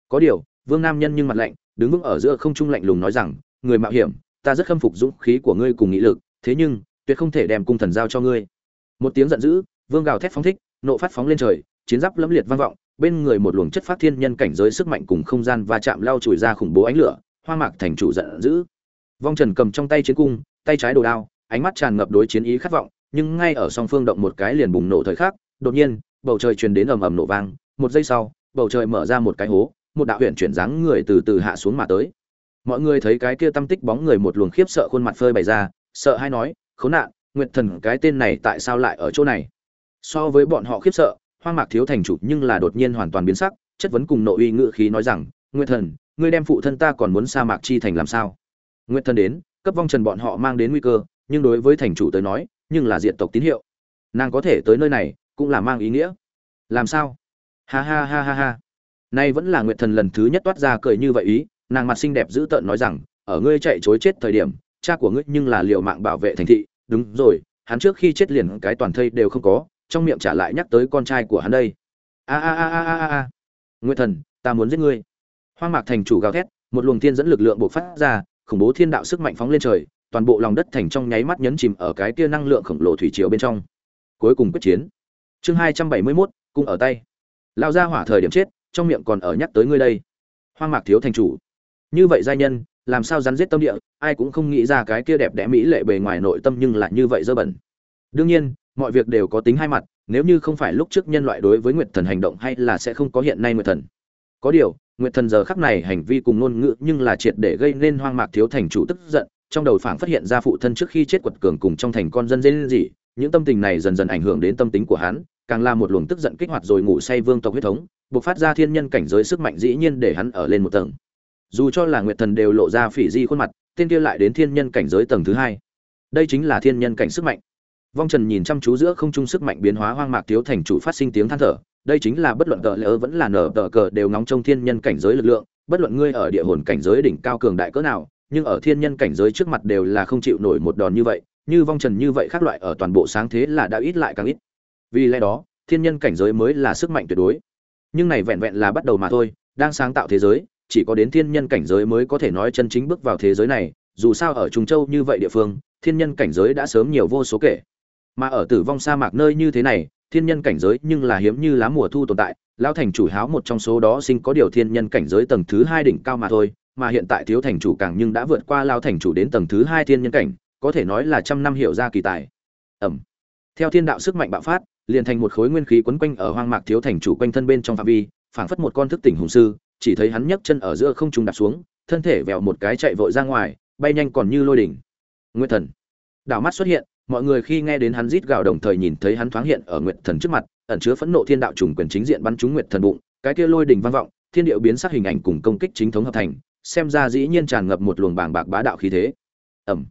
Có điều, vương nam nhân nhưng mặt lạnh, đứng vững ở giữa không trung lạnh lùng nói rằng, người mạo hiểm ta rất khâm phục dũng khí của ngươi cùng nghị lực, thế nhưng, tuyệt không thể đem cung thần giao cho ngươi. Một tiếng giận dữ, vương gào thét phóng thích, nộ phát phóng lên trời, chiến giáp lẫm liệt vang vọng, bên người một luồng chất phát thiên nhân cảnh giới sức mạnh cùng không gian va chạm lao chùi ra khủng bố ánh lửa, hoa mạc thành chủ giận dữ. Vong trần cầm trong tay chiến cung, tay trái đồ đao, ánh mắt tràn ngập đối chiến ý khát vọng, nhưng ngay ở song phương động một cái liền bùng nổ thời khắc, đột nhiên, bầu trời truyền đến ầm ầm nổ vang, một giây sau, bầu trời mở ra một cái hố, một đạo huyện chuyển dáng người từ từ hạ xuống mà tới mọi người thấy cái kia tâm tích bóng người một luồng khiếp sợ khuôn mặt phơi bày ra, sợ hay nói, khốn nạn, nguyệt thần, cái tên này tại sao lại ở chỗ này? So với bọn họ khiếp sợ, hoang mạc thiếu thành chủ nhưng là đột nhiên hoàn toàn biến sắc, chất vấn cùng nội uy ngự khí nói rằng, nguyệt thần, ngươi đem phụ thân ta còn muốn sa mạc chi thành làm sao? Nguyệt thần đến, cấp vong trần bọn họ mang đến nguy cơ, nhưng đối với thành chủ tới nói, nhưng là diện tộc tín hiệu. Nàng có thể tới nơi này, cũng là mang ý nghĩa. Làm sao? Ha ha ha ha ha. Nay vẫn là nguyệt thần lần thứ nhất toát ra cười như vậy ý nàng mặt xinh đẹp dữ tợn nói rằng ở ngươi chạy chối chết thời điểm cha của ngươi nhưng là liều mạng bảo vệ thành thị. Đúng rồi hắn trước khi chết liền cái toàn thây đều không có trong miệng trả lại nhắc tới con trai của hắn đây. A a a a a a nguyệt thần ta muốn giết ngươi. Hoang mạc thành chủ gào thét một luồng thiên dẫn lực lượng bộc phát ra khủng bố thiên đạo sức mạnh phóng lên trời toàn bộ lòng đất thành trong nháy mắt nhấn chìm ở cái kia năng lượng khổng lồ thủy triều bên trong. Cuối cùng quyết chiến. Chương hai trăm bảy mươi 271, cung ở tay. Lao ra hỏa thời điểm chết trong miệng còn ở nhắc tới ngươi đây. Hoang mạc thiếu thành chủ như vậy giai nhân, làm sao rắn giết tâm địa, ai cũng không nghĩ ra cái kia đẹp đẽ mỹ lệ bề ngoài nội tâm nhưng lại như vậy dơ bẩn. Đương nhiên, mọi việc đều có tính hai mặt, nếu như không phải lúc trước nhân loại đối với nguyệt thần hành động hay là sẽ không có hiện nay nguyệt thần. Có điều, nguyệt thần giờ khắc này hành vi cùng ngôn ngữ nhưng là triệt để gây nên hoang mạc thiếu thành chủ tức giận, trong đầu phảng phát hiện ra phụ thân trước khi chết quật cường cùng trong thành con dân dễ gì, những tâm tình này dần dần ảnh hưởng đến tâm tính của hắn, càng là một luồng tức giận kích hoạt rồi ngủ say vương tộc huyết thống buộc phát ra thiên nhân cảnh giới sức mạnh dĩ nhiên để hắn ở lên một tầng dù cho là nguyệt thần đều lộ ra phỉ di khuôn mặt, tên kia lại đến thiên nhân cảnh giới tầng thứ hai. Đây chính là thiên nhân cảnh sức mạnh. Vong trần nhìn chăm chú giữa không trung sức mạnh biến hóa hoang mạc thiếu thành chủ phát sinh tiếng than thở, đây chính là bất luận tờ lỡ vẫn là nở tờ cờ đều ngóng trong thiên nhân cảnh giới lực lượng, bất luận ngươi ở địa hồn cảnh giới đỉnh cao cường đại cỡ nào, nhưng ở thiên nhân cảnh giới trước mặt đều là không chịu nổi một đòn như vậy, như vong trần như vậy khác loại ở toàn bộ sáng thế là đã ít lại càng ít. Vì lẽ đó, thiên nhân cảnh giới mới là sức mạnh tuyệt đối. Nhưng này vẹn vẹn là bắt đầu mà thôi, đang sáng tạo thế giới chỉ có đến thiên nhân cảnh giới mới có thể nói chân chính bước vào thế giới này, dù sao ở trung châu như vậy địa phương, thiên nhân cảnh giới đã sớm nhiều vô số kể. Mà ở tử vong sa mạc nơi như thế này, thiên nhân cảnh giới nhưng là hiếm như lá mùa thu tồn tại lao thành chủ háo một trong số đó sinh có điều thiên nhân cảnh giới tầng thứ hai đỉnh cao mà thôi, mà hiện tại thiếu thành chủ càng nhưng đã vượt qua lao thành chủ đến tầng thứ hai thiên nhân cảnh, có thể nói là trăm năm hiểu ra kỳ tài. Ẩm. Theo thiên đạo sức mạnh bạo phát, liền thành một khối nguyên khí quấn quanh ở hoang mạc thiếu thành chủ quanh thân bên trong phạm vi, phảng phất một con thức tỉnh hùng sư chỉ thấy hắn nhấc chân ở giữa không trung đạp xuống thân thể vèo một cái chạy vội ra ngoài bay nhanh còn như lôi đỉnh. Nguyệt thần. Đảo mắt xuất hiện mọi người khi nghe đến hắn rít gào đồng thời nhìn thấy hắn thoáng hiện ở nguyệt thần trước mặt ẩn chứa phẫn nộ thiên đạo trùng quyền chính diện bắn trúng nguyệt thần bụng cái kia lôi đỉnh vang vọng thiên điệu biến sắc hình ảnh cùng công kích chính thống hợp thành xem ra dĩ nhiên tràn ngập một luồng bàng bạc bá đạo khí thế. Ầm,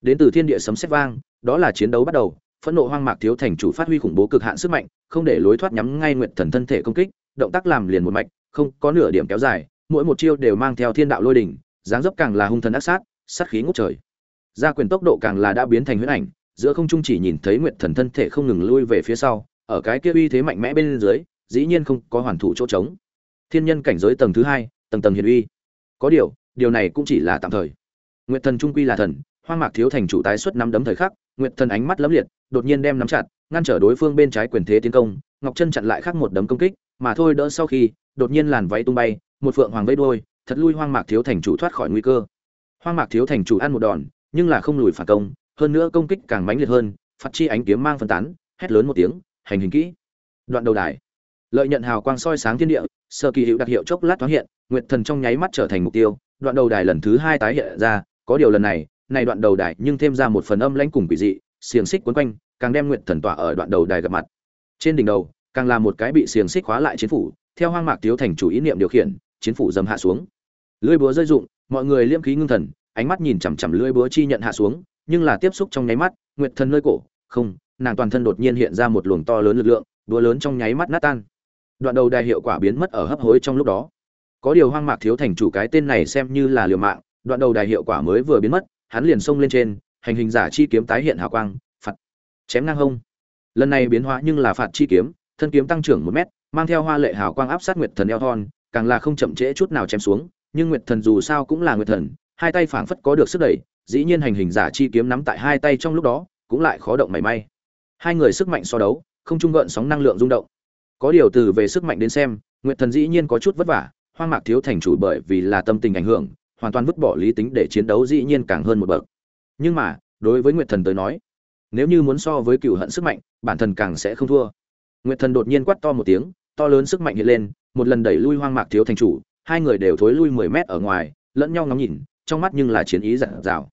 đến từ thiên địa sấm sét vang đó là chiến đấu bắt đầu phẫn nộ hoang mạc thiếu thành chủ phát huy khủng bố cực hạn sức mạnh không để lối thoát nhắm ngay nguyệt thần thân thể công kích động tác làm liền một mạch không có nửa điểm kéo dài, mỗi một chiêu đều mang theo thiên đạo lôi đỉnh, dáng dấp càng là hung thần ác sát sát khí ngút trời. Gia quyền tốc độ càng là đã biến thành huyễn ảnh, giữa không trung chỉ nhìn thấy nguyệt thần thân thể không ngừng lui về phía sau, ở cái kia uy thế mạnh mẽ bên dưới, dĩ nhiên không có hoàn thủ chỗ trống. Thiên nhân cảnh giới tầng thứ hai, tầng tầng hiền uy. Có điều điều này cũng chỉ là tạm thời. Nguyệt thần trung quy là thần, hoang mạc thiếu thành chủ tái xuất năm đấm thời khắc, nguyệt thần ánh mắt lấm liệt, đột nhiên đem nắm chặt, ngăn trở đối phương bên trái quyền thế tiến công, ngọc chân chặn lại khác một đấm công kích mà thôi đỡ sau khi, đột nhiên làn váy tung bay, một phượng hoàng vây đuôi, thật lui hoang mạc thiếu thành chủ thoát khỏi nguy cơ. Hoang mạc thiếu thành chủ ăn một đòn, nhưng là không lùi phản công, hơn nữa công kích càng mãnh liệt hơn, phạt chi ánh kiếm mang phân tán, hét lớn một tiếng, hành hình kỹ. Đoạn đầu đài. Lợi nhận hào quang soi sáng thiên địa, sơ kỳ hiệu đặc hiệu chốc lát thoáng hiện, nguyệt thần trong nháy mắt trở thành mục tiêu, đoạn đầu đài lần thứ hai tái hiện ra, có điều lần này này đoạn đầu đài nhưng thêm ra một phần âm lãnh cùng quỷ dị, xiềng xích quấn quanh, càng đem nguyệt thần tỏa ở đoạn đầu đài gặp mặt. Trên đỉnh đầu càng là một cái bị xiềng xích khóa lại chiến phủ, theo hoang mạc thiếu thành chủ ý niệm điều khiển, chiến phủ dầm hạ xuống. Lưỡi búa rơi dụng mọi người liêm khí ngưng thần, ánh mắt nhìn chằm chằm lưỡi búa chi nhận hạ xuống, nhưng là tiếp xúc trong nháy mắt, nguyệt thần nơi cổ, không, nàng toàn thân đột nhiên hiện ra một luồng to lớn lực lượng, búa lớn trong nháy mắt nát tan. Đoạn đầu đài hiệu quả biến mất ở hấp hối trong lúc đó. Có điều hoang mạc thiếu thành chủ cái tên này xem như là liều mạng, đoạn đầu đài hiệu quả mới vừa biến mất, hắn liền xông lên trên, hành hình giả chi kiếm tái hiện hào quang, phạt, chém ngang hông. Lần này biến hóa nhưng là phạt chi kiếm thân kiếm tăng trưởng một mét, mang theo hoa lệ hào quang áp sát nguyệt thần eo thon, càng là không chậm trễ chút nào chém xuống, nhưng nguyệt thần dù sao cũng là nguyệt thần, hai tay phảng phất có được sức đẩy, dĩ nhiên hành hình giả chi kiếm nắm tại hai tay trong lúc đó, cũng lại khó động mảy may. Hai người sức mạnh so đấu, không trung gợn sóng năng lượng rung động. Có điều từ về sức mạnh đến xem, nguyệt thần dĩ nhiên có chút vất vả, hoang mạc thiếu thành chủ bởi vì là tâm tình ảnh hưởng, hoàn toàn vứt bỏ lý tính để chiến đấu dĩ nhiên càng hơn một bậc. Nhưng mà, đối với nguyệt thần tới nói, nếu như muốn so với cựu hận sức mạnh, bản thân càng sẽ không thua nguyệt thần đột nhiên quát to một tiếng, to lớn sức mạnh hiện lên, một lần đẩy lui hoang mạc thiếu thành chủ, hai người đều thối lui mười mét ở ngoài, lẫn nhau ngắm nhìn, trong mắt nhưng là chiến ý giận dào.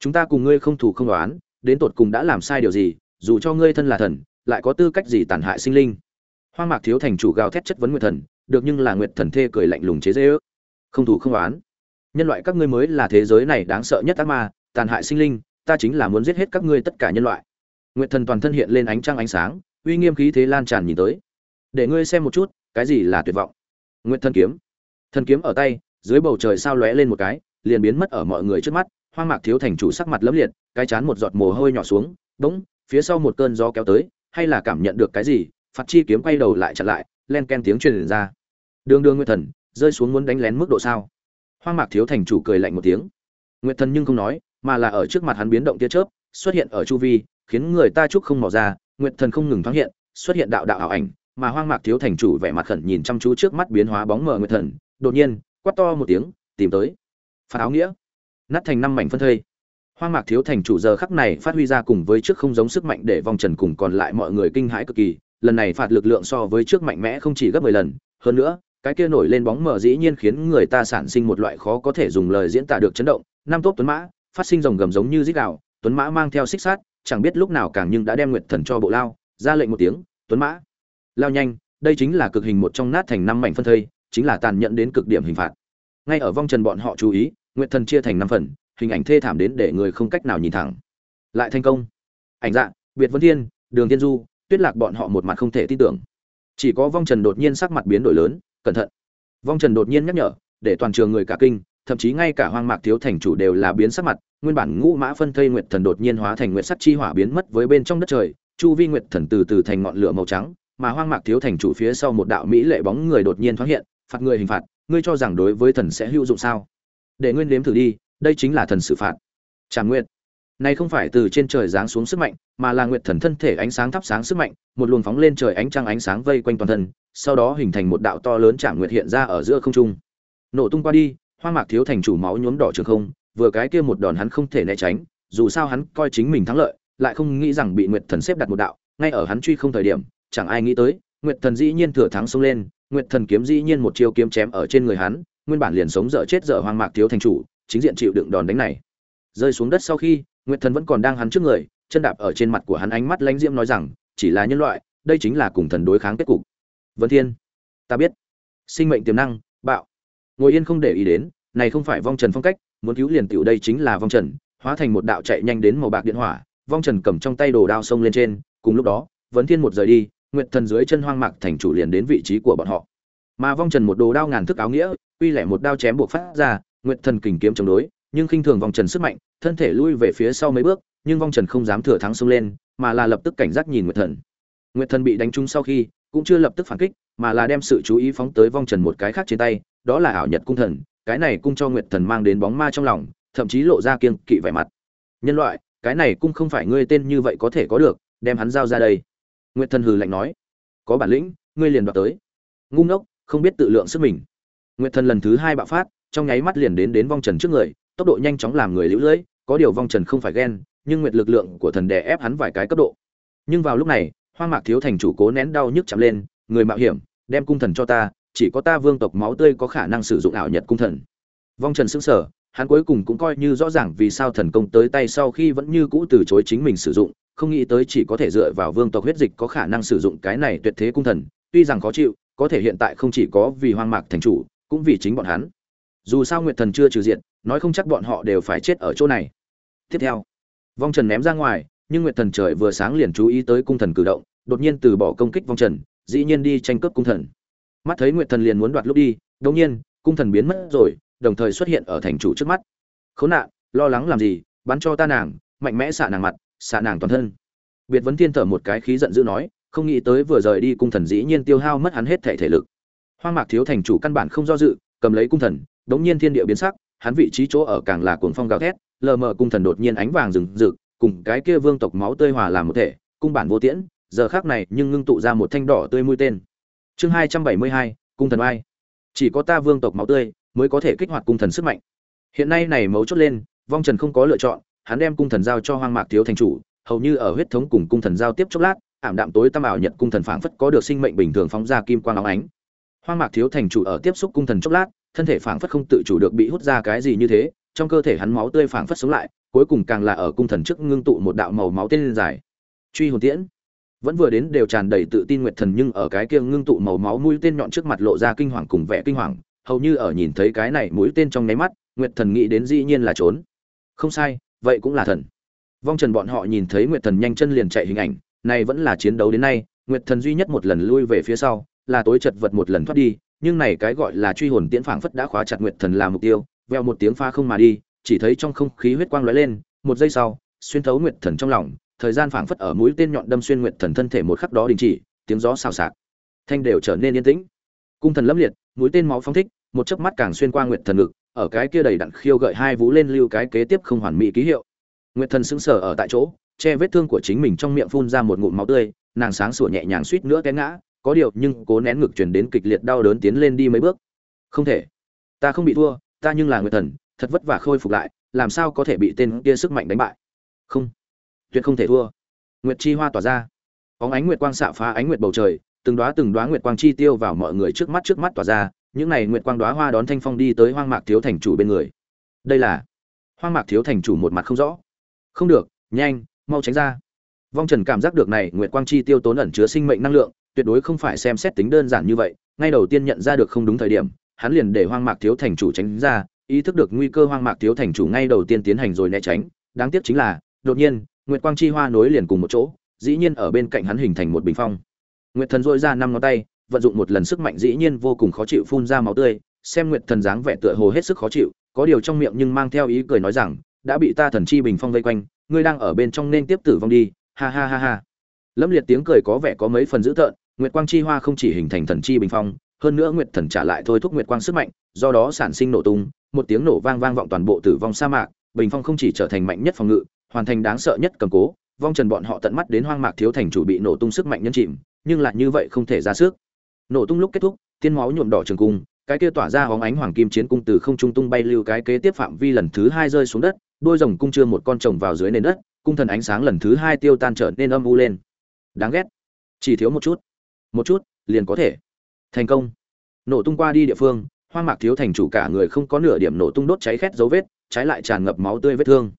Chúng ta cùng ngươi không thủ không đoán, đến tột cùng đã làm sai điều gì, dù cho ngươi thân là thần, lại có tư cách gì tàn hại sinh linh? Hoang mạc thiếu thành chủ gào thét chất vấn nguyệt thần, được nhưng là nguyệt thần thê cười lạnh lùng chế dễ ước không thủ không đoán. Nhân loại các ngươi mới là thế giới này đáng sợ nhất ác ma, tàn hại sinh linh, ta chính là muốn giết hết các ngươi tất cả nhân loại. Nguyệt thần toàn thân hiện lên ánh trăng ánh sáng uy nghiêm khí thế lan tràn nhìn tới. Để ngươi xem một chút, cái gì là tuyệt vọng. Nguyệt thân kiếm. Thần kiếm ở tay, dưới bầu trời sao lóe lên một cái, liền biến mất ở mọi người trước mắt. Hoang mạc thiếu thành chủ sắc mặt lấm liệt, cái chán một giọt mồ hôi nhỏ xuống, bỗng, phía sau một cơn gió kéo tới, hay là cảm nhận được cái gì phạt chi kiếm quay đầu lại chặn lại, len ken tiếng truyền ra. Đường đường nguyệt thần, rơi xuống muốn đánh lén mức độ sao? Hoang mạc thiếu thành chủ cười lạnh một tiếng. Nguyệt thần nhưng không nói, mà là ở trước mặt hắn biến động tia chớp, xuất hiện ở chu vi, khiến người ta chúc không mò ra nguyệt thần không ngừng thoáng hiện xuất hiện đạo đạo ảo ảnh mà hoang mạc thiếu thành chủ vẻ mặt khẩn nhìn chăm chú trước mắt biến hóa bóng mờ nguyệt thần đột nhiên quát to một tiếng tìm tới. Phạt áo nghĩa. Nát thành năm mảnh phân thây. Hoang mạc thiếu thành chủ giờ khắc này phát huy ra cùng với trước không giống sức mạnh để vòng trần cùng còn lại mọi người kinh hãi cực kỳ lần này phạt lực lượng so với trước mạnh mẽ không chỉ gấp mười lần. Hơn nữa cái kia nổi lên bóng mờ dĩ nhiên khiến người ta sản sinh một loại khó có thể dùng lời diễn tả được chấn động. Năm tốt tuấn mã phát sinh rồng gầm giống như rít gào, tuấn mã mang theo xích sát chẳng biết lúc nào càng nhưng đã đem nguyệt thần cho bộ lao, ra lệnh một tiếng, tuấn mã, lao nhanh, đây chính là cực hình một trong nát thành năm mảnh phân thây, chính là tàn nhẫn đến cực điểm hình phạt. Ngay ở vong trần bọn họ chú ý, nguyệt thần chia thành năm phần, hình ảnh thê thảm đến để người không cách nào nhìn thẳng. Lại thành công. Ảnh dạng biệt vân thiên, đường thiên du, tuyết lạc bọn họ một mặt không thể tin tưởng. Chỉ có vong trần đột nhiên sắc mặt biến đổi lớn, cẩn thận. Vong trần đột nhiên nhắc nhở, để toàn trường người cả kinh thậm chí ngay cả hoang mạc thiếu thành chủ đều là biến sắc mặt, nguyên bản ngũ mã phân thây nguyệt thần đột nhiên hóa thành nguyệt sắc chi hỏa biến mất với bên trong đất trời, chu vi nguyệt thần từ từ thành ngọn lửa màu trắng, mà hoang mạc thiếu thành chủ phía sau một đạo mỹ lệ bóng người đột nhiên thoáng hiện, phạt người hình phạt, ngươi cho rằng đối với thần sẽ hữu dụng sao? Để nguyên đếm thử đi, đây chính là thần xử phạt. Tràng nguyệt. Này không phải từ trên trời giáng xuống sức mạnh, mà là nguyệt thần thân thể ánh sáng thắp sáng sức mạnh, một luồng phóng lên trời ánh trăng ánh sáng vây quanh toàn thân, sau đó hình thành một đạo to lớn tràng nguyệt hiện ra ở giữa không trung. Nổ tung qua đi Hoang mạc thiếu thành chủ máu nhuốm đỏ trường không, vừa cái kia một đòn hắn không thể né tránh, dù sao hắn coi chính mình thắng lợi, lại không nghĩ rằng bị nguyệt thần xếp đặt một đạo, ngay ở hắn truy không thời điểm, chẳng ai nghĩ tới, nguyệt thần dĩ nhiên thừa thắng xông lên, nguyệt thần kiếm dĩ nhiên một chiêu kiếm chém ở trên người hắn, nguyên bản liền sống dở chết dở hoang mạc thiếu thành chủ, chính diện chịu đựng đòn đánh này. Rơi xuống đất sau khi, nguyệt thần vẫn còn đang hắn trước người, chân đạp ở trên mặt của hắn ánh mắt lãnh diễm nói rằng, chỉ là nhân loại, đây chính là cùng thần đối kháng kết cục. Vân thiên, ta biết. Sinh mệnh tiềm năng, bạo ngồi yên không để ý đến, này không phải vong trần phong cách, muốn cứu liền tiểu đây chính là vong trần, hóa thành một đạo chạy nhanh đến màu bạc điện hỏa, vong trần cầm trong tay đồ đao xông lên trên, cùng lúc đó, vấn thiên một rời đi, nguyệt thần dưới chân hoang mạc thành chủ liền đến vị trí của bọn họ. Mà vong trần một đồ đao ngàn thức áo nghĩa, uy lẻ một đao chém buộc phát ra, nguyệt thần kình kiếm chống đối, nhưng khinh thường vong trần sức mạnh, thân thể lui về phía sau mấy bước, nhưng vong trần không dám thừa thắng xông lên, mà là lập tức cảnh giác nhìn nguyệt thần. Nguyệt thần bị đánh trúng sau khi, cũng chưa lập tức phản kích, mà là đem sự chú ý phóng tới vong trần một cái khác trên tay đó là ảo nhật cung thần, cái này cung cho nguyệt thần mang đến bóng ma trong lòng, thậm chí lộ ra kiêng kỵ vẻ mặt. Nhân loại, cái này cung không phải ngươi tên như vậy có thể có được, đem hắn giao ra đây. Nguyệt thần hừ lạnh nói, có bản lĩnh, ngươi liền đoạt tới. Ngu ngốc, không biết tự lượng sức mình. Nguyệt thần lần thứ hai bạo phát, trong nháy mắt liền đến đến vong trần trước người, tốc độ nhanh chóng làm người lũ lưỡi có điều vong trần không phải ghen, nhưng nguyệt lực lượng của thần đè ép hắn vài cái cấp độ. Nhưng vào lúc này hoa mạc thiếu thành chủ cố nén đau nhức chạm lên, người mạo hiểm, đem cung thần cho ta chỉ có ta vương tộc máu tươi có khả năng sử dụng ảo nhật cung thần. Vong trần sững sờ, hắn cuối cùng cũng coi như rõ ràng vì sao thần công tới tay sau khi vẫn như cũ từ chối chính mình sử dụng, không nghĩ tới chỉ có thể dựa vào vương tộc huyết dịch có khả năng sử dụng cái này tuyệt thế cung thần, tuy rằng khó chịu, có thể hiện tại không chỉ có vì hoang mạc thành chủ, cũng vì chính bọn hắn. Dù sao nguyệt thần chưa trừ diện nói không chắc bọn họ đều phải chết ở chỗ này. Tiếp theo, vong trần ném ra ngoài, nhưng nguyệt thần trời vừa sáng liền chú ý tới cung thần cử động, đột nhiên từ bỏ công kích vong trần, dĩ nhiên đi tranh cướp cung thần mắt thấy nguyệt thần liền muốn đoạt lúc đi đống nhiên, cung thần biến mất rồi, đồng thời xuất hiện ở thành chủ trước mắt. Khốn nạn, lo lắng làm gì, bắn cho ta nàng, mạnh mẽ xạ nàng mặt, xạ nàng toàn thân. Biệt vấn thiên thở một cái khí giận dữ nói, không nghĩ tới vừa rời đi cung thần dĩ nhiên tiêu hao mất hắn hết thể thể lực. Hoang mạc thiếu thành chủ căn bản không do dự, cầm lấy cung thần, đống nhiên thiên địa biến sắc, hắn vị trí chỗ ở càng là cuồng phong gào thét, lờ mờ cung thần đột nhiên ánh vàng rừng rực, cùng cái kia vương tộc máu tươi hòa làm một thể, cung bản vô tiễn, giờ khác này nhưng ngưng tụ ra một thanh đỏ tươi mũi tên chương hai trăm bảy mươi hai, cung thần oai. Chỉ có ta vương tộc máu tươi mới có thể kích hoạt cung thần sức mạnh. Hiện nay này mấu chốt lên, vong trần không có lựa chọn, hắn đem cung thần giao cho hoang mạc thiếu thành chủ, hầu như ở huyết thống cùng cung thần giao tiếp chốc lát, ảm đạm tối tăm ảo nhận cung thần phảng phất có được sinh mệnh bình thường phóng ra kim quang óng ánh. Hoang mạc thiếu thành chủ ở tiếp xúc cung thần chốc lát, thân thể phảng phất không tự chủ được bị hút ra cái gì như thế, trong cơ thể hắn máu tươi phảng phất sống lại, cuối cùng càng là ở cung thần trước ngưng tụ một đạo màu máu tên dài. Truy hồn tiễn vẫn vừa đến đều tràn đầy tự tin nguyệt thần nhưng ở cái kia ngưng tụ màu máu mũi tên nhọn trước mặt lộ ra kinh hoàng cùng vẻ kinh hoàng, hầu như ở nhìn thấy cái này mũi tên trong nháy mắt, nguyệt thần nghĩ đến dĩ nhiên là trốn. Không sai, vậy cũng là thần. Vong trần bọn họ nhìn thấy nguyệt thần nhanh chân liền chạy hình ảnh, này vẫn là chiến đấu đến nay, nguyệt thần duy nhất một lần lui về phía sau, là tối chật vật một lần thoát đi, nhưng này cái gọi là truy hồn tiễn phảng phất đã khóa chặt nguyệt thần làm mục tiêu veo một tiếng pha không mà đi, chỉ thấy trong không khí huyết quang lóe lên, một giây sau, xuyên thấu nguyệt thần trong lòng thời gian phảng phất ở mũi tên nhọn đâm xuyên nguyệt thần thân thể một khắc đó đình chỉ, tiếng gió xào xạc, thanh đều trở nên yên tĩnh. Cung thần lâm liệt, mũi tên máu phóng thích, một chớp mắt càng xuyên qua nguyệt thần ngực, ở cái kia đầy đặn khiêu gợi hai vú lên lưu cái kế tiếp không hoàn mỹ ký hiệu. Nguyệt thần sững sờ ở tại chỗ, che vết thương của chính mình trong miệng phun ra một ngụm máu tươi, nàng sáng sủa nhẹ nhàng suýt nữa té ngã, có điều nhưng cố nén ngực truyền đến kịch liệt đau đớn tiến lên đi mấy bước. Không thể, ta không bị thua, ta nhưng là nguyệt thần, thật vất vả khôi phục lại, làm sao có thể bị tên kia sức mạnh đánh bại? Không tuyệt không thể thua. Nguyệt chi hoa tỏa ra. Bóng ánh nguyệt quang xạ phá ánh nguyệt bầu trời, từng đóa từng đóa nguyệt quang chi tiêu vào mọi người trước mắt trước mắt tỏa ra, những này nguyệt quang đóa hoa đón thanh phong đi tới hoang mạc thiếu thành chủ bên người. Đây là hoang mạc thiếu thành chủ một mặt không rõ. Không được, nhanh, mau tránh ra. Vong trần cảm giác được này nguyệt quang chi tiêu tốn ẩn chứa sinh mệnh năng lượng, tuyệt đối không phải xem xét tính đơn giản như vậy, ngay đầu tiên nhận ra được không đúng thời điểm, hắn liền để hoang mạc thiếu thành chủ tránh ra, ý thức được nguy cơ hoang mạc thiếu thành chủ ngay đầu tiên tiến hành rồi né tránh, đáng tiếc chính là, đột nhiên nguyệt quang chi hoa nối liền cùng một chỗ, dĩ nhiên ở bên cạnh hắn hình thành một bình phong. Nguyệt thần dội ra năm ngón tay, vận dụng một lần sức mạnh dĩ nhiên vô cùng khó chịu phun ra máu tươi, xem nguyệt thần dáng vẻ tựa hồ hết sức khó chịu, có điều trong miệng nhưng mang theo ý cười nói rằng, đã bị ta thần chi bình phong vây quanh, ngươi đang ở bên trong nên tiếp tử vong đi, ha ha ha ha. Lâm liệt tiếng cười có vẻ có mấy phần dữ tợn, nguyệt quang chi hoa không chỉ hình thành thần chi bình phong, hơn nữa nguyệt thần trả lại thôi thúc nguyệt quang sức mạnh, do đó sản sinh nổ tung, một tiếng nổ vang vang vọng toàn bộ tử vong sa mạc, bình phong không chỉ trở thành mạnh nhất phòng ngự hoàn thành đáng sợ nhất cầm cố, vong trần bọn họ tận mắt đến hoang mạc thiếu thành chủ bị nổ tung sức mạnh nhân chìm, nhưng lại như vậy không thể ra sức. Nổ tung lúc kết thúc, tiên máu nhuộm đỏ trường cung, cái kia tỏa ra hóng ánh hoàng kim chiến cung từ không trung tung bay lưu cái kế tiếp phạm vi lần thứ hai rơi xuống đất, đôi rồng cung chưa một con trồng vào dưới nền đất, cung thần ánh sáng lần thứ hai tiêu tan trở nên âm u lên. Đáng ghét. Chỉ thiếu một chút. Một chút, liền có thể. Thành công. Nổ tung qua đi địa phương, hoang mạc thiếu thành chủ cả người không có nửa điểm nổ tung đốt cháy khét dấu vết, trái lại tràn ngập máu tươi vết thương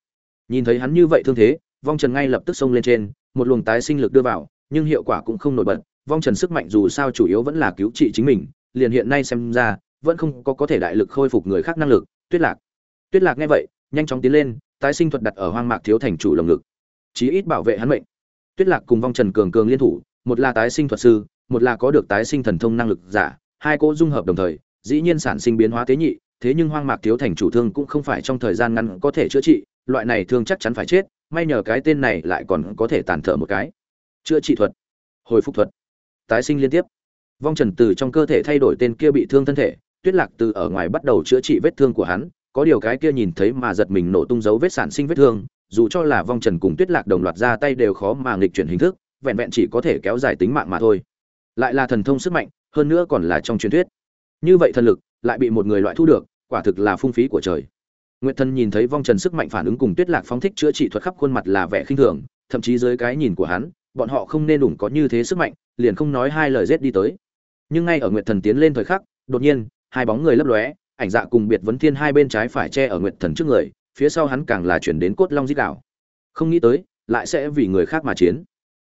nhìn thấy hắn như vậy thương thế, vong trần ngay lập tức xông lên trên, một luồng tái sinh lực đưa vào, nhưng hiệu quả cũng không nổi bật. Vong trần sức mạnh dù sao chủ yếu vẫn là cứu trị chính mình, liền hiện nay xem ra, vẫn không có có thể đại lực khôi phục người khác năng lực. Tuyết lạc tuyết lạc nghe vậy, nhanh chóng tiến lên, tái sinh thuật đặt ở hoang mạc thiếu thành chủ lồng ngực. Chí ít bảo vệ hắn mệnh. Tuyết lạc cùng vong trần cường cường liên thủ, một là tái sinh thuật sư, một là có được tái sinh thần thông năng lực giả, hai cỗ dung hợp đồng thời, dĩ nhiên sản sinh biến hóa tế nhị, thế nhưng hoang mạc thiếu thành chủ thương cũng không phải trong thời gian ngắn có thể chữa trị loại này thương chắc chắn phải chết, may nhờ cái tên này lại còn có thể tàn thở một cái. Chữa trị thuật, hồi phục thuật, tái sinh liên tiếp. Vong trần từ trong cơ thể thay đổi tên kia bị thương thân thể, tuyết lạc từ ở ngoài bắt đầu chữa trị vết thương của hắn, có điều cái kia nhìn thấy mà giật mình nổ tung dấu vết sản sinh vết thương, dù cho là vong trần cùng tuyết lạc đồng loạt ra tay đều khó mà nghịch chuyển hình thức, vẹn vẹn chỉ có thể kéo dài tính mạng mà thôi. Lại là thần thông sức mạnh, hơn nữa còn là trong truyền thuyết. Như vậy thần lực, lại bị một người loại thu được, quả thực là phung phí của trời nguyệt thần nhìn thấy vong trần sức mạnh phản ứng cùng tuyết lạc phóng thích chữa trị thuật khắp khuôn mặt là vẻ khinh thường, thậm chí dưới cái nhìn của hắn, bọn họ không nên đủng có như thế sức mạnh, liền không nói hai lời giết đi tới. Nhưng ngay ở nguyệt thần tiến lên thời khắc, đột nhiên, hai bóng người lấp lóe, ảnh dạ cùng biệt vấn thiên hai bên trái phải che ở nguyệt thần trước người, phía sau hắn càng là chuyển đến cốt long giết đảo không nghĩ tới, lại sẽ vì người khác mà chiến.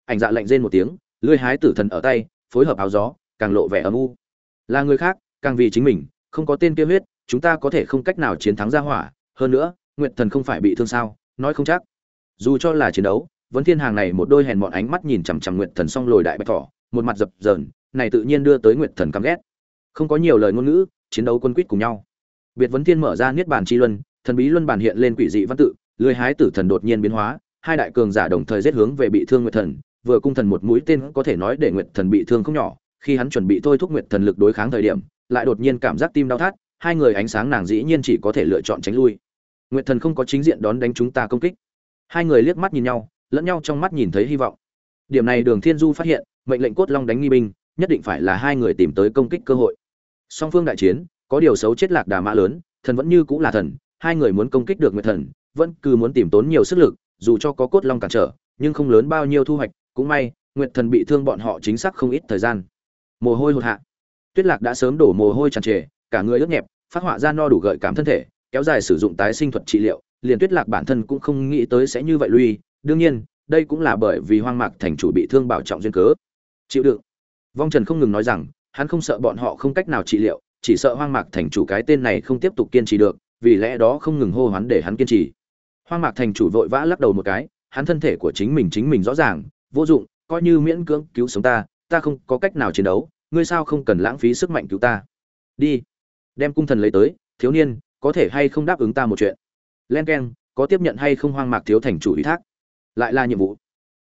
Ảnh dạ lạnh rên một tiếng, lưỡi hái tử thần ở tay, phối hợp áo gió, càng lộ vẻ âm u. Là người khác, càng vì chính mình, không có tên kia huyết, chúng ta có thể không cách nào chiến thắng ra hỏa hơn nữa, nguyệt thần không phải bị thương sao, nói không chắc. Dù cho là chiến đấu vấn thiên hàng này một đôi hèn mọn ánh mắt nhìn chằm chằm nguyệt thần xong lồi đại bạch thỏ, một mặt dập dờn, này tự nhiên đưa tới nguyệt thần căm ghét. Không có nhiều lời ngôn ngữ, chiến đấu quân quýt cùng nhau. Biệt vấn thiên mở ra niết bàn chi luân, thần bí luân bàn hiện lên quỷ dị văn tự lưới hái tử thần đột nhiên biến hóa, hai đại cường giả đồng thời giết hướng về bị thương nguyệt thần, vừa cung thần một mũi tên có thể nói để nguyệt thần bị thương không nhỏ, khi hắn chuẩn bị thôi thúc nguyệt thần lực đối kháng thời điểm, lại đột nhiên cảm giác tim đau thắt, hai người ánh sáng nàng dĩ nhiên chỉ có thể lựa chọn tránh lui nguyệt thần không có chính diện đón đánh chúng ta công kích. Hai người liếc mắt nhìn nhau, lẫn nhau trong mắt nhìn thấy hy vọng. Điểm này đường thiên du phát hiện, mệnh lệnh cốt long đánh nghi binh, nhất định phải là hai người tìm tới công kích cơ hội. Song phương đại chiến, có điều xấu chết lạc đà mã lớn, thần vẫn như cũng là thần, hai người muốn công kích được nguyệt thần, vẫn cứ muốn tìm tốn nhiều sức lực, dù cho có cốt long cản trở, nhưng không lớn bao nhiêu thu hoạch, cũng may, nguyệt thần bị thương bọn họ chính xác không ít thời gian. Mồ hôi hột hạ. Tuyết lạc đã sớm đổ mồ hôi tràn trề, cả người ướt nhẹp, phát họa ra no đủ gợi cảm thân thể kéo dài sử dụng tái sinh thuật trị liệu, liền tuyết lạc bản thân cũng không nghĩ tới sẽ như vậy lui. Đương nhiên, đây cũng là bởi vì hoang mạc thành chủ bị thương bảo trọng duyên cớ. Chịu đựng. Vong trần không ngừng nói rằng, hắn không sợ bọn họ không cách nào trị liệu, chỉ sợ hoang mạc thành chủ cái tên này không tiếp tục kiên trì được, vì lẽ đó không ngừng hô hoán để hắn kiên trì. Hoang mạc thành chủ vội vã lắc đầu một cái, hắn thân thể của chính mình chính mình rõ ràng, vô dụng, coi như miễn cưỡng cứu sống ta ta không có cách nào chiến đấu, ngươi sao không cần lãng phí sức mạnh cứu ta? Đi. Đem cung thần lấy tới, thiếu niên có thể hay không đáp ứng ta một chuyện? Len k e n có tiếp nhận hay không hoang mạc thiếu thành chủ ủy thác? Lại là nhiệm vụ.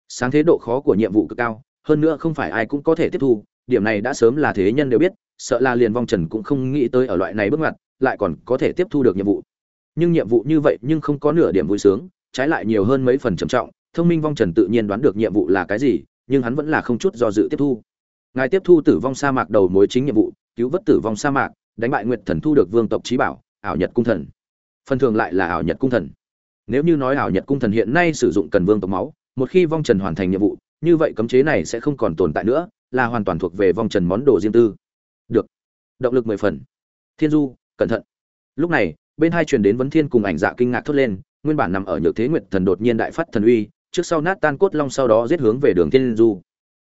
Sáng thế độ khó của nhiệm vụ cực cao, hơn nữa không phải ai cũng có thể tiếp thu, điểm này đã sớm là thế nhân đều biết, sợ là liền vong trần cũng không nghĩ tới ở loại này bước ngoặt, lại còn có thể tiếp thu được nhiệm vụ. Nhưng nhiệm vụ như vậy nhưng không có nửa điểm vui sướng, trái lại nhiều hơn mấy phần trầm trọng, thông minh vong trần tự nhiên đoán được nhiệm vụ là cái gì, nhưng hắn vẫn là không chút do dự tiếp thu. Ngài tiếp thu tử vong sa mạc đầu mối chính nhiệm vụ, cứu vớt tử vong sa mạc, đánh bại nguyệt thần thu được vương tộc trí bảo ảo nhật cung thần. Phần thường lại là ảo nhật cung thần. Nếu như nói ảo nhật cung thần hiện nay sử dụng cần vương tộc máu, một khi vong trần hoàn thành nhiệm vụ, như vậy cấm chế này sẽ không còn tồn tại nữa, là hoàn toàn thuộc về vong trần món đồ riêng tư. Được. Động lực mười phần. Thiên du, cẩn thận. Lúc này, bên hai truyền đến vấn thiên cùng ảnh dạ kinh ngạc thốt lên, nguyên bản nằm ở nhược thế nguyệt thần đột nhiên đại phát thần uy, trước sau nát tan cốt long sau đó giết hướng về đường thiên du.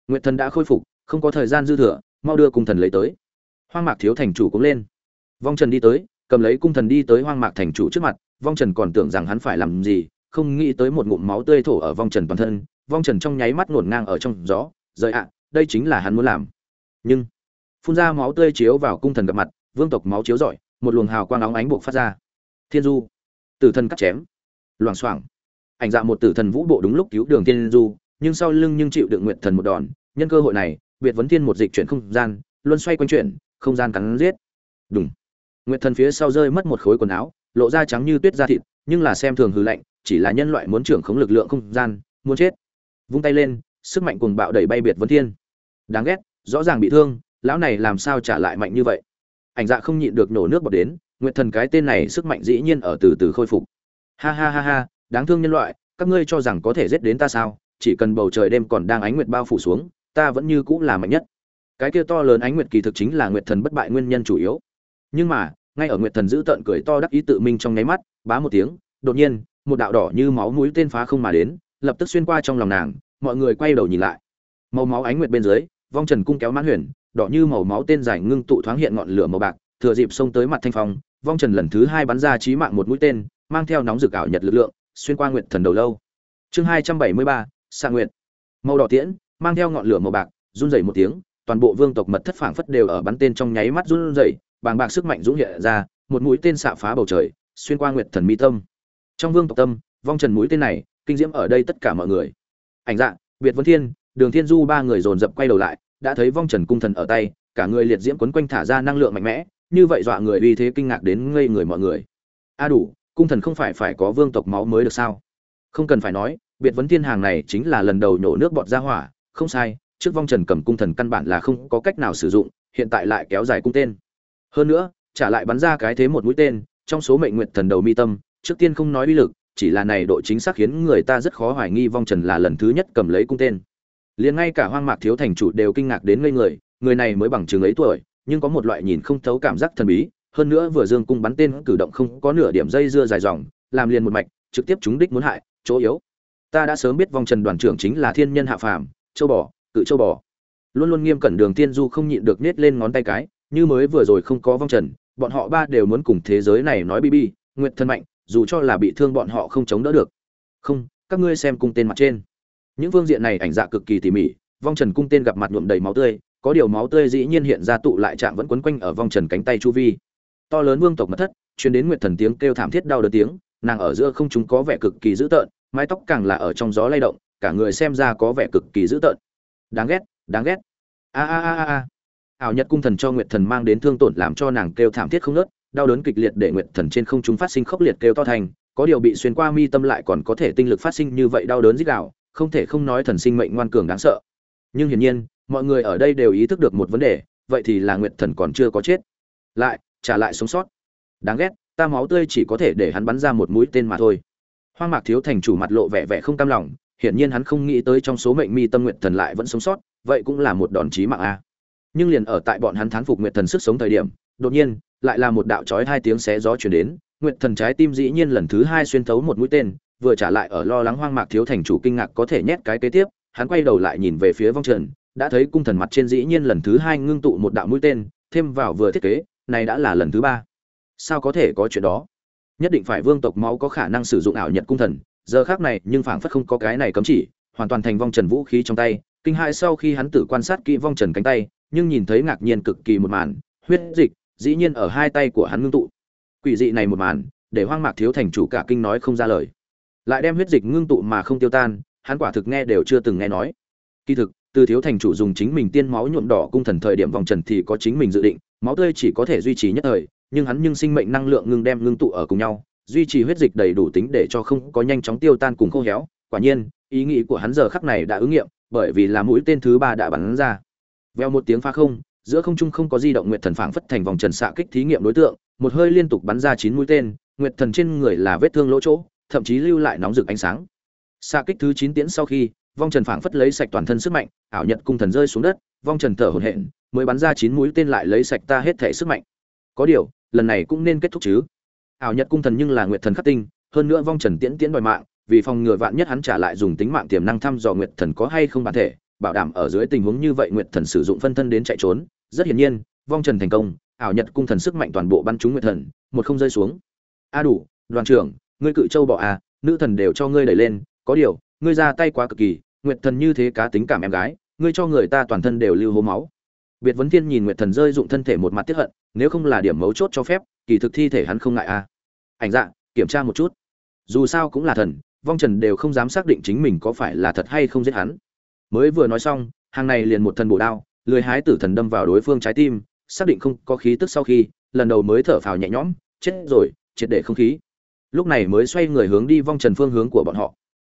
Nguyệt thần đã khôi phục, không có thời gian dư thừa, mau đưa cung thần lấy tới. Hoang mạc thiếu thành chủ cũng lên. Vong trần đi tới cầm lấy cung thần đi tới hoang mạc thành chủ trước mặt, vong trần còn tưởng rằng hắn phải làm gì, không nghĩ tới một ngụm máu tươi thổ ở vong trần toàn thân, vong trần trong nháy mắt ngổn ngang ở trong gió, rời ạ, đây chính là hắn muốn làm. Nhưng, phun ra máu tươi chiếu vào cung thần gặp mặt, vương tộc máu chiếu rọi, một luồng hào quang óng ánh buộc phát ra. Thiên du, tử thần cắt chém. Loảng xoảng. Ảnh dạ một tử thần vũ bộ đúng lúc cứu đường thiên du, nhưng sau lưng nhưng chịu được nguyện thần một đòn. Nhân cơ hội này, biệt vấn thiên một dịch chuyển không gian luôn xoay quanh chuyển, không gian cắn giết. Đúng Nguyệt thần phía sau rơi mất một khối quần áo, lộ ra trắng như tuyết da thịt, nhưng là xem thường hư lạnh, chỉ là nhân loại muốn trưởng khống lực lượng không gian, muốn chết. Vung tay lên, sức mạnh cuồng bạo đẩy bay biệt vấn thiên. Đáng ghét, rõ ràng bị thương, lão này làm sao trả lại mạnh như vậy? Ảnh dạ không nhịn được nổ nước bọt đến, Nguyệt thần cái tên này sức mạnh dĩ nhiên ở từ từ khôi phục. Ha ha ha ha, đáng thương nhân loại, các ngươi cho rằng có thể giết đến ta sao? Chỉ cần bầu trời đêm còn đang ánh nguyệt bao phủ xuống, ta vẫn như cũng là mạnh nhất. Cái kia to lớn ánh nguyệt kỳ thực chính là nguyệt thần bất bại nguyên nhân chủ yếu. Nhưng mà ngay ở nguyệt thần giữ tận cười to đắc ý tự minh trong nháy mắt, bá một tiếng, đột nhiên, một đạo đỏ như máu mũi tên phá không mà đến, lập tức xuyên qua trong lòng nàng, mọi người quay đầu nhìn lại. Màu máu ánh nguyệt bên dưới, vong trần cung kéo mãn huyền, đỏ như màu máu tên dài ngưng tụ thoáng hiện ngọn lửa màu bạc, thừa dịp xông tới mặt thanh phong, vong trần lần thứ hai bắn ra chí mạng một mũi tên, mang theo nóng rực ảo nhật lực lượng, xuyên qua nguyệt thần đầu lâu. Chương hai trăm bảy mươi ba xạ nguyệt. Màu đỏ tiễn, mang theo ngọn lửa màu bạc, run rẩy một tiếng, toàn bộ vương tộc mật thất phảng phất đều ở bắn tên trong nháy mắt run rẩy bàng bạc sức mạnh dũng hiện ra, một mũi tên xạ phá bầu trời, xuyên qua nguyệt thần mi tâm. Trong vương tộc tâm, vong trần mũi tên này, kinh diễm ở đây tất cả mọi người. Ảnh dạ biệt vân thiên, đường thiên du ba người dồn dập quay đầu lại, đã thấy vong trần cung thần ở tay, cả người liệt diễm quấn quanh thả ra năng lượng mạnh mẽ, như vậy dọa người uy thế kinh ngạc đến ngây người mọi người. A đủ, cung thần không phải phải có vương tộc máu mới được sao? Không cần phải nói biệt vấn thiên hàng này chính là lần đầu nhổ nước bọt ra hỏa, không sai, trước vong trần cầm cung thần căn bản là không có cách nào sử dụng, hiện tại lại kéo dài cung tên hơn nữa, trả lại bắn ra cái thế một mũi tên, trong số mệnh nguyện thần đầu mi tâm, trước tiên không nói uy lực, chỉ là này độ chính xác khiến người ta rất khó hoài nghi vong trần là lần thứ nhất cầm lấy cung tên. Liền ngay cả hoang mạc thiếu thành chủ đều kinh ngạc đến ngây người người này mới bằng chừng ấy tuổi, nhưng có một loại nhìn không thấu cảm giác thần bí, hơn nữa vừa dương cung bắn tên cử động không có nửa điểm dây dưa dài dòng, làm liền một mạch, trực tiếp trúng đích muốn hại, chỗ yếu. Ta đã sớm biết vong trần đoàn trưởng chính là thiên nhân hạ phàm, châu bò, cự châu bò. Luôn luôn nghiêm cẩn đường tiên du không nhịn được nết lên ngón tay cái như mới vừa rồi không có vong trần, bọn họ ba đều muốn cùng thế giới này nói bi bi, nguyệt thân mạnh, dù cho là bị thương bọn họ không chống đỡ được. Không, các ngươi xem cung tên mặt trên. Những phương diện này ảnh dạ cực kỳ tỉ mỉ, vong trần cung tên gặp mặt nhuộm đầy máu tươi, có điều máu tươi dĩ nhiên hiện ra tụ lại chạm vẫn quấn quanh ở vong trần cánh tay chu vi. To lớn vương tộc mật thất, truyền đến nguyệt thần tiếng kêu thảm thiết đau đớn tiếng, nàng ở giữa không chúng có vẻ cực kỳ dữ tợn, mái tóc càng là ở trong gió lay động, cả người xem ra có vẻ cực kỳ dữ tợn. Đáng ghét đáng ghét. A a a a a ảo nhật cung thần cho nguyệt thần mang đến thương tổn làm cho nàng kêu thảm thiết không nớt đau đớn kịch liệt để nguyệt thần trên không chúng phát sinh khốc liệt kêu to thành, có điều bị xuyên qua mi tâm lại còn có thể tinh lực phát sinh như vậy đau đớn dích đạo không thể không nói thần sinh mệnh ngoan cường đáng sợ. Nhưng hiển nhiên, mọi người ở đây đều ý thức được một vấn đề, vậy thì là nguyệt thần còn chưa có chết. Lại, trả lại sống sót. Đáng ghét, ta máu tươi chỉ có thể để hắn bắn ra một mũi tên mà thôi. Hoang mạc thiếu thành chủ mặt lộ vẻ vẻ không cam lòng, hiển nhiên hắn không nghĩ tới trong số mệnh mi tâm nguyệt thần lại vẫn sống sót, vậy cũng là một đòn chí mạng a nhưng liền ở tại bọn hắn thán phục nguyệt thần sức sống thời điểm, đột nhiên, lại là một đạo chói hai tiếng xé gió chuyển đến, nguyệt thần trái tim dĩ nhiên lần thứ hai xuyên thấu một mũi tên, vừa trả lại ở lo lắng hoang mạc thiếu thành chủ kinh ngạc có thể nhét cái kế tiếp, hắn quay đầu lại nhìn về phía vong trần, đã thấy cung thần mặt trên dĩ nhiên lần thứ hai ngưng tụ một đạo mũi tên, thêm vào vừa thiết kế, này đã là lần thứ ba. Sao có thể có chuyện đó? Nhất định phải vương tộc máu có khả năng sử dụng ảo nhật cung thần, giờ khác này nhưng phảng phất không có cái này cấm chỉ, hoàn toàn thành vong trần vũ khí trong tay, kinh hại sau khi hắn tự quan sát kỹ vong trần cánh tay nhưng nhìn thấy ngạc nhiên cực kỳ một màn, huyết dịch, dĩ nhiên ở hai tay của hắn ngưng tụ. Quỷ dị này một màn, để hoang mạc thiếu thành chủ cả kinh nói không ra lời. Lại đem huyết dịch ngưng tụ mà không tiêu tan, hắn quả thực nghe đều chưa từng nghe nói. Kỳ thực, từ thiếu thành chủ dùng chính mình tiên máu nhuộm đỏ cung thần thời điểm vòng trần thì có chính mình dự định, máu tươi chỉ có thể duy trì nhất thời, nhưng hắn nhưng sinh mệnh năng lượng ngưng đem ngưng tụ ở cùng nhau, duy trì huyết dịch đầy đủ tính để cho không có nhanh chóng tiêu tan cùng khô héo. Quả nhiên, ý nghĩ của hắn giờ khắc này đã ứng nghiệm, bởi vì là mũi tên thứ ba đã bắn ra vèo một tiếng phá không, giữa không trung không có di động nguyệt thần phảng phất thành vòng trần xạ kích thí nghiệm đối tượng, một hơi liên tục bắn ra chín mũi tên, nguyệt thần trên người là vết thương lỗ chỗ, thậm chí lưu lại nóng rực ánh sáng. Xạ kích thứ chín tiễn sau khi, vong trần phảng phất lấy sạch toàn thân sức mạnh, ảo nhật cung thần rơi xuống đất, vong trần thở hổn hển, mới bắn ra chín mũi tên lại lấy sạch ta hết thể sức mạnh. Có điều, lần này cũng nên kết thúc chứ. Ảo nhật cung thần nhưng là nguyệt thần khắc tinh, hơn nữa vong trần tiễn tiễn đòi mạng, vì phòng ngừa vạn nhất hắn trả lại dùng tính mạng tiềm năng thăm dò nguyệt thần có hay không bản thể bảo đảm ở dưới tình huống như vậy nguyệt thần sử dụng phân thân đến chạy trốn, rất hiển nhiên, vong trần thành công, ảo nhật cung thần sức mạnh toàn bộ bắn trúng nguyệt thần, một không rơi xuống. A đủ, đoàn trưởng, ngươi cự châu bọ à nữ thần đều cho ngươi đẩy lên, có điều, ngươi ra tay quá cực kỳ, nguyệt thần như thế cá tính cảm em gái, ngươi cho người ta toàn thân đều lưu hố máu. Biệt vấn thiên nhìn nguyệt thần rơi dụng thân thể một mặt tiếp hận, nếu không là điểm mấu chốt cho phép, kỳ thực thi thể hắn không ngại à ảnh dạ kiểm tra một chút. Dù sao cũng là thần, vong trần đều không dám xác định chính mình có phải là thật hay không giết hắn mới vừa nói xong, hàng này liền một thần bổ đao, lười hái tử thần đâm vào đối phương trái tim, xác định không có khí tức sau khi, lần đầu mới thở phào nhẹ nhõm, chết rồi, triệt để không khí. Lúc này mới xoay người hướng đi vong trần phương hướng của bọn họ.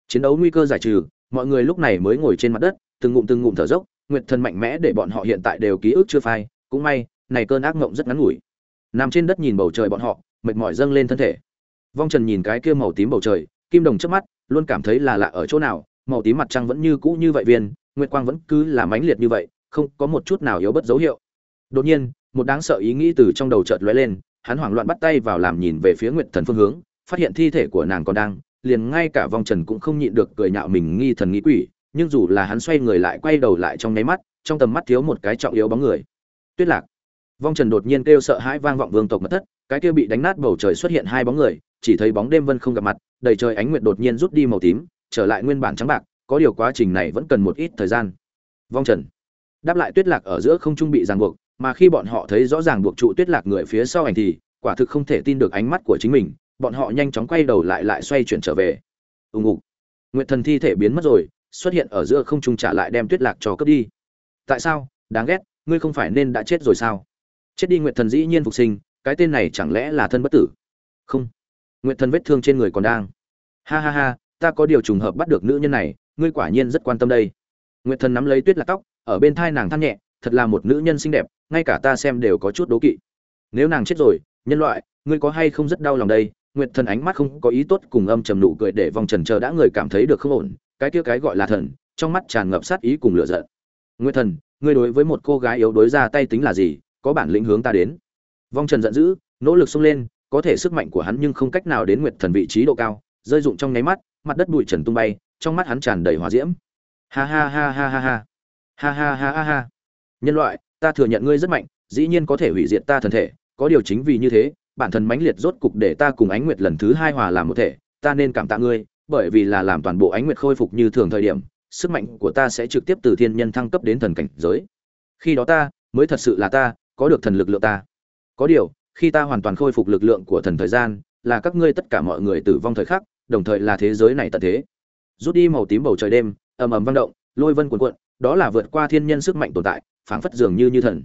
Chiến đấu nguy cơ giải trừ, mọi người lúc này mới ngồi trên mặt đất, từng ngụm từng ngụm thở dốc, nguyệt thần mạnh mẽ để bọn họ hiện tại đều ký ức chưa phai, cũng may, này cơn ác mộng rất ngắn ngủi. Nằm trên đất nhìn bầu trời bọn họ, mệt mỏi dâng lên thân thể. Vong trần nhìn cái kia màu tím bầu trời, kim đồng trước mắt, luôn cảm thấy là lạ ở chỗ nào màu tím mặt trăng vẫn như cũ như vậy viên, nguyệt quang vẫn cứ là mãnh liệt như vậy, không có một chút nào yếu bất dấu hiệu. Đột nhiên, một đáng sợ ý nghĩ từ trong đầu chợt lóe lên, hắn hoảng loạn bắt tay vào làm nhìn về phía nguyệt thần phương hướng, phát hiện thi thể của nàng còn đang, liền ngay cả vong trần cũng không nhịn được cười nhạo mình nghi thần nghĩ quỷ, nhưng dù là hắn xoay người lại quay đầu lại trong nháy mắt, trong tầm mắt thiếu một cái trọng yếu bóng người. Tuyết lạc. Vong trần đột nhiên kêu sợ hãi vang vọng vương tộc mất thất, cái kia bị đánh nát bầu trời xuất hiện hai bóng người, chỉ thấy bóng đêm vân không gặp mặt, đầy trời ánh nguyệt đột nhiên rút đi màu tím trở lại nguyên bản trắng bạc, có điều quá trình này vẫn cần một ít thời gian. Vong trần. Đáp lại tuyết lạc ở giữa không trung bị ràng buộc, mà khi bọn họ thấy rõ ràng buộc trụ tuyết lạc người phía sau ảnh thì, quả thực không thể tin được ánh mắt của chính mình, bọn họ nhanh chóng quay đầu lại lại xoay chuyển trở về. Ùng ục nguyệt thần thi thể biến mất rồi, xuất hiện ở giữa không trung trả lại đem tuyết lạc cho cướp đi. Tại sao? Đáng ghét, ngươi không phải nên đã chết rồi sao? Chết đi nguyệt thần dĩ nhiên phục sinh, cái tên này chẳng lẽ là thân bất tử? Không. Nguyệt thần vết thương trên người còn đang. Ha ha ha ta có điều trùng hợp bắt được nữ nhân này, ngươi quả nhiên rất quan tâm đây. Nguyệt thần nắm lấy tuyết lạc tóc, ở bên thai nàng than nhẹ, thật là một nữ nhân xinh đẹp, ngay cả ta xem đều có chút đố kỵ. Nếu nàng chết rồi, nhân loại, ngươi có hay không rất đau lòng đây? Nguyệt thần ánh mắt không có ý tốt cùng âm trầm nụ cười để vòng trần chờ đã người cảm thấy được không ổn, cái kia cái gọi là thần, trong mắt tràn ngập sát ý cùng lửa giận. Nguyệt thần, ngươi đối với một cô gái yếu đuối ra tay tính là gì? Có bản lĩnh hướng ta đến. Vong trần giận dữ, nỗ lực xông lên, có thể sức mạnh của hắn nhưng không cách nào đến nguyệt thần vị trí độ cao, rơi dụng trong nháy mắt mặt đất bụi trần tung bay, trong mắt hắn tràn đầy hỏa diễm. Ha ha ha ha ha ha. Ha ha ha ha ha. Nhân loại, ta thừa nhận ngươi rất mạnh, dĩ nhiên có thể hủy diệt ta thần thể, có điều chính vì như thế, bản thân mãnh liệt rốt cục để ta cùng ánh nguyệt lần thứ hai hòa làm một thể, ta nên cảm tạ ngươi, bởi vì là làm toàn bộ ánh nguyệt khôi phục như thường thời điểm, sức mạnh của ta sẽ trực tiếp từ thiên nhân thăng cấp đến thần cảnh giới. Khi đó ta, mới thật sự là ta, có được thần lực lượng ta. Có điều, khi ta hoàn toàn khôi phục lực lượng của thần thời gian, là các ngươi tất cả mọi người tử vong thời khắc đồng thời là thế giới này tận thế. Rút đi màu tím bầu trời đêm, ầm ầm vang động, lôi vân cuộn cuộn, đó là vượt qua thiên nhân sức mạnh tồn tại, phảng phất dường như như thần.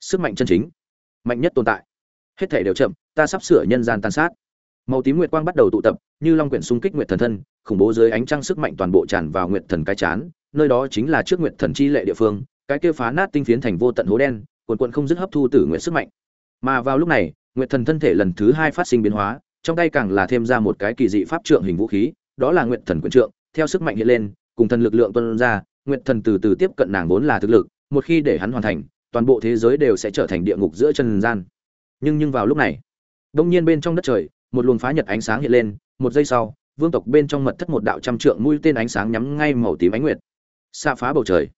Sức mạnh chân chính, mạnh nhất tồn tại. Hết thể đều chậm, ta sắp sửa nhân gian tàn sát. Màu tím nguyệt quang bắt đầu tụ tập, như long quyển xung kích nguyệt thần thân, khủng bố dưới ánh trăng sức mạnh toàn bộ tràn vào nguyệt thần cái chán, nơi đó chính là trước nguyệt thần chi lệ địa phương, cái kia phá nát tinh phiến thành vô tận hố đen, cuồn cuộn không dứt hấp thu tử nguyệt sức mạnh. Mà vào lúc này, nguyệt thần thân thể lần thứ hai phát sinh biến hóa trong tay càng là thêm ra một cái kỳ dị pháp trượng hình vũ khí, đó là nguyệt thần quyền trượng, theo sức mạnh hiện lên, cùng thần lực lượng tuân ra, nguyệt thần từ từ tiếp cận nàng vốn là thực lực, một khi để hắn hoàn thành, toàn bộ thế giới đều sẽ trở thành địa ngục giữa chân gian. Nhưng nhưng vào lúc này, đông nhiên bên trong đất trời, một luồng phá nhật ánh sáng hiện lên, một giây sau, vương tộc bên trong mật thất một đạo trăm trượng mũi tên ánh sáng nhắm ngay màu tím ánh nguyệt. Xa phá bầu trời.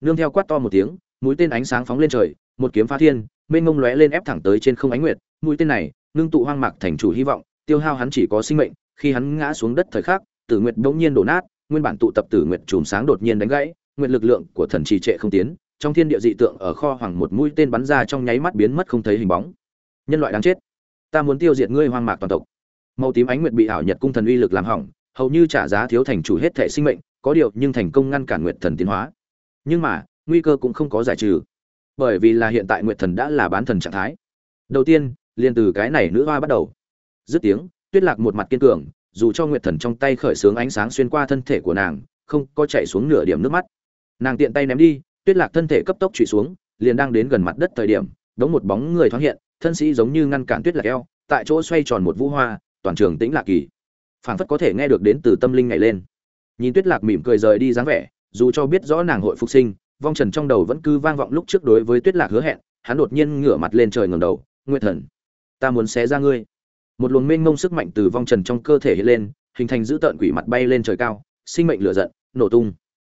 Nương theo quát to một tiếng, mũi tên ánh sáng phóng lên trời, một kiếm phá thiên, mênh ngông lóe lên ép thẳng tới trên không ánh nguyệt. Mũi tên này nương tụ hoang mạc thành chủ hy vọng tiêu hao hắn chỉ có sinh mệnh, khi hắn ngã xuống đất thời khắc, tử nguyệt bỗng nhiên đổ nát, nguyên bản tụ tập tử nguyệt chùm sáng đột nhiên đánh gãy, nguyệt lực lượng của thần trì trệ không tiến, trong thiên địa dị tượng ở kho hoàng một mũi tên bắn ra trong nháy mắt biến mất không thấy hình bóng. Nhân loại đáng chết. Ta muốn tiêu diệt ngươi hoang mạc toàn tộc. Màu tím ánh nguyệt bị ảo nhật cung thần uy lực làm hỏng, hầu như trả giá thiếu thành chủ hết thể sinh mệnh, có điều nhưng thành công ngăn cản nguyệt thần tiến hóa. Nhưng mà, nguy cơ cũng không có giải trừ, bởi vì là hiện tại nguyệt thần đã là bán thần trạng thái. Đầu tiên, liền từ cái này nữ hoa bắt đầu dứt tiếng, tuyết lạc một mặt kiên cường, dù cho nguyệt thần trong tay khởi xướng ánh sáng xuyên qua thân thể của nàng, không có chạy xuống nửa điểm nước mắt. Nàng tiện tay ném đi, tuyết lạc thân thể cấp tốc trụy xuống, liền đang đến gần mặt đất thời điểm, đống một bóng người thoáng hiện, thân sĩ giống như ngăn cản tuyết lạc eo, tại chỗ xoay tròn một vũ hoa, toàn trường tĩnh lạc kỳ. Phảng phất có thể nghe được đến từ tâm linh ngày lên. Nhìn tuyết lạc mỉm cười rời đi dáng vẻ, dù cho biết rõ nàng hội phục sinh, vong trần trong đầu vẫn cứ vang vọng lúc trước đối với tuyết lạc hứa hẹn, hắn đột nhiên ngửa mặt lên trời ngầm đầu, nguyệt thần, ta muốn xé ra ngươi một luồng mênh mông sức mạnh từ vong trần trong cơ thể hiện lên, hình thành dữ tợn quỷ mặt bay lên trời cao, sinh mệnh lửa giận, nổ tung.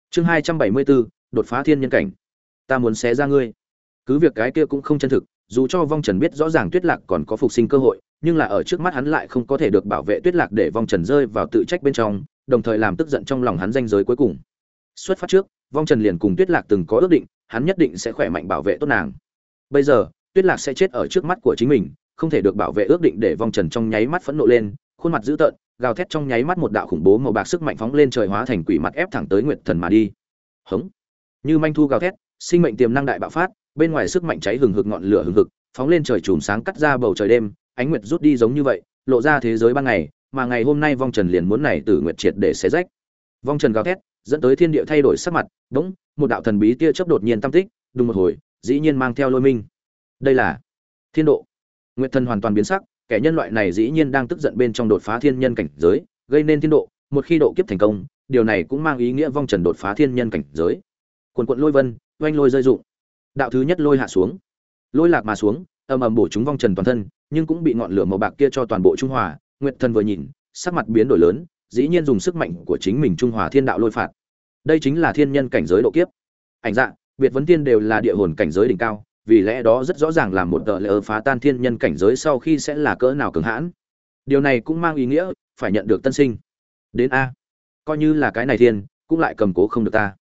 Chương hai trăm bảy mươi bốn đột phá thiên nhân cảnh. Ta muốn xé ra ngươi. Cứ việc cái kia cũng không chân thực, dù cho vong trần biết rõ ràng tuyết lạc còn có phục sinh cơ hội, nhưng là ở trước mắt hắn lại không có thể được bảo vệ tuyết lạc để vong trần rơi vào tự trách bên trong, đồng thời làm tức giận trong lòng hắn danh giới cuối cùng. Xuất phát trước, vong trần liền cùng tuyết lạc từng có ước định, hắn nhất định sẽ khỏe mạnh bảo vệ tốt nàng. Bây giờ, tuyết lạc sẽ chết ở trước mắt của chính mình không thể được bảo vệ ước định để vong trần trong nháy mắt phẫn nộ lên, khuôn mặt dữ tợn, gào thét trong nháy mắt một đạo khủng bố màu bạc sức mạnh phóng lên trời hóa thành quỷ mặt ép thẳng tới nguyệt thần mà đi. Hống! Như manh thu gào thét, sinh mệnh tiềm năng đại bạo phát, bên ngoài sức mạnh cháy hừng hực ngọn lửa hừng hực, phóng lên trời chùm sáng cắt ra bầu trời đêm, ánh nguyệt rút đi giống như vậy, lộ ra thế giới ban ngày, mà ngày hôm nay vong trần liền muốn này tử nguyệt triệt để xé rách. Vong trần gào thét, dẫn tới thiên địa thay đổi sắc mặt, bỗng, một đạo thần bí tia chớp đột nhiên tam tích, đùng một hồi, dĩ nhiên mang theo lôi minh. Đây là thiên độ nguyệt thần hoàn toàn biến sắc kẻ nhân loại này dĩ nhiên đang tức giận bên trong đột phá thiên nhân cảnh giới gây nên thiên độ một khi độ kiếp thành công điều này cũng mang ý nghĩa vong trần đột phá thiên nhân cảnh giới. Quần cuộn lôi vân oanh lôi rơi dụng đạo thứ nhất lôi hạ xuống. Lôi lạc mà xuống âm ầm bổ chúng vong trần toàn thân nhưng cũng bị ngọn lửa màu bạc kia cho toàn bộ trung hòa. Nguyệt thần vừa nhìn sắc mặt biến đổi lớn dĩ nhiên dùng sức mạnh của chính mình trung hòa thiên đạo lôi phạt. Đây chính là thiên nhân cảnh giới độ kiếp. Ảnh dạng, biệt vấn tiên đều là địa hồn cảnh giới đỉnh cao vì lẽ đó rất rõ ràng là một tờ lỡ phá tan thiên nhân cảnh giới sau khi sẽ là cỡ nào cường hãn. Điều này cũng mang ý nghĩa, phải nhận được tân sinh. Đến a. Coi như là cái này thiên, cũng lại cầm cố không được ta.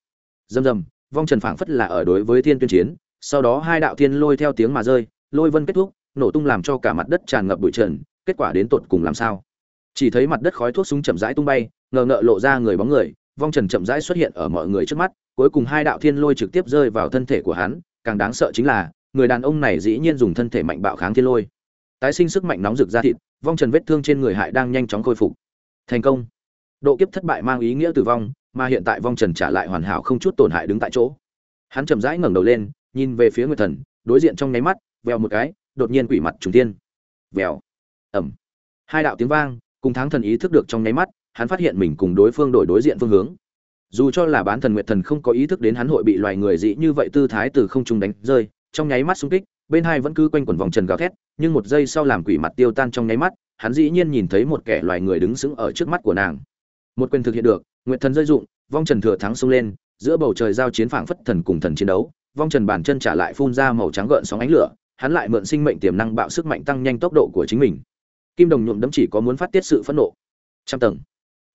Dầm dầm, vong trần phảng phất là ở đối với thiên tuyên chiến, sau đó hai đạo thiên lôi theo tiếng mà rơi, lôi vân kết thúc, nổ tung làm cho cả mặt đất tràn ngập bụi trần, kết quả đến tột cùng làm sao? Chỉ thấy mặt đất khói thuốc súng chậm rãi tung bay, ngờ ngợ lộ ra người bóng người, vong trần chậm rãi xuất hiện ở mọi người trước mắt, cuối cùng hai đạo thiên lôi trực tiếp rơi vào thân thể của hắn càng đáng sợ chính là, người đàn ông này dĩ nhiên dùng thân thể mạnh bạo kháng thiên lôi. Tái sinh sức mạnh nóng rực ra thịt, vong trần vết thương trên người hại đang nhanh chóng khôi phục. Thành công. Độ kiếp thất bại mang ý nghĩa tử vong, mà hiện tại vong trần trả lại hoàn hảo không chút tổn hại đứng tại chỗ. Hắn chậm rãi ngẩng đầu lên, nhìn về phía người thần, đối diện trong nháy mắt, vèo một cái, đột nhiên quỷ mặt trùng tiên vèo. Ẩm. Hai đạo tiếng vang, cùng tháng thần ý thức được trong nháy mắt, hắn phát hiện mình cùng đối phương đổi đối diện phương hướng dù cho là bán thần nguyệt thần không có ý thức đến hắn hội bị loài người dị như vậy tư thái từ không trung đánh rơi, trong nháy mắt xung kích, bên hai vẫn cứ quanh quẩn vòng trần gào thét, nhưng một giây sau làm quỷ mặt tiêu tan trong nháy mắt, hắn dĩ nhiên nhìn thấy một kẻ loài người đứng sững ở trước mắt của nàng. Một quyền thực hiện được, nguyệt thần rơi dụng, vong trần thừa thắng xông lên, giữa bầu trời giao chiến phảng phất thần cùng thần chiến đấu, vong trần bàn chân trả lại phun ra màu trắng gợn sóng ánh lửa, hắn lại mượn sinh mệnh tiềm năng bạo sức mạnh tăng nhanh tốc độ của chính mình. Kim đồng nhuộm đấm chỉ có muốn phát tiết sự phẫn nộ. Trăm tầng,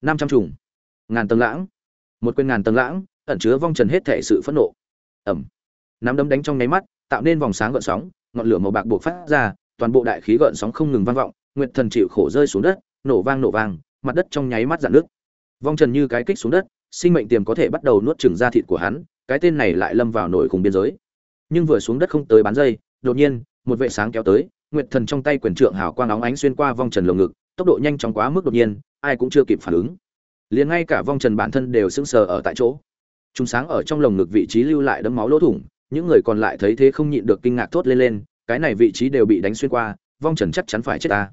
năm trăm trùng, ngàn tầng lãng một quên ngàn tầng lãng, ẩn chứa vong trần hết thể sự phẫn nộ. Ẩm. Nắm đấm đánh trong nháy mắt, tạo nên vòng sáng gợn sóng, ngọn lửa màu bạc buộc phát ra, toàn bộ đại khí gợn sóng không ngừng vang vọng, nguyệt thần chịu khổ rơi xuống đất, nổ vang nổ vang, mặt đất trong nháy mắt dạn nước vong trần như cái kích xuống đất, sinh mệnh tiềm có thể bắt đầu nuốt chửng ra thịt của hắn, cái tên này lại lâm vào nổi cùng biên giới. Nhưng vừa xuống đất không tới bán dây đột nhiên, một vệ sáng kéo tới, nguyệt thần trong tay quyền trượng hào quang óng ánh xuyên qua vong trần lồng ngực, tốc độ nhanh chóng quá mức đột nhiên, ai cũng chưa kịp phản ứng liền ngay cả vong trần bản thân đều sững sờ ở tại chỗ. Chúng sáng ở trong lồng ngực vị trí lưu lại đấm máu lỗ thủng, những người còn lại thấy thế không nhịn được kinh ngạc thốt lên lên, cái này vị trí đều bị đánh xuyên qua, vong trần chắc chắn phải chết ta.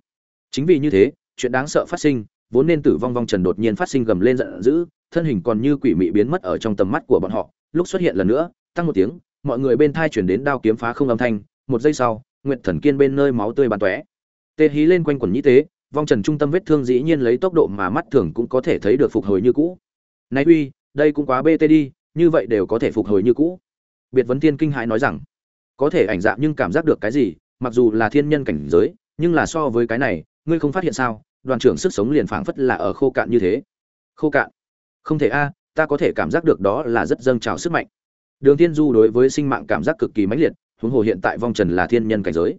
Chính vì như thế, chuyện đáng sợ phát sinh, vốn nên tử vong vong trần đột nhiên phát sinh gầm lên giận dữ, thân hình còn như quỷ mị biến mất ở trong tầm mắt của bọn họ, lúc xuất hiện lần nữa, tăng một tiếng, mọi người bên thai chuyển đến đao kiếm phá không âm thanh, một giây sau, nguyệt thần kiên bên nơi máu tươi bắn tóe. Tê hí lên quanh quần nhĩ tế vong trần trung tâm vết thương dĩ nhiên lấy tốc độ mà mắt thường cũng có thể thấy được phục hồi như cũ. Nay uy, đây cũng quá bt đi, như vậy đều có thể phục hồi như cũ. Biệt vấn thiên kinh hãi nói rằng, có thể ảnh dạng nhưng cảm giác được cái gì, mặc dù là thiên nhân cảnh giới, nhưng là so với cái này, ngươi không phát hiện sao, đoàn trưởng sức sống liền phảng phất là ở khô cạn như thế. Khô cạn? Không thể a, ta có thể cảm giác được đó là rất dâng trào sức mạnh. Đường thiên du đối với sinh mạng cảm giác cực kỳ mãnh liệt, huống hồ hiện tại vong trần là thiên nhân cảnh giới.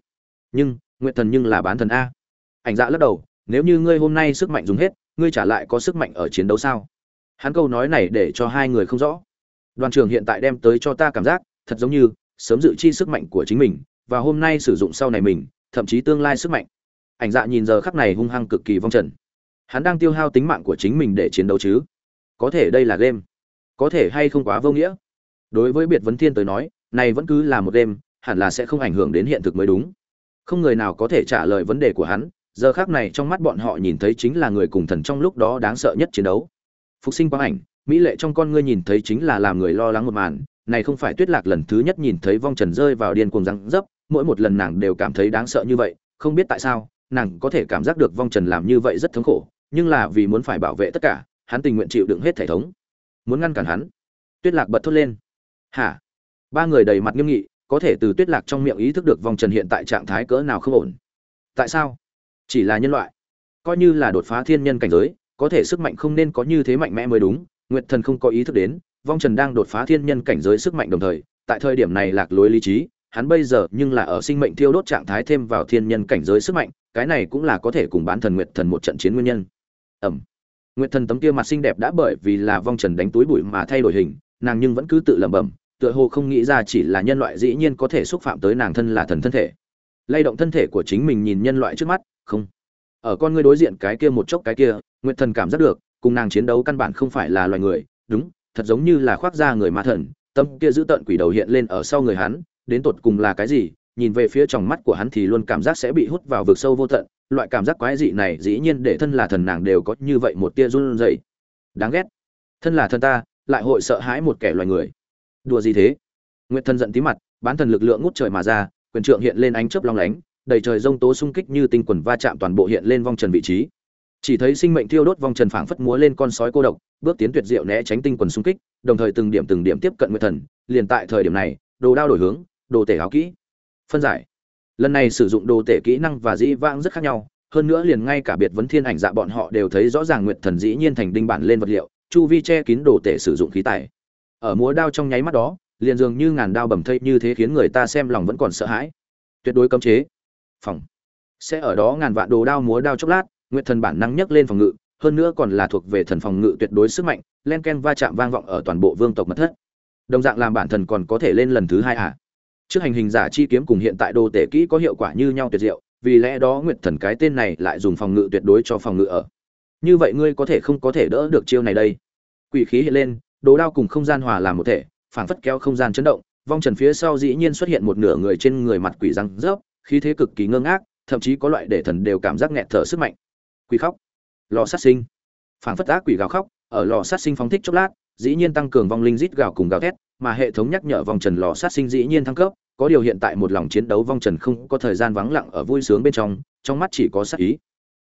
Nhưng nguyện thần nhưng là bán thần a ảnh dạ lắc đầu, nếu như ngươi hôm nay sức mạnh dùng hết, ngươi trả lại có sức mạnh ở chiến đấu sao? Hắn câu nói này để cho hai người không rõ. Đoàn trưởng hiện tại đem tới cho ta cảm giác, thật giống như sớm dự chi sức mạnh của chính mình, và hôm nay sử dụng sau này mình, thậm chí tương lai sức mạnh. Ảnh dạ nhìn giờ khắc này hung hăng cực kỳ vong trần. Hắn đang tiêu hao tính mạng của chính mình để chiến đấu chứ? Có thể đây là game. Có thể hay không quá vô nghĩa? Đối với biệt vấn thiên tới nói, này vẫn cứ là một game, hẳn là sẽ không ảnh hưởng đến hiện thực mới đúng. Không người nào có thể trả lời vấn đề của hắn giờ khác này trong mắt bọn họ nhìn thấy chính là người cùng thần trong lúc đó đáng sợ nhất chiến đấu. Phục sinh quang ảnh, mỹ lệ trong con ngươi nhìn thấy chính là làm người lo lắng một màn, này không phải tuyết lạc lần thứ nhất nhìn thấy vong trần rơi vào điên cuồng răng dấp, mỗi một lần nàng đều cảm thấy đáng sợ như vậy, không biết tại sao, nàng có thể cảm giác được vong trần làm như vậy rất thống khổ, nhưng là vì muốn phải bảo vệ tất cả, hắn tình nguyện chịu đựng hết thể thống. Muốn ngăn cản hắn. Tuyết lạc bật thốt lên. Hả? Ba người đầy mặt nghiêm nghị, có thể từ tuyết lạc trong miệng ý thức được vong trần hiện tại trạng thái cỡ nào không ổn. Tại sao? Chỉ là nhân loại. Coi như là đột phá thiên nhân cảnh giới, có thể sức mạnh không nên có như thế mạnh mẽ mới đúng. Nguyệt thần không có ý thức đến, vong trần đang đột phá thiên nhân cảnh giới sức mạnh đồng thời, tại thời điểm này lạc lối lý trí, hắn bây giờ nhưng là ở sinh mệnh thiêu đốt trạng thái thêm vào thiên nhân cảnh giới sức mạnh, cái này cũng là có thể cùng bán thần nguyệt thần một trận chiến nguyên nhân. Ẩm. Nguyệt thần tấm kia mặt xinh đẹp đã bởi vì là vong trần đánh túi bụi mà thay đổi hình, nàng nhưng vẫn cứ tự lẩm bẩm, tựa hồ không nghĩ ra chỉ là nhân loại dĩ nhiên có thể xúc phạm tới nàng thân là thần thân thể. Lay động thân thể của chính mình nhìn nhân loại trước mắt không. Ở con ngươi đối diện cái kia một chốc cái kia, nguyệt thần cảm giác được, cùng nàng chiến đấu căn bản không phải là loài người. Đúng, thật giống như là khoác da người ma thần, tâm kia giữ tận quỷ đầu hiện lên ở sau người hắn, đến tột cùng là cái gì? Nhìn về phía trong mắt của hắn thì luôn cảm giác sẽ bị hút vào vực sâu vô tận, loại cảm giác quái dị này dĩ nhiên để thân là thần nàng đều có như vậy một tia run rẩy. Đáng ghét. Thân là thân ta, lại hội sợ hãi một kẻ loài người. Đùa gì thế? Nguyệt thần giận tí mặt, bán thần lực lượng ngút trời mà ra, quyền trượng hiện lên ánh chớp long lánh đầy trời rông tố xung kích như tinh quần va chạm toàn bộ hiện lên vong trần vị trí. Chỉ thấy sinh mệnh thiêu đốt vong trần phảng phất múa lên con sói cô độc, bước tiến tuyệt diệu né tránh tinh quần xung kích, đồng thời từng điểm từng điểm tiếp cận nguyệt thần, liền tại thời điểm này, đồ đao đổi hướng, đồ tể áo kỹ. Phân giải. Lần này sử dụng đồ tể kỹ năng và dĩ vãng rất khác nhau, hơn nữa liền ngay cả biệt vấn thiên ảnh dạ bọn họ đều thấy rõ ràng nguyệt thần dĩ nhiên thành đinh bản lên vật liệu, chu vi che kín đồ tể sử dụng khí tài. Ở múa đao trong nháy mắt đó, liền dường như ngàn đao bầm thây như thế khiến người ta xem lòng vẫn còn sợ hãi. Tuyệt đối cấm chế phòng. Sẽ ở đó ngàn vạn đồ đao múa đao chốc lát, nguyệt thần bản năng nhấc lên phòng ngự, hơn nữa còn là thuộc về thần phòng ngự tuyệt đối sức mạnh, len ken va chạm vang vọng ở toàn bộ vương tộc mật thất. Đồng dạng làm bản thần còn có thể lên lần thứ hai à? Trước hành hình giả chi kiếm cùng hiện tại đồ tể kỹ có hiệu quả như nhau tuyệt diệu, vì lẽ đó nguyệt thần cái tên này lại dùng phòng ngự tuyệt đối cho phòng ngự ở. Như vậy ngươi có thể không có thể đỡ được chiêu này đây. Quỷ khí hiện lên, đồ đao cùng không gian hòa làm một thể, phảng phất kéo không gian chấn động, vong trần phía sau dĩ nhiên xuất hiện một nửa người trên người mặt quỷ răng rớp khí thế cực kỳ ngơ ngác, thậm chí có loại để thần đều cảm giác nghẹt thở sức mạnh. Quỷ khóc. Lò sát sinh. Phảng phất ác quỷ gào khóc, ở lò sát sinh phóng thích chốc lát, dĩ nhiên tăng cường vong linh rít gào cùng gào thét, mà hệ thống nhắc nhở vong trần lò sát sinh dĩ nhiên thăng cấp, có điều hiện tại một lòng chiến đấu vong trần không có thời gian vắng lặng ở vui sướng bên trong trong mắt chỉ có sát ý.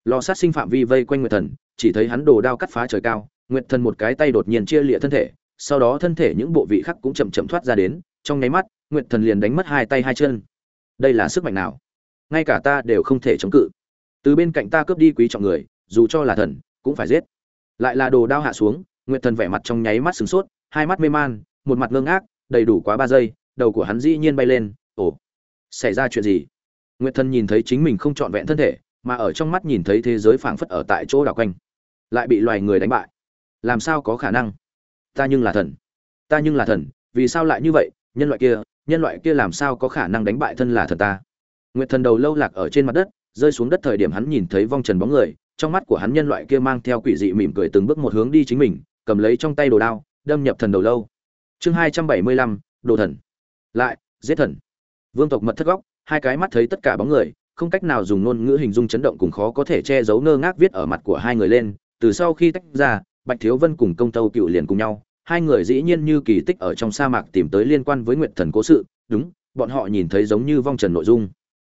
Lò sát sinh phạm vi vây quanh nguyệt thần, chỉ thấy hắn đồ đao cắt phá trời cao, nguyệt thần một cái tay đột nhiên chia lịa thân thể, sau đó thân thể những bộ vị khác cũng chậm chậm thoát ra đến, trong nháy mắt, nguyệt thần liền đánh mất hai tay hai chân đây là sức mạnh nào? Ngay cả ta đều không thể chống cự. Từ bên cạnh ta cướp đi quý trọng người, dù cho là thần, cũng phải giết. Lại là đồ đao hạ xuống, nguyệt thần vẻ mặt trong nháy mắt sửng sốt, hai mắt mê man, một mặt ngơ ngác, đầy đủ quá ba giây, đầu của hắn dĩ nhiên bay lên, ồ, xảy ra chuyện gì? Nguyệt thần nhìn thấy chính mình không trọn vẹn thân thể, mà ở trong mắt nhìn thấy thế giới phảng phất ở tại chỗ đảo quanh, lại bị loài người đánh bại. Làm sao có khả năng? Ta nhưng là thần. Ta nhưng là thần, vì sao lại như vậy? Nhân loại kia nhân loại kia làm sao có khả năng đánh bại thân là thần ta? Nguyệt thần đầu lâu lạc ở trên mặt đất, rơi xuống đất thời điểm hắn nhìn thấy vong trần bóng người, trong mắt của hắn nhân loại kia mang theo quỷ dị mỉm cười từng bước một hướng đi chính mình, cầm lấy trong tay đồ đao, đâm nhập thần đầu lâu. Chương hai trăm bảy mươi lăm, đồ thần. Lại, giết thần. Vương tộc mật thất góc, hai cái mắt thấy tất cả bóng người, không cách nào dùng ngôn ngữ hình dung chấn động cùng khó có thể che giấu ngơ ngác viết ở mặt của hai người lên, từ sau khi tách ra, bạch thiếu vân cùng công tâu cựu liền cùng nhau hai người dĩ nhiên như kỳ tích ở trong sa mạc tìm tới liên quan với nguyệt thần cố sự, đúng, bọn họ nhìn thấy giống như vong trần nội dung.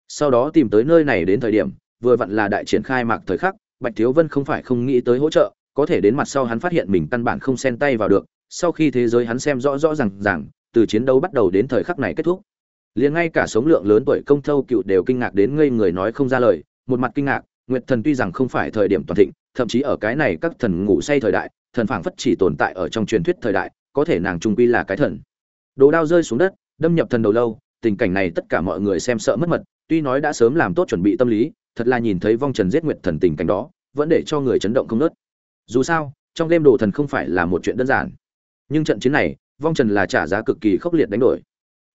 Sau đó tìm tới nơi này đến thời điểm, vừa vặn là đại triển khai mạc thời khắc, bạch thiếu vân không phải không nghĩ tới hỗ trợ, có thể đến mặt sau hắn phát hiện mình căn bản không xen tay vào được, sau khi thế giới hắn xem rõ rõ ràng ràng, từ chiến đấu bắt đầu đến thời khắc này kết thúc. Liền ngay cả sống lượng lớn tuổi công thâu cựu đều kinh ngạc đến ngây người nói không ra lời, một mặt kinh ngạc nguyệt thần tuy rằng không phải thời điểm toàn thịnh, thậm chí ở cái này các thần ngủ say thời đại, thần phảng phất chỉ tồn tại ở trong truyền thuyết thời đại, có thể nàng trung quy là cái thần. Đồ đao rơi xuống đất, đâm nhập thần đầu lâu, tình cảnh này tất cả mọi người xem sợ mất mật, tuy nói đã sớm làm tốt chuẩn bị tâm lý, thật là nhìn thấy vong trần giết nguyệt thần tình cảnh đó, vẫn để cho người chấn động không nớt. Dù sao, trong đêm đồ thần không phải là một chuyện đơn giản. Nhưng trận chiến này, vong trần là trả giá cực kỳ khốc liệt đánh đổi.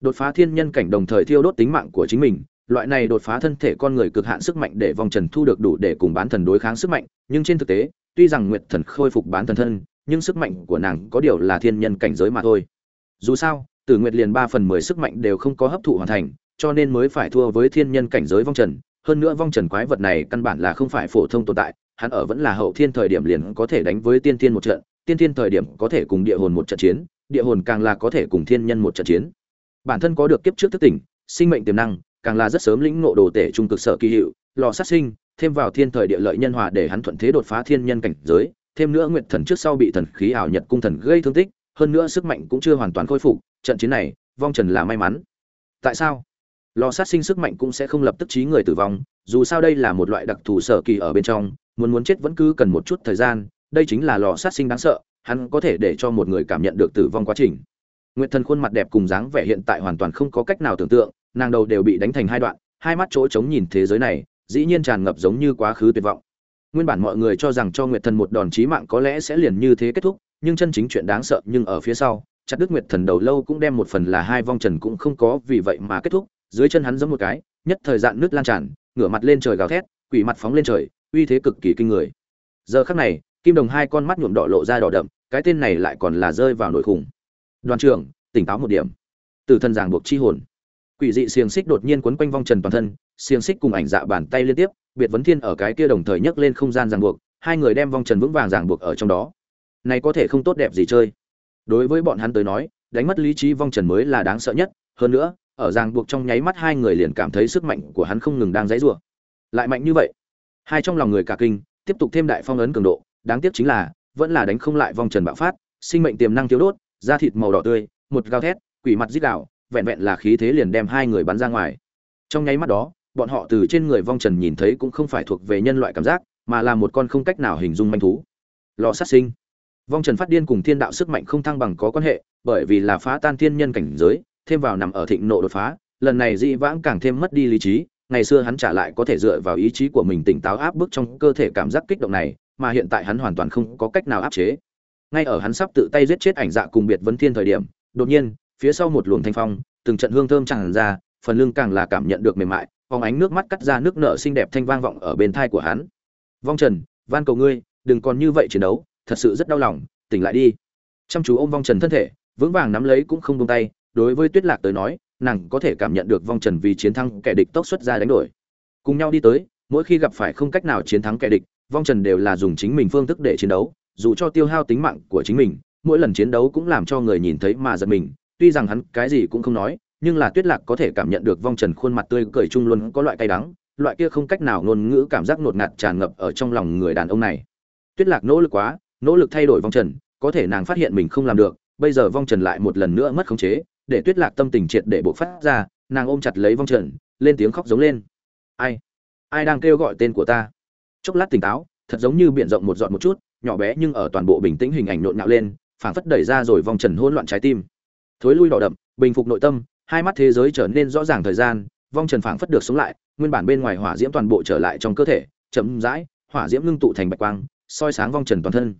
Đột phá thiên nhân cảnh đồng thời thiêu đốt tính mạng của chính mình loại này đột phá thân thể con người cực hạn sức mạnh để vong trần thu được đủ để cùng bán thần đối kháng sức mạnh, nhưng trên thực tế, tuy rằng nguyệt thần khôi phục bán thần thân, nhưng sức mạnh của nàng có điều là thiên nhân cảnh giới mà thôi. Dù sao, tử nguyệt liền ba phần mười sức mạnh đều không có hấp thụ hoàn thành, cho nên mới phải thua với thiên nhân cảnh giới vong trần. Hơn nữa vong trần quái vật này căn bản là không phải phổ thông tồn tại, hắn ở vẫn là hậu thiên thời điểm liền có thể đánh với tiên thiên một trận, tiên thiên thời điểm có thể cùng địa hồn một trận chiến, địa hồn càng là có thể cùng thiên nhân một trận chiến. Bản thân có được kiếp trước thức tỉnh, sinh mệnh tiềm năng càng là rất sớm lĩnh ngộ đồ tể trung cực sở kỳ hiệu, lò sát sinh, thêm vào thiên thời địa lợi nhân hòa để hắn thuận thế đột phá thiên nhân cảnh giới, thêm nữa nguyện thần trước sau bị thần khí ảo nhật cung thần gây thương tích, hơn nữa sức mạnh cũng chưa hoàn toàn khôi phục, trận chiến này, vong trần là may mắn. Tại sao? Lò sát sinh sức mạnh cũng sẽ không lập tức trí người tử vong, dù sao đây là một loại đặc thù sở kỳ ở bên trong, muốn muốn chết vẫn cứ cần một chút thời gian, đây chính là lò sát sinh đáng sợ, hắn có thể để cho một người cảm nhận được tử vong quá trình. Nguyệt thần khuôn mặt đẹp cùng dáng vẻ hiện tại hoàn toàn không có cách nào tưởng tượng nàng đầu đều bị đánh thành hai đoạn, hai mắt chỗ trống nhìn thế giới này, dĩ nhiên tràn ngập giống như quá khứ tuyệt vọng. Nguyên bản mọi người cho rằng cho nguyệt thần một đòn chí mạng có lẽ sẽ liền như thế kết thúc, nhưng chân chính chuyện đáng sợ nhưng ở phía sau, chặt đức nguyệt thần đầu lâu cũng đem một phần là hai vong trần cũng không có vì vậy mà kết thúc, dưới chân hắn giẫm một cái, nhất thời dạn nước lan tràn, ngửa mặt lên trời gào thét, quỷ mặt phóng lên trời, uy thế cực kỳ kinh người. Giờ khắc này, kim đồng hai con mắt nhuộm đỏ lộ ra đỏ đậm, cái tên này lại còn là rơi vào nội khủng. Đoàn trưởng, tỉnh táo một điểm. Từ thân giảng buộc chi hồn quỷ dị xiềng xích đột nhiên quấn quanh vong trần toàn thân, xiềng xích cùng ảnh dạ bàn tay liên tiếp, biệt vấn thiên ở cái kia đồng thời nhấc lên không gian ràng buộc, hai người đem vong trần vững vàng ràng buộc ở trong đó. Này có thể không tốt đẹp gì chơi. Đối với bọn hắn tới nói, đánh mất lý trí vong trần mới là đáng sợ nhất, hơn nữa, ở ràng buộc trong nháy mắt hai người liền cảm thấy sức mạnh của hắn không ngừng đang dãy rủa. Lại mạnh như vậy. Hai trong lòng người cả kinh, tiếp tục thêm đại phong ấn cường độ, đáng tiếc chính là, vẫn là đánh không lại vong trần bạo phát, sinh mệnh tiềm năng thiếu đốt, da thịt màu đỏ tươi, một gào thét, quỷ mặt dít đảo vẹn vẹn là khí thế liền đem hai người bắn ra ngoài. Trong nháy mắt đó, bọn họ từ trên người vong trần nhìn thấy cũng không phải thuộc về nhân loại cảm giác, mà là một con không cách nào hình dung manh thú. Lò sát sinh. Vong trần phát điên cùng thiên đạo sức mạnh không thăng bằng có quan hệ, bởi vì là phá tan thiên nhân cảnh giới, thêm vào nằm ở thịnh nộ đột phá, lần này dĩ vãng càng thêm mất đi lý trí, ngày xưa hắn trả lại có thể dựa vào ý chí của mình tỉnh táo áp bức trong cơ thể cảm giác kích động này, mà hiện tại hắn hoàn toàn không có cách nào áp chế. Ngay ở hắn sắp tự tay giết chết ảnh dạ cùng biệt vấn thiên thời điểm, đột nhiên phía sau một luồng thanh phong, từng trận hương thơm tràn ra, phần lưng càng là cảm nhận được mềm mại, phóng ánh nước mắt cắt ra nước nợ xinh đẹp thanh vang vọng ở bên thai của hắn. Vong trần, van cầu ngươi, đừng còn như vậy chiến đấu, thật sự rất đau lòng, tỉnh lại đi. Chăm chú ôm vong trần thân thể, vững vàng nắm lấy cũng không buông tay, đối với tuyết lạc tới nói, nàng có thể cảm nhận được vong trần vì chiến thắng kẻ địch tốc xuất ra đánh đổi. Cùng nhau đi tới, mỗi khi gặp phải không cách nào chiến thắng kẻ địch, vong trần đều là dùng chính mình phương thức để chiến đấu, dù cho tiêu hao tính mạng của chính mình, mỗi lần chiến đấu cũng làm cho người nhìn thấy mà giật mình tuy rằng hắn cái gì cũng không nói, nhưng là tuyết lạc có thể cảm nhận được vong trần khuôn mặt tươi cười chung luôn có loại cay đắng, loại kia không cách nào ngôn ngữ cảm giác ngột ngạt tràn ngập ở trong lòng người đàn ông này. Tuyết lạc nỗ lực quá, nỗ lực thay đổi vong trần, có thể nàng phát hiện mình không làm được, bây giờ vong trần lại một lần nữa mất khống chế, để tuyết lạc tâm tình triệt để bộc phát ra, nàng ôm chặt lấy vong trần, lên tiếng khóc giống lên. Ai? Ai đang kêu gọi tên của ta? Chốc lát tỉnh táo, thật giống như biển rộng một dọn một chút, nhỏ bé nhưng ở toàn bộ bình tĩnh hình ảnh nộn nhạo lên, phảng phất đẩy ra rồi vong trần hỗn loạn trái tim thối lui đỏ đậm, bình phục nội tâm, hai mắt thế giới trở nên rõ ràng thời gian, vong trần phảng phất được sống lại, nguyên bản bên ngoài hỏa diễm toàn bộ trở lại trong cơ thể, chậm rãi, hỏa diễm ngưng tụ thành bạch quang, soi sáng vong trần toàn thân.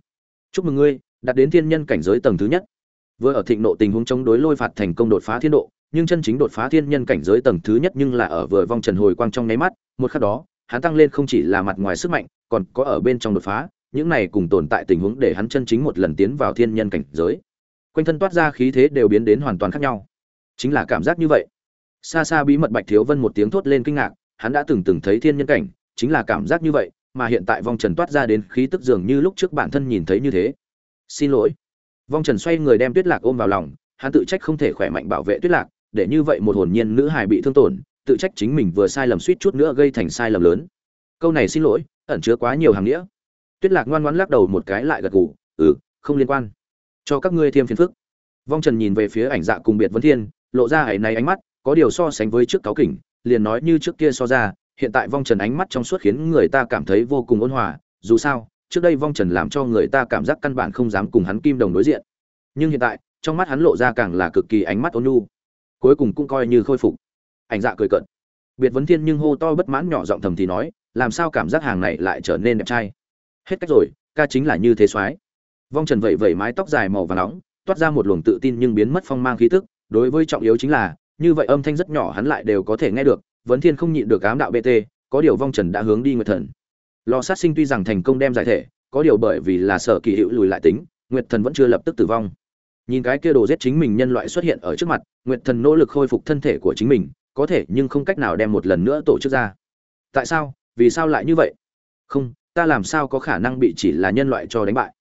Chúc mừng ngươi, đạt đến thiên nhân cảnh giới tầng thứ nhất. Vừa ở thịnh nộ tình huống chống đối lôi phạt thành công đột phá thiên độ, nhưng chân chính đột phá thiên nhân cảnh giới tầng thứ nhất nhưng là ở vừa vong trần hồi quang trong nháy mắt, một khắc đó, hắn tăng lên không chỉ là mặt ngoài sức mạnh, còn có ở bên trong đột phá, những này cùng tồn tại tình huống để hắn chân chính một lần tiến vào thiên nhân cảnh giới quanh thân toát ra khí thế đều biến đến hoàn toàn khác nhau. Chính là cảm giác như vậy. Xa xa bí mật bạch thiếu vân một tiếng thốt lên kinh ngạc, hắn đã từng từng thấy thiên nhân cảnh, chính là cảm giác như vậy, mà hiện tại vong trần toát ra đến khí tức dường như lúc trước bản thân nhìn thấy như thế. Xin lỗi. Vong trần xoay người đem tuyết lạc ôm vào lòng, hắn tự trách không thể khỏe mạnh bảo vệ tuyết lạc, để như vậy một hồn nhiên nữ hài bị thương tổn, tự trách chính mình vừa sai lầm suýt chút nữa gây thành sai lầm lớn. Câu này xin lỗi, ẩn chứa quá nhiều hàng nghĩa. Tuyết lạc ngoan ngoãn lắc đầu một cái lại gật gù ừ không liên quan cho các ngươi thêm phiền phức. Vong trần nhìn về phía ảnh dạ cùng biệt vấn thiên, lộ ra ấy này ánh mắt, có điều so sánh với trước cáo kỉnh, liền nói như trước kia so ra, hiện tại vong trần ánh mắt trong suốt khiến người ta cảm thấy vô cùng ôn hòa, dù sao, trước đây vong trần làm cho người ta cảm giác căn bản không dám cùng hắn kim đồng đối diện. Nhưng hiện tại, trong mắt hắn lộ ra càng là cực kỳ ánh mắt ôn nhu, cuối cùng cũng coi như khôi phục. Ảnh dạ cười cận biệt vấn thiên nhưng hô to bất mãn nhỏ giọng thầm thì nói, làm sao cảm giác hàng này lại trở nên đẹp trai? Hết cách rồi, ca chính là như thế soái vong trần vẩy vẩy mái tóc dài màu và nóng, toát ra một luồng tự tin nhưng biến mất phong mang khí tức, đối với trọng yếu chính là, như vậy âm thanh rất nhỏ hắn lại đều có thể nghe được, vấn thiên không nhịn được ám đạo bt có điều vong trần đã hướng đi nguyệt thần. Lò sát sinh tuy rằng thành công đem giải thể, có điều bởi vì là sở kỳ hữu lùi lại tính, nguyệt thần vẫn chưa lập tức tử vong. Nhìn cái kia đồ giết chính mình nhân loại xuất hiện ở trước mặt, nguyệt thần nỗ lực khôi phục thân thể của chính mình, có thể nhưng không cách nào đem một lần nữa tổ chức ra. Tại sao? Vì sao lại như vậy? Không, ta làm sao có khả năng bị chỉ là nhân loại cho đánh bại?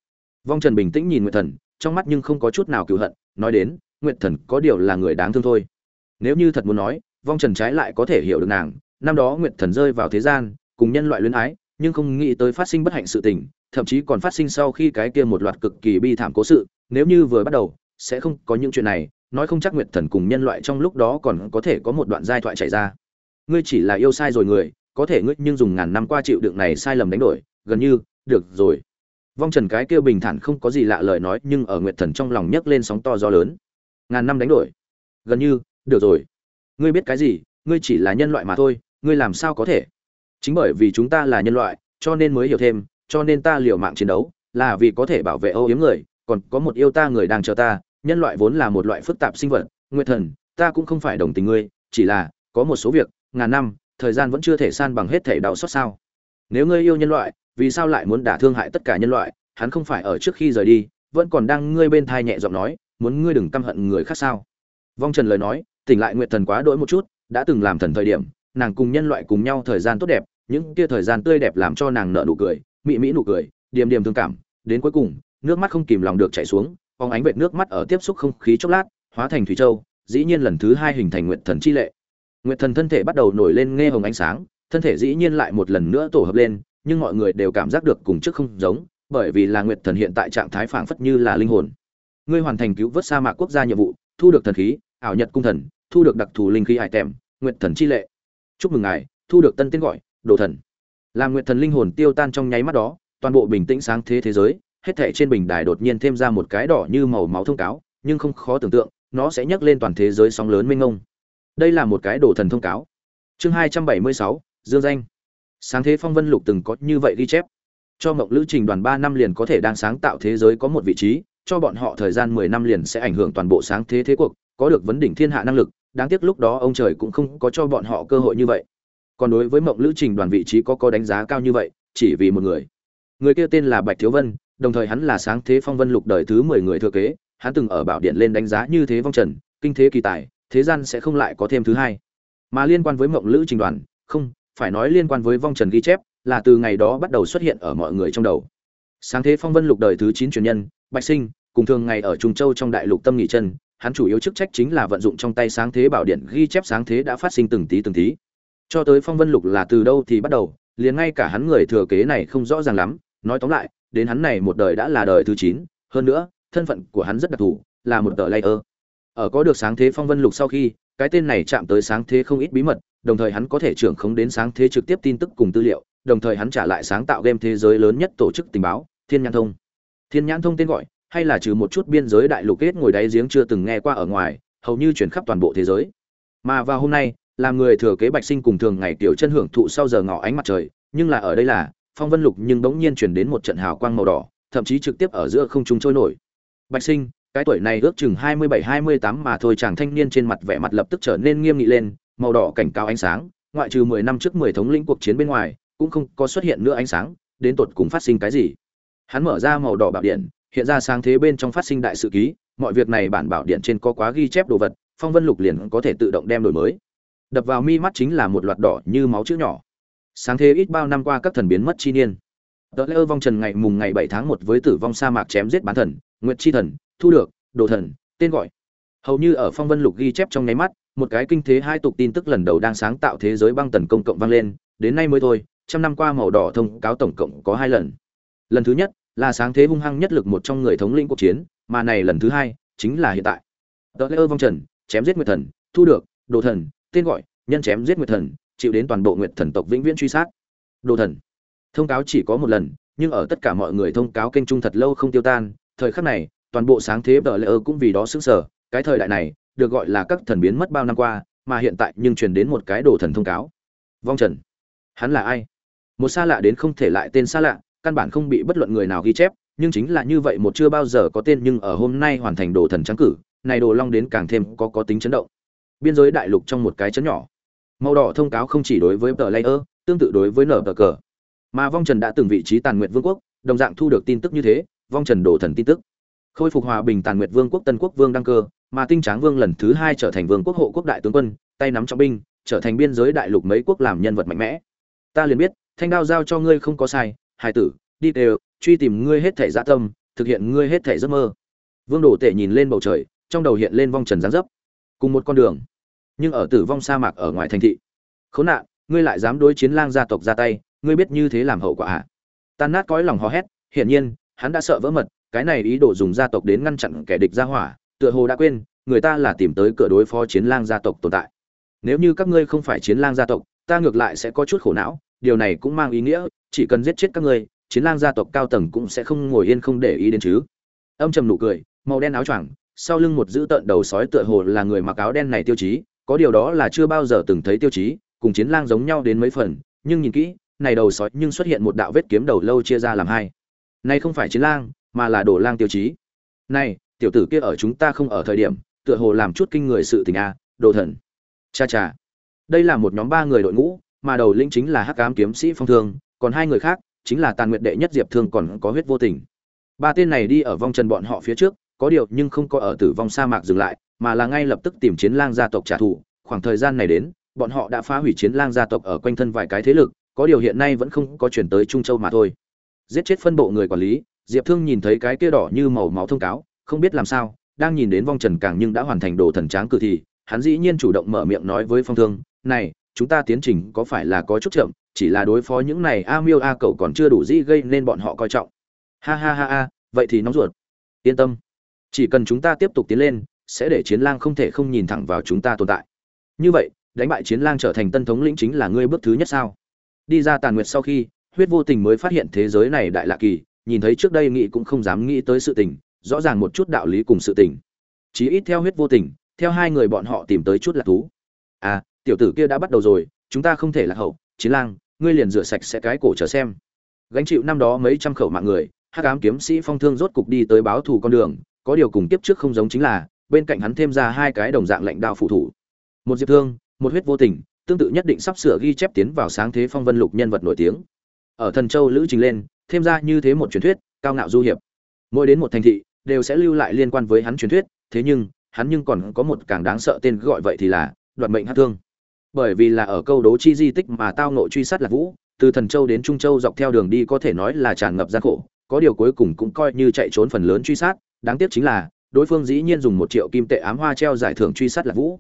Vong trần bình tĩnh nhìn nguyệt thần, trong mắt nhưng không có chút nào cựu hận, nói đến, nguyệt thần có điều là người đáng thương thôi. Nếu như thật muốn nói, vong trần trái lại có thể hiểu được nàng. Năm đó nguyệt thần rơi vào thế gian, cùng nhân loại luyến ái, nhưng không nghĩ tới phát sinh bất hạnh sự tình, thậm chí còn phát sinh sau khi cái kia một loạt cực kỳ bi thảm cố sự. Nếu như vừa bắt đầu, sẽ không có những chuyện này, nói không chắc nguyệt thần cùng nhân loại trong lúc đó còn có thể có một đoạn giai thoại chảy ra. Ngươi chỉ là yêu sai rồi người, có thể ngươi nhưng dùng ngàn năm qua chịu đựng này sai lầm đánh đổi, gần như, được rồi vong trần cái kia bình thản không có gì lạ lời nói, nhưng ở nguyệt thần trong lòng nhấc lên sóng to gió lớn. Ngàn năm đánh đổi. Gần như, được rồi. Ngươi biết cái gì? Ngươi chỉ là nhân loại mà thôi, ngươi làm sao có thể? Chính bởi vì chúng ta là nhân loại, cho nên mới hiểu thêm, cho nên ta liều mạng chiến đấu, là vì có thể bảo vệ âu yếm người, còn có một yêu ta người đang chờ ta, nhân loại vốn là một loại phức tạp sinh vật. Nguyệt thần, ta cũng không phải đồng tình ngươi, chỉ là, có một số việc, ngàn năm, thời gian vẫn chưa thể san bằng hết thể đau xót sao. Nếu ngươi yêu nhân loại vì sao lại muốn đả thương hại tất cả nhân loại, hắn không phải ở trước khi rời đi, vẫn còn đang ngươi bên thai nhẹ giọng nói, muốn ngươi đừng căm hận người khác sao? Vong trần lời nói, tỉnh lại nguyện thần quá đỗi một chút, đã từng làm thần thời điểm, nàng cùng nhân loại cùng nhau thời gian tốt đẹp, những kia thời gian tươi đẹp làm cho nàng nở nụ cười, mị mỹ nụ cười, điềm điềm thương cảm, đến cuối cùng, nước mắt không kìm lòng được chảy xuống, phóng ánh vệt nước mắt ở tiếp xúc không khí chốc lát, hóa thành thủy châu, dĩ nhiên lần thứ hai hình thành nguyện thần chi lệ. Nguyện thần thân thể bắt đầu nổi lên nghe hồng ánh sáng, thân thể dĩ nhiên lại một lần nữa tổ hợp lên nhưng mọi người đều cảm giác được cùng trước không giống, bởi vì là nguyệt thần hiện tại trạng thái phảng phất như là linh hồn. Ngươi hoàn thành cứu vớt sa mạc quốc gia nhiệm vụ, thu được thần khí, ảo nhật cung thần, thu được đặc thù linh khí hải tèm, nguyệt thần chi lệ. Chúc mừng ngài, thu được tân tên gọi, đồ thần. Làm nguyệt thần linh hồn tiêu tan trong nháy mắt đó, toàn bộ bình tĩnh sáng thế thế giới, hết thảy trên bình đài đột nhiên thêm ra một cái đỏ như màu máu thông cáo, nhưng không khó tưởng tượng, nó sẽ nhấc lên toàn thế giới sóng lớn mênh mông. Đây là một cái đồ thần thông cáo. Chương hai trăm bảy mươi sáu, dương danh sáng thế phong vân lục từng có như vậy ghi chép. Cho mộng lữ trình đoàn ba năm liền có thể đang sáng tạo thế giới có một vị trí, cho bọn họ thời gian mười năm liền sẽ ảnh hưởng toàn bộ sáng thế thế cuộc, có được vấn đỉnh thiên hạ năng lực, đáng tiếc lúc đó ông trời cũng không có cho bọn họ cơ hội như vậy. Còn đối với mộng lữ trình đoàn vị trí có có đánh giá cao như vậy, chỉ vì một người. Người kia tên là bạch thiếu vân, đồng thời hắn là sáng thế phong vân lục đời thứ mười người thừa kế, hắn từng ở bảo điện lên đánh giá như thế vong trần, kinh thế kỳ tài, thế gian sẽ không lại có thêm thứ hai. Mà liên quan với mộng lữ trình đoàn, không phải nói liên quan với vong trần ghi chép, là từ ngày đó bắt đầu xuất hiện ở mọi người trong đầu. Sáng thế phong vân lục đời thứ chín truyền nhân, bạch sinh, cùng thường ngày ở trung châu trong đại lục tâm nghỉ chân, hắn chủ yếu chức trách chính là vận dụng trong tay sáng thế bảo điện ghi chép sáng thế đã phát sinh từng tí từng tí. Cho tới phong vân lục là từ đâu thì bắt đầu, liền ngay cả hắn người thừa kế này không rõ ràng lắm. Nói tóm lại, đến hắn này một đời đã là đời thứ chín, hơn nữa, thân phận của hắn rất đặc thù, là một tờ layer. Ở có được sáng thế phong vân lục sau khi, cái tên này chạm tới sáng thế không ít bí mật đồng thời hắn có thể trưởng khống đến sáng thế trực tiếp tin tức cùng tư liệu, đồng thời hắn trả lại sáng tạo game thế giới lớn nhất tổ chức tình báo, thiên nhãn thông. Thiên nhãn thông tên gọi, hay là trừ một chút biên giới đại lục kết ngồi đáy giếng chưa từng nghe qua ở ngoài, hầu như chuyển khắp toàn bộ thế giới. Mà vào hôm nay, làm người thừa kế bạch sinh cùng thường ngày tiểu chân hưởng thụ sau giờ ngọ ánh mặt trời, nhưng là ở đây là, phong vân lục nhưng bỗng nhiên chuyển đến một trận hào quang màu đỏ, thậm chí trực tiếp ở giữa không trung trôi nổi. Bạch sinh, cái tuổi này ước chừng hai mươi bảy, hai mươi tám mà thôi, chàng thanh niên trên mặt vẻ mặt lập tức trở nên nghiêm nghị lên màu đỏ cảnh cáo ánh sáng, ngoại trừ mười năm trước mười thống lĩnh cuộc chiến bên ngoài, cũng không có xuất hiện nữa ánh sáng, đến tột cùng phát sinh cái gì. Hắn mở ra màu đỏ bảo điện, hiện ra sáng thế bên trong phát sinh đại sự ký, mọi việc này bản bảo điện trên có quá ghi chép đồ vật, phong vân lục liền có thể tự động đem đổi mới. Đập vào mi mắt chính là một loạt đỏ như máu chữ nhỏ. Sáng thế ít bao năm qua các thần biến mất chi niên. Tờ lễ vong trần ngày mùng ngày bảy tháng một với tử vong sa mạc chém giết bán thần, nguyệt chi thần, thu được, đồ thần, tên gọi. Hầu như ở phong vân lục ghi chép trong nháy mắt một cái kinh thế hai tục tin tức lần đầu đang sáng tạo thế giới băng tần công cộng vang lên, đến nay mới thôi, trăm năm qua màu đỏ thông cáo tổng cộng có hai lần. Lần thứ nhất, là sáng thế hung hăng nhất lực một trong người thống lĩnh cuộc chiến, mà này lần thứ hai, chính là hiện tại. Tờ lễ vong trần, chém giết nguyệt thần, thu được, đồ thần, tên gọi, nhân chém giết nguyệt thần, chịu đến toàn bộ nguyệt thần tộc vĩnh viễn truy sát. Đồ thần, thông cáo chỉ có một lần, nhưng ở tất cả mọi người thông cáo kênh trung thật lâu không tiêu tan, thời khắc này, toàn bộ sáng thế tờ lễ cũng vì đó xứng sở cái thời đại này được gọi là các thần biến mất bao năm qua, mà hiện tại nhưng truyền đến một cái đồ thần thông cáo. Vong trần. Hắn là ai? Một xa lạ đến không thể lại tên xa lạ, căn bản không bị bất luận người nào ghi chép, nhưng chính là như vậy một chưa bao giờ có tên nhưng ở hôm nay hoàn thành đồ thần trắng cử, này đồ long đến càng thêm có có tính chấn động. Biên giới đại lục trong một cái chấn nhỏ. Màu đỏ thông cáo không chỉ đối với tờ layer, tương tự đối với nở tờ cờ. Mà vong trần đã từng vị trí tàn nguyện vương quốc, đồng dạng thu được tin tức như thế, vong trần đồ thần tin tức khôi phục hòa bình tàn nguyệt vương quốc tân quốc vương đăng cơ, mà tinh tráng vương lần thứ hai trở thành vương quốc hộ quốc đại tướng quân, tay nắm trọng binh, trở thành biên giới đại lục mấy quốc làm nhân vật mạnh mẽ. Ta liền biết, thanh đao giao cho ngươi không có sai, hài tử, đi đều, truy tìm ngươi hết thể dạ tâm, thực hiện ngươi hết thể giấc mơ. Vương đổ tể nhìn lên bầu trời, trong đầu hiện lên vong trần giáng dấp, cùng một con đường, nhưng ở tử vong sa mạc ở ngoài thành thị. Khốn nạn, ngươi lại dám đối chiến lang gia tộc ra tay, ngươi biết như thế làm hậu quả à? Tan nát cõi lòng hò hét, hiển nhiên, hắn đã sợ vỡ mật cái này ý đồ dùng gia tộc đến ngăn chặn kẻ địch ra hỏa, tựa hồ đã quên, người ta là tìm tới cửa đối phó chiến lang gia tộc tồn tại. Nếu như các ngươi không phải chiến lang gia tộc, ta ngược lại sẽ có chút khổ não, điều này cũng mang ý nghĩa, chỉ cần giết chết các ngươi, chiến lang gia tộc cao tầng cũng sẽ không ngồi yên không để ý đến chứ. Âm trầm nụ cười, màu đen áo choàng, sau lưng một dữ tợn đầu sói tựa hồ là người mặc áo đen này tiêu chí, có điều đó là chưa bao giờ từng thấy tiêu chí, cùng chiến lang giống nhau đến mấy phần, nhưng nhìn kỹ, này đầu sói nhưng xuất hiện một đạo vết kiếm đầu lâu chia ra làm hai. Này không phải chiến lang mà là đồ lang tiêu chí. Này, tiểu tử kia ở chúng ta không ở thời điểm, tựa hồ làm chút kinh người sự tình a, đồ thần. Cha cha. Đây là một nhóm ba người đội ngũ, mà đầu lĩnh chính là hắc ám kiếm sĩ phong thương, còn hai người khác chính là tàn nguyệt đệ nhất diệp thương còn có huyết vô tình. Ba tên này đi ở vong trần bọn họ phía trước, có điều nhưng không có ở tử vong sa mạc dừng lại, mà là ngay lập tức tìm chiến lang gia tộc trả thù. Khoảng thời gian này đến, bọn họ đã phá hủy chiến lang gia tộc ở quanh thân vài cái thế lực, có điều hiện nay vẫn không có chuyển tới trung châu mà thôi. Giết chết phân bộ người quản lý diệp thương nhìn thấy cái kia đỏ như màu máu thông cáo, không biết làm sao, đang nhìn đến vong trần càng nhưng đã hoàn thành đồ thần tráng cử thì, hắn dĩ nhiên chủ động mở miệng nói với phong thương, này, chúng ta tiến trình có phải là có chút chậm, chỉ là đối phó những này a miêu a cậu còn chưa đủ dĩ gây nên bọn họ coi trọng. Ha ha ha ha, vậy thì nóng ruột. Yên tâm, chỉ cần chúng ta tiếp tục tiến lên, sẽ để chiến lang không thể không nhìn thẳng vào chúng ta tồn tại. Như vậy, đánh bại chiến lang trở thành tân thống lĩnh chính là ngươi bước thứ nhất sao? Đi ra tàn nguyệt sau khi, huyết vô tình mới phát hiện thế giới này đại lạ kỳ nhìn thấy trước đây nghĩ cũng không dám nghĩ tới sự tình, rõ ràng một chút đạo lý cùng sự tình. Chí ít theo huyết vô tình, theo hai người bọn họ tìm tới chút lạc thú. À tiểu tử kia đã bắt đầu rồi, chúng ta không thể lạc hậu, chiến lang, ngươi liền rửa sạch sẽ cái cổ chờ xem. Gánh chịu năm đó mấy trăm khẩu mạng người, hắc ám kiếm sĩ phong thương rốt cục đi tới báo thù con đường, có điều cùng tiếp trước không giống chính là, bên cạnh hắn thêm ra hai cái đồng dạng lệnh đao phụ thủ. Một diệp thương, một huyết vô tình, tương tự nhất định sắp sửa ghi chép tiến vào sáng thế phong vân lục nhân vật nổi tiếng. Ở thần châu lữ trình lên thêm ra như thế một truyền thuyết, cao ngạo du hiệp. Mỗi đến một thành thị, đều sẽ lưu lại liên quan với hắn truyền thuyết, thế nhưng, hắn nhưng còn có một càng đáng sợ tên gọi vậy thì là, đoạt mệnh hát thương. Bởi vì là ở câu đố chi di tích mà tao nội truy sát lạc vũ, từ thần châu đến trung châu dọc theo đường đi có thể nói là tràn ngập gian khổ, có điều cuối cùng cũng coi như chạy trốn phần lớn truy sát, đáng tiếc chính là, đối phương dĩ nhiên dùng một triệu kim tệ ám hoa treo giải thưởng truy sát lạc vũ.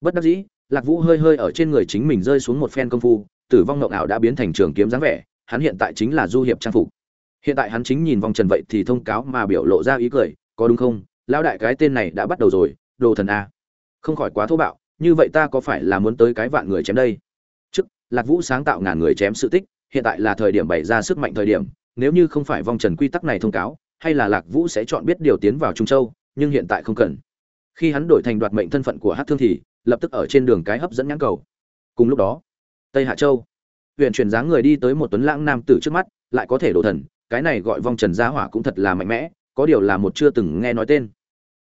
Bất đắc dĩ, lạc vũ hơi hơi ở trên người chính mình rơi xuống một phen công phu, tử vong ngộng ảo đã biến thành trường kiếm dáng vẻ hắn hiện tại chính là du hiệp trang phục. Hiện tại hắn chính nhìn vòng trần vậy thì thông cáo mà biểu lộ ra ý cười, có đúng không? Lão đại cái tên này đã bắt đầu rồi, đồ thần a. Không khỏi quá thô bạo, như vậy ta có phải là muốn tới cái vạn người chém đây? Trước, lạc vũ sáng tạo ngàn người chém sự tích, hiện tại là thời điểm bày ra sức mạnh thời điểm, nếu như không phải vòng trần quy tắc này thông cáo, hay là lạc vũ sẽ chọn biết điều tiến vào trung châu, nhưng hiện tại không cần. Khi hắn đổi thành đoạt mệnh thân phận của hát thương thì, lập tức ở trên đường cái hấp dẫn nhãn cầu. Cùng lúc đó, tây hạ châu huyện chuyển dáng người đi tới một tuấn lãng nam tử trước mắt, lại có thể đổ thần, cái này gọi vong trần gia hỏa cũng thật là mạnh mẽ, có điều là một chưa từng nghe nói tên.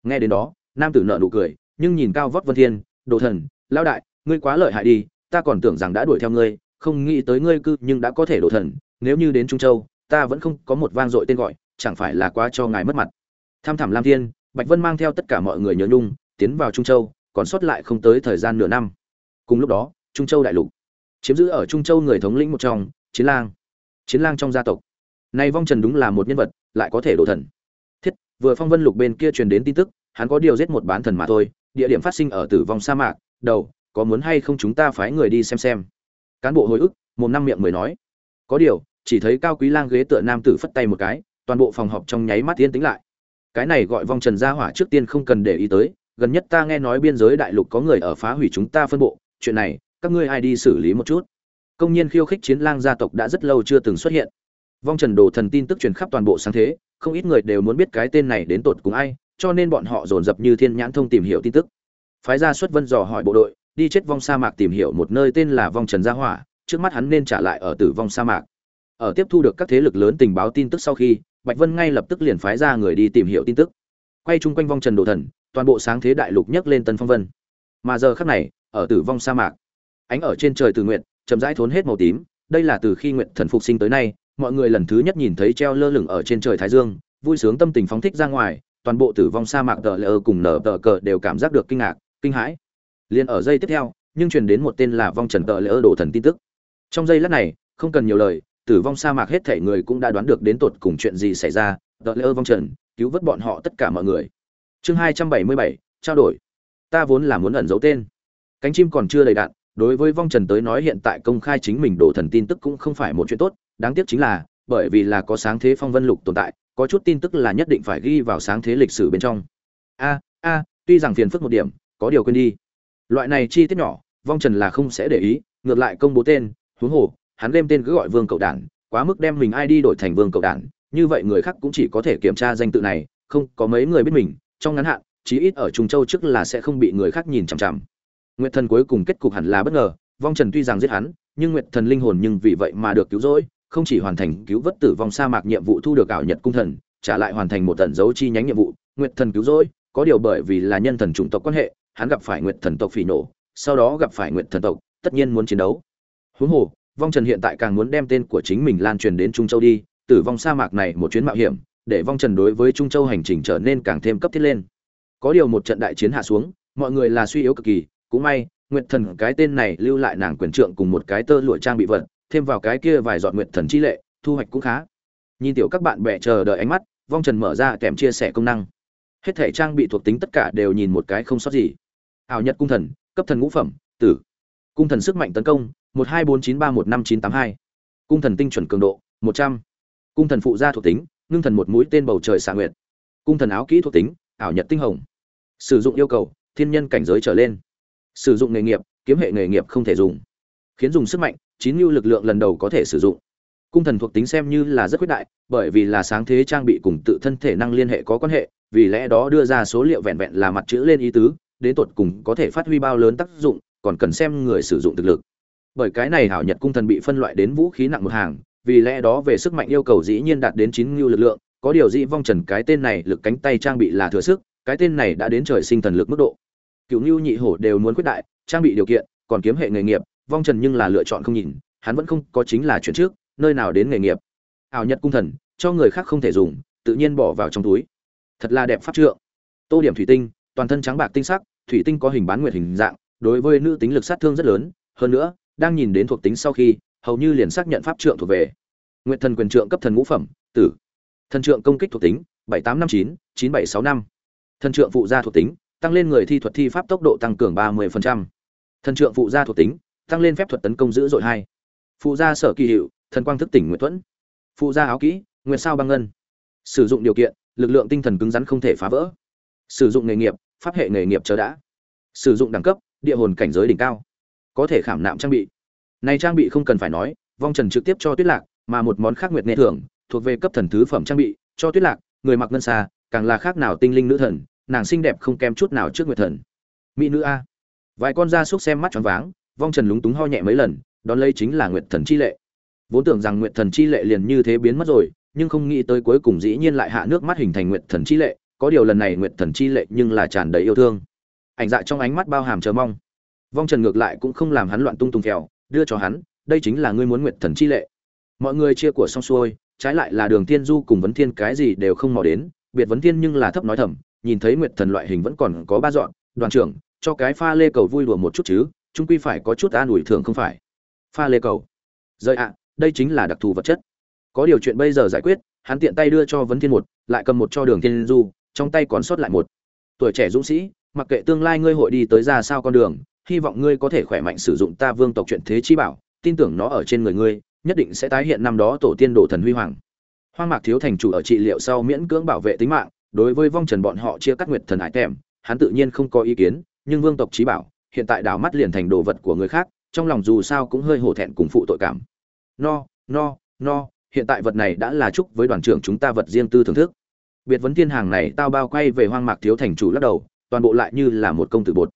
Nghe đến đó, nam tử nợ nụ cười, nhưng nhìn cao vóc vân thiên đồ thần, lão đại, ngươi quá lợi hại đi, ta còn tưởng rằng đã đuổi theo ngươi, không nghĩ tới ngươi cư nhưng đã có thể đổ thần, nếu như đến trung châu, ta vẫn không có một vang dội tên gọi, chẳng phải là quá cho ngài mất mặt. Tham thảm lam thiên, bạch vân mang theo tất cả mọi người nhớ nhung, tiến vào trung châu, còn sót lại không tới thời gian nửa năm. Cùng lúc đó, trung châu đại lục chiếm giữ ở trung châu người thống lĩnh một trong, chiến lang. Chiến lang trong gia tộc. Nay vong trần đúng là một nhân vật, lại có thể đổ thần. Thiết, vừa phong vân lục bên kia truyền đến tin tức, hắn có điều giết một bán thần mà thôi, địa điểm phát sinh ở tử vong sa mạc, đầu, có muốn hay không chúng ta phái người đi xem xem. Cán bộ hồi ức, một năm miệng mới nói. Có điều, chỉ thấy cao quý lang ghế tựa nam tử phất tay một cái, toàn bộ phòng họp trong nháy mắt yên tĩnh lại. Cái này gọi vong trần gia hỏa trước tiên không cần để ý tới, gần nhất ta nghe nói biên giới đại lục có người ở phá hủy chúng ta phân bộ, chuyện này các ngươi ai đi xử lý một chút. Công nhân khiêu khích chiến lang gia tộc đã rất lâu chưa từng xuất hiện. Vong trần đồ thần tin tức truyền khắp toàn bộ sáng thế, không ít người đều muốn biết cái tên này đến tột cùng ai, cho nên bọn họ dồn dập như thiên nhãn thông tìm hiểu tin tức. Phái ra xuất vân dò hỏi bộ đội, đi chết vong sa mạc tìm hiểu một nơi tên là vong trần gia hỏa, trước mắt hắn nên trả lại ở tử vong sa mạc. Ở tiếp thu được các thế lực lớn tình báo tin tức sau khi, bạch vân ngay lập tức liền phái ra người đi tìm hiểu tin tức. Quay chung quanh vong trần đồ thần, toàn bộ sáng thế đại lục nhấc lên tân phong vân. Mà giờ khắc này, ở tử vong sa mạc ánh ở trên trời từ nguyện, chậm rãi thốn hết màu tím. Đây là từ khi nguyện thần phục sinh tới nay, mọi người lần thứ nhất nhìn thấy treo lơ lửng ở trên trời thái dương, vui sướng tâm tình phóng thích ra ngoài, toàn bộ tử vong sa mạc tờ lỡ cùng nở tờ cờ đều cảm giác được kinh ngạc, kinh hãi. Liền ở giây tiếp theo, nhưng truyền đến một tên là vong trần tờ lỡ đồ thần tin tức. Trong giây lát này, không cần nhiều lời, tử vong sa mạc hết thể người cũng đã đoán được đến tột cùng chuyện gì xảy ra, tờ lỡ vong trần, cứu vớt bọn họ tất cả mọi người. Chương hai trăm bảy mươi bảy, trao đổi. Ta vốn là muốn ẩn giấu tên. Cánh chim còn chưa đầy đạn đối với vong trần tới nói hiện tại công khai chính mình đổ thần tin tức cũng không phải một chuyện tốt, đáng tiếc chính là, bởi vì là có sáng thế phong vân lục tồn tại, có chút tin tức là nhất định phải ghi vào sáng thế lịch sử bên trong. A a, tuy rằng phiền phức một điểm, có điều quên đi. Loại này chi tiết nhỏ, vong trần là không sẽ để ý, ngược lại công bố tên, huống hồ, hắn đem tên cứ gọi vương cậu đản, quá mức đem mình ai đi đổi thành vương cậu đản, như vậy người khác cũng chỉ có thể kiểm tra danh tự này, không có mấy người biết mình, trong ngắn hạn, chí ít ở trung châu trước là sẽ không bị người khác nhìn chằm chằm nguyệt thần cuối cùng kết cục hẳn là bất ngờ, vong trần tuy rằng giết hắn, nhưng nguyệt thần linh hồn nhưng vì vậy mà được cứu rỗi, không chỉ hoàn thành cứu vớt tử vong sa mạc nhiệm vụ thu được ảo nhật cung thần, trả lại hoàn thành một tận dấu chi nhánh nhiệm vụ, nguyệt thần cứu rỗi, có điều bởi vì là nhân thần chủng tộc quan hệ, hắn gặp phải nguyệt thần tộc phỉ nổ, sau đó gặp phải nguyệt thần tộc, tất nhiên muốn chiến đấu. Huống hồ, vong trần hiện tại càng muốn đem tên của chính mình lan truyền đến trung châu đi, tử vong sa mạc này một chuyến mạo hiểm, để vong trần đối với trung châu hành trình trở nên càng thêm cấp thiết lên. Có điều một trận đại chiến hạ xuống, mọi người là suy yếu cực kỳ cũng may, nguyệt thần cái tên này lưu lại nàng quyền trượng cùng một cái tơ lụa trang bị vật, thêm vào cái kia vài dọn nguyệt thần chi lệ, thu hoạch cũng khá. Nhìn tiểu các bạn bè chờ đợi ánh mắt, vong trần mở ra kèm chia sẻ công năng. Hết thể trang bị thuộc tính tất cả đều nhìn một cái không sót gì. Ảo nhật cung thần, cấp thần ngũ phẩm, tử. Cung thần sức mạnh tấn công, một hai bốn chín ba một năm chín tám hai. Cung thần tinh chuẩn cường độ, một trăm. Cung thần phụ gia thuộc tính, ngưng thần một mũi tên bầu trời xạ nguyệt. Cung thần áo kỹ thuộc tính, ảo nhật tinh hồng. Sử dụng yêu cầu, thiên nhân cảnh giới trở lên sử dụng nghề nghiệp, kiếm hệ nghề nghiệp không thể dùng. Khiến dùng sức mạnh, chín lưu lực lượng lần đầu có thể sử dụng. Cung thần thuộc tính xem như là rất quyết đại, bởi vì là sáng thế trang bị cùng tự thân thể năng liên hệ có quan hệ, vì lẽ đó đưa ra số liệu vẹn vẹn là mặt chữ lên ý tứ, đến tột cùng có thể phát huy bao lớn tác dụng, còn cần xem người sử dụng thực lực. Bởi cái này hảo nhật cung thần bị phân loại đến vũ khí nặng một hàng, vì lẽ đó về sức mạnh yêu cầu dĩ nhiên đạt đến chín ngưu lực lượng, có điều dĩ vong trần cái tên này lực cánh tay trang bị là thừa sức, cái tên này đã đến trời sinh thần lực mức độ cựu ngưu nhị hổ đều muốn quyết đại, trang bị điều kiện, còn kiếm hệ nghề nghiệp, vong trần nhưng là lựa chọn không nhìn, hắn vẫn không có chính là chuyển trước, nơi nào đến nghề nghiệp. Ảo nhật cung thần, cho người khác không thể dùng, tự nhiên bỏ vào trong túi. Thật là đẹp pháp trượng. Tô điểm thủy tinh, toàn thân trắng bạc tinh sắc, thủy tinh có hình bán nguyệt hình dạng, đối với nữ tính lực sát thương rất lớn, hơn nữa, đang nhìn đến thuộc tính sau khi, hầu như liền xác nhận pháp trượng thuộc về. Nguyệt thần quyền trượng cấp thần ngũ phẩm, tử. Thần trượng công kích thuộc tính, bảy tám năm chín chín bảy sáu năm. Thần trượng phụ gia thuộc tính tăng lên người thi thuật thi pháp tốc độ tăng cường ba mươi thần trượng phụ gia thuộc tính, tăng lên phép thuật tấn công dữ dội hai. Phụ gia sở kỳ hiệu, thần quang thức tỉnh nguyệt thuẫn phụ gia áo kỹ, nguyệt sao băng ngân. Sử dụng điều kiện, lực lượng tinh thần cứng rắn không thể phá vỡ. Sử dụng nghề nghiệp, pháp hệ nghề nghiệp chờ đã. Sử dụng đẳng cấp, địa hồn cảnh giới đỉnh cao. Có thể khảm nạm trang bị. Này trang bị không cần phải nói, vong trần trực tiếp cho tuyết lạc, mà một món khác nguyệt nghệ thưởng, thuộc về cấp thần thứ phẩm trang bị, cho tuyết lạc, người mặc ngân xa, càng là khác nào tinh linh nữ thần nàng xinh đẹp không kém chút nào trước nguyệt thần. Mỹ nữ a. Vài con da súc xem mắt choáng váng, vong trần lúng túng ho nhẹ mấy lần, đón lấy chính là nguyệt thần chi lệ. Vốn tưởng rằng nguyệt thần chi lệ liền như thế biến mất rồi, nhưng không nghĩ tới cuối cùng dĩ nhiên lại hạ nước mắt hình thành nguyệt thần chi lệ, có điều lần này nguyệt thần chi lệ nhưng là tràn đầy yêu thương. Ảnh dạ trong ánh mắt bao hàm chờ mong. Vong trần ngược lại cũng không làm hắn loạn tung tung kèo đưa cho hắn, đây chính là ngươi muốn nguyệt thần chi lệ. Mọi người chia của xong xuôi, trái lại là đường tiên du cùng vấn thiên cái gì đều không mò đến, biệt vấn thiên nhưng là thấp nói thầm nhìn thấy nguyệt thần loại hình vẫn còn có ba dọn, đoàn trưởng, cho cái pha lê cầu vui đùa một chút chứ trung quy phải có chút an ủi thường không phải? Pha lê cầu. Rời ạ, đây chính là đặc thù vật chất. Có điều chuyện bây giờ giải quyết, hắn tiện tay đưa cho vấn thiên một, lại cầm một cho đường thiên du, trong tay còn sót lại một. Tuổi trẻ dũng sĩ, mặc kệ tương lai ngươi hội đi tới ra sao con đường, hy vọng ngươi có thể khỏe mạnh sử dụng ta vương tộc chuyện thế chi bảo, tin tưởng nó ở trên người ngươi, nhất định sẽ tái hiện năm đó tổ tiên đổ thần huy hoàng. Hoang mạc thiếu thành chủ ở trị liệu sau miễn cưỡng bảo vệ tính mạng đối với vong trần bọn họ chia cắt nguyệt thần hải tèm, hắn tự nhiên không có ý kiến, nhưng vương tộc trí bảo, hiện tại đảo mắt liền thành đồ vật của người khác, trong lòng dù sao cũng hơi hổ thẹn cùng phụ tội cảm. No no no, hiện tại vật này đã là chúc với đoàn trưởng chúng ta vật riêng tư thưởng thức. Biệt vấn thiên hàng này tao bao quay về hoang mạc thiếu thành chủ lắc đầu, toàn bộ lại như là một công tử bột.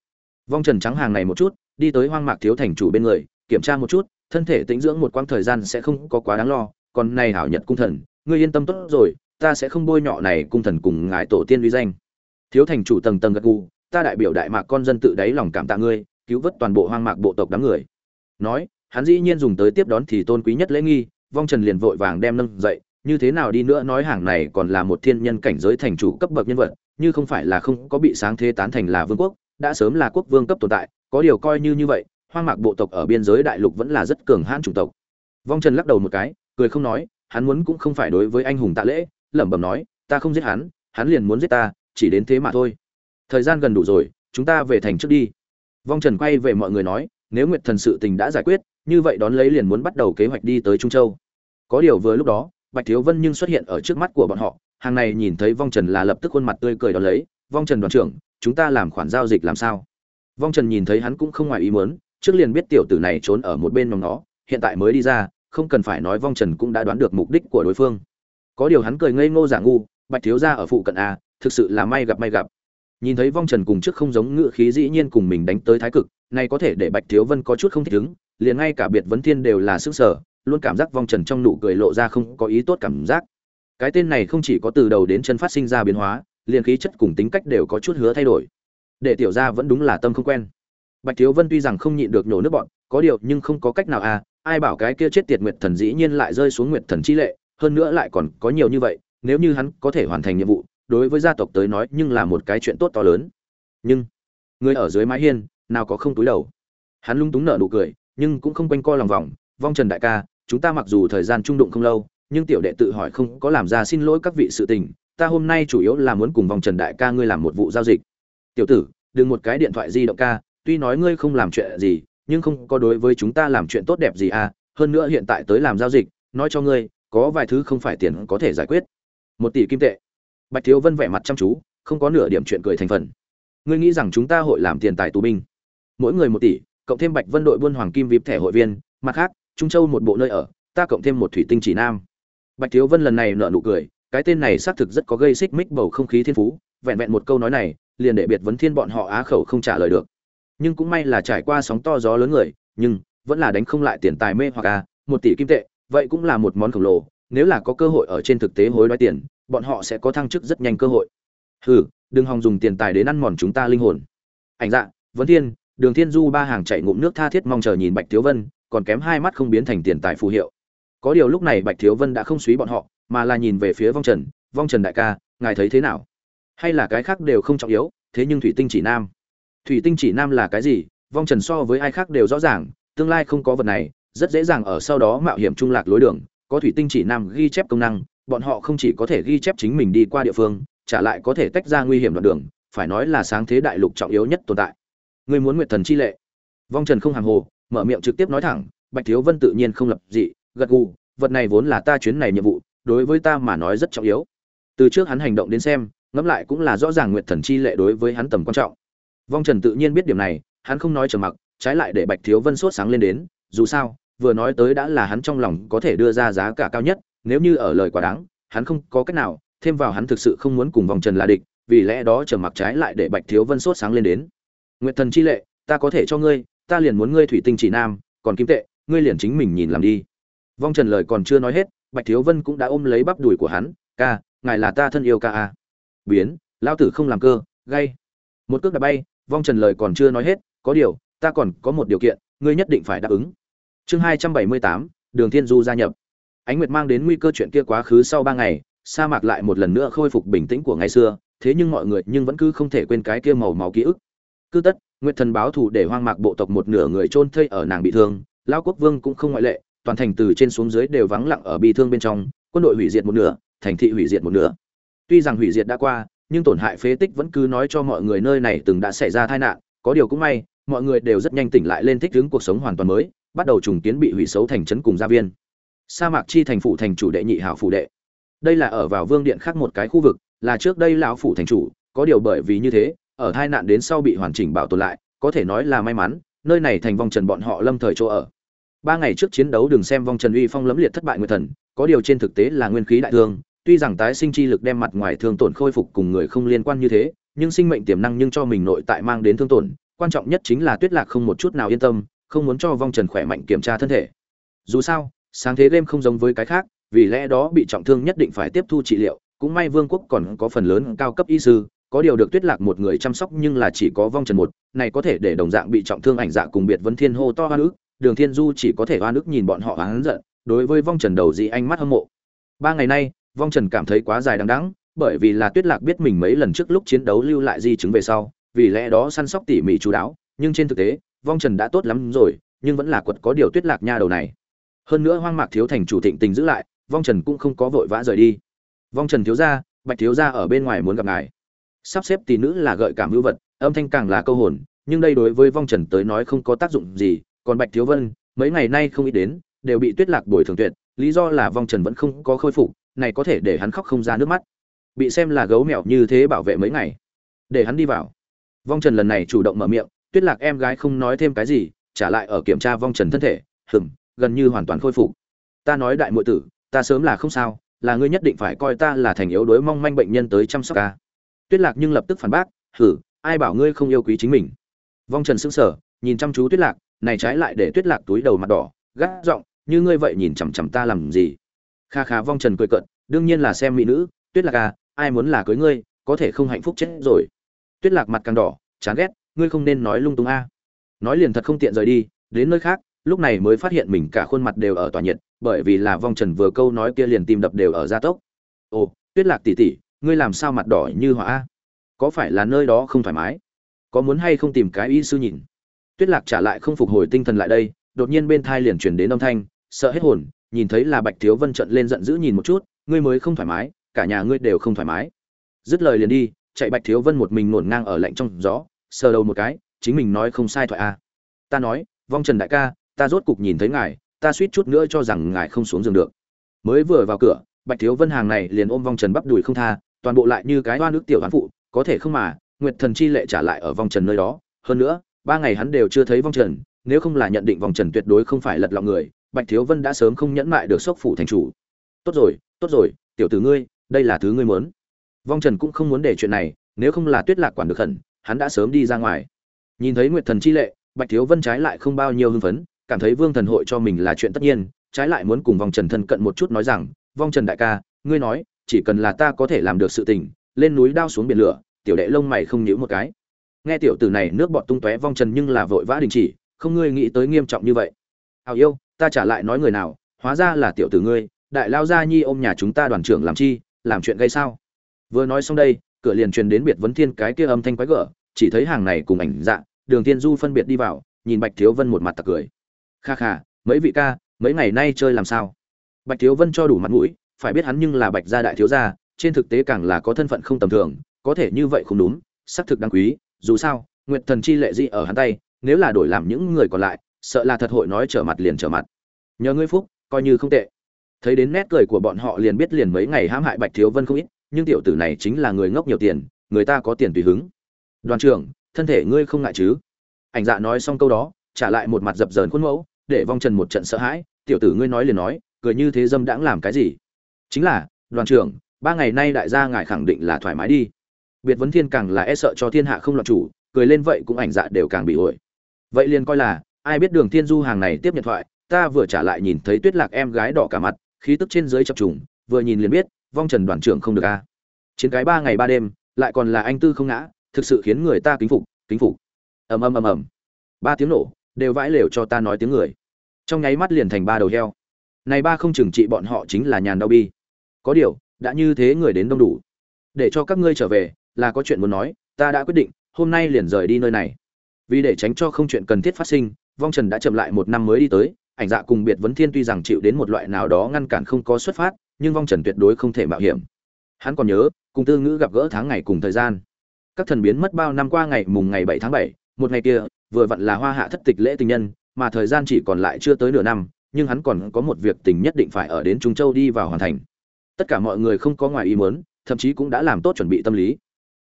Vong trần trắng hàng này một chút, đi tới hoang mạc thiếu thành chủ bên người, kiểm tra một chút, thân thể tĩnh dưỡng một quãng thời gian sẽ không có quá đáng lo, còn này hảo nhật cung thần, ngươi yên tâm tốt rồi ta sẽ không bôi nhọ này cung thần cùng ngài tổ tiên uy danh. Thiếu thành chủ tầng tầng gật gù, ta đại biểu đại mạc con dân tự đáy lòng cảm tạ ngươi, cứu vớt toàn bộ hoang mạc bộ tộc đám người. Nói, hắn dĩ nhiên dùng tới tiếp đón thì tôn quý nhất lễ nghi, vong trần liền vội vàng đem nâng dậy, như thế nào đi nữa nói hàng này còn là một thiên nhân cảnh giới thành chủ cấp bậc nhân vật, như không phải là không có bị sáng thế tán thành là vương quốc, đã sớm là quốc vương cấp tồn tại, có điều coi như như vậy, hoang mạc bộ tộc ở biên giới đại lục vẫn là rất cường hãn chủng tộc. Vong trần lắc đầu một cái, cười không nói, hắn muốn cũng không phải đối với anh hùng tạ lễ lẩm bẩm nói, ta không giết hắn hắn liền muốn giết ta, chỉ đến thế mà thôi. Thời gian gần đủ rồi, chúng ta về thành trước đi. Vong trần quay về mọi người nói, nếu nguyệt thần sự tình đã giải quyết, như vậy đón lấy liền muốn bắt đầu kế hoạch đi tới trung châu. Có điều vừa lúc đó, bạch thiếu vân nhưng xuất hiện ở trước mắt của bọn họ, hàng này nhìn thấy vong trần là lập tức khuôn mặt tươi cười đón lấy, vong trần đoàn trưởng, chúng ta làm khoản giao dịch làm sao? Vong trần nhìn thấy hắn cũng không ngoài ý muốn, trước liền biết tiểu tử này trốn ở một bên nhóm nó, hiện tại mới đi ra, không cần phải nói vong trần cũng đã đoán được mục đích của đối phương có điều hắn cười ngây ngô giả ngu, bạch thiếu gia ở phụ cận a, thực sự là may gặp may gặp. Nhìn thấy vong trần cùng trước không giống ngự khí dĩ nhiên cùng mình đánh tới thái cực này có thể để bạch thiếu vân có chút không thích ứng, liền ngay cả biệt vấn thiên đều là sức sở, luôn cảm giác vong trần trong nụ cười lộ ra không có ý tốt cảm giác. Cái tên này không chỉ có từ đầu đến chân phát sinh ra biến hóa, liền khí chất cùng tính cách đều có chút hứa thay đổi. Để tiểu gia vẫn đúng là tâm không quen. Bạch thiếu vân tuy rằng không nhịn được nhổ nước bọn, có điều nhưng không có cách nào à ai bảo cái kia chết tiệt nguyệt thần dĩ nhiên lại rơi xuống nguyệt thần chi lệ hơn nữa lại còn có nhiều như vậy, nếu như hắn có thể hoàn thành nhiệm vụ, đối với gia tộc tới nói nhưng là một cái chuyện tốt to lớn. Nhưng, người ở dưới mái hiên, nào có không túi đầu. Hắn lung túng nở nụ cười, nhưng cũng không quanh co lòng vòng. Vong trần đại ca, chúng ta mặc dù thời gian trung đụng không lâu, nhưng tiểu đệ tự hỏi không có làm ra xin lỗi các vị sự tình, ta hôm nay chủ yếu là muốn cùng vong trần đại ca ngươi làm một vụ giao dịch. Tiểu tử, đừng một cái điện thoại di động ca, tuy nói ngươi không làm chuyện gì, nhưng không có đối với chúng ta làm chuyện tốt đẹp gì à hơn nữa hiện tại tới làm giao dịch, nói cho ngươi có vài thứ không phải tiền có thể giải quyết. Một tỷ kim tệ. Bạch thiếu vân vẻ mặt chăm chú, không có nửa điểm chuyện cười thành phần. Ngươi nghĩ rằng chúng ta hội làm tiền tài tù binh? Mỗi người một tỷ, cộng thêm bạch vân đội buôn hoàng kim vip thẻ hội viên, mặt khác, trung châu một bộ nơi ở, ta cộng thêm một thủy tinh chỉ nam. Bạch thiếu vân lần này nợ nụ cười, cái tên này xác thực rất có gây xích mích bầu không khí thiên phú, vẹn vẹn một câu nói này, liền để biệt vấn thiên bọn họ á khẩu không trả lời được. Nhưng cũng may là trải qua sóng to gió lớn người, nhưng vẫn là đánh không lại tiền tài mê hoặc à một tỷ kim tệ vậy cũng là một món khổng lồ, nếu là có cơ hội ở trên thực tế hối đoái tiền, bọn họ sẽ có thăng chức rất nhanh cơ hội. Hừ, đừng hòng dùng tiền tài đến ăn mòn chúng ta linh hồn. Ảnh dạ vấn thiên, đường thiên du ba hàng chạy ngụm nước tha thiết mong chờ nhìn bạch thiếu vân, còn kém hai mắt không biến thành tiền tài phù hiệu. Có điều lúc này bạch thiếu vân đã không suý bọn họ, mà là nhìn về phía vong trần vong trần đại ca, ngài thấy thế nào? Hay là cái khác đều không trọng yếu, thế nhưng thủy tinh chỉ nam. Thủy tinh chỉ nam là cái gì? Vong trần so với ai khác đều rõ ràng, tương lai không có vật này rất dễ dàng ở sau đó mạo hiểm trung lạc lối đường, có thủy tinh chỉ nam ghi chép công năng, bọn họ không chỉ có thể ghi chép chính mình đi qua địa phương, trả lại có thể tách ra nguy hiểm đoạn đường, phải nói là sáng thế đại lục trọng yếu nhất tồn tại. Người muốn nguyệt thần chi lệ. Vong trần không hàng hồ, mở miệng trực tiếp nói thẳng, bạch thiếu vân tự nhiên không lập dị, gật gù, vật này vốn là ta chuyến này nhiệm vụ, đối với ta mà nói rất trọng yếu. Từ trước hắn hành động đến xem, ngẫm lại cũng là rõ ràng nguyệt thần chi lệ đối với hắn tầm quan trọng. Vong trần tự nhiên biết điểm này, hắn không nói trầm mặc, trái lại để bạch thiếu vân sốt sáng lên đến dù sao, vừa nói tới đã là hắn trong lòng có thể đưa ra giá cả cao nhất, nếu như ở lời quá đáng, hắn không có cách nào, thêm vào hắn thực sự không muốn cùng vòng trần là địch, vì lẽ đó trầm mặc trái lại để bạch thiếu vân sốt sáng lên đến. Nguyệt thần chi lệ, ta có thể cho ngươi, ta liền muốn ngươi thủy tinh chỉ nam, còn kim tệ, ngươi liền chính mình nhìn làm đi. Vong trần lời còn chưa nói hết, bạch thiếu vân cũng đã ôm lấy bắp đùi của hắn, ca, ngài là ta thân yêu ca a biến, lao tử không làm cơ, gay. Một cước đã bay, vong trần lời còn chưa nói hết, có điều, ta còn có một điều kiện ngươi nhất định phải đáp ứng. Chương hai trăm bảy mươi tám, đường thiên du gia nhập. Ánh nguyệt mang đến nguy cơ chuyện kia quá khứ sau ba ngày, sa mạc lại một lần nữa khôi phục bình tĩnh của ngày xưa, thế nhưng mọi người nhưng vẫn cứ không thể quên cái kia màu máu ký ức. Cứ tất, nguyệt thần báo thù để hoang mạc bộ tộc một nửa người chôn thây ở nàng bị thương, lão quốc vương cũng không ngoại lệ, toàn thành từ trên xuống dưới đều vắng lặng ở bị thương bên trong, quân đội hủy diệt một nửa, thành thị hủy diệt một nửa. Tuy rằng hủy diệt đã qua, nhưng tổn hại phế tích vẫn cứ nói cho mọi người nơi này từng đã xảy ra tai nạn, có điều cũng may mọi người đều rất nhanh tỉnh lại lên thích ứng cuộc sống hoàn toàn mới, bắt đầu trùng kiến bị hủy xấu thành trấn cùng gia viên. Sa mạc chi thành phủ thành chủ đệ nhị hảo phủ đệ. Đây là ở vào vương điện khác một cái khu vực, là trước đây lão phủ thành chủ, có điều bởi vì như thế, ở tai nạn đến sau bị hoàn chỉnh bảo tồn lại, có thể nói là may mắn, nơi này thành vong trần bọn họ lâm thời chỗ ở. Ba ngày trước chiến đấu đừng xem vong trần uy phong lẫm liệt thất bại nguyệt thần, có điều trên thực tế là nguyên khí đại thương, tuy rằng tái sinh chi lực đem mặt ngoài thương tổn khôi phục cùng người không liên quan như thế, nhưng sinh mệnh tiềm năng nhưng cho mình nội tại mang đến thương tổn quan trọng nhất chính là tuyết lạc không một chút nào yên tâm, không muốn cho vong trần khỏe mạnh kiểm tra thân thể. Dù sao, sáng thế game không giống với cái khác, vì lẽ đó bị trọng thương nhất định phải tiếp thu trị liệu, cũng may vương quốc còn có phần lớn cao cấp y sư, có điều được tuyết lạc một người chăm sóc nhưng là chỉ có vong trần một, này có thể để đồng dạng bị trọng thương ảnh dạ cùng biệt vấn thiên hô to hoa ức, đường thiên du chỉ có thể hoa ức nhìn bọn họ hắn giận, đối với vong trần đầu dị anh mắt hâm mộ. Ba ngày nay, vong trần cảm thấy quá dài đằng đẵng, bởi vì là tuyết lạc biết mình mấy lần trước lúc chiến đấu lưu lại di chứng về sau vì lẽ đó săn sóc tỉ mỉ chú đáo, nhưng trên thực tế, vong trần đã tốt lắm rồi, nhưng vẫn là quật có điều tuyết lạc nha đầu này. Hơn nữa hoang mạc thiếu thành chủ thịnh tình giữ lại, vong trần cũng không có vội vã rời đi. Vong trần thiếu gia, bạch thiếu gia ở bên ngoài muốn gặp ngài. Sắp xếp tỷ nữ là gợi cảm hữu vật, âm thanh càng là câu hồn, nhưng đây đối với vong trần tới nói không có tác dụng gì, còn bạch thiếu vân, mấy ngày nay không ít đến, đều bị tuyết lạc bồi thường tuyệt, lý do là vong trần vẫn không có khôi phục, này có thể để hắn khóc không ra nước mắt. Bị xem là gấu mèo như thế bảo vệ mấy ngày. Để hắn đi vào vong trần lần này chủ động mở miệng, tuyết lạc em gái không nói thêm cái gì, trả lại ở kiểm tra vong trần thân thể, hừm, gần như hoàn toàn khôi phục. Ta nói đại muội tử, ta sớm là không sao, là ngươi nhất định phải coi ta là thành yếu đối mong manh bệnh nhân tới chăm sóc ca tuyết lạc nhưng lập tức phản bác, hử, ai bảo ngươi không yêu quý chính mình? Vong trần sững sờ, nhìn chăm chú tuyết lạc, này trái lại để tuyết lạc túi đầu mặt đỏ, gắt giọng, như ngươi vậy nhìn chằm chằm ta làm gì? Kha kha vong trần cười cận đương nhiên là xem mỹ nữ, tuyết lạc à ai muốn là cưới ngươi, có thể không hạnh phúc chết rồi tuyết lạc mặt càng đỏ, chán ghét, ngươi không nên nói lung tung a. Nói liền thật không tiện rời đi, đến nơi khác, lúc này mới phát hiện mình cả khuôn mặt đều ở tỏa nhiệt, bởi vì là vong trần vừa câu nói kia liền tim đập đều ở gia tốc. Ồ, tuyết lạc tỉ tỉ ngươi làm sao mặt đỏ như hỏa có phải là nơi đó không thoải mái? Có muốn hay không tìm cái y sư nhìn? Tuyết lạc trả lại không phục hồi tinh thần lại đây, đột nhiên bên thai liền chuyển đến âm thanh, sợ hết hồn, nhìn thấy là bạch thiếu vân trận lên giận dữ nhìn một chút, ngươi mới không thoải mái, cả nhà ngươi đều không thoải mái. Dứt lời liền đi chạy bạch thiếu vân một mình nổn ngang ở lạnh trong gió, sờ đầu một cái, chính mình nói không sai thoại a. À. ta nói, vong trần đại ca, ta rốt cục nhìn thấy ngài, ta suýt chút nữa cho rằng ngài không xuống giường được. Mới vừa vào cửa, bạch thiếu vân hàng này liền ôm vong trần bắp đùi không tha, toàn bộ lại như cái hoa nước tiểu hán phụ, có thể không mà, nguyệt thần chi lệ trả lại ở vong trần nơi đó. Hơn nữa, ba ngày hắn đều chưa thấy vong trần, nếu không là nhận định vong trần tuyệt đối không phải lật lọng người, bạch thiếu vân đã sớm không nhẫn mại được sốc phủ thành chủ. Tốt rồi tốt rồi, tiểu tử ngươi, đây là thứ ngươi muốn vong trần cũng không muốn để chuyện này, nếu không là tuyết lạc quản được khẩn hắn đã sớm đi ra ngoài. Nhìn thấy nguyệt thần chi lệ, bạch thiếu vân trái lại không bao nhiêu hưng phấn, cảm thấy vương thần hội cho mình là chuyện tất nhiên, trái lại muốn cùng vong trần thân cận một chút nói rằng, vong trần đại ca, ngươi nói, chỉ cần là ta có thể làm được sự tình, lên núi đao xuống biển lửa, tiểu đệ lông mày không nhíu một cái. Nghe tiểu tử này nước bọt tung tóe, vong trần nhưng là vội vã đình chỉ, không ngươi nghĩ tới nghiêm trọng như vậy. Hào yêu, ta trả lại nói người nào, hóa ra là tiểu tử ngươi, đại lao gia nhi ôm nhà chúng ta đoàn trưởng làm chi, làm chuyện gây sao? Vừa nói xong đây, cửa liền truyền đến biệt vấn thiên cái kia âm thanh quái gở, chỉ thấy hàng này cùng ảnh dạ đường thiên du phân biệt đi vào, nhìn bạch thiếu vân một mặt tặc cười. Kha kha, mấy vị ca, mấy ngày nay chơi làm sao? Bạch thiếu vân cho đủ mặt mũi, phải biết hắn nhưng là bạch gia đại thiếu gia, trên thực tế càng là có thân phận không tầm thường, có thể như vậy không đúng, xác thực đáng quý, dù sao, nguyệt thần chi lệ dị ở hắn tay, nếu là đổi làm những người còn lại, sợ là thật hội nói trở mặt liền trở mặt. Nhờ ngươi phúc, coi như không tệ. Thấy đến nét cười của bọn họ liền biết liền mấy ngày hãm hại bạch thiếu vân không ít nhưng tiểu tử này chính là người ngốc nhiều tiền, người ta có tiền tùy hứng. Đoàn trưởng, thân thể ngươi không ngại chứ? Ảnh dạ nói xong câu đó, trả lại một mặt dập dờn khuôn mẫu, để vong trần một trận sợ hãi, tiểu tử ngươi nói liền nói, cười như thế dâm đãng làm cái gì? Chính là, đoàn trưởng, ba ngày nay đại gia ngài khẳng định là thoải mái đi. Biệt vấn thiên càng là e sợ cho thiên hạ không loạn chủ, cười lên vậy cũng ảnh dạ đều càng bị ổi vậy liền coi là, ai biết đường thiên du hàng này tiếp nhận thoại, ta vừa trả lại nhìn thấy tuyết lạc em gái đỏ cả mặt, khí tức trên dưới chập trùng, vừa nhìn liền biết vong trần đoàn trưởng không được a. Chiến cái ba ngày ba đêm, lại còn là anh tư không ngã, thực sự khiến người ta kính phục kính phục. Ầm ầm ầm ầm. Ba tiếng nổ, đều vãi lều cho ta nói tiếng người. Trong nháy mắt liền thành ba đầu heo. Này ba không chừng trị bọn họ chính là nhàn đau bi. Có điều, đã như thế người đến đông đủ. Để cho các ngươi trở về, là có chuyện muốn nói, ta đã quyết định, hôm nay liền rời đi nơi này. Vì để tránh cho không chuyện cần thiết phát sinh, vong trần đã chậm lại một năm mới đi tới, ảnh dạ cùng biệt vấn thiên tuy rằng chịu đến một loại nào đó ngăn cản không có xuất phát nhưng vong trần tuyệt đối không thể mạo hiểm. Hắn còn nhớ, cùng tư ngữ gặp gỡ tháng ngày cùng thời gian. Các thần biến mất bao năm qua ngày mùng ngày bảy tháng bảy, một ngày kia, vừa vặn là hoa hạ thất tịch lễ tình nhân, mà thời gian chỉ còn lại chưa tới nửa năm, nhưng hắn còn có một việc tình nhất định phải ở đến trung châu đi vào hoàn thành. Tất cả mọi người không có ngoài ý muốn, thậm chí cũng đã làm tốt chuẩn bị tâm lý.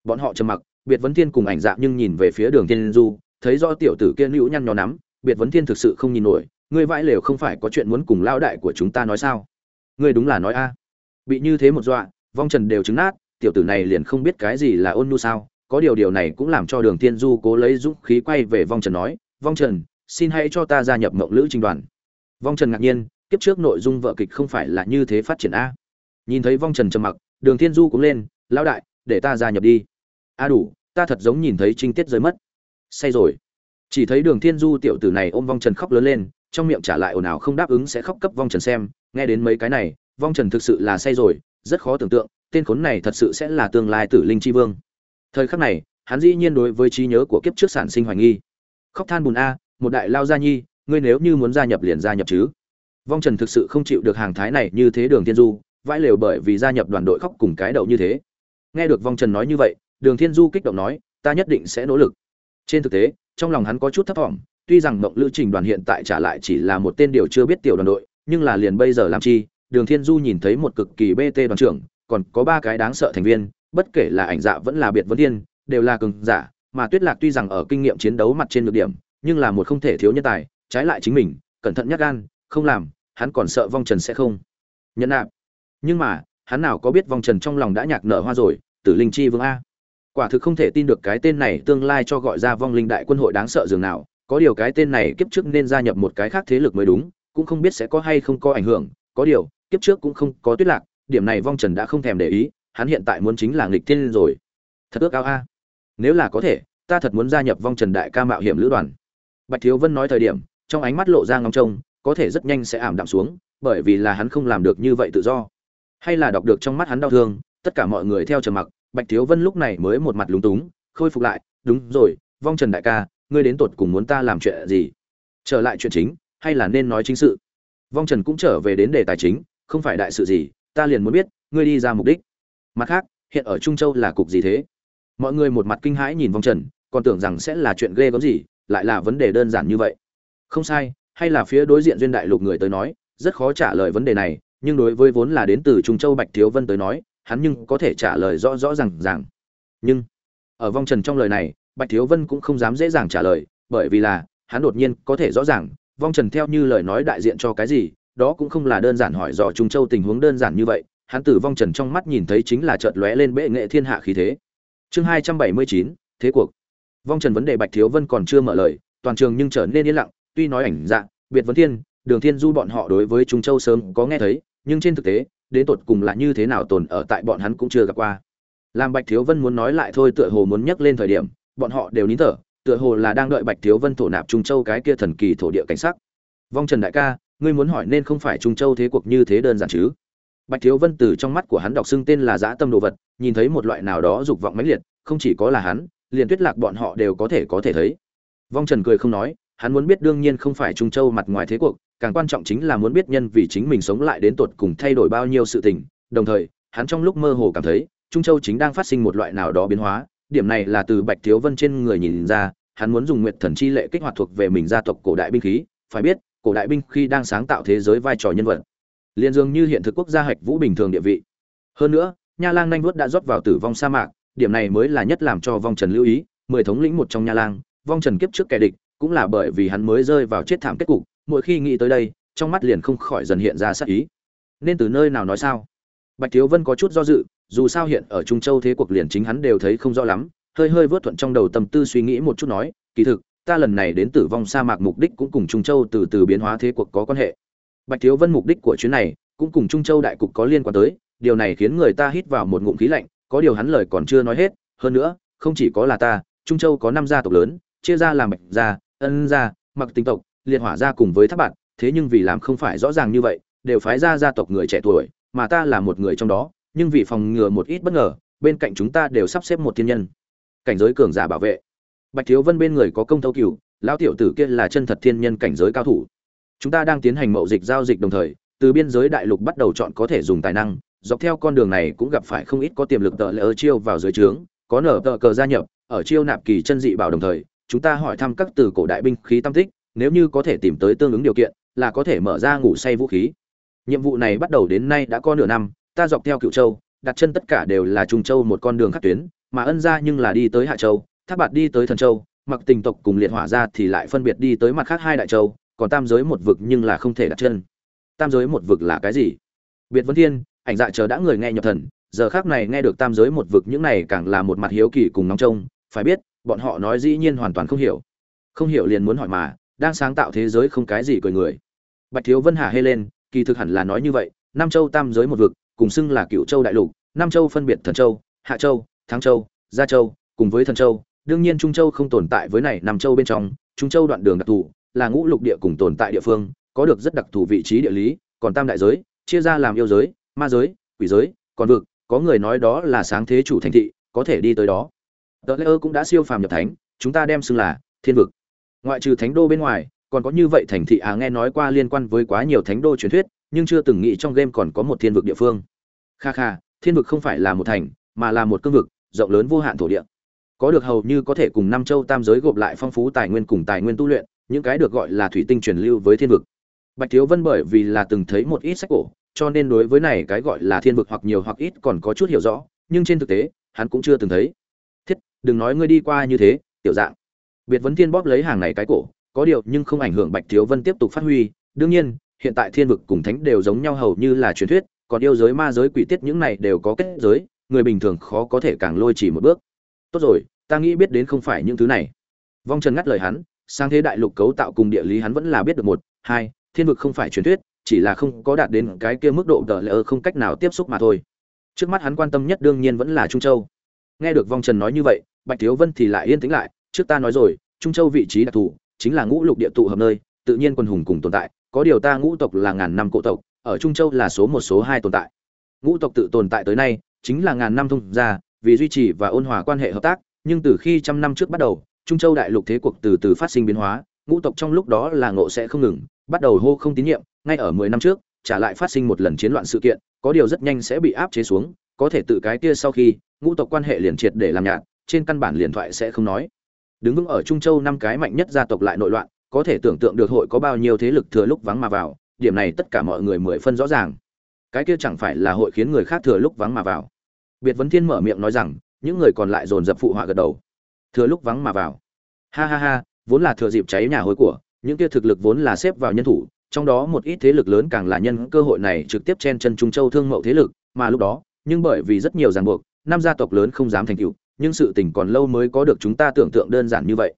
Bọn họ trầm mặc, biệt vấn thiên cùng ảnh dạng nhưng nhìn về phía đường thiên du, thấy do tiểu tử kia nhũ nhăn nhó nắm, biệt vấn thiên thực sự không nhìn nổi, ngươi vãi lều không phải có chuyện muốn cùng lao đại của chúng ta nói sao? Ngươi đúng là nói a. Bị như thế một dọa, vong trần đều trứng nát, tiểu tử này liền không biết cái gì là ôn nhu sao. Có điều điều này cũng làm cho đường thiên du cố lấy dũng khí quay về vong trần nói, vong trần, xin hãy cho ta gia nhập mộng lữ trình đoàn. Vong trần ngạc nhiên, kiếp trước nội dung vợ kịch không phải là như thế phát triển a. Nhìn thấy vong trần trầm mặc, đường thiên du cũng lên, lão đại, để ta gia nhập đi. A đủ, ta thật giống nhìn thấy trinh tiết rơi mất. Say rồi. Chỉ thấy đường thiên du tiểu tử này ôm vong trần khóc lớn lên trong miệng trả lại ồn ào không đáp ứng sẽ khóc cấp vong trần xem, nghe đến mấy cái này, vong trần thực sự là say rồi, rất khó tưởng tượng, tên khốn này thật sự sẽ là tương lai tử linh chi vương. Thời khắc này, hắn dĩ nhiên đối với trí nhớ của kiếp trước sản sinh hoài nghi. Khóc than bùn a, một đại lao gia nhi, ngươi nếu như muốn gia nhập liền gia nhập chứ. Vong trần thực sự không chịu được hàng thái này như thế đường thiên du, vãi lều bởi vì gia nhập đoàn đội khóc cùng cái đậu như thế. Nghe được vong trần nói như vậy, đường thiên du kích động nói, ta nhất định sẽ nỗ lực. Trên thực tế, trong lòng hắn có chút thấp thỏm tuy rằng mộng lữ trình đoàn hiện tại trả lại chỉ là một tên điều chưa biết tiểu đoàn đội, nhưng là liền bây giờ làm chi, đường thiên du nhìn thấy một cực kỳ bt đoàn trưởng, còn có ba cái đáng sợ thành viên, bất kể là ảnh dạ vẫn là biệt vấn thiên, đều là cường giả, mà tuyết lạc tuy rằng ở kinh nghiệm chiến đấu mặt trên được điểm, nhưng là một không thể thiếu nhân tài, trái lại chính mình, cẩn thận nhắc gan, không làm, hắn còn sợ vong trần sẽ không. Nhận nạp. Nhưng mà, hắn nào có biết vong trần trong lòng đã nhạc nở hoa rồi, tử linh chi vương a. Quả thực không thể tin được cái tên này tương lai cho gọi ra vong linh đại quân hội đáng sợ dường nào có điều cái tên này kiếp trước nên gia nhập một cái khác thế lực mới đúng, cũng không biết sẽ có hay không có ảnh hưởng. Có điều, kiếp trước cũng không có tuyết lạc, điểm này vong trần đã không thèm để ý, hắn hiện tại muốn chính là nghịch thiên rồi. Thật ước ao a. Nếu là có thể, ta thật muốn gia nhập vong trần đại ca mạo hiểm lữ đoàn. Bạch thiếu vân nói thời điểm, trong ánh mắt lộ ra ngóng trông, có thể rất nhanh sẽ ảm đạm xuống, bởi vì là hắn không làm được như vậy tự do. Hay là đọc được trong mắt hắn đau thương, tất cả mọi người theo trầm mặc, bạch thiếu vân lúc này mới một mặt lúng túng, khôi phục lại, đúng rồi, vong trần đại ca ngươi đến tột cùng muốn ta làm chuyện gì? Trở lại chuyện chính, hay là nên nói chính sự? Vong trần cũng trở về đến đề tài chính, không phải đại sự gì, ta liền muốn biết, ngươi đi ra mục đích. Mặt khác, hiện ở trung châu là cục gì thế? Mọi người một mặt kinh hãi nhìn vong trần, còn tưởng rằng sẽ là chuyện ghê gớm gì, lại là vấn đề đơn giản như vậy. Không sai, hay là phía đối diện duyên đại lục người tới nói, rất khó trả lời vấn đề này, nhưng đối với vốn là đến từ trung châu bạch thiếu vân tới nói, hắn nhưng có thể trả lời rõ rõ ràng ràng. Nhưng, ở vong trần trong lời này bạch thiếu vân cũng không dám dễ dàng trả lời, bởi vì là, hắn đột nhiên có thể rõ ràng, vong trần theo như lời nói đại diện cho cái gì, đó cũng không là đơn giản hỏi dò trung châu tình huống đơn giản như vậy, hắn tử vong trần trong mắt nhìn thấy chính là chợt lóe lên bệ nghệ thiên hạ khí thế. Chương hai trăm bảy mươi chín, thế cuộc. Vong trần vấn đề bạch thiếu vân còn chưa mở lời, toàn trường nhưng trở nên yên lặng, tuy nói ảnh dạng biệt vấn thiên, đường thiên du bọn họ đối với trung châu sớm có nghe thấy, nhưng trên thực tế, đến tột cùng là như thế nào tồn ở tại bọn hắn cũng chưa gặp qua. Làm bạch thiếu vân muốn nói lại thôi tựa hồ muốn nhắc lên thời điểm bọn họ đều nín thở, tựa hồ là đang đợi bạch thiếu vân thổ nạp trung châu cái kia thần kỳ thổ địa cảnh sắc. Vong trần đại ca, ngươi muốn hỏi nên không phải trung châu thế cuộc như thế đơn giản chứ? Bạch thiếu vân từ trong mắt của hắn đọc xưng tên là dã tâm đồ vật, nhìn thấy một loại nào đó dục vọng mãnh liệt, không chỉ có là hắn, liền tuyết lạc bọn họ đều có thể có thể thấy. Vong trần cười không nói, hắn muốn biết đương nhiên không phải trung châu mặt ngoài thế cuộc, càng quan trọng chính là muốn biết nhân vì chính mình sống lại đến tột cùng thay đổi bao nhiêu sự tình. Đồng thời, hắn trong lúc mơ hồ cảm thấy, trung châu chính đang phát sinh một loại nào đó biến hóa điểm này là từ bạch thiếu vân trên người nhìn ra, hắn muốn dùng nguyệt thần chi lệ kích hoạt thuộc về mình gia tộc cổ đại binh khí, phải biết, cổ đại binh khi đang sáng tạo thế giới vai trò nhân vật. Liền dường như hiện thực quốc gia hạch vũ bình thường địa vị. Hơn nữa, nha lang nhanh vuốt đã rót vào tử vong sa mạc, điểm này mới là nhất làm cho vong trần lưu ý, mười thống lĩnh một trong nha lang, vong trần kiếp trước kẻ địch, cũng là bởi vì hắn mới rơi vào chết thảm kết cục, mỗi khi nghĩ tới đây, trong mắt liền không khỏi dần hiện ra sắc ý. Nên từ nơi nào nói sao? Bạch thiếu vân có chút do dự dù sao hiện ở trung châu thế cuộc liền chính hắn đều thấy không rõ lắm, hơi hơi vớt thuận trong đầu tâm tư suy nghĩ một chút nói, kỳ thực, ta lần này đến tử vong sa mạc mục đích cũng cùng trung châu từ từ biến hóa thế cuộc có quan hệ. Bạch thiếu vân mục đích của chuyến này cũng cùng trung châu đại cục có liên quan tới, điều này khiến người ta hít vào một ngụm khí lạnh, có điều hắn lời còn chưa nói hết, hơn nữa, không chỉ có là ta, trung châu có năm gia tộc lớn, chia ra làm bạch gia, ân gia, mặc tinh tộc, liệt hỏa gia cùng với tháp bạn thế nhưng vì làm không phải rõ ràng như vậy, đều phái ra gia tộc người trẻ tuổi, mà ta là một người trong đó nhưng vì phòng ngừa một ít bất ngờ, bên cạnh chúng ta đều sắp xếp một thiên nhân. Cảnh giới cường giả bảo vệ. Bạch thiếu vân bên người có công thâu cửu, lão tiểu tử kia là chân thật thiên nhân cảnh giới cao thủ. Chúng ta đang tiến hành mậu dịch giao dịch đồng thời, từ biên giới đại lục bắt đầu chọn có thể dùng tài năng, dọc theo con đường này cũng gặp phải không ít có tiềm lực tợ lỡ chiêu vào dưới trướng, có nở tợ cờ gia nhập, ở chiêu nạp kỳ chân dị bảo đồng thời, chúng ta hỏi thăm các từ cổ đại binh khí tam tích, nếu như có thể tìm tới tương ứng điều kiện, là có thể mở ra ngủ say vũ khí. Nhiệm vụ này bắt đầu đến nay đã có nửa năm ta dọc theo cựu châu, đặt chân tất cả đều là trung châu một con đường khắc tuyến, mà ân ra nhưng là đi tới hạ châu tháp bạt đi tới thần châu, mặc tình tộc cùng liệt hỏa ra thì lại phân biệt đi tới mặt khác hai đại châu, còn tam giới một vực nhưng là không thể đặt chân. Tam giới một vực là cái gì? Biệt vấn thiên, ảnh dạ chờ đã người nghe nhập thần, giờ khác này nghe được tam giới một vực những này càng là một mặt hiếu kỳ cùng nóng trông, phải biết, bọn họ nói dĩ nhiên hoàn toàn không hiểu. Không hiểu liền muốn hỏi mà, đang sáng tạo thế giới không cái gì cười người. Bạch thiếu vân hà hê lên, kỳ thực hẳn là nói như vậy, nam châu tam giới một vực cùng xưng là cựu châu đại lục, nam châu phân biệt thần châu, hạ châu, thắng châu, gia châu, cùng với thần châu. Đương nhiên trung châu không tồn tại với này nam châu bên trong, trung châu đoạn đường đặc thù, là ngũ lục địa cùng tồn tại địa phương, có được rất đặc thù vị trí địa lý, còn tam đại giới, chia ra làm yêu giới, ma giới, quỷ giới, còn vực, có người nói đó là sáng thế chủ thành thị, có thể đi tới đó. Tờ lễ ơ cũng đã siêu phàm nhập thánh, chúng ta đem xưng là thiên vực. Ngoại trừ thánh đô bên ngoài, còn có như vậy thành thị à nghe nói qua liên quan với quá nhiều thánh đô truyền thuyết nhưng chưa từng nghĩ trong game còn có một thiên vực địa phương. Kha kha, thiên vực không phải là một thành, mà là một cương vực, rộng lớn vô hạn thổ địa. Có được hầu như có thể cùng năm châu tam giới gộp lại phong phú tài nguyên cùng tài nguyên tu luyện, những cái được gọi là thủy tinh truyền lưu với thiên vực. Bạch thiếu vân bởi vì là từng thấy một ít sách cổ, cho nên đối với này cái gọi là thiên vực hoặc nhiều hoặc ít còn có chút hiểu rõ, nhưng trên thực tế, hắn cũng chưa từng thấy. Thiết, đừng nói ngươi đi qua như thế, tiểu dạng. Biệt vấn thiên bóp lấy hàng này cái cổ, có điều nhưng không ảnh hưởng bạch thiếu vân tiếp tục phát huy, đương nhiên hiện tại thiên vực cùng thánh đều giống nhau hầu như là truyền thuyết, còn yêu giới ma giới quỷ tiết những này đều có kết giới, người bình thường khó có thể càng lôi chỉ một bước. Tốt rồi, ta nghĩ biết đến không phải những thứ này. Vong trần ngắt lời hắn sang thế đại lục cấu tạo cùng địa lý hắn vẫn là biết được một, hai, thiên vực không phải truyền thuyết, chỉ là không có đạt đến cái kia mức độ đỡ lỡ không cách nào tiếp xúc mà thôi. Trước mắt hắn quan tâm nhất đương nhiên vẫn là trung châu. Nghe được vong trần nói như vậy, bạch thiếu vân thì lại yên tĩnh lại, trước ta nói rồi, trung châu vị trí đặc thù, chính là ngũ lục địa tụ hợp nơi, tự nhiên quân hùng cùng tồn tại có điều ta ngũ tộc là ngàn năm cổ tộc, ở trung châu là số một, số hai tồn tại. Ngũ tộc tự tồn tại tới nay, chính là ngàn năm thông gia, vì duy trì và ôn hòa quan hệ hợp tác, nhưng từ khi trăm năm trước bắt đầu, trung châu đại lục thế cuộc từ từ phát sinh biến hóa, ngũ tộc trong lúc đó là ngộ sẽ không ngừng, bắt đầu hô không tín nhiệm, ngay ở mười năm trước, trả lại phát sinh một lần chiến loạn sự kiện, có điều rất nhanh sẽ bị áp chế xuống, có thể tự cái kia sau khi, ngũ tộc quan hệ liền triệt để làm nhạt, trên căn bản liền thoại sẽ không nói. Đứng vững ở trung châu năm cái mạnh nhất gia tộc lại nội loạn có thể tưởng tượng được hội có bao nhiêu thế lực thừa lúc vắng mà vào, điểm này tất cả mọi người mười phân rõ ràng. Cái kia chẳng phải là hội khiến người khác thừa lúc vắng mà vào. Biệt vấn thiên mở miệng nói rằng, những người còn lại dồn dập phụ họa gật đầu. Thừa lúc vắng mà vào. Ha ha ha, vốn là thừa dịp cháy nhà hối của, những kia thực lực vốn là xếp vào nhân thủ, trong đó một ít thế lực lớn càng là nhân cơ hội này trực tiếp chen chân trung châu thương mậu thế lực, mà lúc đó, nhưng bởi vì rất nhiều ràng buộc, năm gia tộc lớn không dám thành tựu, nhưng sự tình còn lâu mới có được chúng ta tưởng tượng đơn giản như vậy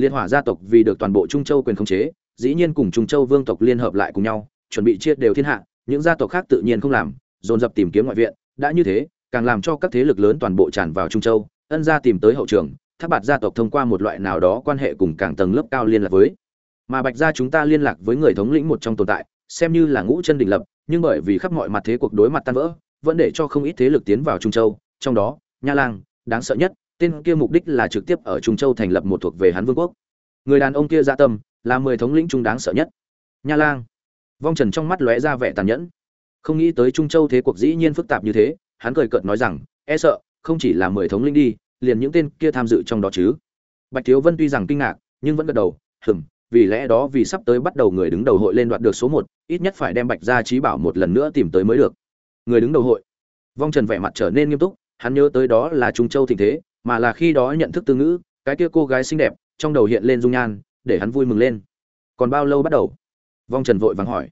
liên hỏa gia tộc vì được toàn bộ trung châu quyền khống chế, dĩ nhiên cùng trung châu vương tộc liên hợp lại cùng nhau, chuẩn bị chia đều thiên hạ, những gia tộc khác tự nhiên không làm, dồn dập tìm kiếm ngoại viện. Đã như thế, càng làm cho các thế lực lớn toàn bộ tràn vào trung châu, ân gia tìm tới hậu trường tháp bạt gia tộc thông qua một loại nào đó quan hệ cùng càng tầng lớp cao liên lạc với. Mà bạch gia chúng ta liên lạc với người thống lĩnh một trong tồn tại, xem như là ngũ chân đỉnh lập, nhưng bởi vì khắp mọi mặt thế cuộc đối mặt tan vỡ, vẫn để cho không ít thế lực tiến vào trung châu, trong đó, nha lang, đáng sợ nhất tên kia mục đích là trực tiếp ở trung châu thành lập một thuộc về hắn vương quốc. Người đàn ông kia dạ tâm, là mười thống lĩnh trung đáng sợ nhất. Nha lang. Vong trần trong mắt lóe ra vẻ tàn nhẫn. Không nghĩ tới trung châu thế cuộc dĩ nhiên phức tạp như thế, hắn cười cợt nói rằng e sợ, không chỉ là mười thống lĩnh đi, liền những tên kia tham dự trong đó chứ. Bạch thiếu vân tuy rằng kinh ngạc, nhưng vẫn gật đầu, hừm, vì lẽ đó vì sắp tới bắt đầu người đứng đầu hội lên đoạt được số một, ít nhất phải đem bạch gia trí bảo một lần nữa tìm tới mới được. Người đứng đầu hội. Vong trần vẻ mặt trở nên nghiêm túc, hắn nhớ tới đó là trung châu thịnh thế mà là khi đó nhận thức từ ngữ, cái kia cô gái xinh đẹp, trong đầu hiện lên dung nhan, để hắn vui mừng lên. Còn bao lâu bắt đầu? Vong trần vội vàng hỏi.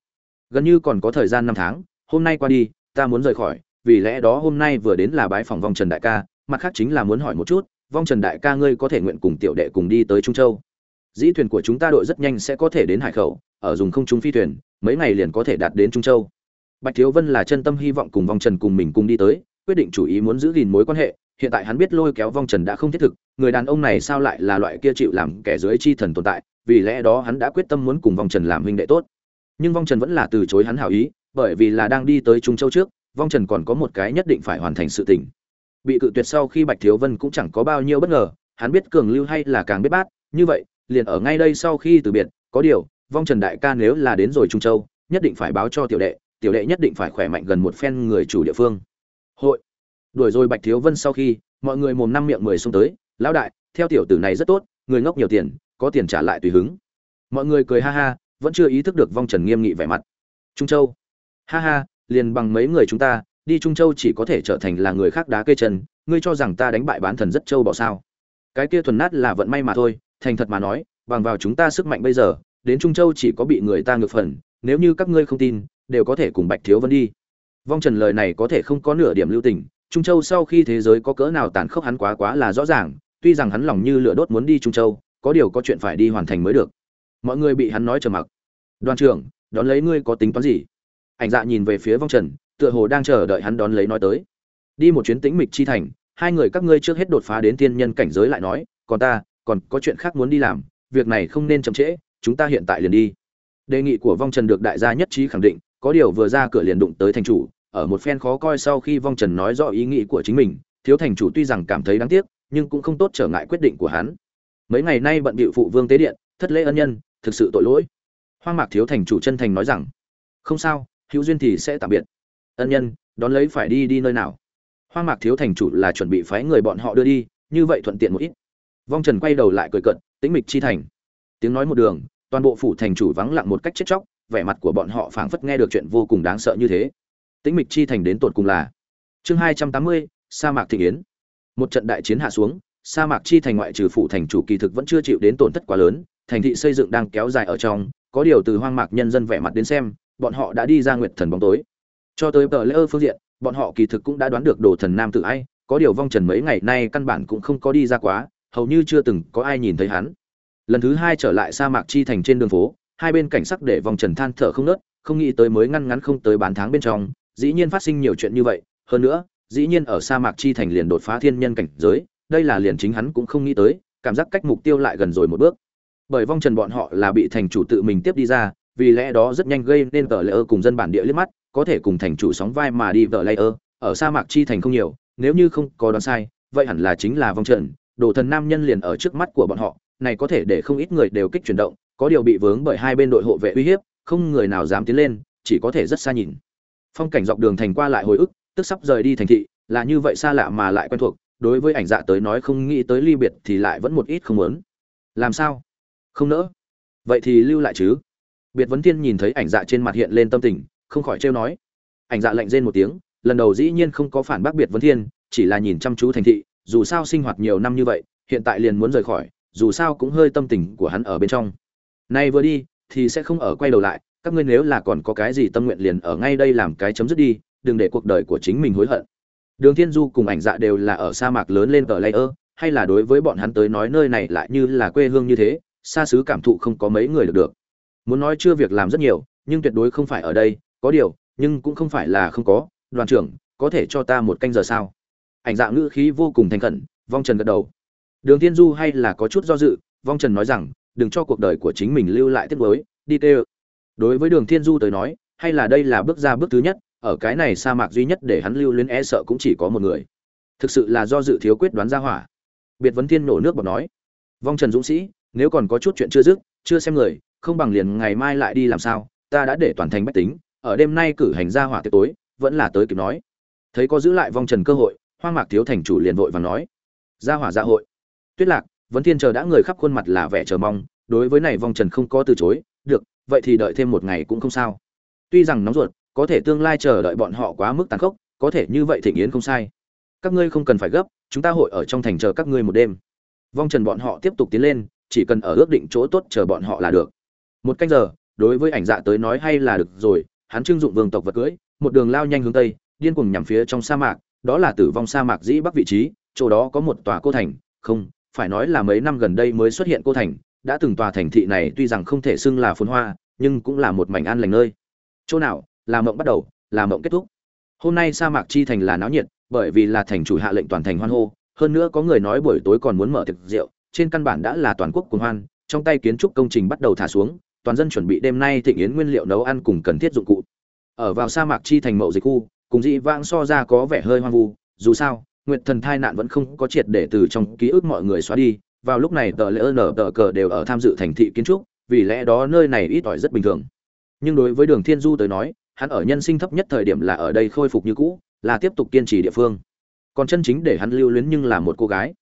Gần như còn có thời gian năm tháng, hôm nay qua đi, ta muốn rời khỏi, vì lẽ đó hôm nay vừa đến là bái phòng vong trần đại ca, mặt khác chính là muốn hỏi một chút, vong trần đại ca ngươi có thể nguyện cùng tiểu đệ cùng đi tới trung châu? Dĩ thuyền của chúng ta đội rất nhanh sẽ có thể đến hải khẩu, ở dùng không trung phi thuyền, mấy ngày liền có thể đạt đến trung châu. Bạch thiếu vân là chân tâm hy vọng cùng vong trần cùng mình cùng đi tới, quyết định chủ ý muốn giữ gìn mối quan hệ hiện tại hắn biết lôi kéo vong trần đã không thiết thực, người đàn ông này sao lại là loại kia chịu làm kẻ dưới chi thần tồn tại, vì lẽ đó hắn đã quyết tâm muốn cùng vong trần làm huynh đệ tốt. Nhưng vong trần vẫn là từ chối hắn hảo ý, bởi vì là đang đi tới trung châu trước, vong trần còn có một cái nhất định phải hoàn thành sự tình. Bị cự tuyệt sau khi bạch thiếu vân cũng chẳng có bao nhiêu bất ngờ, hắn biết cường lưu hay là càng biết bát, như vậy, liền ở ngay đây sau khi từ biệt, có điều, vong trần đại ca nếu là đến rồi trung châu, nhất định phải báo cho tiểu đệ tiểu đệ nhất định phải khỏe mạnh gần một phen người chủ địa phương. Hội đuổi rồi bạch thiếu vân sau khi, mọi người mồm năm miệng mười xông tới, lão đại, theo tiểu tử này rất tốt, người ngốc nhiều tiền, có tiền trả lại tùy hứng. Mọi người cười ha ha, vẫn chưa ý thức được vong trần nghiêm nghị vẻ mặt. Trung châu. Ha ha, liền bằng mấy người chúng ta, đi trung châu chỉ có thể trở thành là người khác đá cây chân ngươi cho rằng ta đánh bại bán thần rất châu bỏ sao? Cái kia thuần nát là vận may mà thôi, thành thật mà nói, bằng vào chúng ta sức mạnh bây giờ, đến trung châu chỉ có bị người ta ngược phần, nếu như các ngươi không tin, đều có thể cùng bạch thiếu vân đi. Vong trần lời này có thể không có nửa điểm lưu tình trung châu sau khi thế giới có cỡ nào tàn khốc hắn quá quá là rõ ràng, tuy rằng hắn lòng như lửa đốt muốn đi trung châu, có điều có chuyện phải đi hoàn thành mới được. Mọi người bị hắn nói trầm mặc. Đoàn trưởng, đón lấy ngươi có tính toán gì? Ảnh dạ nhìn về phía vong trần, tựa hồ đang chờ đợi hắn đón lấy nói tới. Đi một chuyến tĩnh mịch chi thành, hai người các ngươi trước hết đột phá đến tiên nhân cảnh giới lại nói, còn ta, còn có chuyện khác muốn đi làm, việc này không nên chậm trễ, chúng ta hiện tại liền đi. Đề nghị của vong trần được đại gia nhất trí khẳng định, có điều vừa ra cửa liền đụng tới thành chủ ở một phen khó coi sau khi vong trần nói rõ ý nghĩ của chính mình, thiếu thành chủ tuy rằng cảm thấy đáng tiếc, nhưng cũng không tốt trở ngại quyết định của hắn. Mấy ngày nay bận bịu phụ vương tế điện, thất lễ ân nhân, thực sự tội lỗi. Hoang mạc thiếu thành chủ chân thành nói rằng, không sao, hữu duyên thì sẽ tạm biệt. Ân nhân, đón lấy phải đi đi nơi nào? Hoang mạc thiếu thành chủ là chuẩn bị phái người bọn họ đưa đi, như vậy thuận tiện một ít. Vong trần quay đầu lại cười cận tĩnh mịch chi thành. Tiếng nói một đường, toàn bộ phủ thành chủ vắng lặng một cách chết chóc, vẻ mặt của bọn họ phảng phất nghe được chuyện vô cùng đáng sợ như thế tĩnh mịch chi thành đến tột cùng là chương hai trăm tám mươi, sa mạc thị yến. Một trận đại chiến hạ xuống, sa mạc chi thành ngoại trừ phủ thành chủ kỳ thực vẫn chưa chịu đến tổn thất quá lớn, thành thị xây dựng đang kéo dài ở trong, có điều từ hoang mạc nhân dân vẻ mặt đến xem, bọn họ đã đi ra nguyệt thần bóng tối. Cho tới tờ lễ ơ phương diện, bọn họ kỳ thực cũng đã đoán được đồ thần nam tự ai, có điều vong trần mấy ngày nay căn bản cũng không có đi ra quá, hầu như chưa từng có ai nhìn thấy hắn. Lần thứ hai trở lại sa mạc chi thành trên đường phố, hai bên cảnh sắc để vong trần than thở không nớt không nghĩ tới mới ngăn ngắn không tới bán tháng bên trong dĩ nhiên phát sinh nhiều chuyện như vậy, hơn nữa, dĩ nhiên ở sa mạc chi thành liền đột phá thiên nhân cảnh giới, đây là liền chính hắn cũng không nghĩ tới, cảm giác cách mục tiêu lại gần rồi một bước. Bởi vong trần bọn họ là bị thành chủ tự mình tiếp đi ra, vì lẽ đó rất nhanh gây nên tờ lê ơ cùng dân bản địa liếc mắt, có thể cùng thành chủ sóng vai mà đi vợ lê ơ, ở sa mạc chi thành không nhiều, nếu như không có đoán sai, vậy hẳn là chính là vong trần, đồ thần nam nhân liền ở trước mắt của bọn họ, này có thể để không ít người đều kích chuyển động, có điều bị vướng bởi hai bên đội hộ vệ uy hiếp, không người nào dám tiến lên, chỉ có thể rất xa nhìn phong cảnh dọc đường thành qua lại hồi ức, tức sắp rời đi thành thị, là như vậy xa lạ mà lại quen thuộc, đối với ảnh dạ tới nói không nghĩ tới ly biệt thì lại vẫn một ít không muốn. Làm sao? Không nỡ. Vậy thì lưu lại chứ. Biệt vấn thiên nhìn thấy ảnh dạ trên mặt hiện lên tâm tình, không khỏi trêu nói. Ảnh dạ lạnh rên một tiếng, lần đầu dĩ nhiên không có phản bác biệt vấn thiên, chỉ là nhìn chăm chú thành thị, dù sao sinh hoạt nhiều năm như vậy, hiện tại liền muốn rời khỏi, dù sao cũng hơi tâm tình của hắn ở bên trong. Nay vừa đi, thì sẽ không ở quay đầu lại các ngươi nếu là còn có cái gì tâm nguyện liền ở ngay đây làm cái chấm dứt đi, đừng để cuộc đời của chính mình hối hận. Đường thiên du cùng ảnh dạ đều là ở sa mạc lớn lên ở layer, hay là đối với bọn hắn tới nói nơi này lại như là quê hương như thế, xa xứ cảm thụ không có mấy người được được. Muốn nói chưa việc làm rất nhiều, nhưng tuyệt đối không phải ở đây, có điều, nhưng cũng không phải là không có, đoàn trưởng, có thể cho ta một canh giờ sao? Ảnh dạ ngữ khí vô cùng thành khẩn, vong trần gật đầu. Đường thiên du hay là có chút do dự, vong trần nói rằng, đừng cho cuộc đời của chính mình lưu lại tiếc nuối, đi tê đối với đường thiên du tới nói, hay là đây là bước ra bước thứ nhất, ở cái này sa mạc duy nhất để hắn lưu luyến e sợ cũng chỉ có một người. Thực sự là do dự thiếu quyết đoán ra hỏa. Biệt vấn thiên nổ nước bọt nói, vong trần dũng sĩ, nếu còn có chút chuyện chưa dứt, chưa xem người, không bằng liền ngày mai lại đi làm sao, ta đã để toàn thành bách tính, ở đêm nay cử hành ra hỏa tiệc tối, vẫn là tới kịp nói. Thấy có giữ lại vong trần cơ hội, hoang mạc thiếu thành chủ liền vội và nói, ra hỏa dạ hội. Tuyết lạc, vấn thiên chờ đã người khắp khuôn mặt là vẻ chờ mong, đối với này vong trần không có từ chối, được vậy thì đợi thêm một ngày cũng không sao. Tuy rằng nóng ruột, có thể tương lai chờ đợi bọn họ quá mức tàn khốc, có thể như vậy thịnh yến không sai. Các ngươi không cần phải gấp, chúng ta hội ở trong thành chờ các ngươi một đêm. Vong trần bọn họ tiếp tục tiến lên, chỉ cần ở ước định chỗ tốt chờ bọn họ là được. Một canh giờ, đối với ảnh dạ tới nói hay là được rồi, hắn trưng dụng vương tộc vật cưỡi một đường lao nhanh hướng tây, điên cuồng nhằm phía trong sa mạc, đó là tử vong sa mạc dĩ bắc vị trí, chỗ đó có một tòa cô thành, không, phải nói là mấy năm gần đây mới xuất hiện cô thành đã từng tòa thành thị này tuy rằng không thể xưng là phồn hoa, nhưng cũng là một mảnh an lành nơi. Chỗ nào? Là mộng bắt đầu, là mộng kết thúc. Hôm nay sa mạc chi thành là náo nhiệt, bởi vì là thành chủ hạ lệnh toàn thành hoan hô. Hơn nữa có người nói buổi tối còn muốn mở tiệc rượu, trên căn bản đã là toàn quốc cuồng hoan, trong tay kiến trúc công trình bắt đầu thả xuống, toàn dân chuẩn bị đêm nay thịnh yến nguyên liệu nấu ăn cùng cần thiết dụng cụ. Ở vào sa mạc chi thành mậu dịch khu, cùng dị vãng so ra có vẻ hơi hoang vu, dù sao, nguyệt thần thai nạn vẫn không có triệt để từ trong ký ức mọi người xóa đi vào lúc này tờ lễ nở tờ cờ đều ở tham dự thành thị kiến trúc, vì lẽ đó nơi này ít ỏi rất bình thường. Nhưng đối với đường thiên du tới nói, hắn ở nhân sinh thấp nhất thời điểm là ở đây khôi phục như cũ, là tiếp tục kiên trì địa phương. Còn chân chính để hắn lưu luyến nhưng là một cô gái.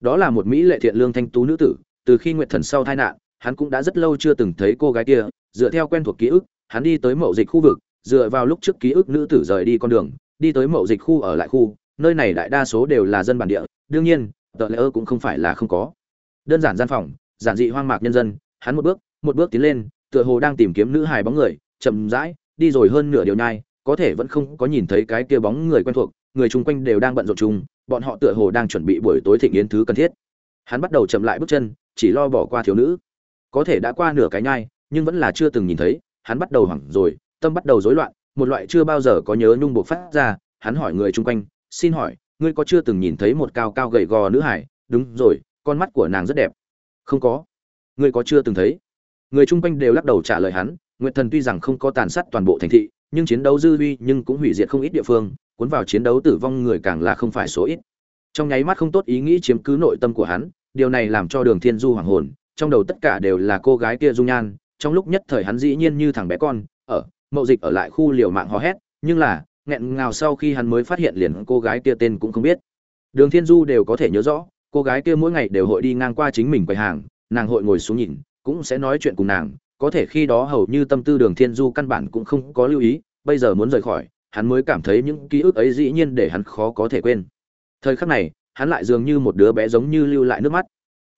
Đó là một mỹ lệ thiện lương thanh tú nữ tử, từ khi nguyệt thần sau tai nạn, hắn cũng đã rất lâu chưa từng thấy cô gái kia, dựa theo quen thuộc ký ức, hắn đi tới mậu dịch khu vực, dựa vào lúc trước ký ức nữ tử rời đi con đường, đi tới mậu dịch khu ở lại khu, nơi này đại đa số đều là dân bản địa, đương nhiên, tờ lễ ơ cũng không phải là không có đơn giản gian phòng, giản dị hoang mạc nhân dân, hắn một bước một bước tiến lên, tựa hồ đang tìm kiếm nữ hài bóng người, chậm rãi, đi rồi hơn nửa điều nhai, có thể vẫn không có nhìn thấy cái kia bóng người quen thuộc, người chung quanh đều đang bận rộn chung, bọn họ tựa hồ đang chuẩn bị buổi tối thịnh yến thứ cần thiết. Hắn bắt đầu chậm lại bước chân, chỉ lo bỏ qua thiếu nữ. Có thể đã qua nửa cái nhai, nhưng vẫn là chưa từng nhìn thấy, hắn bắt đầu hoảng rồi, tâm bắt đầu rối loạn, một loại chưa bao giờ có nhớ nhung buộc phát ra, hắn hỏi người chung quanh, xin hỏi, ngươi có chưa từng nhìn thấy một cao cao gầy gò nữ hải đúng rồi con mắt của nàng rất đẹp. Không có. Ngươi có chưa từng thấy? Người chung quanh đều lắc đầu trả lời hắn, nguyệt thần tuy rằng không có tàn sát toàn bộ thành thị, nhưng chiến đấu dư uy nhưng cũng hủy diệt không ít địa phương, cuốn vào chiến đấu tử vong người càng là không phải số ít. Trong nháy mắt không tốt ý nghĩ chiếm cứ nội tâm của hắn, điều này làm cho đường thiên du hoàng hồn, trong đầu tất cả đều là cô gái kia dung nhan, trong lúc nhất thời hắn dĩ nhiên như thằng bé con, ở, mậu dịch ở lại khu liều mạng hò hét, nhưng là, nghẹn ngào sau khi hắn mới phát hiện liền cô gái kia tên cũng không biết. Đường thiên du đều có thể nhớ rõ cô gái kia mỗi ngày đều hội đi ngang qua chính mình quầy hàng, nàng hội ngồi xuống nhìn, cũng sẽ nói chuyện cùng nàng, có thể khi đó hầu như tâm tư đường thiên du căn bản cũng không có lưu ý, bây giờ muốn rời khỏi, hắn mới cảm thấy những ký ức ấy dĩ nhiên để hắn khó có thể quên. Thời khắc này, hắn lại dường như một đứa bé giống như lưu lại nước mắt.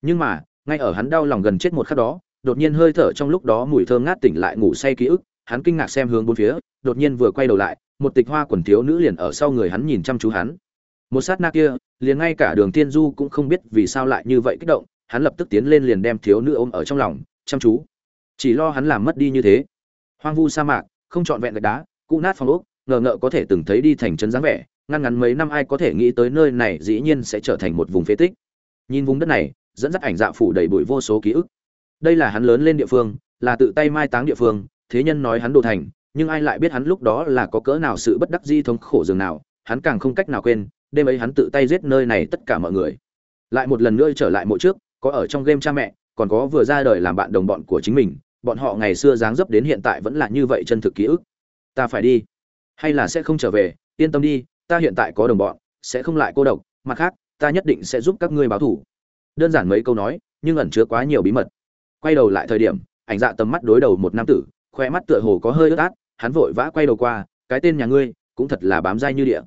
Nhưng mà, ngay ở hắn đau lòng gần chết một khắc đó, đột nhiên hơi thở trong lúc đó mùi thơm ngát tỉnh lại ngủ say ký ức, hắn kinh ngạc xem hướng bốn phía, đột nhiên vừa quay đầu lại, một tịch hoa quần thiếu nữ liền ở sau người hắn nhìn chăm chú hắn. Một sát na kia liền ngay cả đường tiên du cũng không biết vì sao lại như vậy kích động, hắn lập tức tiến lên liền đem thiếu nữ ôm ở trong lòng, chăm chú, chỉ lo hắn làm mất đi như thế. Hoang vu sa mạc, không trọn vẹn gạch đá cụ nát phong ốc, ngờ ngợ có thể từng thấy đi thành trấn dáng vẻ, ngăn ngắn mấy năm ai có thể nghĩ tới nơi này dĩ nhiên sẽ trở thành một vùng phế tích. Nhìn vùng đất này, dẫn dắt ảnh dạ phủ đầy bụi vô số ký ức. Đây là hắn lớn lên địa phương, là tự tay mai táng địa phương, thế nhân nói hắn đồ thành, nhưng ai lại biết hắn lúc đó là có cỡ nào sự bất đắc di thống khổ dường nào hắn càng không cách nào quên, đêm ấy hắn tự tay giết nơi này tất cả mọi người. Lại một lần nữa trở lại mộ trước, có ở trong game cha mẹ, còn có vừa ra đời làm bạn đồng bọn của chính mình, bọn họ ngày xưa dáng dấp đến hiện tại vẫn là như vậy chân thực ký ức. Ta phải đi. Hay là sẽ không trở về, yên tâm đi, ta hiện tại có đồng bọn, sẽ không lại cô độc, mặt khác, ta nhất định sẽ giúp các ngươi báo thủ. Đơn giản mấy câu nói, nhưng ẩn chứa quá nhiều bí mật. Quay đầu lại thời điểm, ảnh dạ tầm mắt đối đầu một nam tử khoe mắt tựa hồ có hơi ướt át, hắn vội vã quay đầu qua, cái tên nhà ngươi, cũng thật là bám dai như địa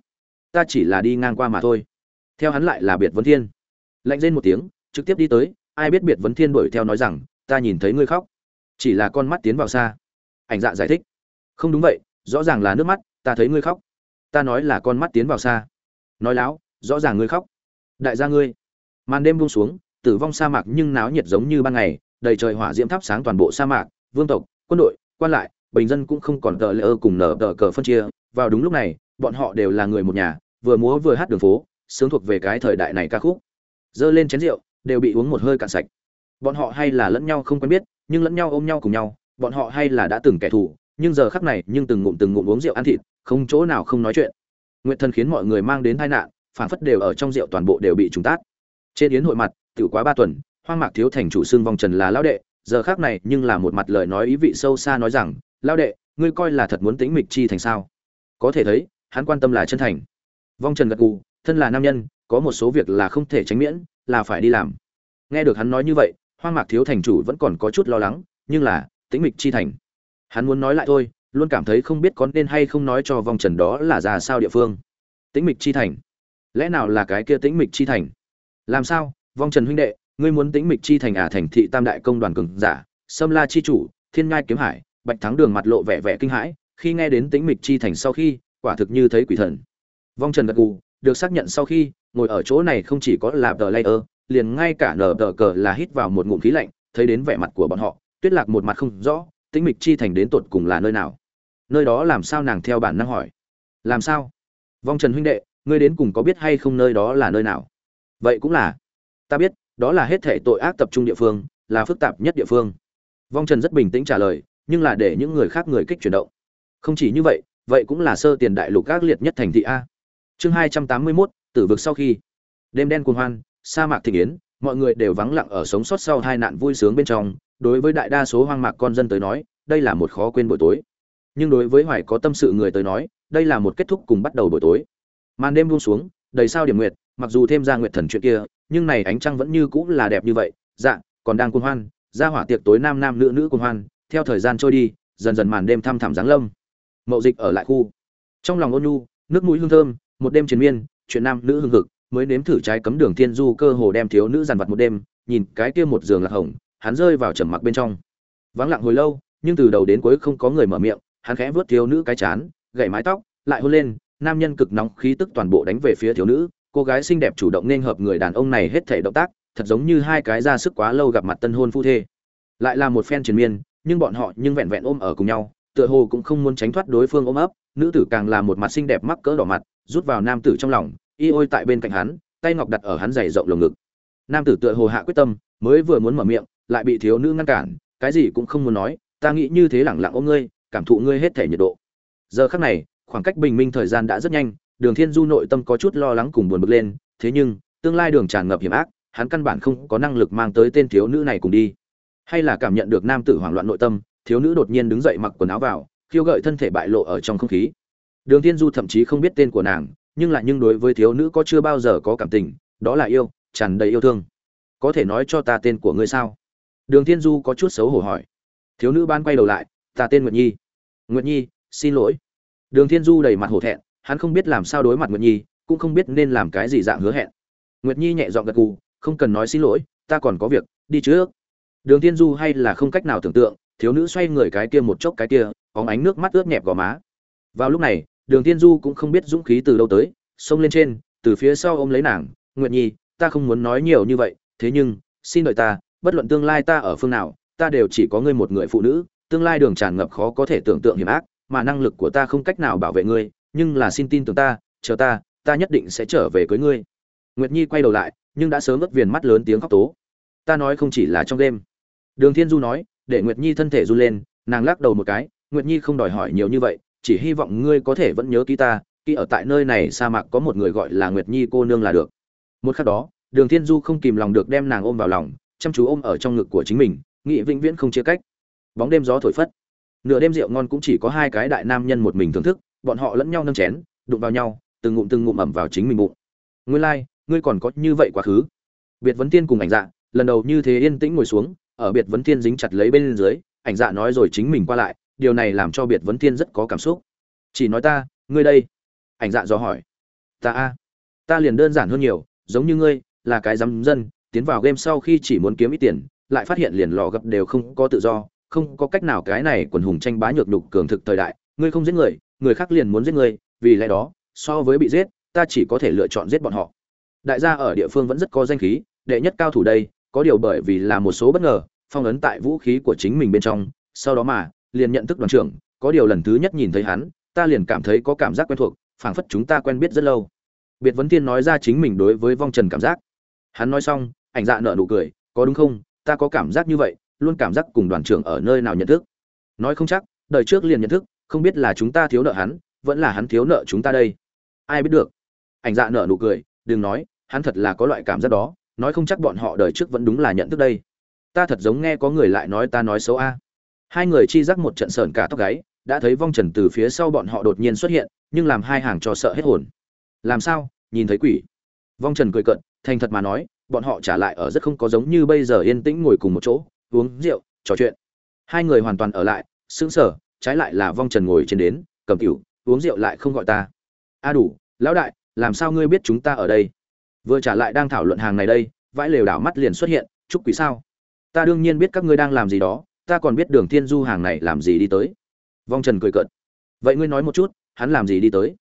ta chỉ là đi ngang qua mà thôi. Theo hắn lại là biệt vấn thiên. Lạnh rên một tiếng, trực tiếp đi tới, ai biết biệt vấn thiên đuổi theo nói rằng, ta nhìn thấy ngươi khóc. Chỉ là con mắt tiến vào xa. Ảnh dạ giải thích. Không đúng vậy, rõ ràng là nước mắt, ta thấy ngươi khóc. Ta nói là con mắt tiến vào xa. Nói láo, rõ ràng ngươi khóc. Đại gia ngươi. Màn đêm buông xuống, tử vong sa mạc nhưng náo nhiệt giống như ban ngày, đầy trời hỏa diễm thắp sáng toàn bộ sa mạc, vương tộc, quân đội, quan lại, bình dân cũng không còn tờ lỡ cùng nở tờ cờ phân chia. Vào đúng lúc này, bọn họ đều là người một nhà vừa múa vừa hát đường phố, sướng thuộc về cái thời đại này ca khúc. Dơ lên chén rượu, đều bị uống một hơi cạn sạch. Bọn họ hay là lẫn nhau không quen biết, nhưng lẫn nhau ôm nhau cùng nhau, bọn họ hay là đã từng kẻ thù, nhưng giờ khắc này nhưng từng ngụm từng ngụm uống rượu ăn thịt, không chỗ nào không nói chuyện. Nguyện thần khiến mọi người mang đến tai nạn phản phất đều ở trong rượu toàn bộ đều bị trùng tát. Trên yến hội mặt, tiểu quá ba tuần, hoang mạc thiếu thành chủ xương vòng trần là lão đệ, giờ khác này nhưng là một mặt lời nói ý vị sâu xa nói rằng, lão đệ, ngươi coi là thật muốn tính mịch chi thành sao? Có thể thấy, hắn quan tâm là chân thành vong trần gật gù, thân là nam nhân, có một số việc là không thể tránh miễn, là phải đi làm. Nghe được hắn nói như vậy, hoang mạc thiếu thành chủ vẫn còn có chút lo lắng, nhưng là, tĩnh mịch chi thành. Hắn muốn nói lại thôi, luôn cảm thấy không biết có nên hay không nói cho vong trần đó là ra sao địa phương. Tĩnh mịch chi thành? Lẽ nào là cái kia tĩnh mịch chi thành? Làm sao? Vong trần huynh đệ, ngươi muốn tĩnh mịch chi thành à? Thành thị tam đại công đoàn cường giả, sâm la chi chủ, thiên ngai kiếm hải, bạch thắng đường mặt lộ vẻ vẻ kinh hãi, khi nghe đến tĩnh mịch chi thành sau khi, quả thực như thấy quỷ thần vong trần gật gù, được xác nhận sau khi, ngồi ở chỗ này không chỉ có là tờ layer, liền ngay cả nở tờ cờ là hít vào một ngụm khí lạnh, thấy đến vẻ mặt của bọn họ, tuyết lạc một mặt không rõ, tĩnh mịch chi thành đến tột cùng là nơi nào? Nơi đó làm sao nàng theo bản năng hỏi? Làm sao? Vong trần huynh đệ, ngươi đến cùng có biết hay không nơi đó là nơi nào? Vậy cũng là. Ta biết, đó là hết thể tội ác tập trung địa phương, là phức tạp nhất địa phương. Vong trần rất bình tĩnh trả lời, nhưng là để những người khác người kích chuyển động. Không chỉ như vậy vậy cũng là sơ tiền đại lục ác liệt nhất thành thị a chương hai trăm tám mươi mốt, tử vực sau khi. Đêm đen cuồng hoan, sa mạc thị yến, mọi người đều vắng lặng ở sống sót sau hai nạn vui sướng bên trong. Đối với đại đa số hoang mạc con dân tới nói, đây là một khó quên buổi tối. Nhưng đối với hoài có tâm sự người tới nói, đây là một kết thúc cùng bắt đầu buổi tối. Màn đêm buông xuống, đầy sao điểm nguyệt, mặc dù thêm ra nguyệt thần chuyện kia, nhưng này ánh trăng vẫn như cũ là đẹp như vậy. Dạ còn đang cuồng hoan, ra hỏa tiệc tối nam nam nữ nữ cuồng hoan, theo thời gian trôi đi, dần dần màn đêm thăm thẳm giáng lâm. Mậu dịch ở lại khu. Trong lòng ôn nhu, nước mũi hương thơm một đêm chiến miên, chuyện nam nữ hưng hực, mới nếm thử trái cấm đường thiên du cơ hồ đem thiếu nữ giàn vật một đêm, nhìn cái kia một giường lạc hồng, hắn rơi vào trầm mặc bên trong. Vắng lặng hồi lâu, nhưng từ đầu đến cuối không có người mở miệng, hắn khẽ vớt thiếu nữ cái chán gậy mái tóc, lại hôn lên, nam nhân cực nóng khí tức toàn bộ đánh về phía thiếu nữ, cô gái xinh đẹp chủ động nên hợp người đàn ông này hết thể động tác, thật giống như hai cái ra sức quá lâu gặp mặt tân hôn phu thê. Lại là một phen triền miên, nhưng bọn họ nhưng vẹn vẹn ôm ở cùng nhau, tựa hồ cũng không muốn tránh thoát đối phương ôm ấp, nữ tử càng là một mặt xinh đẹp mắc cỡ đỏ mặt rút vào nam tử trong lòng, y ôi tại bên cạnh hắn, tay ngọc đặt ở hắn dày rộng lồng ngực. Nam tử tựa hồ hạ quyết tâm, mới vừa muốn mở miệng, lại bị thiếu nữ ngăn cản, cái gì cũng không muốn nói, ta nghĩ như thế lẳng lặng ôm ngươi, cảm thụ ngươi hết thể nhiệt độ. Giờ khắc này, khoảng cách bình minh thời gian đã rất nhanh, đường thiên du nội tâm có chút lo lắng cùng buồn bực lên, thế nhưng, tương lai đường tràn ngập hiểm ác, hắn căn bản không có năng lực mang tới tên thiếu nữ này cùng đi. Hay là cảm nhận được nam tử hoảng loạn nội tâm, thiếu nữ đột nhiên đứng dậy mặc quần áo vào, khiêu gợi thân thể bại lộ ở trong không khí đường thiên du thậm chí không biết tên của nàng, nhưng lại nhưng đối với thiếu nữ có chưa bao giờ có cảm tình, đó là yêu, tràn đầy yêu thương. Có thể nói cho ta tên của ngươi sao? Đường thiên du có chút xấu hổ hỏi. Thiếu nữ ban quay đầu lại, ta tên nguyệt nhi. Nguyệt nhi, xin lỗi. Đường thiên du đầy mặt hổ thẹn, hắn không biết làm sao đối mặt nguyệt nhi, cũng không biết nên làm cái gì dạng hứa hẹn. Nguyệt nhi nhẹ giọng gật gù, không cần nói xin lỗi, ta còn có việc, đi trước. Đường thiên du hay là không cách nào tưởng tượng, thiếu nữ xoay người cái kia một chốc cái kia óng ánh nước mắt ướt nhẹp gò má. Vào lúc này đường thiên du cũng không biết dũng khí từ đâu tới, xông lên trên, từ phía sau ôm lấy nàng, nguyệt nhi, ta không muốn nói nhiều như vậy, thế nhưng, xin đợi ta, bất luận tương lai ta ở phương nào, ta đều chỉ có ngươi một người phụ nữ, tương lai đường tràn ngập khó có thể tưởng tượng hiểm ác, mà năng lực của ta không cách nào bảo vệ ngươi, nhưng là xin tin tưởng ta, chờ ta ta nhất định sẽ trở về cưới ngươi. Nguyệt nhi quay đầu lại, nhưng đã sớm ướt viền mắt lớn tiếng khóc tố. Ta nói không chỉ là trong đêm. Đường thiên du nói, để nguyệt nhi thân thể run lên, nàng lắc đầu một cái, nguyệt nhi không đòi hỏi nhiều như vậy chỉ hy vọng ngươi có thể vẫn nhớ ký ta khi ở tại nơi này sa mạc có một người gọi là nguyệt nhi cô nương là được. Một khắc đó đường thiên du không kìm lòng được đem nàng ôm vào lòng chăm chú ôm ở trong ngực của chính mình nghị vĩnh viễn không chia cách. Bóng đêm gió thổi phất. Nửa đêm rượu ngon cũng chỉ có hai cái đại nam nhân một mình thưởng thức bọn họ lẫn nhau nâng chén đụng vào nhau từng ngụm từng ngụm ẩm vào chính mình bụng. Ngươi lai、like, ngươi còn có như vậy quá khứ. Biệt vấn tiên cùng ảnh dạ lần đầu như thế yên tĩnh ngồi xuống ở biệt vấn tiên dính chặt lấy bên dưới ảnh dạ nói rồi chính mình qua lại điều này làm cho biệt vấn tiên rất có cảm xúc. Chỉ nói ta, ngươi đây. Ảnh dạ do hỏi. Ta a. Ta liền đơn giản hơn nhiều, giống như ngươi, là cái dám dân, tiến vào game sau khi chỉ muốn kiếm ít tiền, lại phát hiện liền lò gặp đều không có tự do, không có cách nào cái này quần hùng tranh bá nhược nhục cường thực thời đại, ngươi không giết người người khác liền muốn giết ngươi, vì lẽ đó, so với bị giết, ta chỉ có thể lựa chọn giết bọn họ. Đại gia ở địa phương vẫn rất có danh khí, đệ nhất cao thủ đây, có điều bởi vì là một số bất ngờ, phong ấn tại vũ khí của chính mình bên trong, sau đó mà liền nhận thức đoàn trưởng, có điều lần thứ nhất nhìn thấy hắn, ta liền cảm thấy có cảm giác quen thuộc, phảng phất chúng ta quen biết rất lâu. Biệt vấn tiên nói ra chính mình đối với vong trần cảm giác. Hắn nói xong, ảnh dạ nợ nụ cười, có đúng không? Ta có cảm giác như vậy, luôn cảm giác cùng đoàn trưởng ở nơi nào nhận thức. Nói không chắc, đời trước liền nhận thức, không biết là chúng ta thiếu nợ hắn, vẫn là hắn thiếu nợ chúng ta đây. Ai biết được? Ảnh dạ nợ nụ cười, đừng nói, hắn thật là có loại cảm giác đó, nói không chắc bọn họ đời trước vẫn đúng là nhận thức đây. Ta thật giống nghe có người lại nói ta nói xấu a hai người chi giác một trận sờn cả tóc gáy, đã thấy vong trần từ phía sau bọn họ đột nhiên xuất hiện, nhưng làm hai hàng cho sợ hết hồn. Làm sao? Nhìn thấy quỷ. Vong trần cười cận thành thật mà nói, bọn họ trả lại ở rất không có giống như bây giờ yên tĩnh ngồi cùng một chỗ, uống rượu, trò chuyện. Hai người hoàn toàn ở lại, sững sờ, trái lại là vong trần ngồi trên đến, cầm cửu uống rượu lại không gọi ta. A đủ, lão đại, làm sao ngươi biết chúng ta ở đây? Vừa trả lại đang thảo luận hàng này đây, vãi lều đảo mắt liền xuất hiện, chúc quý sao? Ta đương nhiên biết các ngươi đang làm gì đó ta còn biết đường thiên du hàng này làm gì đi tới. Vong trần cười cợt. Vậy ngươi nói một chút, hắn làm gì đi tới?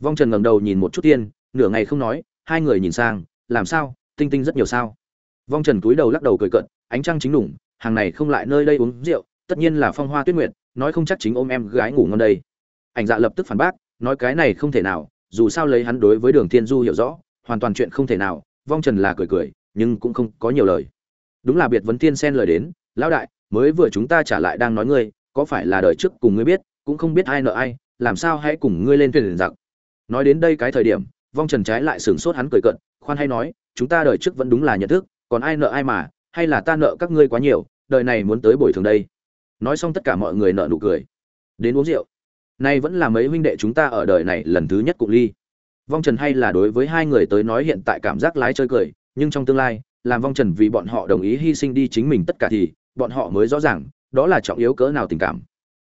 Vong trần ngẩng đầu nhìn một chút tiên, nửa ngày không nói, hai người nhìn sang, làm sao, tinh tinh rất nhiều sao? Vong trần cúi đầu lắc đầu cười cợt, ánh trăng chính đủng, hàng này không lại nơi đây uống rượu, tất nhiên là phong hoa tuyết nguyệt, nói không chắc chính ôm em gái ngủ ngon đây. Ảnh dạ lập tức phản bác, nói cái này không thể nào, dù sao lấy hắn đối với đường thiên du hiểu rõ, hoàn toàn chuyện không thể nào, vong trần là cười cười, nhưng cũng không có nhiều lời. Đúng là biệt vấn tiên xen lời đến, lão đại mới vừa chúng ta trả lại đang nói ngươi, có phải là đời trước cùng ngươi biết, cũng không biết ai nợ ai, làm sao hãy cùng ngươi lên thuyền giặc. Nói đến đây cái thời điểm, vong trần trái lại sửng sốt hắn cười cận khoan hay nói, chúng ta đời trước vẫn đúng là nhận thức, còn ai nợ ai mà, hay là ta nợ các ngươi quá nhiều, đời này muốn tới bồi thường đây. Nói xong tất cả mọi người nợ nụ cười. Đến uống rượu. Nay vẫn là mấy huynh đệ chúng ta ở đời này lần thứ nhất cùng ly. Vong trần hay là đối với hai người tới nói hiện tại cảm giác lái chơi cười, nhưng trong tương lai, làm vong trần vì bọn họ đồng ý hy sinh đi chính mình tất cả thì bọn họ mới rõ ràng, đó là trọng yếu cỡ nào tình cảm.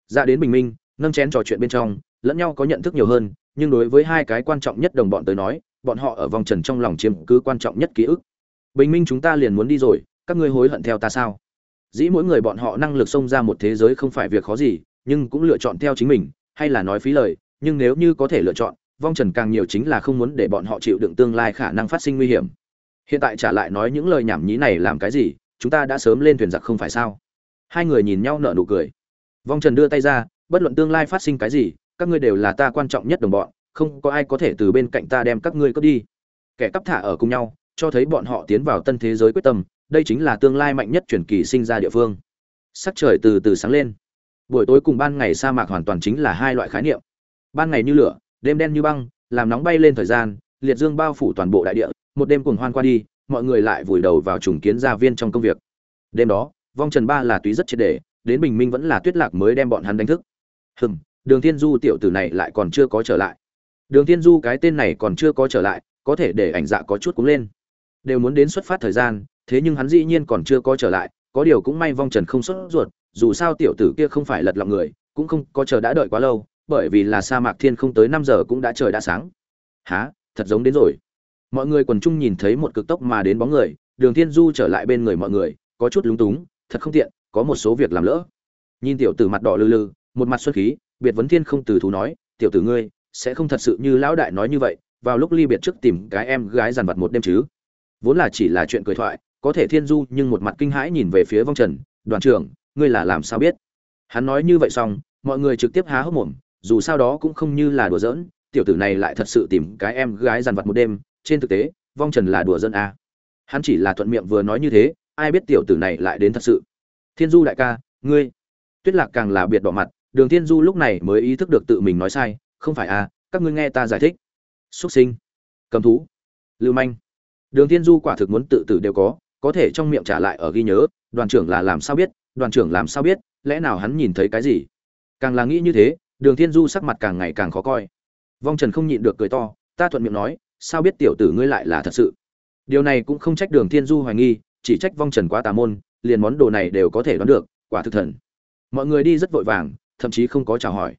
Ra đến bình minh, nâng chén trò chuyện bên trong, lẫn nhau có nhận thức nhiều hơn, nhưng đối với hai cái quan trọng nhất đồng bọn tới nói, bọn họ ở vòng trần trong lòng chiếm cứ quan trọng nhất ký ức. Bình minh chúng ta liền muốn đi rồi, các ngươi hối hận theo ta sao? Dĩ mỗi người bọn họ năng lực xông ra một thế giới không phải việc khó gì, nhưng cũng lựa chọn theo chính mình, hay là nói phí lời, nhưng nếu như có thể lựa chọn, vong trần càng nhiều chính là không muốn để bọn họ chịu đựng tương lai khả năng phát sinh nguy hiểm. Hiện tại trả lại nói những lời nhảm nhí này làm cái gì chúng ta đã sớm lên thuyền giặc không phải sao? Hai người nhìn nhau nở nụ cười. Vong trần đưa tay ra, bất luận tương lai phát sinh cái gì, các ngươi đều là ta quan trọng nhất đồng bọn, không có ai có thể từ bên cạnh ta đem các ngươi cướp đi. Kẻ cắp thả ở cùng nhau, cho thấy bọn họ tiến vào tân thế giới quyết tâm, đây chính là tương lai mạnh nhất truyền kỳ sinh ra địa phương. Sắc trời từ từ sáng lên. Buổi tối cùng ban ngày sa mạc hoàn toàn chính là hai loại khái niệm. Ban ngày như lửa, đêm đen như băng, làm nóng bay lên thời gian, liệt dương bao phủ toàn bộ đại địa, một đêm cuồng hoan qua đi mọi người lại vùi đầu vào trùng kiến gia viên trong công việc. Đêm đó, vong trần ba là túy rất triệt để, đến bình minh vẫn là tuyết lạc mới đem bọn hắn đánh thức. Hừm, đường thiên du tiểu tử này lại còn chưa có trở lại. Đường thiên du cái tên này còn chưa có trở lại, có thể để ảnh dạ có chút cúng lên. Đều muốn đến xuất phát thời gian, thế nhưng hắn dĩ nhiên còn chưa có trở lại, có điều cũng may vong trần không xuất ruột, dù sao tiểu tử kia không phải lật lọng người, cũng không có chờ đã đợi quá lâu, bởi vì là sa mạc thiên không tới năm giờ cũng đã trời đã sáng. Há thật giống đến rồi mọi người quần chung nhìn thấy một cực tốc mà đến bóng người, đường thiên du trở lại bên người mọi người, có chút lúng túng, thật không tiện, có một số việc làm lỡ. Nhìn tiểu tử mặt đỏ lư lư một mặt xuân khí, biệt vấn thiên không từ thú nói, tiểu tử ngươi, sẽ không thật sự như lão đại nói như vậy, vào lúc ly biệt trước tìm cái em gái giàn vật một đêm chứ? Vốn là chỉ là chuyện cười thoại, có thể thiên du nhưng một mặt kinh hãi nhìn về phía vong trần, đoàn trưởng, ngươi là làm sao biết? Hắn nói như vậy xong, mọi người trực tiếp há hốc mồm, dù sao đó cũng không như là đùa giỡn, tiểu tử này lại thật sự tìm cái em gái giàn vật một đêm trên thực tế, vong trần là đùa dân a. Hắn chỉ là thuận miệng vừa nói như thế, ai biết tiểu tử này lại đến thật sự. Thiên du đại ca, ngươi. Tuyết lạc càng là biệt bỏ mặt, đường thiên du lúc này mới ý thức được tự mình nói sai, không phải à các ngươi nghe ta giải thích. Xuất sinh. Cầm thú. Lưu manh. Đường thiên du quả thực muốn tự tử đều có có thể trong miệng trả lại ở ghi nhớ, đoàn trưởng là làm sao biết, đoàn trưởng làm sao biết, lẽ nào hắn nhìn thấy cái gì? Càng là nghĩ như thế, đường thiên du sắc mặt càng ngày càng khó coi. Vong trần không nhịn được cười to, ta thuận miệng nói sao biết tiểu tử ngươi lại là thật sự? Điều này cũng không trách đường thiên du hoài nghi, chỉ trách vong trần quá tà môn, liền món đồ này đều có thể đoán được, quả thực thần. Mọi người đi rất vội vàng, thậm chí không có chào hỏi.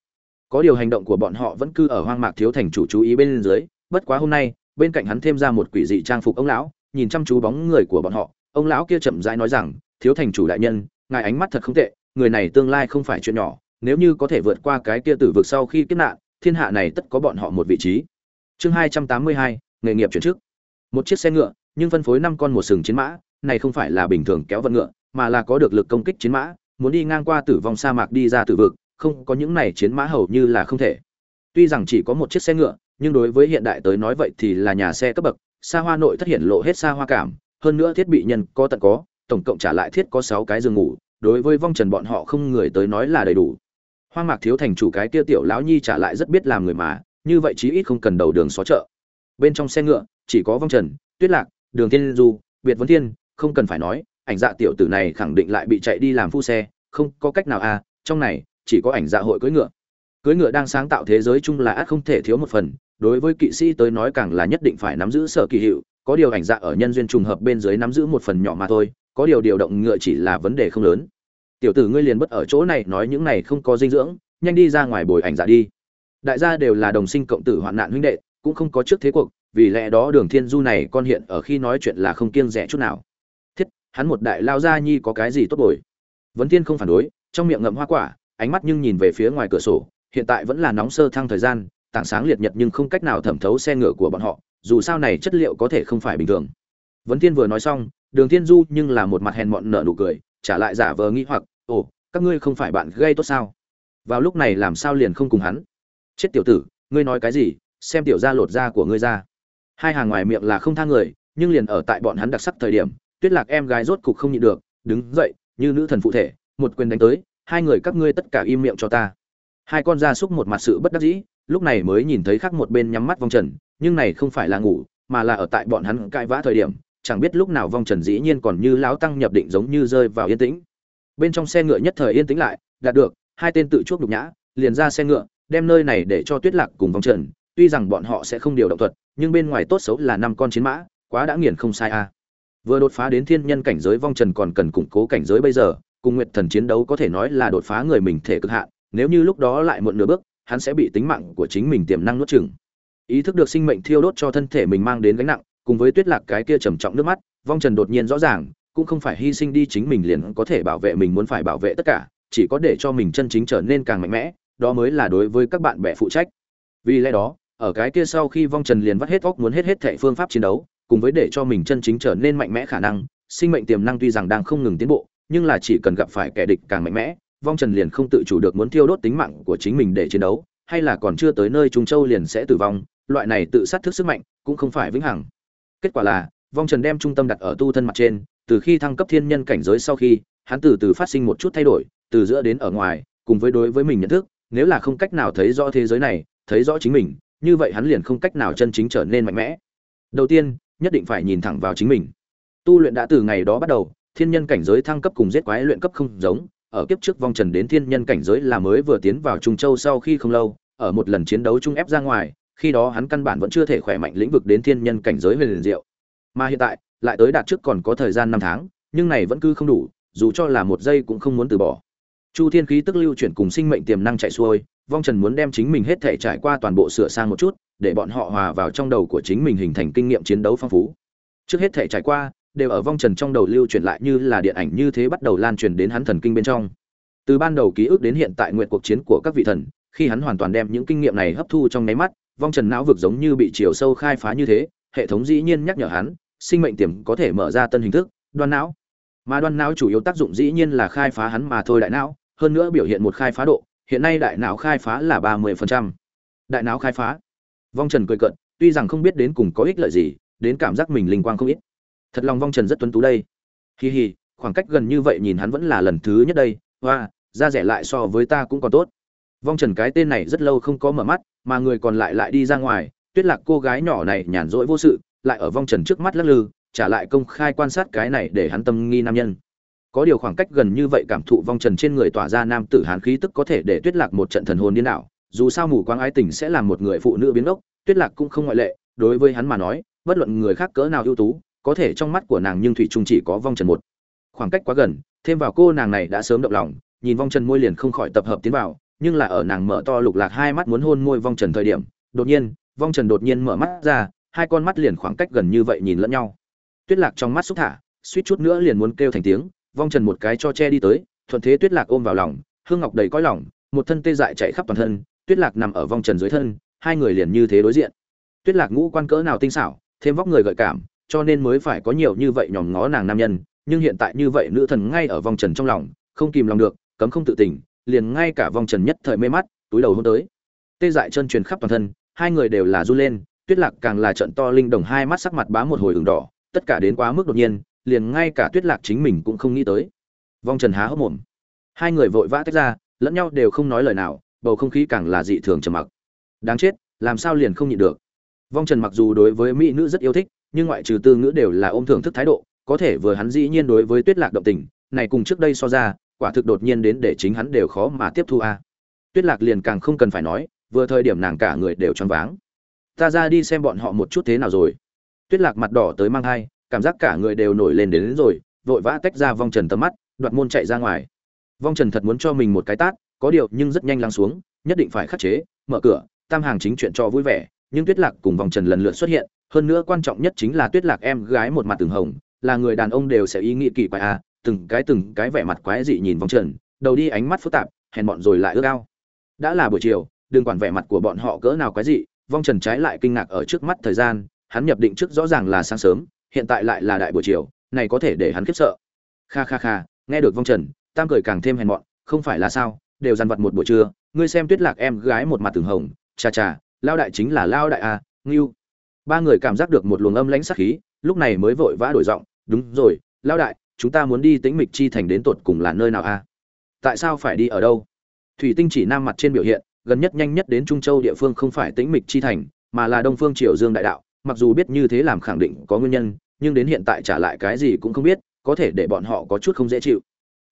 Có điều hành động của bọn họ vẫn cứ ở hoang mạc thiếu thành chủ chú ý bên dưới, bất quá hôm nay, bên cạnh hắn thêm ra một quỷ dị trang phục ông lão, nhìn chăm chú bóng người của bọn họ, ông lão kia chậm rãi nói rằng, thiếu thành chủ đại nhân, ngài ánh mắt thật không tệ, người này tương lai không phải chuyện nhỏ, nếu như có thể vượt qua cái kia tử vực sau khi kết nạn, thiên hạ này tất có bọn họ một vị trí chương hai trăm tám mươi hai, nghề nghiệp chuyển chức. Một chiếc xe ngựa, nhưng phân phối năm con một sừng chiến mã, này không phải là bình thường kéo vận ngựa, mà là có được lực công kích chiến mã, muốn đi ngang qua tử vong sa mạc đi ra tử vực, không có những này chiến mã hầu như là không thể. Tuy rằng chỉ có một chiếc xe ngựa, nhưng đối với hiện đại tới nói vậy thì là nhà xe cấp bậc, xa hoa nội thất hiện lộ hết xa hoa cảm, hơn nữa thiết bị nhân có tận có, tổng cộng trả lại thiết có sáu cái giường ngủ, đối với vong trần bọn họ không người tới nói là đầy đủ. Hoang mạc thiếu thành chủ cái kia tiểu lão nhi trả lại rất biết làm người mà như vậy chí ít không cần đầu đường xó chợ. Bên trong xe ngựa, chỉ có vong trần, tuyết lạc, đường thiên du, biệt vấn thiên, không cần phải nói, ảnh dạ tiểu tử này khẳng định lại bị chạy đi làm phu xe, không có cách nào à trong này, chỉ có ảnh dạ hội cưỡi ngựa. Cưỡi ngựa đang sáng tạo thế giới chung là ắt không thể thiếu một phần, đối với kỵ sĩ tới nói càng là nhất định phải nắm giữ sở kỳ hiệu, có điều ảnh dạ ở nhân duyên trùng hợp bên dưới nắm giữ một phần nhỏ mà thôi, có điều điều động ngựa chỉ là vấn đề không lớn. Tiểu tử ngươi liền bất ở chỗ này, nói những này không có dinh dưỡng, nhanh đi ra ngoài bồi ảnh dạ đi đại gia đều là đồng sinh cộng tử hoạn nạn huynh đệ, cũng không có trước thế cuộc, vì lẽ đó đường thiên du này con hiện ở khi nói chuyện là không kiêng rẻ chút nào. Thiết, hắn một đại lao gia nhi có cái gì tốt bồi? Vấn thiên không phản đối, trong miệng ngậm hoa quả, ánh mắt nhưng nhìn về phía ngoài cửa sổ, hiện tại vẫn là nóng sơ thăng thời gian, tảng sáng liệt nhật nhưng không cách nào thẩm thấu xe ngựa của bọn họ, dù sao này chất liệu có thể không phải bình thường. Vấn thiên vừa nói xong, đường thiên du nhưng là một mặt hèn mọn nở nụ cười, trả lại giả vờ nghĩ hoặc, ồ, các ngươi không phải bạn gây tốt sao? Vào lúc này làm sao liền không cùng hắn? Chết tiểu tử, ngươi nói cái gì? Xem tiểu gia lột da của ngươi ra. Hai hàng ngoài miệng là không tha người, nhưng liền ở tại bọn hắn đặc sắc thời điểm, tuyết lạc em gái rốt cục không nhịn được, đứng dậy, như nữ thần phụ thể, một quyền đánh tới, hai người các ngươi tất cả im miệng cho ta. Hai con gia súc một mặt sự bất đắc dĩ, lúc này mới nhìn thấy khác một bên nhắm mắt vong trần, nhưng này không phải là ngủ, mà là ở tại bọn hắn cãi vã thời điểm, chẳng biết lúc nào vong trần dĩ nhiên còn như lão tăng nhập định giống như rơi vào yên tĩnh. Bên trong xe ngựa nhất thời yên tĩnh lại, đạt được, hai tên tự chuốc nhục nhã, liền ra xe ngựa đem nơi này để cho tuyết lạc cùng vong trần, tuy rằng bọn họ sẽ không điều động thuật, nhưng bên ngoài tốt xấu là năm con chiến mã, quá đã nghiền không sai a à. vừa đột phá đến thiên nhân cảnh giới vong trần còn cần củng cố cảnh giới bây giờ, cùng nguyệt thần chiến đấu có thể nói là đột phá người mình thể cực hạn, nếu như lúc đó lại muộn nửa bước, hắn sẽ bị tính mạng của chính mình tiềm năng nuốt chửng ý thức được sinh mệnh thiêu đốt cho thân thể mình mang đến gánh nặng, cùng với tuyết lạc cái kia trầm trọng nước mắt, vong trần đột nhiên rõ ràng, cũng không phải hy sinh đi chính mình liền có thể bảo vệ mình muốn phải bảo vệ tất cả, chỉ có để cho mình chân chính trở nên càng mạnh mẽ đó mới là đối với các bạn bè phụ trách. Vì lẽ đó, ở cái kia sau khi vong trần liền vắt hết óc muốn hết hết thệ phương pháp chiến đấu, cùng với để cho mình chân chính trở nên mạnh mẽ khả năng, sinh mệnh tiềm năng tuy rằng đang không ngừng tiến bộ, nhưng là chỉ cần gặp phải kẻ địch càng mạnh mẽ, vong trần liền không tự chủ được muốn thiêu đốt tính mạng của chính mình để chiến đấu, hay là còn chưa tới nơi trung châu liền sẽ tử vong, loại này tự sát thức sức mạnh cũng không phải vĩnh hằng. Kết quả là, vong trần đem trung tâm đặt ở tu thân mặt trên, từ khi thăng cấp thiên nhân cảnh giới sau khi, hắn từ từ phát sinh một chút thay đổi, từ giữa đến ở ngoài, cùng với đối với mình nhận thức nếu là không cách nào thấy rõ thế giới này, thấy rõ chính mình, như vậy hắn liền không cách nào chân chính trở nên mạnh mẽ. Đầu tiên, nhất định phải nhìn thẳng vào chính mình. Tu luyện đã từ ngày đó bắt đầu, thiên nhân cảnh giới thăng cấp cùng giết quái luyện cấp không giống, ở kiếp trước vong trần đến thiên nhân cảnh giới là mới vừa tiến vào trung châu sau khi không lâu, ở một lần chiến đấu chung ép ra ngoài, khi đó hắn căn bản vẫn chưa thể khỏe mạnh lĩnh vực đến thiên nhân cảnh giới huyền liền diệu. Mà hiện tại, lại tới đạt trước còn có thời gian năm tháng, nhưng này vẫn cứ không đủ, dù cho là một giây cũng không muốn từ bỏ chu thiên khí tức lưu chuyển cùng sinh mệnh tiềm năng chạy xuôi, vong trần muốn đem chính mình hết thể trải qua toàn bộ sửa sang một chút, để bọn họ hòa vào trong đầu của chính mình hình thành kinh nghiệm chiến đấu phong phú. Trước hết thể trải qua, đều ở vong trần trong đầu lưu chuyển lại như là điện ảnh như thế bắt đầu lan truyền đến hắn thần kinh bên trong. Từ ban đầu ký ức đến hiện tại nguyện cuộc chiến của các vị thần, khi hắn hoàn toàn đem những kinh nghiệm này hấp thu trong nháy mắt, vong trần não vực giống như bị chiều sâu khai phá như thế, hệ thống dĩ nhiên nhắc nhở hắn, sinh mệnh tiềm có thể mở ra tân hình thức, đoan não. Mà đoan não chủ yếu tác dụng dĩ nhiên là khai phá hắn mà thôi đại não hơn nữa biểu hiện một khai phá độ, hiện nay đại não khai phá là ba mươi đại não khai phá. Vong trần cười cận tuy rằng không biết đến cùng có ích lợi gì, đến cảm giác mình linh quang không ít. Thật lòng vong trần rất tuấn tú đây. Hì hì khoảng cách gần như vậy nhìn hắn vẫn là lần thứ nhất đây, hoa ra rẻ lại so với ta cũng còn tốt. Vong trần cái tên này rất lâu không có mở mắt, mà người còn lại lại đi ra ngoài, tuyết lạc cô gái nhỏ này nhàn rỗi vô sự, lại ở vong trần trước mắt lắc lư, trả lại công khai quan sát cái này để hắn tâm nghi nam nhân có điều khoảng cách gần như vậy cảm thụ vong trần trên người tỏa ra nam tử hán khí tức có thể để tuyết lạc một trận thần hồn điên đảo. Dù sao mù quáng ái tình sẽ làm một người phụ nữ biến ốc, tuyết lạc cũng không ngoại lệ, đối với hắn mà nói, bất luận người khác cỡ nào ưu tú, có thể trong mắt của nàng nhưng thủy trung chỉ có vong trần một. Khoảng cách quá gần, thêm vào cô nàng này đã sớm động lòng, nhìn vong trần môi liền không khỏi tập hợp tiến vào, nhưng là ở nàng mở to lục lạc hai mắt muốn hôn môi vong trần thời điểm, đột nhiên, vong trần đột nhiên mở mắt ra, hai con mắt liền khoảng cách gần như vậy nhìn lẫn nhau. Tuyết lạc trong mắt xúc thả, suýt chút nữa liền muốn kêu thành tiếng vong trần một cái cho che đi tới, thuận thế tuyết lạc ôm vào lòng, hương ngọc đầy cõi lòng, một thân tê dại chạy khắp toàn thân, tuyết lạc nằm ở vong trần dưới thân, hai người liền như thế đối diện. Tuyết lạc ngũ quan cỡ nào tinh xảo, thêm vóc người gợi cảm, cho nên mới phải có nhiều như vậy nhòm ngó nàng nam nhân, nhưng hiện tại như vậy nữ thần ngay ở vòng trần trong lòng, không kìm lòng được, cấm không tự tình liền ngay cả vòng trần nhất thời mê mắt, túi đầu hôn tới. Tê dại chân truyền khắp toàn thân, hai người đều là run lên, tuyết lạc càng là trận to linh đồng hai mắt sắc mặt bá một hồi đường đỏ, tất cả đến quá mức đột nhiên liền ngay cả tuyết lạc chính mình cũng không nghĩ tới. Vong trần há hốc mồm. Hai người vội vã tách ra, lẫn nhau đều không nói lời nào, bầu không khí càng là dị thường trầm mặc. Đáng chết, làm sao liền không nhịn được? Vong trần mặc dù đối với mỹ nữ rất yêu thích, nhưng ngoại trừ tư ngữ đều là ôm thưởng thức thái độ, có thể vừa hắn dĩ nhiên đối với tuyết lạc động tình, này cùng trước đây so ra, quả thực đột nhiên đến để chính hắn đều khó mà tiếp thu a. Tuyết lạc liền càng không cần phải nói, vừa thời điểm nàng cả người đều choáng váng. Ta ra đi xem bọn họ một chút thế nào rồi. Tuyết lạc mặt đỏ tới mang thai cảm giác cả người đều nổi lên đến, đến rồi vội vã tách ra vong trần tầm mắt đoạt môn chạy ra ngoài. Vong trần thật muốn cho mình một cái tát có điều nhưng rất nhanh lắng xuống nhất định phải khắc chế mở cửa tam hàng chính chuyện cho vui vẻ nhưng tuyết lạc cùng vòng trần lần lượt xuất hiện hơn nữa quan trọng nhất chính là tuyết lạc em gái một mặt từng hồng là người đàn ông đều sẽ ý nghĩ kỳ quái à từng cái từng cái vẻ mặt quái dị nhìn vòng trần đầu đi ánh mắt phức tạp hèn bọn rồi lại ước ao. Đã là buổi chiều đừng quản vẻ mặt của bọn họ cỡ nào quái dị vong trần trái lại kinh ngạc ở trước mắt thời gian hắn nhập định trước rõ ràng là sáng sớm hiện tại lại là đại buổi chiều, này có thể để hắn khiếp sợ. Kha kha kha, nghe được vong trần, tam cười càng thêm hèn mọn, không phải là sao, đều dằn vặt một buổi trưa, ngươi xem tuyết lạc em gái một mặt từng hồng chà chà lao đại chính là lao đại à ngưu. Ba người cảm giác được một luồng âm lãnh sắc khí, lúc này mới vội vã đổi giọng, đúng rồi, lao đại, chúng ta muốn đi tĩnh mịch chi thành đến tột cùng là nơi nào a à? tại sao phải đi ở đâu? Thủy tinh chỉ nam mặt trên biểu hiện, gần nhất nhanh nhất đến trung châu địa phương không phải tĩnh mịch chi thành, mà là đông phương triều dương đại đạo mặc dù biết như thế làm khẳng định có nguyên nhân, nhưng đến hiện tại trả lại cái gì cũng không biết, có thể để bọn họ có chút không dễ chịu.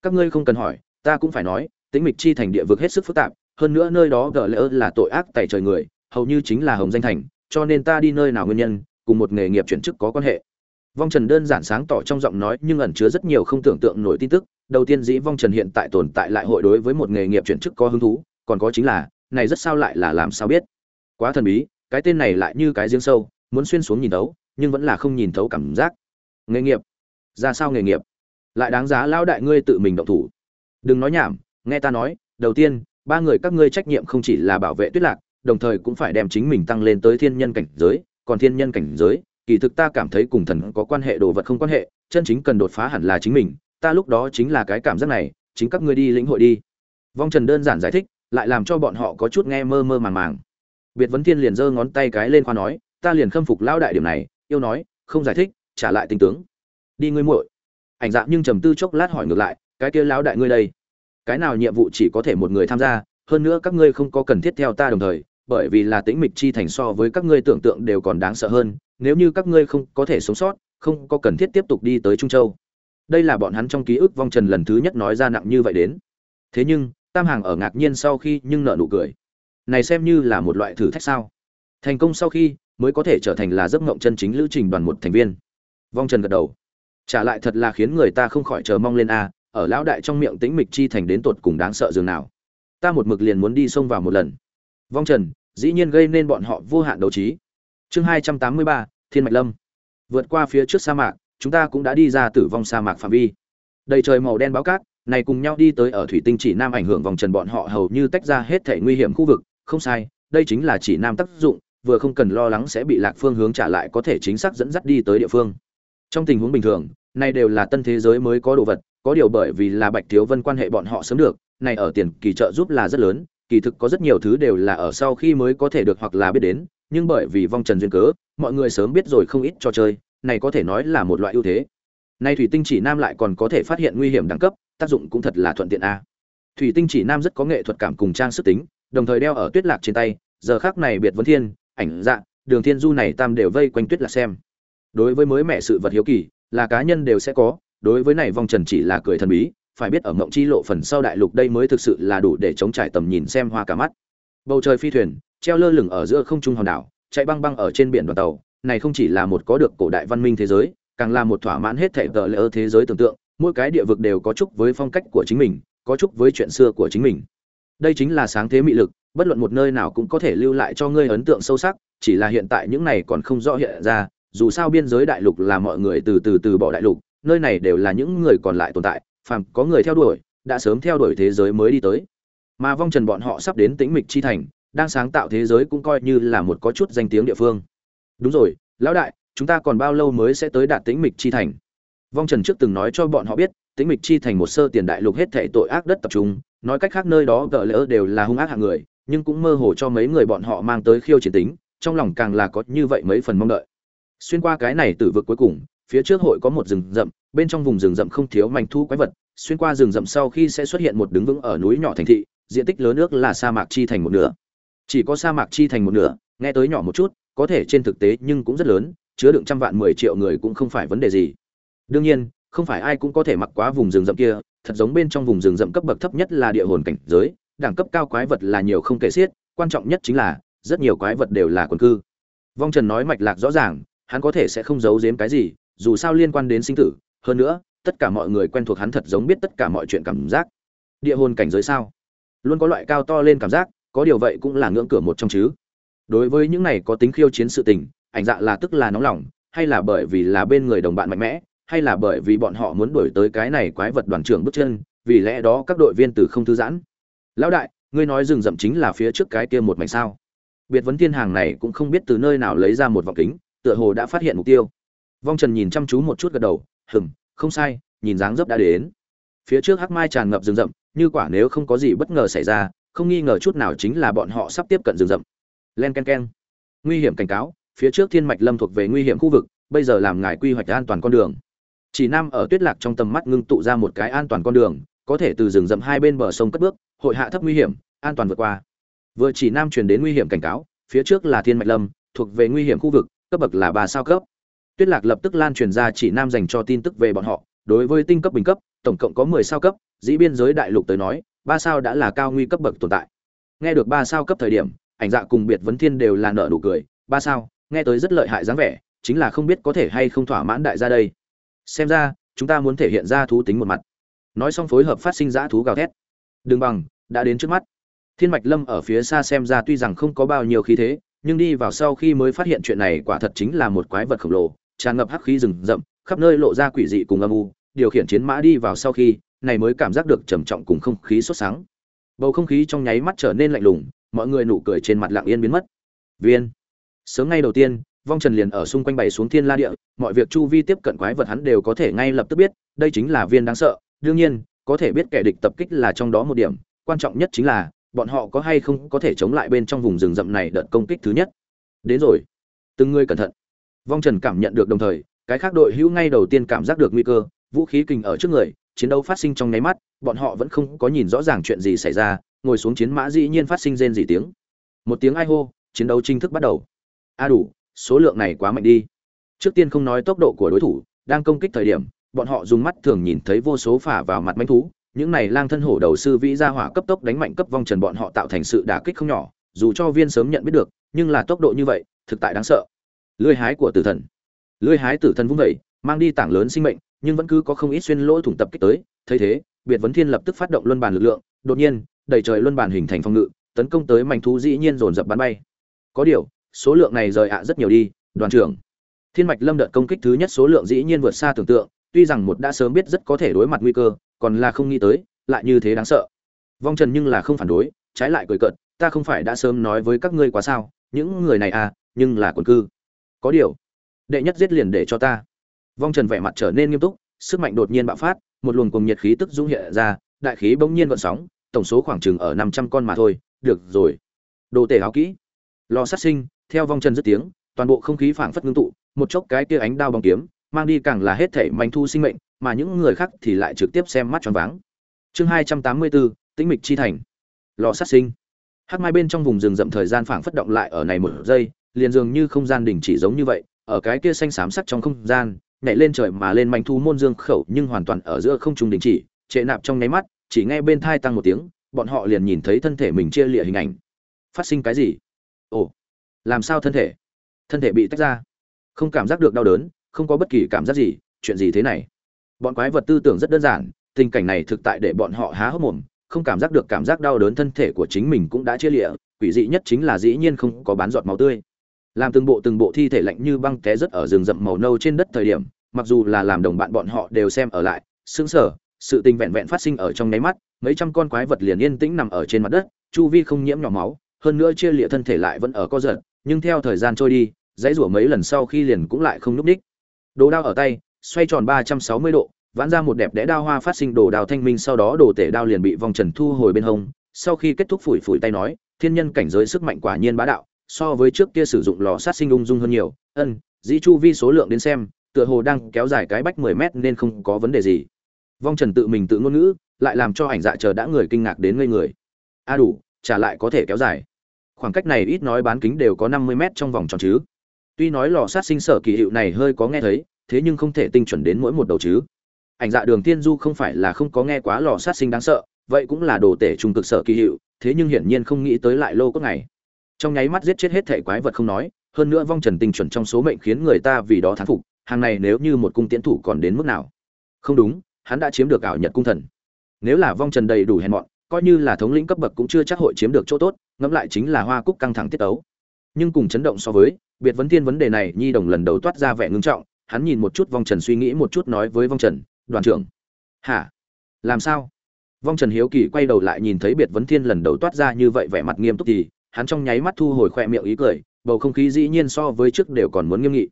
Các ngươi không cần hỏi, ta cũng phải nói tĩnh mịch chi thành địa vực hết sức phức tạp, hơn nữa nơi đó gỡ lỡ là tội ác tại trời người, hầu như chính là hồng danh thành, cho nên ta đi nơi nào nguyên nhân, cùng một nghề nghiệp chuyển chức có quan hệ. Vong trần đơn giản sáng tỏ trong giọng nói nhưng ẩn chứa rất nhiều không tưởng tượng nổi tin tức. Đầu tiên dĩ vong trần hiện tại tồn tại lại hội đối với một nghề nghiệp chuyển chức có hứng thú, còn có chính là, này rất sao lại là làm sao biết? Quá thần bí, cái tên này lại như cái giếng sâu muốn xuyên xuống nhìn thấu, nhưng vẫn là không nhìn thấu cảm giác. Nghề nghiệp? Ra sao nghề nghiệp? Lại đáng giá lão đại ngươi tự mình động thủ. Đừng nói nhảm, nghe ta nói, đầu tiên, ba người các ngươi trách nhiệm không chỉ là bảo vệ tuyết lạc, đồng thời cũng phải đem chính mình tăng lên tới thiên nhân cảnh giới, còn thiên nhân cảnh giới, kỳ thực ta cảm thấy cùng thần có quan hệ, đồ vật không quan hệ, chân chính cần đột phá hẳn là chính mình, ta lúc đó chính là cái cảm giác này, chính các ngươi đi lĩnh hội đi. Vong trần đơn giản giải thích, lại làm cho bọn họ có chút nghe mơ mơ màng màng. Biệt vấn thiên liền giơ ngón tay cái lên khoa nói ta liền khâm phục lao đại điểm này, yêu nói, không giải thích, trả lại tình tướng. Đi ngươi muội. Ảnh dạng nhưng trầm tư chốc lát hỏi ngược lại, cái kia lão đại ngươi đây, cái nào nhiệm vụ chỉ có thể một người tham gia, hơn nữa các ngươi không có cần thiết theo ta đồng thời, bởi vì là tĩnh mịch chi thành so với các ngươi tưởng tượng đều còn đáng sợ hơn, nếu như các ngươi không có thể sống sót, không có cần thiết tiếp tục đi tới trung châu. Đây là bọn hắn trong ký ức vong trần lần thứ nhất nói ra nặng như vậy đến. Thế nhưng, tam hàng ở ngạc nhiên sau khi nhưng nợ nụ cười. Này xem như là một loại thử thách sao? Thành công sau khi mới có thể trở thành là giấc mộng chân chính lữ trình đoàn một thành viên. Vong trần gật đầu. Trả lại thật là khiến người ta không khỏi chờ mong lên a, ở lão đại trong miệng tĩnh mịch chi thành đến tột cùng đáng sợ dường nào. Ta một mực liền muốn đi xông vào một lần. Vong trần, dĩ nhiên gây nên bọn họ vô hạn đấu trí. Chương hai trăm tám mươi ba, thiên mạch lâm. Vượt qua phía trước sa mạc, chúng ta cũng đã đi ra tử vong sa mạc phạm vi. Đầy trời màu đen báo cát, này cùng nhau đi tới ở thủy tinh chỉ nam ảnh hưởng vòng trần bọn họ hầu như tách ra hết thể nguy hiểm khu vực. Không sai, đây chính là chỉ nam tác dụng vừa không cần lo lắng sẽ bị lạc phương hướng trả lại có thể chính xác dẫn dắt đi tới địa phương. Trong tình huống bình thường, này đều là tân thế giới mới có đồ vật, có điều bởi vì là bạch thiếu vân quan hệ bọn họ sớm được, này ở tiền kỳ trợ giúp là rất lớn, kỳ thực có rất nhiều thứ đều là ở sau khi mới có thể được hoặc là biết đến, nhưng bởi vì vong trần duyên cớ, mọi người sớm biết rồi không ít cho chơi, này có thể nói là một loại ưu thế. Nay thủy tinh chỉ nam lại còn có thể phát hiện nguy hiểm đẳng cấp, tác dụng cũng thật là thuận tiện a. Thủy tinh chỉ nam rất có nghệ thuật cảm cùng trang sức tính, đồng thời đeo ở tuyết lạc trên tay, giờ khác này biệt vấn thiên ảnh dạ đường thiên du này tam đều vây quanh tuyết lạc xem. Đối với mới mẹ sự vật hiếu kỳ, là cá nhân đều sẽ có, đối với này vong trần chỉ là cười thần bí, phải biết ở mộng chi lộ phần sau đại lục đây mới thực sự là đủ để chống trải tầm nhìn xem hoa cả mắt. Bầu trời phi thuyền, treo lơ lửng ở giữa không trung hòn đảo, chạy băng băng ở trên biển đoàn tàu, này không chỉ là một có được cổ đại văn minh thế giới, càng là một thỏa mãn hết thể tờ lỡ thế giới tưởng tượng, mỗi cái địa vực đều có chúc với phong cách của chính mình, có chúc với chuyện xưa của chính mình. Đây chính là sáng thế mị lực bất luận một nơi nào cũng có thể lưu lại cho ngươi ấn tượng sâu sắc, chỉ là hiện tại những này còn không rõ hiện ra, dù sao biên giới đại lục là mọi người từ từ từ bỏ đại lục, nơi này đều là những người còn lại tồn tại, phàm có người theo đuổi, đã sớm theo đuổi thế giới mới đi tới. Mà vong trần bọn họ sắp đến tĩnh mịch chi thành, đang sáng tạo thế giới cũng coi như là một có chút danh tiếng địa phương. Đúng rồi, lão đại, chúng ta còn bao lâu mới sẽ tới đạt tĩnh mịch chi thành? Vong trần trước từng nói cho bọn họ biết, tĩnh mịch chi thành một sơ tiền đại lục hết thảy tội ác đất tập trung, nói cách khác nơi đó gỡ lỡ đều là hung ác hạng người nhưng cũng mơ hồ cho mấy người bọn họ mang tới khiêu chiến tính, trong lòng càng là có như vậy mấy phần mong đợi. Xuyên qua cái này tử vực cuối cùng, phía trước hội có một rừng rậm, bên trong vùng rừng rậm không thiếu mảnh thu quái vật, xuyên qua rừng rậm sau khi sẽ xuất hiện một đứng vững ở núi nhỏ thành thị, diện tích lớn nước là sa mạc chi thành một nửa. Chỉ có sa mạc chi thành một nửa, nghe tới nhỏ một chút, có thể trên thực tế nhưng cũng rất lớn, chứa đựng trăm vạn mười triệu người cũng không phải vấn đề gì. Đương nhiên, không phải ai cũng có thể mặc quá vùng rừng rậm kia, thật giống bên trong vùng rừng rậm cấp bậc thấp nhất là địa hồn cảnh giới đẳng cấp cao quái vật là nhiều không kể xiết, quan trọng nhất chính là, rất nhiều quái vật đều là quần cư. Vong trần nói mạch lạc rõ ràng, hắn có thể sẽ không giấu giếm cái gì, dù sao liên quan đến sinh tử, hơn nữa, tất cả mọi người quen thuộc hắn thật giống biết tất cả mọi chuyện cảm giác. Địa hồn cảnh giới sao? Luôn có loại cao to lên cảm giác, có điều vậy cũng là ngưỡng cửa một trong chứ. Đối với những này có tính khiêu chiến sự tình, ảnh dạ là tức là nóng lòng, hay là bởi vì là bên người đồng bạn mạnh mẽ, hay là bởi vì bọn họ muốn đuổi tới cái này quái vật đoàn trưởng bước chân, vì lẽ đó các đội viên từ không thư giãn lão đại, ngươi nói rừng rậm chính là phía trước cái kia một mảnh sao? Biệt vấn thiên hàng này cũng không biết từ nơi nào lấy ra một vọng kính, tựa hồ đã phát hiện mục tiêu. Vong trần nhìn chăm chú một chút gật đầu hừng không sai, nhìn dáng dấp đã đến. Phía trước hắc mai tràn ngập rừng rậm, như quả nếu không có gì bất ngờ xảy ra, không nghi ngờ chút nào chính là bọn họ sắp tiếp cận rừng rậm. Len k e n k e n nguy hiểm cảnh cáo, phía trước thiên mạch lâm thuộc về nguy hiểm khu vực, bây giờ làm ngài quy hoạch an toàn con đường. Chỉ nam ở tuyết lạc trong tầm mắt ngưng tụ ra một cái an toàn con đường, có thể từ rừng rậm hai bên bờ sông cất bước hội hạ thấp nguy hiểm, an toàn vượt qua. Vừa chỉ nam truyền đến nguy hiểm cảnh cáo, phía trước là thiên mạch lâm, thuộc về nguy hiểm khu vực, cấp bậc là ba sao cấp. Tuyết lạc lập tức lan truyền ra chỉ nam dành cho tin tức về bọn họ, đối với tinh cấp bình cấp, tổng cộng có mười sao cấp, dĩ biên giới đại lục tới nói, ba sao đã là cao nguy cấp bậc tồn tại. Nghe được ba sao cấp thời điểm, ảnh dạ cùng biệt vấn thiên đều là nợ nụ cười, ba sao, nghe tới rất lợi hại dáng vẻ, chính là không biết có thể hay không thỏa mãn đại gia đây. Xem ra, chúng ta muốn thể hiện ra thú tính một mặt. Nói xong phối hợp phát sinh dã thú gào thét. Đường bằng, đã đến trước mắt. Thiên mạch lâm ở phía xa xem ra tuy rằng không có bao nhiêu khí thế, nhưng đi vào sau khi mới phát hiện chuyện này quả thật chính là một quái vật khổng lồ, tràn ngập hắc khí rừng rậm, khắp nơi lộ ra quỷ dị cùng âm u, điều khiển chiến mã đi vào sau khi, này mới cảm giác được trầm trọng cùng không khí sốt sáng. Bầu không khí trong nháy mắt trở nên lạnh lùng, mọi người nụ cười trên mặt lặng yên biến mất. Viên. Sớm ngay đầu tiên, vong trần liền ở xung quanh bày xuống thiên la địa, mọi việc chu vi tiếp cận quái vật hắn đều có thể ngay lập tức biết, đây chính là viên đáng sợ. Đương nhiên có thể biết kẻ địch tập kích là trong đó một điểm, quan trọng nhất chính là, bọn họ có hay không có thể chống lại bên trong vùng rừng rậm này đợt công kích thứ nhất. Đến rồi. Từng người cẩn thận. Vong trần cảm nhận được đồng thời, cái khác đội hữu ngay đầu tiên cảm giác được nguy cơ, vũ khí kình ở trước người, chiến đấu phát sinh trong nháy mắt, bọn họ vẫn không có nhìn rõ ràng chuyện gì xảy ra, ngồi xuống chiến mã dĩ nhiên phát sinh rên dỉ tiếng. Một tiếng ai hô, chiến đấu chính thức bắt đầu. A đủ, số lượng này quá mạnh đi. Trước tiên không nói tốc độ của đối thủ, đang công kích thời điểm bọn họ dùng mắt thường nhìn thấy vô số phả vào mặt manh thú, những này lang thân hổ đầu sư vĩ ra hỏa cấp tốc đánh mạnh cấp vong trần bọn họ tạo thành sự đả kích không nhỏ, dù cho viên sớm nhận biết được, nhưng là tốc độ như vậy, thực tại đáng sợ. Lưỡi hái của tử thần. Lưỡi hái tử thần vung vẩy mang đi tảng lớn sinh mệnh, nhưng vẫn cứ có không ít xuyên lỗ thủng tập kích tới, thấy thế, biệt vấn thiên lập tức phát động luân bàn lực lượng, đột nhiên, đẩy trời luân bàn hình thành phong ngự, tấn công tới manh thú dĩ nhiên dồn dập bắn bay. Có điều, số lượng này rời ạ rất nhiều đi, đoàn trưởng. Thiên mạch lâm đợt công kích thứ nhất số lượng dĩ nhiên vượt xa tưởng tượng tuy rằng một đã sớm biết rất có thể đối mặt nguy cơ, còn là không nghĩ tới, lại như thế đáng sợ. Vong trần nhưng là không phản đối, trái lại cười cợt, ta không phải đã sớm nói với các ngươi quá sao, những người này à nhưng là quần cư. Có điều, đệ nhất giết liền để cho ta. Vong trần vẻ mặt trở nên nghiêm túc, sức mạnh đột nhiên bạo phát, một luồng cùng nhiệt khí tức dũng hiện ra, đại khí bỗng nhiên vận sóng, tổng số khoảng chừng ở năm trăm con mà thôi, được rồi. Đồ tể áo kỹ. Lò sát sinh, theo vong trần dứt tiếng, toàn bộ không khí phảng phất ngưng tụ, một chốc cái kia ánh đao bóng kiếm mang đi càng là hết thể manh thu sinh mệnh, mà những người khác thì lại trực tiếp xem mắt tròn váng. Chương hai trăm tám mươi bốn tĩnh mịch chi thành. Lò sát sinh. Hắc mai bên trong vùng rừng rậm thời gian phảng phất động lại ở này một giây, liền dường như không gian đình chỉ giống như vậy, ở cái kia xanh xám sắc trong không gian, nhảy lên trời mà lên manh thu môn dương khẩu nhưng hoàn toàn ở giữa không trung đình chỉ, trệ nạp trong nháy mắt, chỉ nghe bên thai tăng một tiếng, bọn họ liền nhìn thấy thân thể mình chia lìa hình ảnh. Phát sinh cái gì? Ồ, làm sao thân thể? Thân thể bị tách ra. Không cảm giác được đau đớn không có bất kỳ cảm giác gì, chuyện gì thế này? Bọn quái vật tư tưởng rất đơn giản, tình cảnh này thực tại để bọn họ há hốc mồm, không cảm giác được cảm giác đau đớn thân thể của chính mình cũng đã chia lịa, quỷ dị nhất chính là dĩ nhiên không có bán giọt máu tươi. Làm từng bộ từng bộ thi thể lạnh như băng té rất ở rừng rậm màu nâu trên đất thời điểm, mặc dù là làm đồng bạn bọn họ đều xem ở lại, sững sờ, sự tình vẹn vẹn phát sinh ở trong nháy mắt, mấy trăm con quái vật liền yên tĩnh nằm ở trên mặt đất, chu vi không nhiễm nhỏ máu, hơn nữa chia lịa thân thể lại vẫn ở co giật, nhưng theo thời gian trôi đi, dãy rủa mấy lần sau khi liền cũng lại không núp ních đồ đao ở tay, xoay tròn ba trăm sáu mươi độ, vãn ra một đẹp đẽ đao hoa phát sinh đồ đào thanh minh, sau đó đồ tể đao liền bị vòng trần thu hồi bên hông. Sau khi kết thúc phủi phủi tay nói, thiên nhân cảnh giới sức mạnh quả nhiên bá đạo, so với trước kia sử dụng lò sát sinh ung dung hơn nhiều. Ân, dĩ chu vi số lượng đến xem, tựa hồ đang kéo dài cái bách mười mét nên không có vấn đề gì. Vong trần tự mình tự ngôn ngữ, lại làm cho ảnh dạ chờ đã người kinh ngạc đến ngây người. A đủ trả lại có thể kéo dài. Khoảng cách này ít nói bán kính đều có năm mươi mét trong vòng tròn chứ tuy nói lò sát sinh sở kỳ hiệu này hơi có nghe thấy, thế nhưng không thể tinh chuẩn đến mỗi một đầu chứ. Ảnh dạ đường tiên du không phải là không có nghe quá lò sát sinh đáng sợ, vậy cũng là đồ tể trung cực sở kỳ hiệu, thế nhưng hiển nhiên không nghĩ tới lại lô cốt này. Trong nháy mắt giết chết hết thể quái vật không nói, hơn nữa vong trần tinh chuẩn trong số mệnh khiến người ta vì đó thán phục, hàng này nếu như một cung tiễn thủ còn đến mức nào? Không đúng, hắn đã chiếm được ảo nhật cung thần. Nếu là vong trần đầy đủ hèn mọn, coi như là thống lĩnh cấp bậc cũng chưa chắc hội chiếm được chỗ tốt, ngẫm lại chính là hoa cúc căng thẳng tiết tấu nhưng cùng chấn động so với, biệt vấn thiên vấn đề này nhi đồng lần đầu toát ra vẻ ngưng trọng, hắn nhìn một chút vong trần suy nghĩ một chút nói với vong trần, đoàn trưởng. Hả? Làm sao? Vong trần hiếu kỳ quay đầu lại nhìn thấy biệt vấn thiên lần đầu toát ra như vậy vẻ mặt nghiêm túc thì, hắn trong nháy mắt thu hồi khoe miệng ý cười, bầu không khí dĩ nhiên so với trước đều còn muốn nghiêm nghị.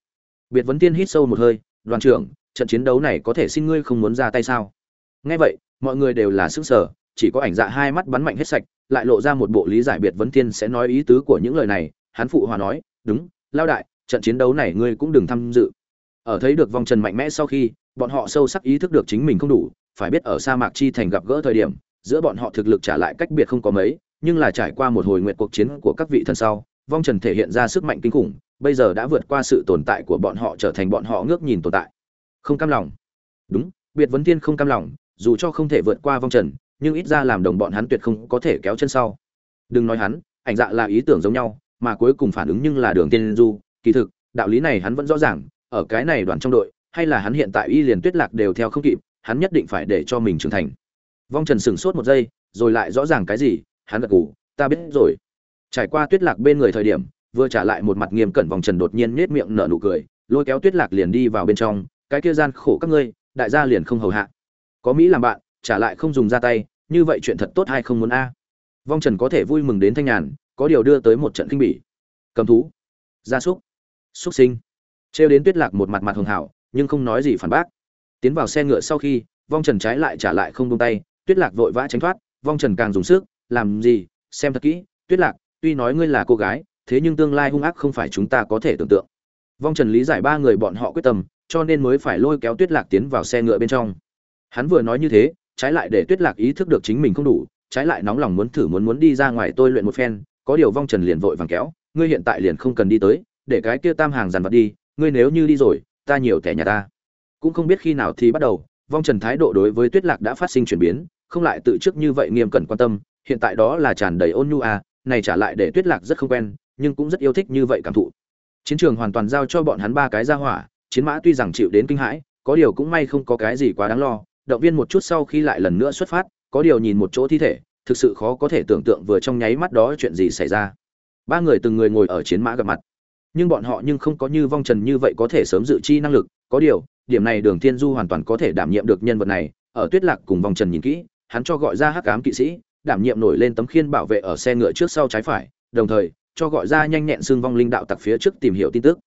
Biệt vấn thiên hít sâu một hơi, đoàn trưởng, trận chiến đấu này có thể xin ngươi không muốn ra tay sao? Nghe vậy, mọi người đều là sức sở chỉ có ảnh dạ hai mắt bắn mạnh hết sạch, lại lộ ra một bộ lý giải biệt vấn thiên sẽ nói ý tứ của những lời này hắn phụ hòa nói, đúng, lao đại, trận chiến đấu này ngươi cũng đừng tham dự. Ở thấy được vong trần mạnh mẽ sau khi, bọn họ sâu sắc ý thức được chính mình không đủ, phải biết ở sa mạc chi thành gặp gỡ thời điểm, giữa bọn họ thực lực trả lại cách biệt không có mấy, nhưng là trải qua một hồi nguyện cuộc chiến của các vị thần sau, vong trần thể hiện ra sức mạnh kinh khủng, bây giờ đã vượt qua sự tồn tại của bọn họ trở thành bọn họ ngước nhìn tồn tại. Không cam lòng. Đúng, biệt vấn thiên không cam lòng, dù cho không thể vượt qua vong trần, nhưng ít ra làm đồng bọn hắn tuyệt không có thể kéo chân sau. Đừng nói hắn, ảnh dạ là ý tưởng giống nhau mà cuối cùng phản ứng nhưng là đường tiên du. Kỳ thực, đạo lý này hắn vẫn rõ ràng, ở cái này đoàn trong đội, hay là hắn hiện tại y liền tuyết lạc đều theo không kịp, hắn nhất định phải để cho mình trưởng thành. Vong trần sửng sốt một giây, rồi lại rõ ràng cái gì, hắn gật gù, ta biết rồi. Trải qua tuyết lạc bên người thời điểm, vừa trả lại một mặt nghiêm cẩn vòng trần đột nhiên nết miệng nở nụ cười, lôi kéo tuyết lạc liền đi vào bên trong, cái kia gian khổ các ngươi, đại gia liền không hầu hạ. Có mỹ làm bạn, trả lại không dùng ra tay, như vậy chuyện thật tốt hay không muốn a? Vong trần có thể vui mừng đến thanh nhàn có điều đưa tới một trận kinh bỉ. Cầm thú. Gia súc. Xuất sinh. Trêu đến tuyết lạc một mặt mặt hường hảo, nhưng không nói gì phản bác. Tiến vào xe ngựa sau khi, vong trần trái lại trả lại không buông tay, tuyết lạc vội vã tránh thoát, vong trần càng dùng sức, làm gì? Xem thật kỹ, tuyết lạc, tuy nói ngươi là cô gái, thế nhưng tương lai hung ác không phải chúng ta có thể tưởng tượng. Vong trần lý giải ba người bọn họ quyết tâm, cho nên mới phải lôi kéo tuyết lạc tiến vào xe ngựa bên trong. Hắn vừa nói như thế, trái lại để tuyết lạc ý thức được chính mình không đủ, trái lại nóng lòng muốn thử muốn muốn đi ra ngoài tôi luyện một phen có điều vong trần liền vội vàng kéo, ngươi hiện tại liền không cần đi tới, để cái kia tam hàng dàn vật đi, ngươi nếu như đi rồi, ta nhiều thẻ nhà ta. Cũng không biết khi nào thì bắt đầu, vong trần thái độ đối với tuyết lạc đã phát sinh chuyển biến, không lại tự trước như vậy nghiêm cẩn quan tâm, hiện tại đó là tràn đầy ôn nhu à này trả lại để tuyết lạc rất không quen, nhưng cũng rất yêu thích như vậy cảm thụ. Chiến trường hoàn toàn giao cho bọn hắn ba cái ra hỏa, chiến mã tuy rằng chịu đến kinh hãi, có điều cũng may không có cái gì quá đáng lo, động viên một chút sau khi lại lần nữa xuất phát, có điều nhìn một chỗ thi thể thực sự khó có thể tưởng tượng vừa trong nháy mắt đó chuyện gì xảy ra. Ba người từng người ngồi ở chiến mã gặp mặt. Nhưng bọn họ nhưng không có như vong trần như vậy có thể sớm dự chi năng lực. Có điều, điểm này đường thiên du hoàn toàn có thể đảm nhiệm được nhân vật này. Ở tuyết lạc cùng vong trần nhìn kỹ, hắn cho gọi ra hắc ám kỵ sĩ, đảm nhiệm nổi lên tấm khiên bảo vệ ở xe ngựa trước sau trái phải, đồng thời, cho gọi ra nhanh nhẹn xương vong linh đạo tặc phía trước tìm hiểu tin tức.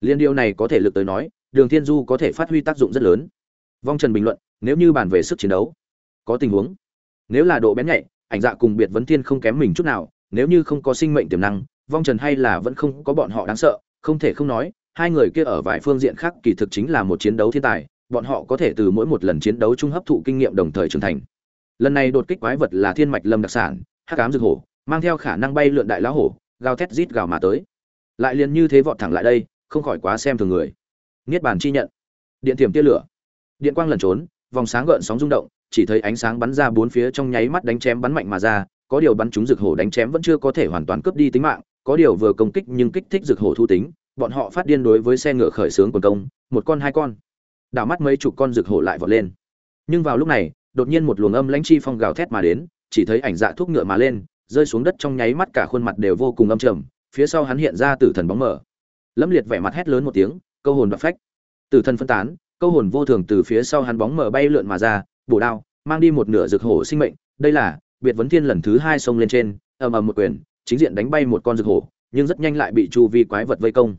Liên điều này có thể lực tới nói, đường thiên du có thể phát huy tác dụng rất lớn. Vong trần bình luận, nếu như bàn về sức chiến đấu, có tình huống, nếu là độ bén nhạy ảnh dạ cùng biệt vấn thiên không kém mình chút nào, nếu như không có sinh mệnh tiềm năng, vong trần hay là vẫn không có bọn họ đáng sợ, không thể không nói, hai người kia ở vài phương diện khác kỳ thực chính là một chiến đấu thiên tài, bọn họ có thể từ mỗi một lần chiến đấu chung hấp thụ kinh nghiệm đồng thời trưởng thành. Lần này đột kích quái vật là thiên mạch lâm đặc sản, hắc ám rực hổ, mang theo khả năng bay lượn đại lá hổ, gào thét rít gào mà tới. Lại liền như thế vọt thẳng lại đây, không khỏi quá xem thường người. Niết bàn chi nhận. Điện tiềm tia lửa. Điện quang lẩn trốn, vòng sáng gợn sóng rung động chỉ thấy ánh sáng bắn ra bốn phía trong nháy mắt đánh chém bắn mạnh mà ra, có điều bắn chúng rực hổ đánh chém vẫn chưa có thể hoàn toàn cướp đi tính mạng, có điều vừa công kích nhưng kích thích rực hổ thu tính, bọn họ phát điên đối với xe ngựa khởi sướng quần công, một con hai con. Đảo mắt mấy chục con rực hổ lại vọt lên. Nhưng vào lúc này, đột nhiên một luồng âm lãnh chi phong gào thét mà đến, chỉ thấy ảnh dạ thuốc ngựa mà lên, rơi xuống đất trong nháy mắt cả khuôn mặt đều vô cùng âm trầm, phía sau hắn hiện ra tử thần bóng mờ. Lâm liệt vẻ mặt hét lớn một tiếng, câu hồn đoạt phách. Tử thần phân tán, câu hồn vô thường từ phía sau hắn bóng mờ bay lượn mà ra bổ đao, mang đi một nửa rực hổ sinh mệnh, đây là, biệt vấn thiên lần thứ hai xông lên trên, ầm ầm một quyền, chính diện đánh bay một con rực hổ, nhưng rất nhanh lại bị chu vi quái vật vây công.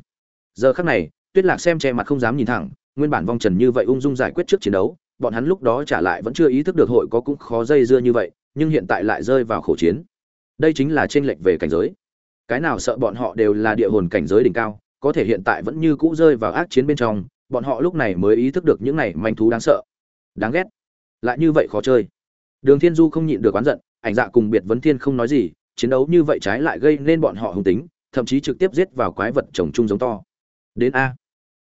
Giờ khắc này, tuyết lạc xem che mặt không dám nhìn thẳng, nguyên bản vong trần như vậy ung dung giải quyết trước chiến đấu, bọn hắn lúc đó trả lại vẫn chưa ý thức được hội có cũng khó dây dưa như vậy, nhưng hiện tại lại rơi vào khổ chiến. Đây chính là tranh lệch về cảnh giới. Cái nào sợ bọn họ đều là địa hồn cảnh giới đỉnh cao, có thể hiện tại vẫn như cũ rơi vào ác chiến bên trong, bọn họ lúc này mới ý thức được những này manh thú đáng sợ. Đáng ghét lại như vậy khó chơi. Đường thiên du không nhịn được oán giận, ảnh dạ cùng biệt vấn thiên không nói gì, chiến đấu như vậy trái lại gây nên bọn họ hung tính, thậm chí trực tiếp giết vào quái vật trồng chung giống to. Đến a.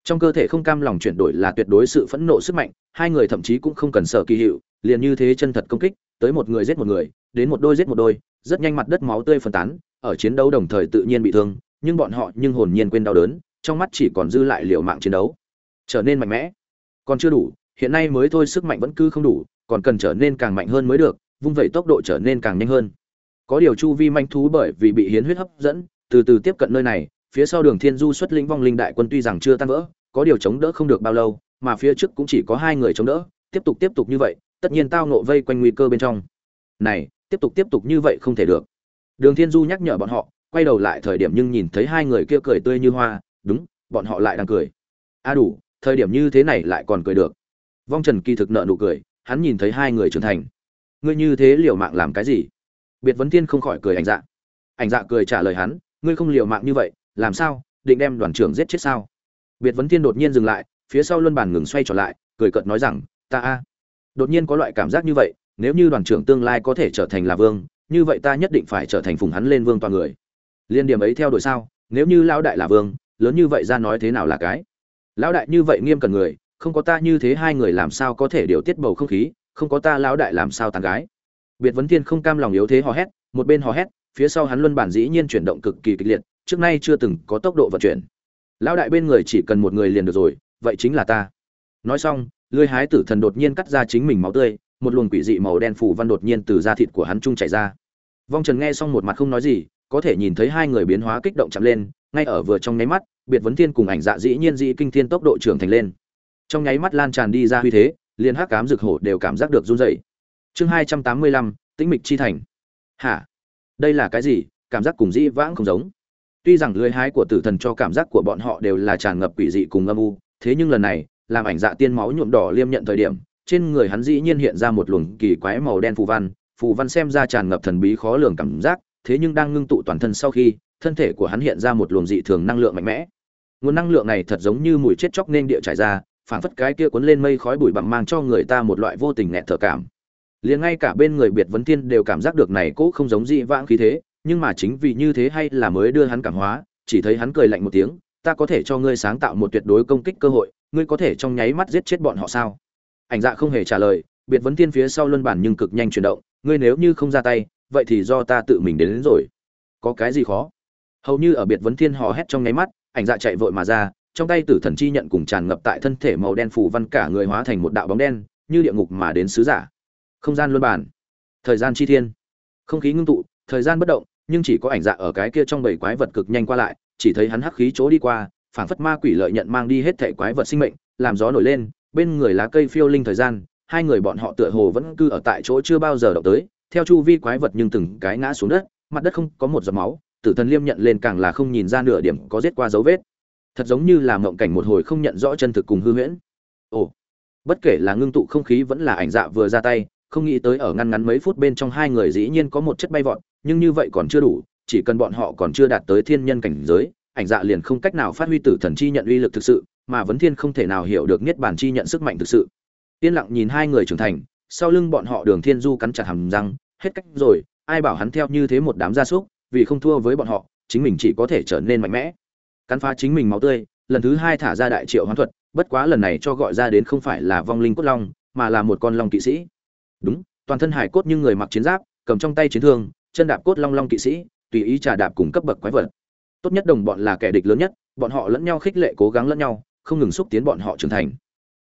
Trong cơ thể không cam lòng chuyển đổi là tuyệt đối sự phẫn nộ sức mạnh, hai người thậm chí cũng không cần sợ kỳ hiệu, liền như thế chân thật công kích, tới một người giết một người, đến một đôi giết một đôi, rất nhanh mặt đất máu tươi phân tán, ở chiến đấu đồng thời tự nhiên bị thương, nhưng bọn họ nhưng hồn nhiên quên đau đớn, trong mắt chỉ còn dư lại liều mạng chiến đấu. Trở nên mạnh mẽ. Còn chưa đủ hiện nay mới thôi sức mạnh vẫn cứ không đủ, còn cần trở nên càng mạnh hơn mới được, vung vẩy tốc độ trở nên càng nhanh hơn. Có điều chu vi manh thú bởi vì bị hiến huyết hấp dẫn, từ từ tiếp cận nơi này, phía sau đường thiên du xuất lĩnh vong linh đại quân tuy rằng chưa tan vỡ, có điều chống đỡ không được bao lâu, mà phía trước cũng chỉ có hai người chống đỡ, tiếp tục tiếp tục như vậy, tất nhiên tao nộ vây quanh nguy cơ bên trong. Này, tiếp tục tiếp tục như vậy không thể được. Đường thiên du nhắc nhở bọn họ, quay đầu lại thời điểm nhưng nhìn thấy hai người kia cười tươi như hoa, đúng, bọn họ lại đang cười. A đủ, thời điểm như thế này lại còn cười được vong trần kỳ thực nợ nụ cười, hắn nhìn thấy hai người trưởng thành. Ngươi như thế liều mạng làm cái gì? Biệt vấn thiên không khỏi cười ảnh dạ. Ảnh dạ cười trả lời hắn, ngươi không liều mạng như vậy, làm sao, định đem đoàn trưởng giết chết sao? Biệt vấn thiên đột nhiên dừng lại, phía sau luân bàn ngừng xoay trở lại, cười cợt nói rằng, ta a. Đột nhiên có loại cảm giác như vậy, nếu như đoàn trưởng tương lai có thể trở thành là vương, như vậy ta nhất định phải trở thành phùng hắn lên vương toàn người. Liên điểm ấy theo đuổi sao, nếu như lão đại là vương, lớn như vậy ra nói thế nào là cái? Lão đại như vậy nghiêm cần người không có ta như thế hai người làm sao có thể điều tiết bầu không khí, không có ta lão đại làm sao tàn gái. Biệt vấn thiên không cam lòng yếu thế hò hét, một bên hò hét, phía sau hắn luân bản dĩ nhiên chuyển động cực kỳ kịch liệt, trước nay chưa từng có tốc độ vận chuyển. Lão đại bên người chỉ cần một người liền được rồi, vậy chính là ta. Nói xong, lưới hái tử thần đột nhiên cắt ra chính mình máu tươi, một luồng quỷ dị màu đen phủ văn đột nhiên từ da thịt của hắn trung chảy ra. Vong trần nghe xong một mặt không nói gì, có thể nhìn thấy hai người biến hóa kích động chậm lên, ngay ở vừa trong nháy mắt, biệt vấn thiên cùng ảnh dạ dĩ nhiên dĩ kinh thiên tốc độ trưởng thành lên trong nháy mắt lan tràn đi ra huy thế, liền hắc cám rực hổ đều cảm giác được run rẩy. Chương hai trăm tám mươi lăm, tĩnh mịch chi thành. Hả? Đây là cái gì? Cảm giác cùng dĩ vãng không giống. Tuy rằng lưới hái của tử thần cho cảm giác của bọn họ đều là tràn ngập quỷ dị cùng âm u, thế nhưng lần này, làm ảnh dạ tiên máu nhuộm đỏ liêm nhận thời điểm, trên người hắn dĩ nhiên hiện ra một luồng kỳ quái màu đen phù văn phù văn xem ra tràn ngập thần bí khó lường cảm giác, thế nhưng đang ngưng tụ toàn thân sau khi, thân thể của hắn hiện ra một luồng dị thường năng lượng mạnh mẽ. Nguồn năng lượng này thật giống như mùi chết chóc nên địa trải ra phản phất cái kia cuốn lên mây khói bụi bặm mang cho người ta một loại vô tình nghẹt thở cảm. Liền ngay cả bên người biệt vấn thiên đều cảm giác được này cố không giống dị vãng khí thế nhưng mà chính vì như thế hay là mới đưa hắn cảm hóa chỉ thấy hắn cười lạnh một tiếng ta có thể cho ngươi sáng tạo một tuyệt đối công kích cơ hội ngươi có thể trong nháy mắt giết chết bọn họ sao? Ảnh dạ không hề trả lời biệt vấn thiên phía sau luân bản nhưng cực nhanh chuyển động ngươi nếu như không ra tay vậy thì do ta tự mình đến, đến rồi. Có cái gì khó? Hầu như ở biệt vấn thiên hò hét trong nháy mắt ảnh dạ chạy vội mà ra trong tay tử thần chi nhận cùng tràn ngập tại thân thể màu đen phủ văn cả người hóa thành một đạo bóng đen, như địa ngục mà đến sứ giả. Không gian luân bản thời gian chi thiên. Không khí ngưng tụ, thời gian bất động, nhưng chỉ có ảnh dạ ở cái kia trong bảy quái vật cực nhanh qua lại, chỉ thấy hắn hắc khí chỗ đi qua, phảng phất ma quỷ lợi nhận mang đi hết thể quái vật sinh mệnh, làm gió nổi lên, bên người lá cây phiêu linh thời gian, hai người bọn họ tựa hồ vẫn cư ở tại chỗ chưa bao giờ động tới, theo chu vi quái vật nhưng từng cái ngã xuống đất, mặt đất không có một giọt máu, tử thần liêm nhận lên càng là không nhìn ra nửa điểm có giết qua dấu vết thật giống như là mộng cảnh một hồi không nhận rõ chân thực cùng hư huyễn. Ồ, bất kể là ngưng tụ không khí vẫn là ảnh dạ vừa ra tay, không nghĩ tới ở ngăn ngắn mấy phút bên trong hai người dĩ nhiên có một chất bay vọt, nhưng như vậy còn chưa đủ, chỉ cần bọn họ còn chưa đạt tới thiên nhân cảnh giới, ảnh dạ liền không cách nào phát huy tử thần chi nhận uy lực thực sự, mà vấn thiên không thể nào hiểu được niết bàn chi nhận sức mạnh thực sự. Yên lặng nhìn hai người trưởng thành, sau lưng bọn họ đường thiên du cắn chặt hàm răng, hết cách rồi, ai bảo hắn theo như thế một đám gia súc, vì không thua với bọn họ, chính mình chỉ có thể trở nên mạnh mẽ cắn phá chính mình máu tươi, lần thứ hai thả ra đại triệu hoán thuật, bất quá lần này cho gọi ra đến không phải là vong linh cốt long, mà là một con long kỵ sĩ. Đúng, toàn thân hải cốt như người mặc chiến giáp, cầm trong tay chiến thương, chân đạp cốt long long kỵ sĩ, tùy ý trà đạp cùng cấp bậc quái vật. Tốt nhất đồng bọn là kẻ địch lớn nhất, bọn họ lẫn nhau khích lệ cố gắng lẫn nhau, không ngừng xúc tiến bọn họ trưởng thành.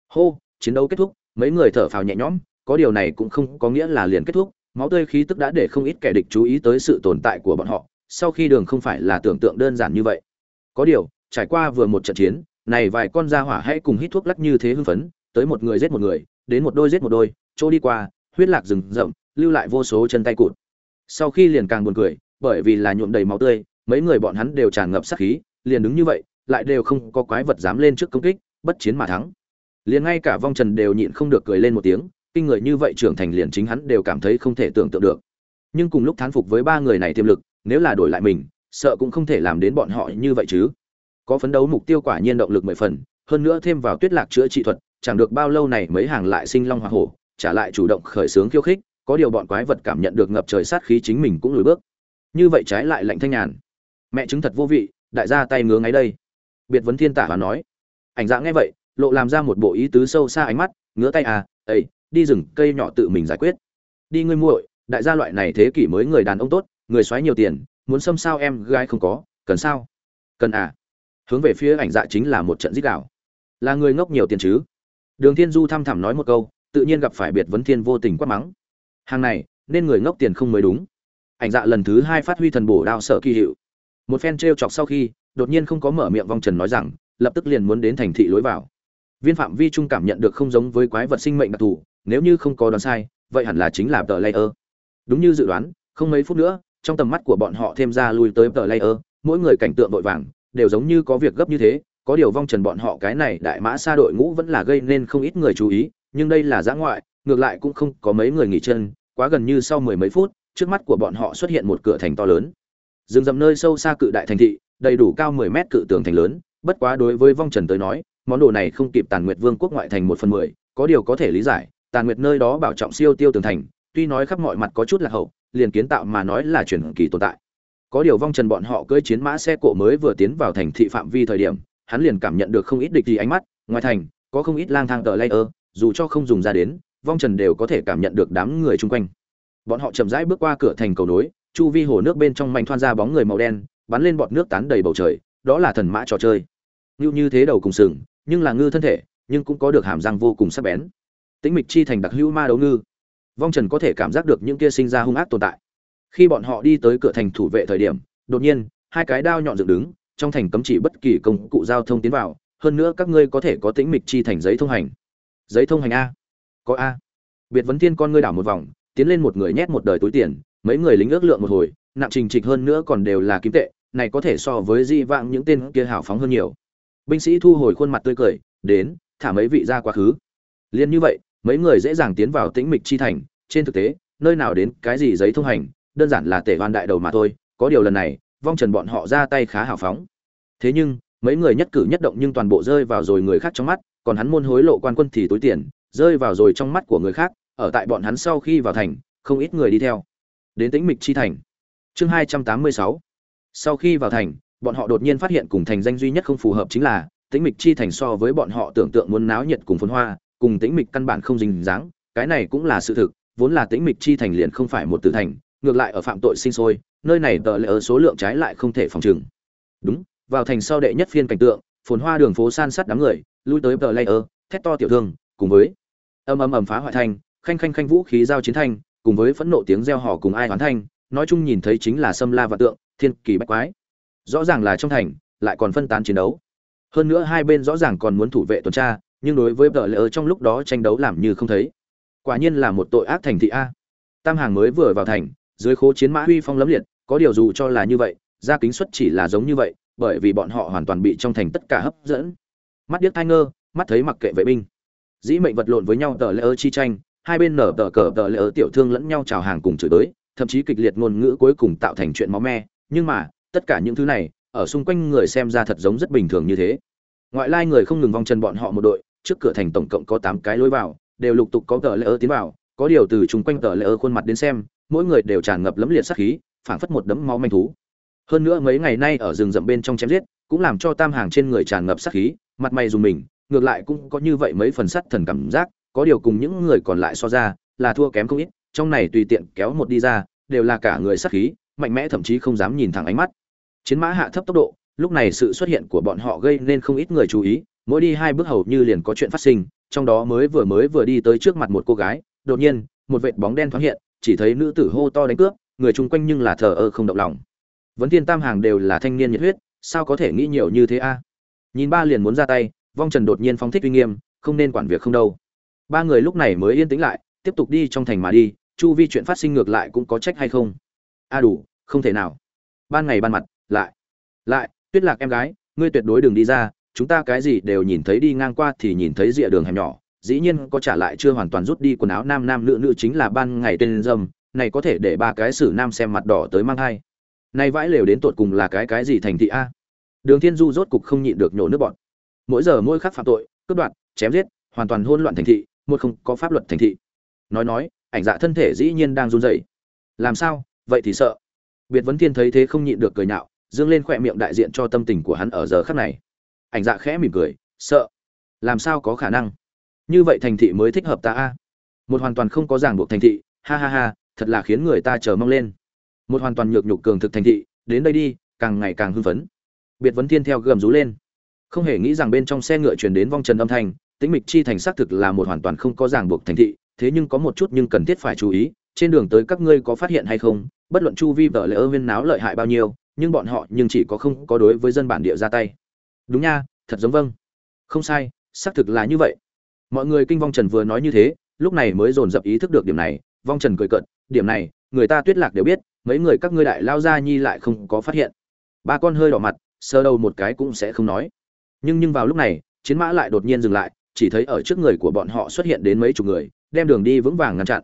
Hô, chiến đấu kết thúc, mấy người thở phào nhẹ nhõm, có điều này cũng không có nghĩa là liền kết thúc, máu tươi khí tức đã để không ít kẻ địch chú ý tới sự tồn tại của bọn họ, sau khi đường không phải là tưởng tượng đơn giản như vậy có điều, trải qua vừa một trận chiến, này vài con gia hỏa hãy cùng hít thuốc lắc như thế hưng phấn, tới một người giết một người, đến một đôi giết một đôi, chỗ đi qua, huyết lạc rừng rậm, lưu lại vô số chân tay cụt. Sau khi liền càng buồn cười, bởi vì là nhuộm đầy máu tươi, mấy người bọn hắn đều tràn ngập sát khí, liền đứng như vậy, lại đều không có quái vật dám lên trước công kích, bất chiến mà thắng. Liền ngay cả vong trần đều nhịn không được cười lên một tiếng, kinh người như vậy trưởng thành liền chính hắn đều cảm thấy không thể tưởng tượng được. Nhưng cùng lúc thán phục với ba người này tiềm lực, nếu là đổi lại mình sợ cũng không thể làm đến bọn họ như vậy chứ. Có phấn đấu mục tiêu quả nhiên động lực mười phần, hơn nữa thêm vào tuyết lạc chữa trị thuật, chẳng được bao lâu này mấy hàng lại sinh long hoa hổ trả lại chủ động khởi sướng khiêu khích, có điều bọn quái vật cảm nhận được ngập trời sát khí chính mình cũng lùi bước. Như vậy trái lại lạnh thanh nhàn. Mẹ chứng thật vô vị, đại gia tay ngứa ngáy đây. Biệt vấn thiên tả và nói. Ảnh dạng nghe vậy, lộ làm ra một bộ ý tứ sâu xa ánh mắt, ngứa tay à ấy đi rừng, cây nhỏ tự mình giải quyết. Đi ngươi muội, đại gia loại này thế kỷ mới người đàn ông tốt, người xoáy nhiều tiền muốn xâm sao em gái không có, cần sao? Cần à? Hướng về phía ảnh dạ chính là một trận giết đảo là người ngốc nhiều tiền chứ? Đường thiên du thăm thẳm nói một câu, tự nhiên gặp phải biệt vấn thiên vô tình quát mắng. Hàng này, nên người ngốc tiền không mới đúng. Ảnh dạ lần thứ hai phát huy thần bổ đao sở kỳ hiệu. Một phen treo chọc sau khi, đột nhiên không có mở miệng vong trần nói rằng, lập tức liền muốn đến thành thị lối vào. Viên phạm vi trung cảm nhận được không giống với quái vật sinh mệnh đặc thù, nếu như không có đoán sai, vậy hẳn là chính là tờ layer. Đúng như dự đoán, không mấy phút nữa trong tầm mắt của bọn họ thêm ra lui tới tờ layer, mỗi người cảnh tượng vội vàng, đều giống như có việc gấp như thế, có điều vong trần bọn họ cái này đại mã xa đội ngũ vẫn là gây nên không ít người chú ý, nhưng đây là giã ngoại, ngược lại cũng không có mấy người nghỉ chân, quá gần như sau mười mấy phút, trước mắt của bọn họ xuất hiện một cửa thành to lớn. Rừng rậm nơi sâu xa cự đại thành thị, đầy đủ cao mười mét cự tường thành lớn, bất quá đối với vong trần tới nói, món đồ này không kịp tàn nguyệt vương quốc ngoại thành một phần mười, có điều có thể lý giải, tàn nguyệt nơi đó bảo trọng siêu tiêu tường thành tuy nói khắp mọi mặt có chút là hậu, liền kiến tạo mà nói là chuyển kỳ tồn tại. Có điều vong trần bọn họ cưỡi chiến mã xe cộ mới vừa tiến vào thành thị phạm vi thời điểm, hắn liền cảm nhận được không ít địch gì ánh mắt, ngoài thành, có không ít lang thang tờ layer, dù cho không dùng ra đến, vong trần đều có thể cảm nhận được đám người chung quanh. Bọn họ chậm rãi bước qua cửa thành cầu nối, chu vi hồ nước bên trong mảnh thoan ra bóng người màu đen, bắn lên bọt nước tán đầy bầu trời, đó là thần mã trò chơi. Như như thế đầu cùng sừng, nhưng là ngư thân thể, nhưng cũng có được hàm răng vô cùng sắc bén. Tĩnh mịch chi thành đặc hữu ma đấu ngư vong trần có thể cảm giác được những kia sinh ra hung ác tồn tại. Khi bọn họ đi tới cửa thành thủ vệ thời điểm, đột nhiên, hai cái đao nhọn dựng đứng, trong thành cấm chỉ bất kỳ công cụ giao thông tiến vào, hơn nữa các ngươi có thể có tĩnh mịch chi thành giấy thông hành. Giấy thông hành a. Có a. Biệt vấn thiên con ngươi đảo một vòng, tiến lên một người nhét một đời túi tiền, mấy người lính ước lượng một hồi, nặng trình trịch hơn nữa còn đều là kim tệ, này có thể so với di vãng những tên kia hào phóng hơn nhiều. Binh sĩ thu hồi khuôn mặt tươi cười, đến, thả mấy vị ra quá khứ. Liên như vậy mấy người dễ dàng tiến vào tĩnh mịch chi thành. Trên thực tế, nơi nào đến cái gì giấy thông hành, đơn giản là tể hoan đại đầu mà thôi. Có điều lần này, vong trần bọn họ ra tay khá hào phóng. Thế nhưng, mấy người nhất cử nhất động nhưng toàn bộ rơi vào rồi người khác trong mắt, còn hắn môn hối lộ quan quân thì túi tiền, rơi vào rồi trong mắt của người khác, ở tại bọn hắn sau khi vào thành, không ít người đi theo. Đến tĩnh mịch chi thành. Chương hai trăm tám mươi sáu. Sau khi vào thành, bọn họ đột nhiên phát hiện cùng thành danh duy nhất không phù hợp chính là, tĩnh mịch chi thành so với bọn họ tưởng tượng muốn náo nhiệt cùng phồn hoa cùng tĩnh mịch căn bản không dính dáng, cái này cũng là sự thực, vốn là tĩnh mịch chi thành liền không phải một tử thành, ngược lại ở phạm tội sinh sôi, nơi này tờ lệ ở số lượng trái lại không thể phòng trừng. Đúng, vào thành sau đệ nhất phiên cảnh tượng, phồn hoa đường phố san sát đám người, lui tới tờ lệ ở, thét to tiểu thương, cùng với âm âm ầm phá hoại thanh khanh khanh khanh vũ khí giao chiến thanh cùng với phẫn nộ tiếng reo hò cùng ai hoán thanh nói chung nhìn thấy chính là sâm la và tượng, thiên kỳ bách quái. Rõ ràng là trong thành, lại còn phân tán chiến đấu. Hơn nữa hai bên rõ ràng còn muốn thủ vệ tuần tra nhưng đối với tờ lỡ trong lúc đó tranh đấu làm như không thấy. Quả nhiên là một tội ác thành thị a. Tam hàng mới vừa vào thành, dưới khố chiến mã huy phong lấm liệt, có điều dù cho là như vậy, gia kính xuất chỉ là giống như vậy, bởi vì bọn họ hoàn toàn bị trong thành tất cả hấp dẫn. Mắt điếc thai ngơ, mắt thấy mặc kệ vệ binh. Dĩ mệnh vật lộn với nhau tờ lễ ơ chi tranh, hai bên nở tờ cờ tờ lễ ơ tiểu thương lẫn nhau chào hàng cùng chửi tới thậm chí kịch liệt ngôn ngữ cuối cùng tạo thành chuyện máu me. Nhưng mà, tất cả những thứ này, ở xung quanh người xem ra thật giống rất bình thường như thế. Ngoại lai người không ngừng vòng chân bọn họ một đội trước cửa thành tổng cộng có tám cái lối vào, đều lục tục có tờ lệ ơ tiến vào, có điều từ chung quanh tờ lệ ơ khuôn mặt đến xem, mỗi người đều tràn ngập lấm liệt sát khí, phảng phất một đấm máu manh thú. Hơn nữa mấy ngày nay ở rừng rậm bên trong chém giết, cũng làm cho tam hàng trên người tràn ngập sát khí, mặt mày dùng mình, ngược lại cũng có như vậy mấy phần sắt thần cảm giác, có điều cùng những người còn lại so ra, là thua kém không ít, trong này tùy tiện kéo một đi ra, đều là cả người sát khí, mạnh mẽ thậm chí không dám nhìn thẳng ánh mắt. Chiến mã hạ thấp tốc độ, lúc này sự xuất hiện của bọn họ gây nên không ít người chú ý mỗi đi hai bước hầu như liền có chuyện phát sinh, trong đó mới vừa mới vừa đi tới trước mặt một cô gái, đột nhiên, một vệt bóng đen thoáng hiện, chỉ thấy nữ tử hô to đánh cướp, người chung quanh nhưng là thờ ơ không động lòng. Vấn thiên tam hàng đều là thanh niên nhiệt huyết, sao có thể nghĩ nhiều như thế a? À? Nhìn ba liền muốn ra tay, vong trần đột nhiên phóng thích uy nghiêm, không nên quản việc không đâu. Ba người lúc này mới yên tĩnh lại, tiếp tục đi trong thành mà đi, chu vi chuyện phát sinh ngược lại cũng có trách hay không? A đủ, không thể nào. Ban ngày ban mặt, lại lại, tuyết lạc em gái, ngươi tuyệt đối đừng đi ra chúng ta cái gì đều nhìn thấy đi ngang qua thì nhìn thấy rìa đường hẻm nhỏ. Dĩ nhiên có trả lại chưa hoàn toàn rút đi quần áo nam nam nữ nữ chính là ban ngày tên dâm, này có thể để ba cái xử nam xem mặt đỏ tới mang hai nay vãi lều đến tột cùng là cái cái gì thành thị a? Đường thiên du rốt cục không nhịn được nhổ nước bọn mỗi giờ mỗi khắc phạm tội, cướp đoạt, chém giết, hoàn toàn hỗn loạn thành thị, một không có pháp luật thành thị. Nói nói, ảnh dạ thân thể dĩ nhiên đang run rẩy. Làm sao? Vậy thì sợ. Biệt vấn thiên thấy thế không nhịn được cười nhạo, dương lên khỏe miệng đại diện cho tâm tình của hắn ở giờ khắc này ảnh dạ khẽ mỉm cười, sợ. Làm sao có khả năng? Như vậy thành thị mới thích hợp ta a? Một hoàn toàn không có ràng buộc thành thị, ha ha ha, thật là khiến người ta chờ mong lên. Một hoàn toàn nhược nhục cường thực thành thị, đến đây đi, càng ngày càng hưng phấn. Biệt vấn thiên theo gầm rú lên. Không hề nghĩ rằng bên trong xe ngựa truyền đến vong trần âm thanh, tĩnh mịch chi thành xác thực là một hoàn toàn không có ràng buộc thành thị, thế nhưng có một chút nhưng cần thiết phải chú ý, trên đường tới các ngươi có phát hiện hay không, bất luận chu vi vợ lỡ viên náo lợi hại bao nhiêu, nhưng bọn họ nhưng chỉ có không có đối với dân bản địa ra tay đúng nha, thật giống vâng. Không sai, xác thực là như vậy. Mọi người kinh vong trần vừa nói như thế, lúc này mới dồn dập ý thức được điểm này. Vong trần cười cận điểm này, người ta tuyết lạc đều biết, mấy người các ngươi đại lao ra nhi lại không có phát hiện. Ba con hơi đỏ mặt, sơ đầu một cái cũng sẽ không nói. Nhưng nhưng vào lúc này, chiến mã lại đột nhiên dừng lại, chỉ thấy ở trước người của bọn họ xuất hiện đến mấy chục người, đem đường đi vững vàng ngăn chặn.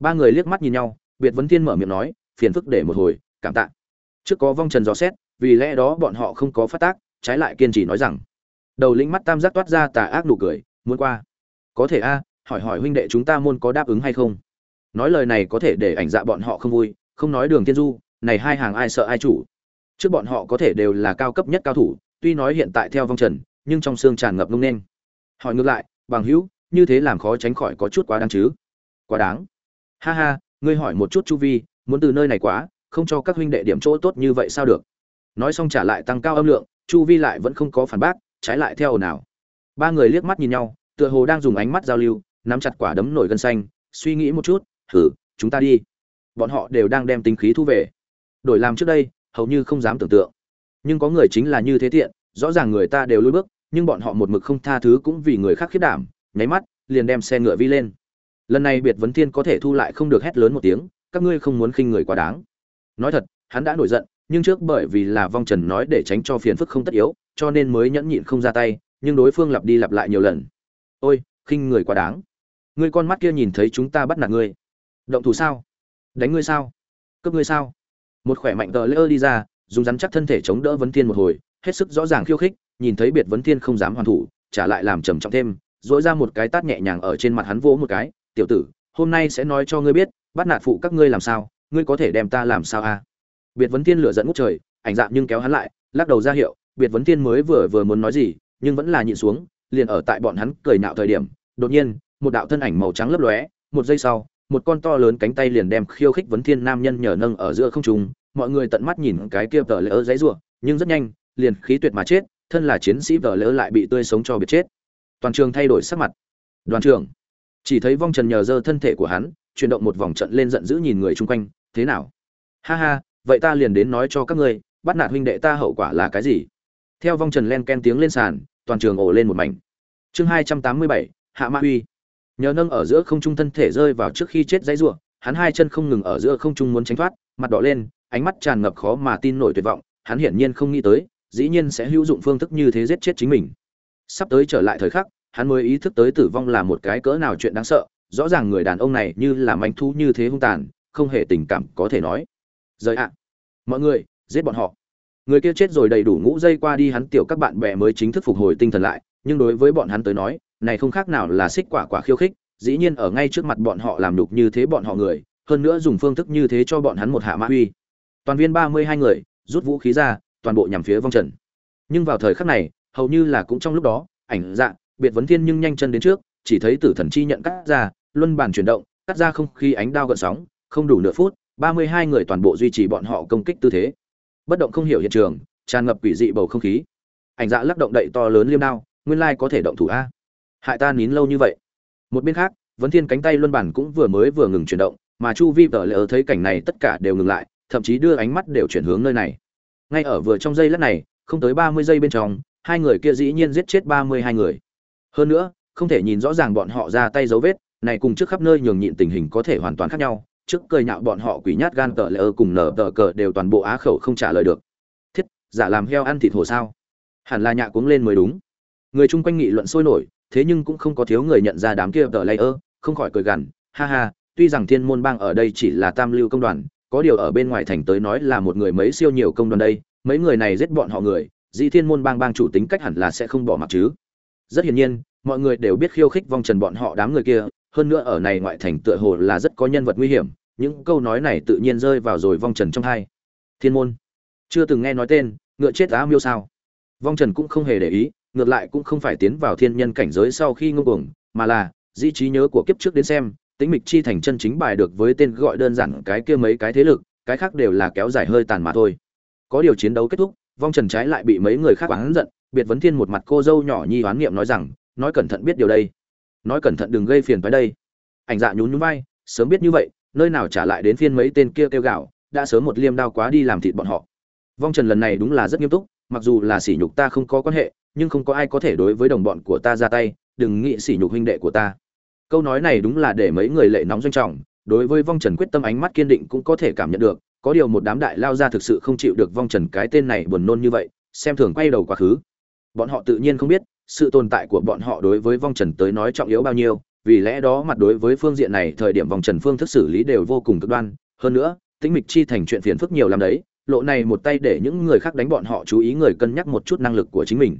Ba người liếc mắt nhìn nhau, biệt vấn thiên mở miệng nói, phiền phức để một hồi, cảm tạ. Trước có vong trần dò xét, vì lẽ đó bọn họ không có phát tác trái lại kiên trì nói rằng, đầu lĩnh mắt tam giác toát ra tà ác nụ cười, muốn qua. Có thể a, hỏi hỏi huynh đệ chúng ta môn có đáp ứng hay không? Nói lời này có thể để ảnh dạ bọn họ không vui, không nói đường tiên du, này hai hàng ai sợ ai chủ? Trước bọn họ có thể đều là cao cấp nhất cao thủ, tuy nói hiện tại theo vong trần, nhưng trong xương tràn ngập ngông nên hỏi ngược lại, bằng hữu, như thế làm khó tránh khỏi có chút quá đáng chứ? Quá đáng. Ha ha, ngươi hỏi một chút chu vi, muốn từ nơi này quá, không cho các huynh đệ điểm chỗ tốt như vậy sao được? Nói xong trả lại tăng cao âm lượng chu vi lại vẫn không có phản bác, trái lại theo ồn ào. Ba người liếc mắt nhìn nhau, tựa hồ đang dùng ánh mắt giao lưu, nắm chặt quả đấm nổi gân xanh, suy nghĩ một chút thử chúng ta đi. Bọn họ đều đang đem tính khí thu về. Đổi làm trước đây, hầu như không dám tưởng tượng. Nhưng có người chính là như thế thiện rõ ràng người ta đều lùi bước, nhưng bọn họ một mực không tha thứ cũng vì người khác khiết đảm, nháy mắt, liền đem xe ngựa vi lên. Lần này biệt vấn thiên có thể thu lại không được hét lớn một tiếng, các ngươi không muốn khinh người quá đáng. Nói thật, hắn đã nổi giận nhưng trước bởi vì là vong trần nói để tránh cho phiền phức không tất yếu, cho nên mới nhẫn nhịn không ra tay, nhưng đối phương lặp đi lặp lại nhiều lần. Ôi, khinh người quá đáng. Ngươi con mắt kia nhìn thấy chúng ta bắt nạt ngươi. Động thủ sao? Đánh ngươi sao? Cướp ngươi sao? Một khỏe mạnh tờ lỡ đi ra, dùng rắn chắc thân thể chống đỡ vấn thiên một hồi, hết sức rõ ràng khiêu khích, nhìn thấy biệt vấn thiên không dám hoàn thủ, trả lại làm trầm trọng thêm dỗi ra một cái tát nhẹ nhàng ở trên mặt hắn vỗ một cái, tiểu tử, hôm nay sẽ nói cho ngươi biết, bắt nạt phụ các ngươi làm sao, ngươi có thể đem ta làm sao a? à? Biệt vấn thiên lửa dẫn ngút trời, ảnh dạng nhưng kéo hắn lại, lắc đầu ra hiệu, biệt vấn thiên mới vừa vừa muốn nói gì, nhưng vẫn là nhịn xuống, liền ở tại bọn hắn cười nạo thời điểm, đột nhiên, một đạo thân ảnh màu trắng lấp lóe, một giây sau, một con to lớn cánh tay liền đem khiêu khích vấn thiên nam nhân nhờ nâng ở giữa không trung, mọi người tận mắt nhìn cái kia tờ lỡ giấy rủa, nhưng rất nhanh, liền khí tuyệt mà chết, thân là chiến sĩ vợ lỡ lại bị tươi sống cho biệt chết. Toàn trường thay đổi sắc mặt. Đoàn trưởng. Chỉ thấy vong trần nhờ dơ thân thể của hắn, chuyển động một vòng trận lên giận dữ nhìn người chung quanh, thế nào? Ha ha vậy ta liền đến nói cho các ngươi, bắt nạt huynh đệ ta hậu quả là cái gì? Theo vong trần len ken tiếng lên sàn, toàn trường ổ lên một mảnh. Chương hai trăm tám mươi bảy, hạ ma uy nhờ nâng ở giữa không trung thân thể rơi vào trước khi chết dãy ruộng, hắn hai chân không ngừng ở giữa không trung muốn tránh thoát, mặt đỏ lên, ánh mắt tràn ngập khó mà tin nổi tuyệt vọng, hắn hiển nhiên không nghĩ tới, dĩ nhiên sẽ hữu dụng phương thức như thế giết chết chính mình. Sắp tới trở lại thời khắc, hắn mới ý thức tới tử vong là một cái cỡ nào chuyện đáng sợ, rõ ràng người đàn ông này như là manh thú như thế hung tàn, không hề tình cảm có thể nói rời ạ. Mọi người, giết bọn họ. Người kia chết rồi đầy đủ ngũ dây qua đi hắn tiểu các bạn bè mới chính thức phục hồi tinh thần lại, nhưng đối với bọn hắn tới nói, này không khác nào là xích quả quả khiêu khích, dĩ nhiên ở ngay trước mặt bọn họ làm đục như thế bọn họ người, hơn nữa dùng phương thức như thế cho bọn hắn một hạ mã uy. Toàn viên ba mươi hai người, rút vũ khí ra, toàn bộ nhằm phía vong trần. Nhưng vào thời khắc này, hầu như là cũng trong lúc đó, ảnh dạ biệt vấn thiên nhưng nhanh chân đến trước, chỉ thấy tử thần chi nhận cắt ra, luân bàn chuyển động, cắt ra không khí ánh đao gợn sóng, không đủ nửa phút ba mươi hai người toàn bộ duy trì bọn họ công kích tư thế. Bất động không hiểu hiện trường, tràn ngập quỷ dị bầu không khí. Ảnh dạ lắc động đậy to lớn liêm đao, nguyên lai có thể động thủ a. Hại ta nín lâu như vậy. Một bên khác, vấn thiên cánh tay luân bản cũng vừa mới vừa ngừng chuyển động, mà chu vi tờ lỡ thấy cảnh này tất cả đều ngừng lại, thậm chí đưa ánh mắt đều chuyển hướng nơi này. Ngay ở vừa trong giây lát này, không tới ba mươi giây bên trong, hai người kia dĩ nhiên giết chết ba mươi hai người. Hơn nữa, không thể nhìn rõ ràng bọn họ ra tay dấu vết, này cùng trước khắp nơi nhường nhịn tình hình có thể hoàn toàn khác nhau trước cười nhạo bọn họ quỷ nhát gan tờ lỡ cùng nở tờ cờ đều toàn bộ á khẩu không trả lời được. Thiết, giả làm heo ăn thịt hồ sao? Hẳn là nhạ cuống lên mới đúng. Người chung quanh nghị luận sôi nổi, thế nhưng cũng không có thiếu người nhận ra đám kia tờ lây ơ, không khỏi cười gằn, ha ha, tuy rằng thiên môn bang ở đây chỉ là tam lưu công đoàn, có điều ở bên ngoài thành tới nói là một người mấy siêu nhiều công đoàn đây, mấy người này giết bọn họ người, dĩ thiên môn bang bang chủ tính cách hẳn là sẽ không bỏ mặc chứ. Rất hiển nhiên, mọi người đều biết khiêu khích vong trần bọn họ đám người kia hơn nữa ở này ngoại thành tựa hồ là rất có nhân vật nguy hiểm, những câu nói này tự nhiên rơi vào rồi vong trần trong hai. Thiên môn. Chưa từng nghe nói tên, ngựa chết á miêu sao? Vong trần cũng không hề để ý, ngược lại cũng không phải tiến vào thiên nhân cảnh giới sau khi ngông cuồng, mà là, di trí nhớ của kiếp trước đến xem tính mịch chi thành chân chính bài được với tên gọi đơn giản cái kia mấy cái thế lực, cái khác đều là kéo dài hơi tàn mà thôi. Có điều chiến đấu kết thúc, vong trần trái lại bị mấy người khác oán giận, biệt vấn thiên một mặt cô dâu nhỏ nhi oán nghiệm nói rằng, nói cẩn thận biết điều đây nói cẩn thận đừng gây phiền với đây. Ảnh dạ nhún nhún vai, sớm biết như vậy, nơi nào trả lại đến phiên mấy tên kia kêu gạo, đã sớm một liêm đao quá đi làm thịt bọn họ. Vong trần lần này đúng là rất nghiêm túc, mặc dù là sỉ nhục ta không có quan hệ, nhưng không có ai có thể đối với đồng bọn của ta ra tay, đừng nghĩ sỉ nhục huynh đệ của ta. Câu nói này đúng là để mấy người lệ nóng doanh trọng, đối với vong trần quyết tâm ánh mắt kiên định cũng có thể cảm nhận được, có điều một đám đại lao ra thực sự không chịu được vong trần cái tên này buồn nôn như vậy, xem thường quay đầu quá khứ. Bọn họ tự nhiên không biết sự tồn tại của bọn họ đối với vong trần tới nói trọng yếu bao nhiêu, vì lẽ đó mặt đối với phương diện này, thời điểm vòng trần phương thức xử lý đều vô cùng cực đoan. Hơn nữa, tĩnh mịch chi thành chuyện phiền phức nhiều làm đấy, lộ này một tay để những người khác đánh bọn họ chú ý người cân nhắc một chút năng lực của chính mình.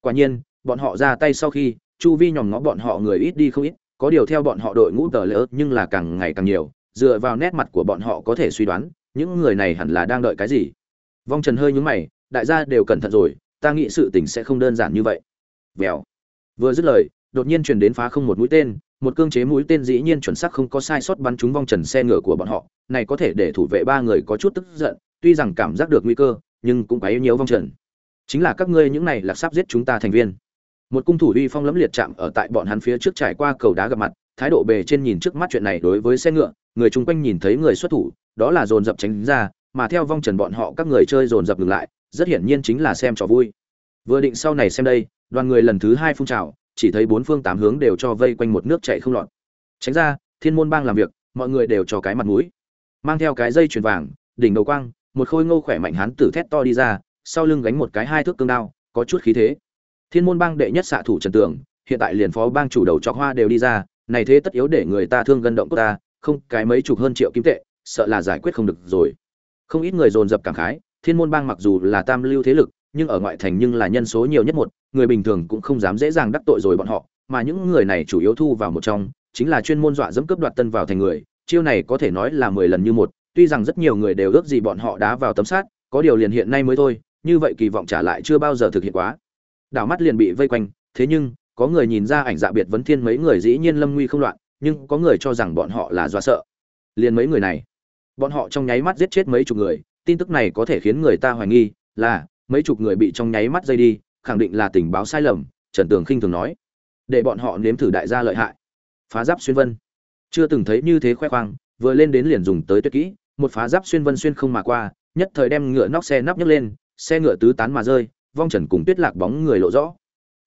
Quả nhiên, bọn họ ra tay sau khi, chu vi nhòm ngó bọn họ người ít đi không ít, có điều theo bọn họ đội ngũ tờ lỡ nhưng là càng ngày càng nhiều, dựa vào nét mặt của bọn họ có thể suy đoán, những người này hẳn là đang đợi cái gì. Vong trần hơi nhúng mày, đại gia đều cẩn thận rồi, ta nghĩ sự tình sẽ không đơn giản như vậy vèo. Vừa dứt lời, đột nhiên truyền đến phá không một mũi tên, một cương chế mũi tên dĩ nhiên chuẩn xác không có sai sót bắn trúng vong trần xe ngựa của bọn họ, này có thể để thủ vệ ba người có chút tức giận, tuy rằng cảm giác được nguy cơ, nhưng cũng quá yếu nhiều vong trần. Chính là các ngươi những này là sắp giết chúng ta thành viên. Một cung thủ uy phong lẫm liệt chạm ở tại bọn hắn phía trước trải qua cầu đá gặp mặt, thái độ bề trên nhìn trước mắt chuyện này đối với xe ngựa, người chung quanh nhìn thấy người xuất thủ, đó là dồn dập tránh ra, mà theo vong trần bọn họ các người chơi dồn dập ngừng lại, rất hiển nhiên chính là xem trò vui. Vừa định sau này xem đây đoàn người lần thứ hai phun trào, chỉ thấy bốn phương tám hướng đều cho vây quanh một nước chạy không lọt. Tránh ra, thiên môn bang làm việc, mọi người đều cho cái mặt mũi. Mang theo cái dây chuyền vàng, đỉnh đầu quang, một khôi ngô khỏe mạnh hán tử thét to đi ra, sau lưng gánh một cái hai thước cương đao, có chút khí thế. Thiên môn bang đệ nhất xạ thủ trần tường, hiện tại liền phó bang chủ đầu cho hoa đều đi ra, này thế tất yếu để người ta thương gân động của ta, không, cái mấy chục hơn triệu kim tệ, sợ là giải quyết không được rồi. Không ít người dồn dập cảm khái, thiên môn bang mặc dù là tam lưu thế lực nhưng ở ngoại thành nhưng là nhân số nhiều nhất một, người bình thường cũng không dám dễ dàng đắc tội rồi bọn họ, mà những người này chủ yếu thu vào một trong, chính là chuyên môn dọa dẫm cướp đoạt tân vào thành người, chiêu này có thể nói là mười lần như một, tuy rằng rất nhiều người đều ước gì bọn họ đá vào tấm sát có điều liền hiện nay mới thôi, như vậy kỳ vọng trả lại chưa bao giờ thực hiện quá. Đảo mắt liền bị vây quanh, thế nhưng, có người nhìn ra ảnh dạ biệt vấn thiên mấy người dĩ nhiên lâm nguy không loạn, nhưng có người cho rằng bọn họ là do sợ. Liền mấy người này, bọn họ trong nháy mắt giết chết mấy chục người, tin tức này có thể khiến người ta hoài nghi là mấy chục người bị trong nháy mắt dây đi, khẳng định là tình báo sai lầm, trần tường khinh thường nói. Để bọn họ nếm thử đại gia lợi hại. Phá giáp xuyên vân. Chưa từng thấy như thế khoe khoang, vừa lên đến liền dùng tới tuyệt kỹ, một phá giáp xuyên vân xuyên không mà qua, nhất thời đem ngựa nóc xe nắp nhấc lên, xe ngựa tứ tán mà rơi, vong trần cùng tuyết lạc bóng người lộ rõ.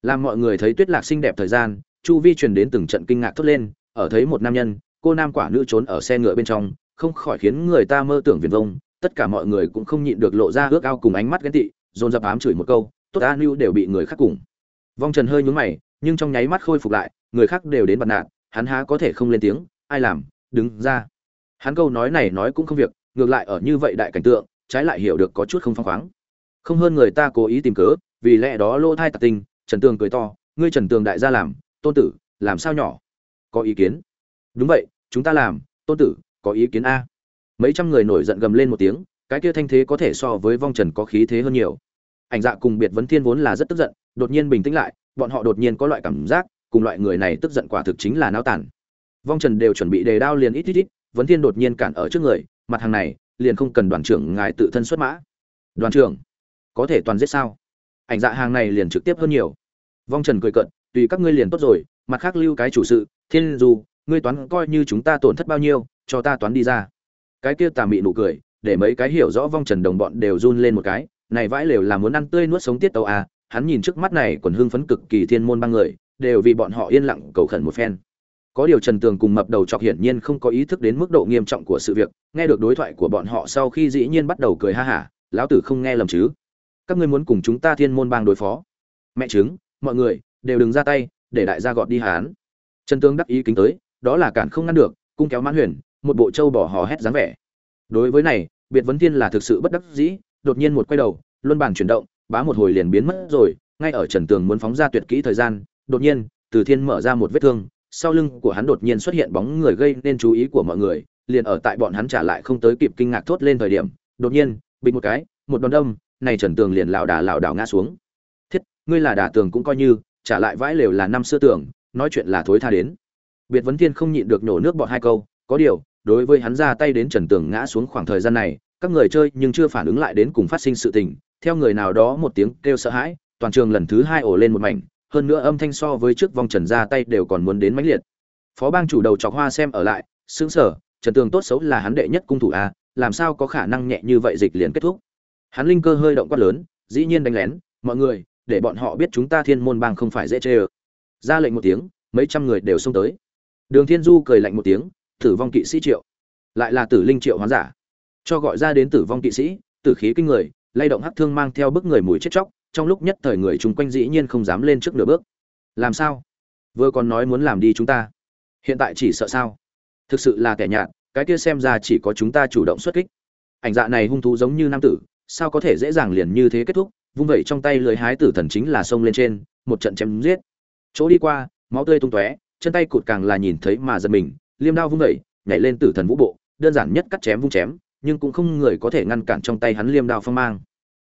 Làm mọi người thấy tuyết lạc xinh đẹp thời gian, chu vi truyền đến từng trận kinh ngạc thốt lên, ở thấy một nam nhân, cô nam quả nữ trốn ở xe ngựa bên trong, không khỏi khiến người ta mơ tưởng viền vông, tất cả mọi người cũng không nhịn được lộ ra ước ao cùng ánh mắt ghen tị dồn dập ám chửi một câu, tốt a lưu đều bị người khác cùng. Vong trần hơi nhúng mày, nhưng trong nháy mắt khôi phục lại, người khác đều đến bật nạn hắn há có thể không lên tiếng, ai làm? Đứng ra. Hắn câu nói này nói cũng không việc, ngược lại ở như vậy đại cảnh tượng, trái lại hiểu được có chút không phăng khoáng. Không hơn người ta cố ý tìm cớ, vì lẽ đó lỗ thai tạc tinh, trần tường cười to, ngươi trần tường đại gia làm, tôn tử, làm sao nhỏ? Có ý kiến? Đúng vậy, chúng ta làm, tôn tử, có ý kiến a. Mấy trăm người nổi giận gầm lên một tiếng cái kia thanh thế có thể so với vong trần có khí thế hơn nhiều. Ảnh dạ cùng biệt vấn thiên vốn là rất tức giận, đột nhiên bình tĩnh lại, bọn họ đột nhiên có loại cảm giác, cùng loại người này tức giận quả thực chính là náo tản vong trần đều chuẩn bị đề đao liền ít ít ít, vấn thiên đột nhiên cản ở trước người, mặt hàng này, liền không cần đoàn trưởng ngài tự thân xuất mã. Đoàn trưởng, có thể toàn giết sao? Ảnh dạ hàng này liền trực tiếp hơn nhiều. Vong trần cười cận tùy các ngươi liền tốt rồi, mặt khác lưu cái chủ sự, thiên dù, ngươi toán coi như chúng ta tổn thất bao nhiêu, cho ta toán đi ra. Cái kia tà mị nụ cười để mấy cái hiểu rõ vong trần đồng bọn đều run lên một cái, này vãi lều là muốn ăn tươi nuốt sống tiết tàu à hắn nhìn trước mắt này còn hưng phấn cực kỳ thiên môn ba người, đều vì bọn họ yên lặng cầu khẩn một phen. Có điều trần tường cùng mập đầu chọc hiển nhiên không có ý thức đến mức độ nghiêm trọng của sự việc, nghe được đối thoại của bọn họ sau khi dĩ nhiên bắt đầu cười ha hả, lão tử không nghe lầm chứ? Các ngươi muốn cùng chúng ta thiên môn bang đối phó? Mẹ chứng mọi người, đều đừng ra tay, để đại gia gọt đi hán. Trần tướng đắc ý kính tới, đó là cản không ngăn được, cung kéo mãn huyền, một bộ trâu bỏ hò hét dáng vẻ đối với này, biệt vấn thiên là thực sự bất đắc dĩ, đột nhiên một quay đầu, luân bàn chuyển động, bá một hồi liền biến mất rồi, ngay ở trần tường muốn phóng ra tuyệt kỹ thời gian, đột nhiên, từ thiên mở ra một vết thương, sau lưng của hắn đột nhiên xuất hiện bóng người gây nên chú ý của mọi người, liền ở tại bọn hắn trả lại không tới kịp kinh ngạc thốt lên thời điểm, đột nhiên bị một cái, một đòn đâm, này trần tường liền lảo đà lảo đảo ngã xuống. Thiết, ngươi là đà tường cũng coi như, trả lại vãi lều là năm xưa tưởng nói chuyện là thối tha đến. Biệt vấn thiên không nhịn được nổ nước bọn hai câu, có điều đối với hắn ra tay đến trần tường ngã xuống khoảng thời gian này, các người chơi nhưng chưa phản ứng lại đến cùng phát sinh sự tình, theo người nào đó một tiếng kêu sợ hãi, toàn trường lần thứ hai ổ lên một mảnh, hơn nữa âm thanh so với trước vòng trần ra tay đều còn muốn đến mãnh liệt. Phó bang chủ đầu chọc hoa xem ở lại sững sờ trần tường tốt xấu là hắn đệ nhất cung thủ a làm sao có khả năng nhẹ như vậy dịch liền kết thúc? Hắn linh cơ hơi động quát lớn, dĩ nhiên đánh lén, mọi người, để bọn họ biết chúng ta thiên môn bang không phải dễ chê ơ. Ra lệnh một tiếng, mấy trăm người đều xông tới. Đường thiên du cười lạnh một tiếng tử vong kỵ sĩ triệu. Lại là tử linh triệu hoán giả. Cho gọi ra đến tử vong kỵ sĩ, tử khí kinh người, lay động hắc thương mang theo bức người mùi chết chóc, trong lúc nhất thời người chung quanh dĩ nhiên không dám lên trước nửa bước. Làm sao? Vừa còn nói muốn làm đi chúng ta. Hiện tại chỉ sợ sao? Thực sự là kẻ nhạt, cái kia xem ra chỉ có chúng ta chủ động xuất kích. Ảnh dạ này hung thú giống như nam tử, sao có thể dễ dàng liền như thế kết thúc? Vung vẩy trong tay lưới hái tử thần chính là xông lên trên, một trận chém giết. Chỗ đi qua, máu tươi tung tóe, chân tay cụt càng là nhìn thấy mà giật mình liêm đao vung đẩy, nhảy lên tử thần vũ bộ đơn giản nhất cắt chém vung chém nhưng cũng không người có thể ngăn cản trong tay hắn liêm đao phong mang.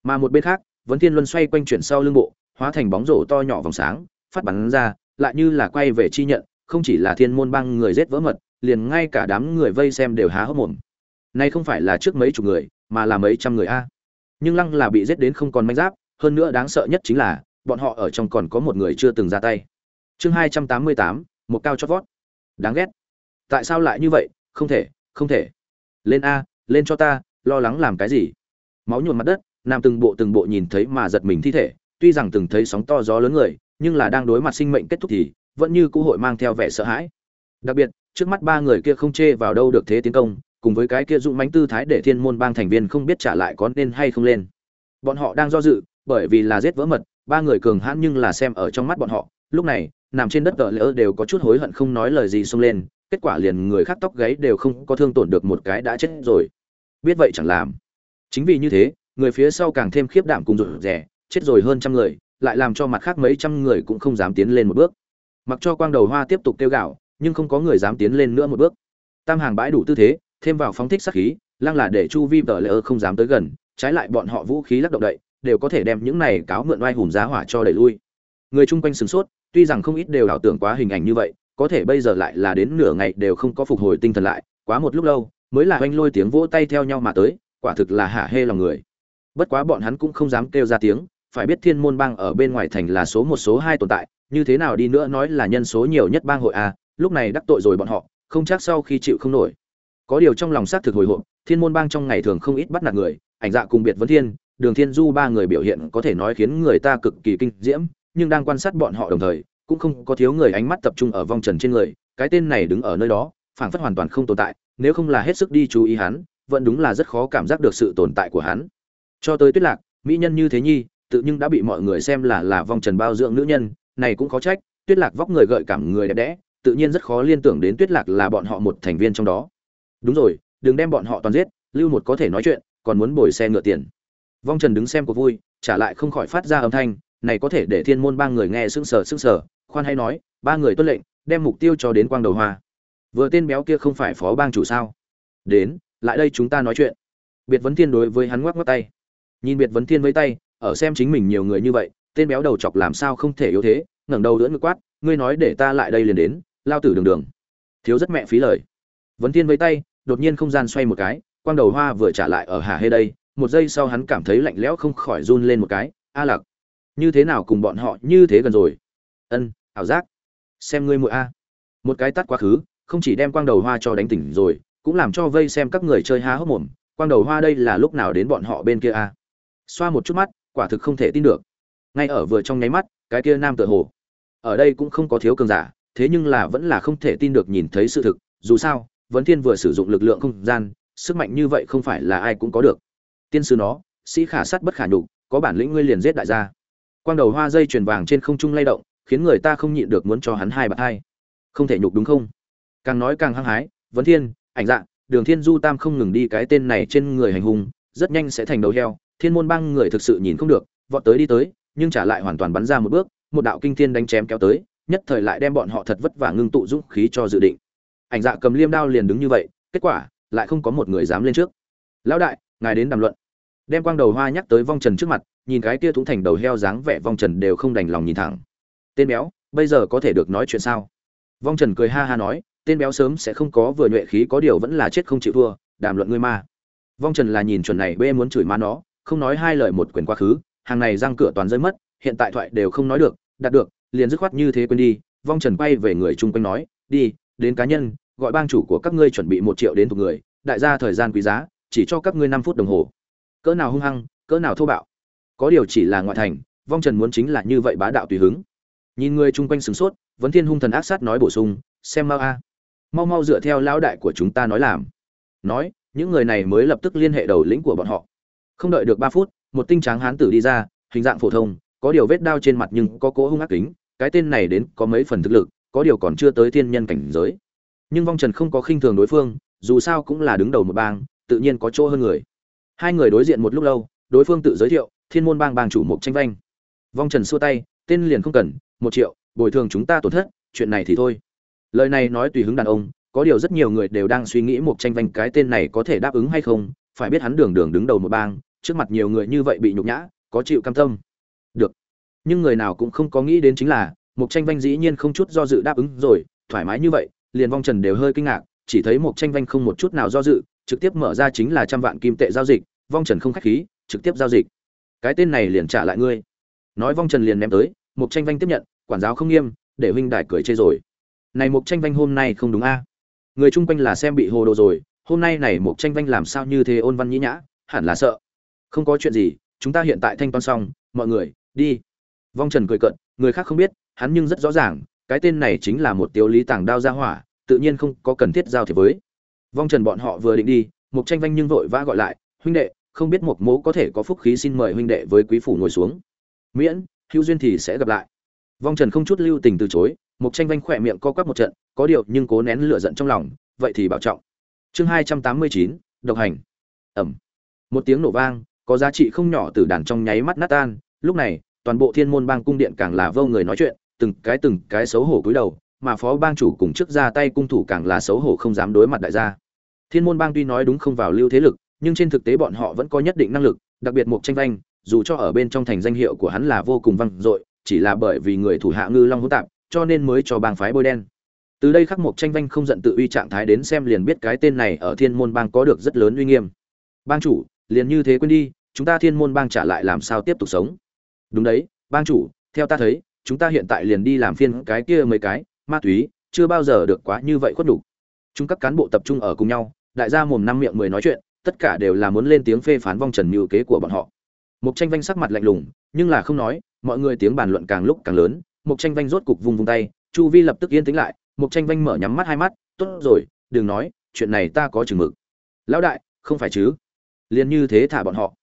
Mà một bên khác vấn thiên luân xoay quanh chuyển sau lưng bộ hóa thành bóng rổ to nhỏ vòng sáng phát bắn ra lại như là quay về chi nhận không chỉ là thiên môn băng người rết vỡ mật liền ngay cả đám người vây xem đều há hốc mồm. Nay không phải là trước mấy chục người mà là mấy trăm người a. Nhưng lăng là bị giết đến không còn manh giáp hơn nữa đáng sợ nhất chính là bọn họ ở trong còn có một người chưa từng ra tay. Chương hai trăm tám mươi tám một cao chót vót. Đáng ghét tại sao lại như vậy? Không thể không thể. Lên a, lên cho ta, lo lắng làm cái gì? Máu nhuộm mặt đất, nam từng bộ từng bộ nhìn thấy mà giật mình thi thể, tuy rằng từng thấy sóng to gió lớn người, nhưng là đang đối mặt sinh mệnh kết thúc thì vẫn như cũ hội mang theo vẻ sợ hãi. Đặc biệt, trước mắt ba người kia không chê vào đâu được thế tiến công, cùng với cái kia dũng mánh tư thái để thiên môn bang thành viên không biết trả lại có nên hay không lên. Bọn họ đang do dự, bởi vì là giết vỡ mật, ba người cường hãn nhưng là xem ở trong mắt bọn họ. Lúc này, nằm trên đất tờ lỡ đều có chút hối hận không nói lời gì xông lên kết quả liền người khác tóc gáy đều không có thương tổn được một cái đã chết rồi. Biết vậy chẳng làm. Chính vì như thế, người phía sau càng thêm khiếp đảm cùng rụt rè, chết rồi hơn trăm người, lại làm cho mặt khác mấy trăm người cũng không dám tiến lên một bước. Mặc cho quang đầu hoa tiếp tục kêu gạo nhưng không có người dám tiến lên nữa một bước. Tam hàng bãi đủ tư thế, thêm vào phóng thích sát khí, lăng là để chu vi tờ lỡ không dám tới gần, trái lại bọn họ vũ khí lắc động đậy, đều có thể đem những này cáo mượn oai hùng giá hỏa cho đẩy lui. Người chung quanh sửng sốt, tuy rằng không ít đều ảo tưởng quá hình ảnh như vậy có thể bây giờ lại là đến nửa ngày đều không có phục hồi tinh thần lại, quá một lúc lâu, mới là oanh lôi tiếng vỗ tay theo nhau mà tới, quả thực là hả hê lòng người. Bất quá bọn hắn cũng không dám kêu ra tiếng, phải biết thiên môn bang ở bên ngoài thành là số một số hai tồn tại, như thế nào đi nữa nói là nhân số nhiều nhất bang hội a lúc này đắc tội rồi bọn họ, không chắc sau khi chịu không nổi. Có điều trong lòng xác thực hồi hộp, thiên môn bang trong ngày thường không ít bắt nạt người, ảnh dạ cùng biệt vấn thiên, đường thiên du ba người biểu hiện có thể nói khiến người ta cực kỳ kinh diễm, nhưng đang quan sát bọn họ đồng thời cũng không có thiếu người ánh mắt tập trung ở vong trần trên người, cái tên này đứng ở nơi đó, phảng phất hoàn toàn không tồn tại, nếu không là hết sức đi chú ý hắn, vẫn đúng là rất khó cảm giác được sự tồn tại của hắn. Cho tới tuyết lạc, mỹ nhân như thế nhi, tự nhưng đã bị mọi người xem là là vong trần bao dưỡng nữ nhân, này cũng khó trách, tuyết lạc vóc người gợi cảm người đẹp đẽ, tự nhiên rất khó liên tưởng đến tuyết lạc là bọn họ một thành viên trong đó. Đúng rồi, đừng đem bọn họ toàn giết, lưu một có thể nói chuyện, còn muốn bồi xe ngựa tiền. Vong trần đứng xem có vui, trả lại không khỏi phát ra âm thanh, này có thể để thiên môn ba người nghe sững sờ sững sờ khoan hay nói, ba người tuân lệnh, đem mục tiêu cho đến quang đầu hoa. Vừa tên béo kia không phải phó bang chủ sao? Đến, lại đây chúng ta nói chuyện. Biệt vấn thiên đối với hắn ngoắc ngoắc tay. Nhìn biệt vấn thiên với tay, ở xem chính mình nhiều người như vậy, tên béo đầu chọc làm sao không thể yếu thế, ngẩng đầu đỡ ngực quát, ngươi nói để ta lại đây liền đến, lao tử đường đường. Thiếu rất mẹ phí lời. Vấn thiên với tay, đột nhiên không gian xoay một cái, quang đầu hoa vừa trả lại ở hà hê đây, một giây sau hắn cảm thấy lạnh lẽo không khỏi run lên một cái, a lặc như thế nào cùng bọn họ như thế gần rồi? Ân ảo giác. Xem ngươi muội a. Một cái tắt quá khứ, không chỉ đem quang đầu hoa cho đánh tỉnh rồi, cũng làm cho vây xem các người chơi há hốc mồm, quang đầu hoa đây là lúc nào đến bọn họ bên kia a? Xoa một chút mắt, quả thực không thể tin được. Ngay ở vừa trong nháy mắt, cái kia nam tựa hồ. Ở đây cũng không có thiếu cường giả, thế nhưng là vẫn là không thể tin được nhìn thấy sự thực, dù sao, vấn thiên vừa sử dụng lực lượng không gian, sức mạnh như vậy không phải là ai cũng có được. Tiên sư nó, sĩ khả sắt bất khả nhục, có bản lĩnh ngươi liền giết đại gia. Quang đầu hoa dây chuyền vàng trên không trung lay động khiến người ta không nhịn được muốn cho hắn hai bạc hai. Không thể nhục đúng không? Càng nói càng hăng hái, vấn thiên, ảnh dạ đường thiên du tam không ngừng đi cái tên này trên người hành hung, rất nhanh sẽ thành đầu heo, thiên môn băng người thực sự nhìn không được, vọt tới đi tới, nhưng trả lại hoàn toàn bắn ra một bước, một đạo kinh thiên đánh chém kéo tới, nhất thời lại đem bọn họ thật vất vả ngưng tụ dũng khí cho dự định. Ảnh dạ cầm liêm đao liền đứng như vậy, kết quả, lại không có một người dám lên trước. Lão đại, ngài đến đàm luận. Đem quang đầu hoa nhắc tới vong trần trước mặt, nhìn cái kia thủng thành đầu heo dáng vẻ vong trần đều không đành lòng nhìn thẳng tên béo, bây giờ có thể được nói chuyện sao? Vong trần cười ha ha nói, tên béo sớm sẽ không có vừa nhuệ khí, có điều vẫn là chết không chịu thua, đàm luận ngươi ma. Vong trần là nhìn chuẩn này bê muốn chửi ma nó, không nói hai lời một quyền quá khứ, hàng này răng cửa toàn rơi mất, hiện tại thoại đều không nói được, đạt được, liền dứt khoát như thế quên đi. Vong trần quay về người chung quanh nói, đi, đến cá nhân, gọi bang chủ của các ngươi chuẩn bị một triệu đến thuộc người, đại gia thời gian quý giá, chỉ cho các ngươi năm phút đồng hồ. Cỡ nào hung hăng, cỡ nào thô bạo. Có điều chỉ là ngoại thành, vong trần muốn chính là như vậy bá đạo tùy hứng nhìn người chung quanh sửng sốt, vấn thiên hung thần ác sát nói bổ sung, xem mau a. Mau mau dựa theo lão đại của chúng ta nói làm. Nói, những người này mới lập tức liên hệ đầu lĩnh của bọn họ. Không đợi được ba phút, một tinh tráng hán tử đi ra, hình dạng phổ thông, có điều vết đao trên mặt nhưng có cỗ hung ác kính, cái tên này đến có mấy phần thực lực, có điều còn chưa tới thiên nhân cảnh giới. Nhưng vong trần không có khinh thường đối phương, dù sao cũng là đứng đầu một bang, tự nhiên có chỗ hơn người. Hai người đối diện một lúc lâu, đối phương tự giới thiệu, thiên môn bang bang chủ mục tranh vanh. Vong trần xua tay, tên liền không cần một triệu, bồi thường chúng ta tổn thất, chuyện này thì thôi. Lời này nói tùy hứng đàn ông, có điều rất nhiều người đều đang suy nghĩ một tranh vanh cái tên này có thể đáp ứng hay không, phải biết hắn đường đường đứng đầu một bang, trước mặt nhiều người như vậy bị nhục nhã, có chịu cam tâm. Được. Nhưng người nào cũng không có nghĩ đến chính là, một tranh vanh dĩ nhiên không chút do dự đáp ứng rồi, thoải mái như vậy, liền vong trần đều hơi kinh ngạc, chỉ thấy một tranh vanh không một chút nào do dự, trực tiếp mở ra chính là trăm vạn kim tệ giao dịch, vong trần không khách khí, trực tiếp giao dịch. Cái tên này liền trả lại ngươi. Nói vong trần liền ném tới Mục tranh vanh tiếp nhận, quản giáo không nghiêm, để huynh đại cười chê rồi. Này Mục tranh vanh hôm nay không đúng a. Người chung quanh là xem bị hồ đồ rồi, hôm nay này Mục tranh vanh làm sao như thế ôn văn nhĩ nhã, hẳn là sợ. Không có chuyện gì, chúng ta hiện tại thanh toán xong, mọi người, đi. Vong trần cười cận người khác không biết, hắn nhưng rất rõ ràng, cái tên này chính là một tiêu lý tàng đao ra hỏa, tự nhiên không có cần thiết giao thiệp với. Vong trần bọn họ vừa định đi Mục tranh vanh nhưng vội vã gọi lại, huynh đệ, không biết một mố có thể có phúc khí xin mời huynh đệ với quý phủ ngồi xuống. Miễn hữu duyên thì sẽ gặp lại. Vong trần không chút lưu tình từ chối Mục tranh vanh khỏe miệng co quắp một trận, có điều nhưng cố nén lửa giận trong lòng, vậy thì bảo trọng. Chương hai trăm tám mươi chín, độc hành. Ẩm. Một tiếng nổ vang, có giá trị không nhỏ từ đàn trong nháy mắt nát tan, lúc này, toàn bộ thiên môn bang cung điện càng là vô người nói chuyện, từng cái từng cái xấu hổ cúi đầu, mà phó bang chủ cùng trước ra tay cung thủ càng là xấu hổ không dám đối mặt đại gia. Thiên môn bang tuy nói đúng không vào lưu thế lực, nhưng trên thực tế bọn họ vẫn có nhất định năng lực, đặc biệt Mục tranh vanh dù cho ở bên trong thành danh hiệu của hắn là vô cùng vang dội, chỉ là bởi vì người thủ hạ ngư long hỗn tạp, cho nên mới cho bang phái bôi đen. Từ đây khắc một tranh vanh không giận tự uy trạng thái đến xem liền biết cái tên này ở thiên môn bang có được rất lớn uy nghiêm. Bang chủ, liền như thế quên đi, chúng ta thiên môn bang trả lại làm sao tiếp tục sống? Đúng đấy, bang chủ, theo ta thấy, chúng ta hiện tại liền đi làm phiên cái kia mấy cái, ma túy, chưa bao giờ được quá như vậy khuất đủ chúng các cán bộ tập trung ở cùng nhau, đại gia mồm năm miệng mười nói chuyện, tất cả đều là muốn lên tiếng phê phán vong trần mưu kế của bọn họ. Mục Tranh Vanh sắc mặt lạnh lùng, nhưng là không nói, mọi người tiếng bàn luận càng lúc càng lớn, Mục Tranh Vanh rốt cục vùng vung tay, chu vi lập tức yên tĩnh lại, Mục Tranh Vanh mở nhắm mắt hai mắt, "Tốt rồi, đừng nói, chuyện này ta có chừng mực." "Lão đại, không phải chứ?" Liên như thế thả bọn họ.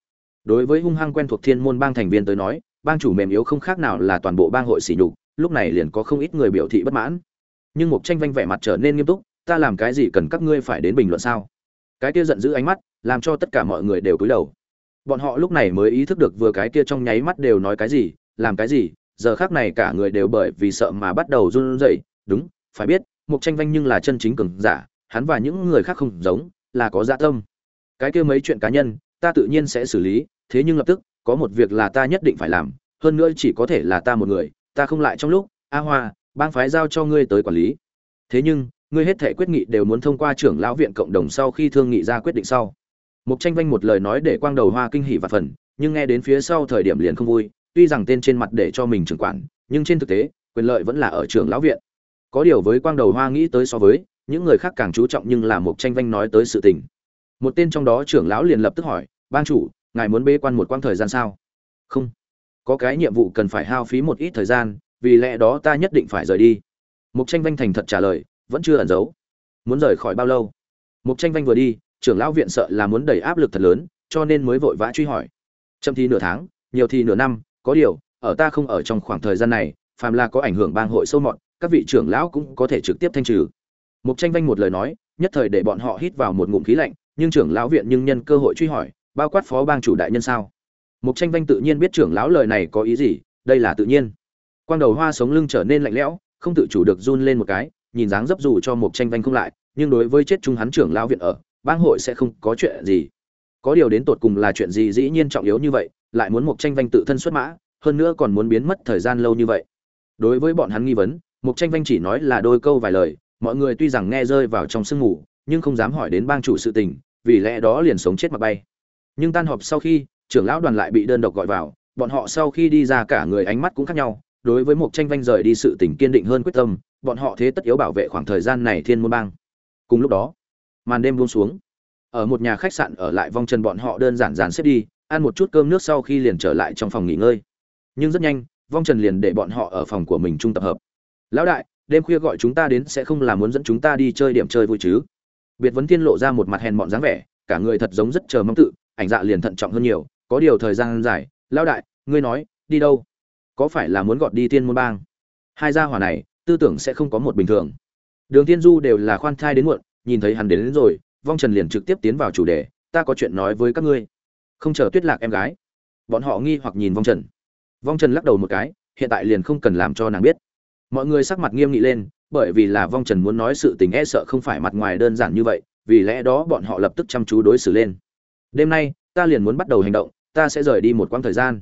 Đối với hung hăng quen thuộc Thiên môn bang thành viên tới nói, bang chủ mềm yếu không khác nào là toàn bộ bang hội sỉ nhục, lúc này liền có không ít người biểu thị bất mãn. Nhưng Mục Tranh Vanh vẻ mặt trở nên nghiêm túc, "Ta làm cái gì cần các ngươi phải đến bình luận sao?" Cái kia giận dữ ánh mắt, làm cho tất cả mọi người đều cúi đầu bọn họ lúc này mới ý thức được vừa cái kia trong nháy mắt đều nói cái gì, làm cái gì, giờ khác này cả người đều bởi vì sợ mà bắt đầu run rẩy. Đúng, phải biết mục tranh vanh nhưng là chân chính cường giả, hắn và những người khác không giống, là có dạ tâm. Cái kia mấy chuyện cá nhân, ta tự nhiên sẽ xử lý, thế nhưng lập tức, có một việc là ta nhất định phải làm, hơn nữa chỉ có thể là ta một người, ta không lại trong lúc, a hoa, bang phái giao cho ngươi tới quản lý. Thế nhưng, ngươi hết thể quyết nghị đều muốn thông qua trưởng lão viện cộng đồng sau khi thương nghị ra quyết định sau. Mục Tranh Vanh một lời nói để Quang Đầu Hoa kinh hỉ và phần, nhưng nghe đến phía sau thời điểm liền không vui, tuy rằng tên trên mặt để cho mình trưởng quản, nhưng trên thực tế, quyền lợi vẫn là ở trưởng lão viện. Có điều với Quang Đầu Hoa nghĩ tới so với những người khác càng chú trọng nhưng là Mục Tranh Vanh nói tới sự tình. Một tên trong đó trưởng lão liền lập tức hỏi, "Bang chủ, ngài muốn bế quan một quãng thời gian sao?" "Không, có cái nhiệm vụ cần phải hao phí một ít thời gian, vì lẽ đó ta nhất định phải rời đi." Mục Tranh Vanh thành thật trả lời, vẫn chưa ẩn giấu. "Muốn rời khỏi bao lâu?" Mục Tranh Vanh vừa đi, trưởng lão viện sợ là muốn đẩy áp lực thật lớn, cho nên mới vội vã truy hỏi. Chậm thì nửa tháng, nhiều thì nửa năm, có điều, ở ta không ở trong khoảng thời gian này, phàm là có ảnh hưởng bang hội sâu mọt, các vị trưởng lão cũng có thể trực tiếp thanh trừ. Mục Tranh Vanh một lời nói, nhất thời để bọn họ hít vào một ngụm khí lạnh, nhưng trưởng lão viện nhưng nhân cơ hội truy hỏi, bao quát phó bang chủ đại nhân sao? Mục Tranh Vanh tự nhiên biết trưởng lão lời này có ý gì, đây là tự nhiên. Quang đầu hoa sống lưng trở nên lạnh lẽo, không tự chủ được run lên một cái, nhìn dáng dấp dù cho Mục Tranh Vanh không lại, nhưng đối với chết chung hắn trưởng lão viện ở, bang hội sẽ không có chuyện gì. Có điều đến tột cùng là chuyện gì dĩ nhiên trọng yếu như vậy, lại muốn Mục tranh vanh tự thân xuất mã, hơn nữa còn muốn biến mất thời gian lâu như vậy. Đối với bọn hắn nghi vấn Mục tranh vanh chỉ nói là đôi câu vài lời, mọi người tuy rằng nghe rơi vào trong sương ngủ nhưng không dám hỏi đến bang chủ sự tình, vì lẽ đó liền sống chết mà bay. Nhưng tan họp sau khi, trưởng lão đoàn lại bị đơn độc gọi vào, bọn họ sau khi đi ra cả người ánh mắt cũng khác nhau, đối với Mục tranh vanh rời đi sự tình kiên định hơn quyết tâm, bọn họ thế tất yếu bảo vệ khoảng thời gian này thiên môn bang. Cùng lúc đó màn đêm buông xuống. Ở một nhà khách sạn ở lại vong trần bọn họ đơn giản dàn xếp đi, ăn một chút cơm nước sau khi liền trở lại trong phòng nghỉ ngơi. Nhưng rất nhanh vong trần liền để bọn họ ở phòng của mình chung tập hợp. Lão đại, đêm khuya gọi chúng ta đến sẽ không là muốn dẫn chúng ta đi chơi điểm chơi vui chứ? Biệt vấn thiên lộ ra một mặt hèn mọn dáng vẻ, cả người thật giống rất chờ mong tự, ảnh dạ liền thận trọng hơn nhiều, có điều thời gian dài, lão đại, ngươi nói, đi đâu? Có phải là muốn gọt đi thiên môn bang? Hai gia hỏa này, tư tưởng sẽ không có một bình thường. Đường tiên du đều là khoan thai đến muộn nhìn thấy hắn đến, đến rồi vong trần liền trực tiếp tiến vào chủ đề ta có chuyện nói với các ngươi. Không chờ tuyết lạc em gái bọn họ nghi hoặc nhìn vong trần. Vong trần lắc đầu một cái hiện tại liền không cần làm cho nàng biết. Mọi người sắc mặt nghiêm nghị lên bởi vì là vong trần muốn nói sự tình e sợ không phải mặt ngoài đơn giản như vậy vì lẽ đó bọn họ lập tức chăm chú đối xử lên. Đêm nay ta liền muốn bắt đầu hành động ta sẽ rời đi một quãng thời gian.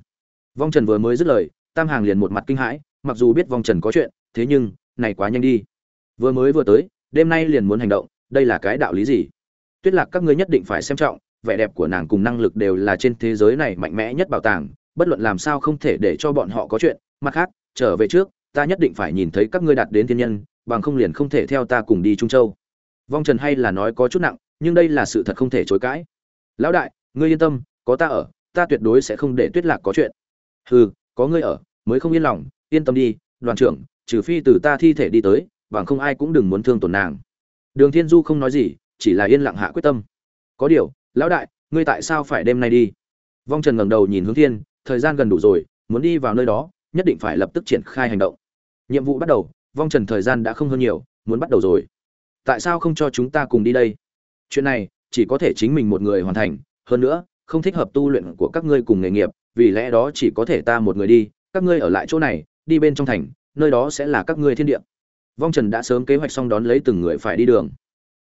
Vong trần vừa mới dứt lời tam hàng liền một mặt kinh hãi mặc dù biết vong trần có chuyện thế nhưng này quá nhanh đi. Vừa mới vừa tới đêm nay liền muốn hành động đây là cái đạo lý gì? Tuyết lạc các ngươi nhất định phải xem trọng, vẻ đẹp của nàng cùng năng lực đều là trên thế giới này mạnh mẽ nhất bảo tàng, bất luận làm sao không thể để cho bọn họ có chuyện. Mặt khác, trở về trước, ta nhất định phải nhìn thấy các ngươi đạt đến thiên nhân, bằng không liền không thể theo ta cùng đi trung châu. Vong trần hay là nói có chút nặng, nhưng đây là sự thật không thể chối cãi. Lão đại, ngươi yên tâm, có ta ở, ta tuyệt đối sẽ không để tuyết lạc có chuyện. Hừ, có ngươi ở, mới không yên lòng, yên tâm đi, đoàn trưởng, trừ phi từ ta thi thể đi tới, bằng không ai cũng đừng muốn thương tổn nàng đường thiên du không nói gì, chỉ là yên lặng hạ quyết tâm. Có điều, lão đại, ngươi tại sao phải đêm nay đi? Vong trần ngẩng đầu nhìn hướng thiên, thời gian gần đủ rồi, muốn đi vào nơi đó, nhất định phải lập tức triển khai hành động. Nhiệm vụ bắt đầu, vong trần thời gian đã không hơn nhiều, muốn bắt đầu rồi. Tại sao không cho chúng ta cùng đi đây? Chuyện này, chỉ có thể chính mình một người hoàn thành, hơn nữa, không thích hợp tu luyện của các ngươi cùng nghề nghiệp, vì lẽ đó chỉ có thể ta một người đi, các ngươi ở lại chỗ này, đi bên trong thành, nơi đó sẽ là các ngươi thiên địa vong trần đã sớm kế hoạch xong đón lấy từng người phải đi đường.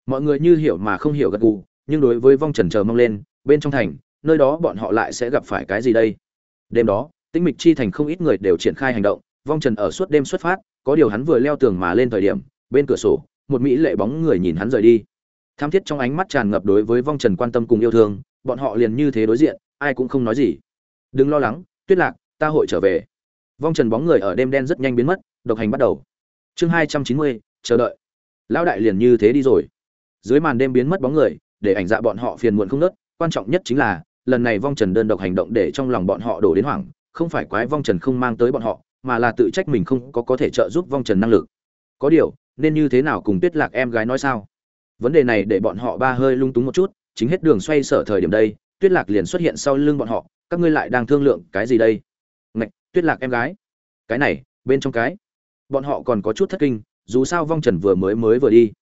Mọi người như hiểu mà không hiểu gật gù, nhưng đối với vong trần chờ mong lên, bên trong thành, nơi đó bọn họ lại sẽ gặp phải cái gì đây? Đêm đó, tĩnh mịch chi thành không ít người đều triển khai hành động. Vong trần ở suốt đêm xuất phát, có điều hắn vừa leo tường mà lên thời điểm, bên cửa sổ, một mỹ lệ bóng người nhìn hắn rời đi. Tham thiết trong ánh mắt tràn ngập đối với vong trần quan tâm cùng yêu thương, bọn họ liền như thế đối diện, ai cũng không nói gì. Đừng lo lắng, tuyết lạc, ta hội trở về. Vong trần bóng người ở đêm đen rất nhanh biến mất, độc hành bắt đầu chương hai trăm chín mươi, chờ đợi. Lão đại liền như thế đi rồi. Dưới màn đêm biến mất bóng người, để ảnh dạ bọn họ phiền muộn không nớt quan trọng nhất chính là, lần này vong trần đơn độc hành động để trong lòng bọn họ đổ đến hoảng, không phải quái vong trần không mang tới bọn họ, mà là tự trách mình không có có thể trợ giúp vong trần năng lực. Có điều, nên như thế nào cùng tuyết lạc em gái nói sao? Vấn đề này để bọn họ ba hơi lung túng một chút, chính hết đường xoay sở thời điểm đây, tuyết lạc liền xuất hiện sau lưng bọn họ, các ngươi lại đang thương lượng cái gì đây? Ngạch, tuyết lạc em gái. Cái này, bên trong cái bọn họ còn có chút thất kinh, dù sao vong trần vừa mới mới vừa đi.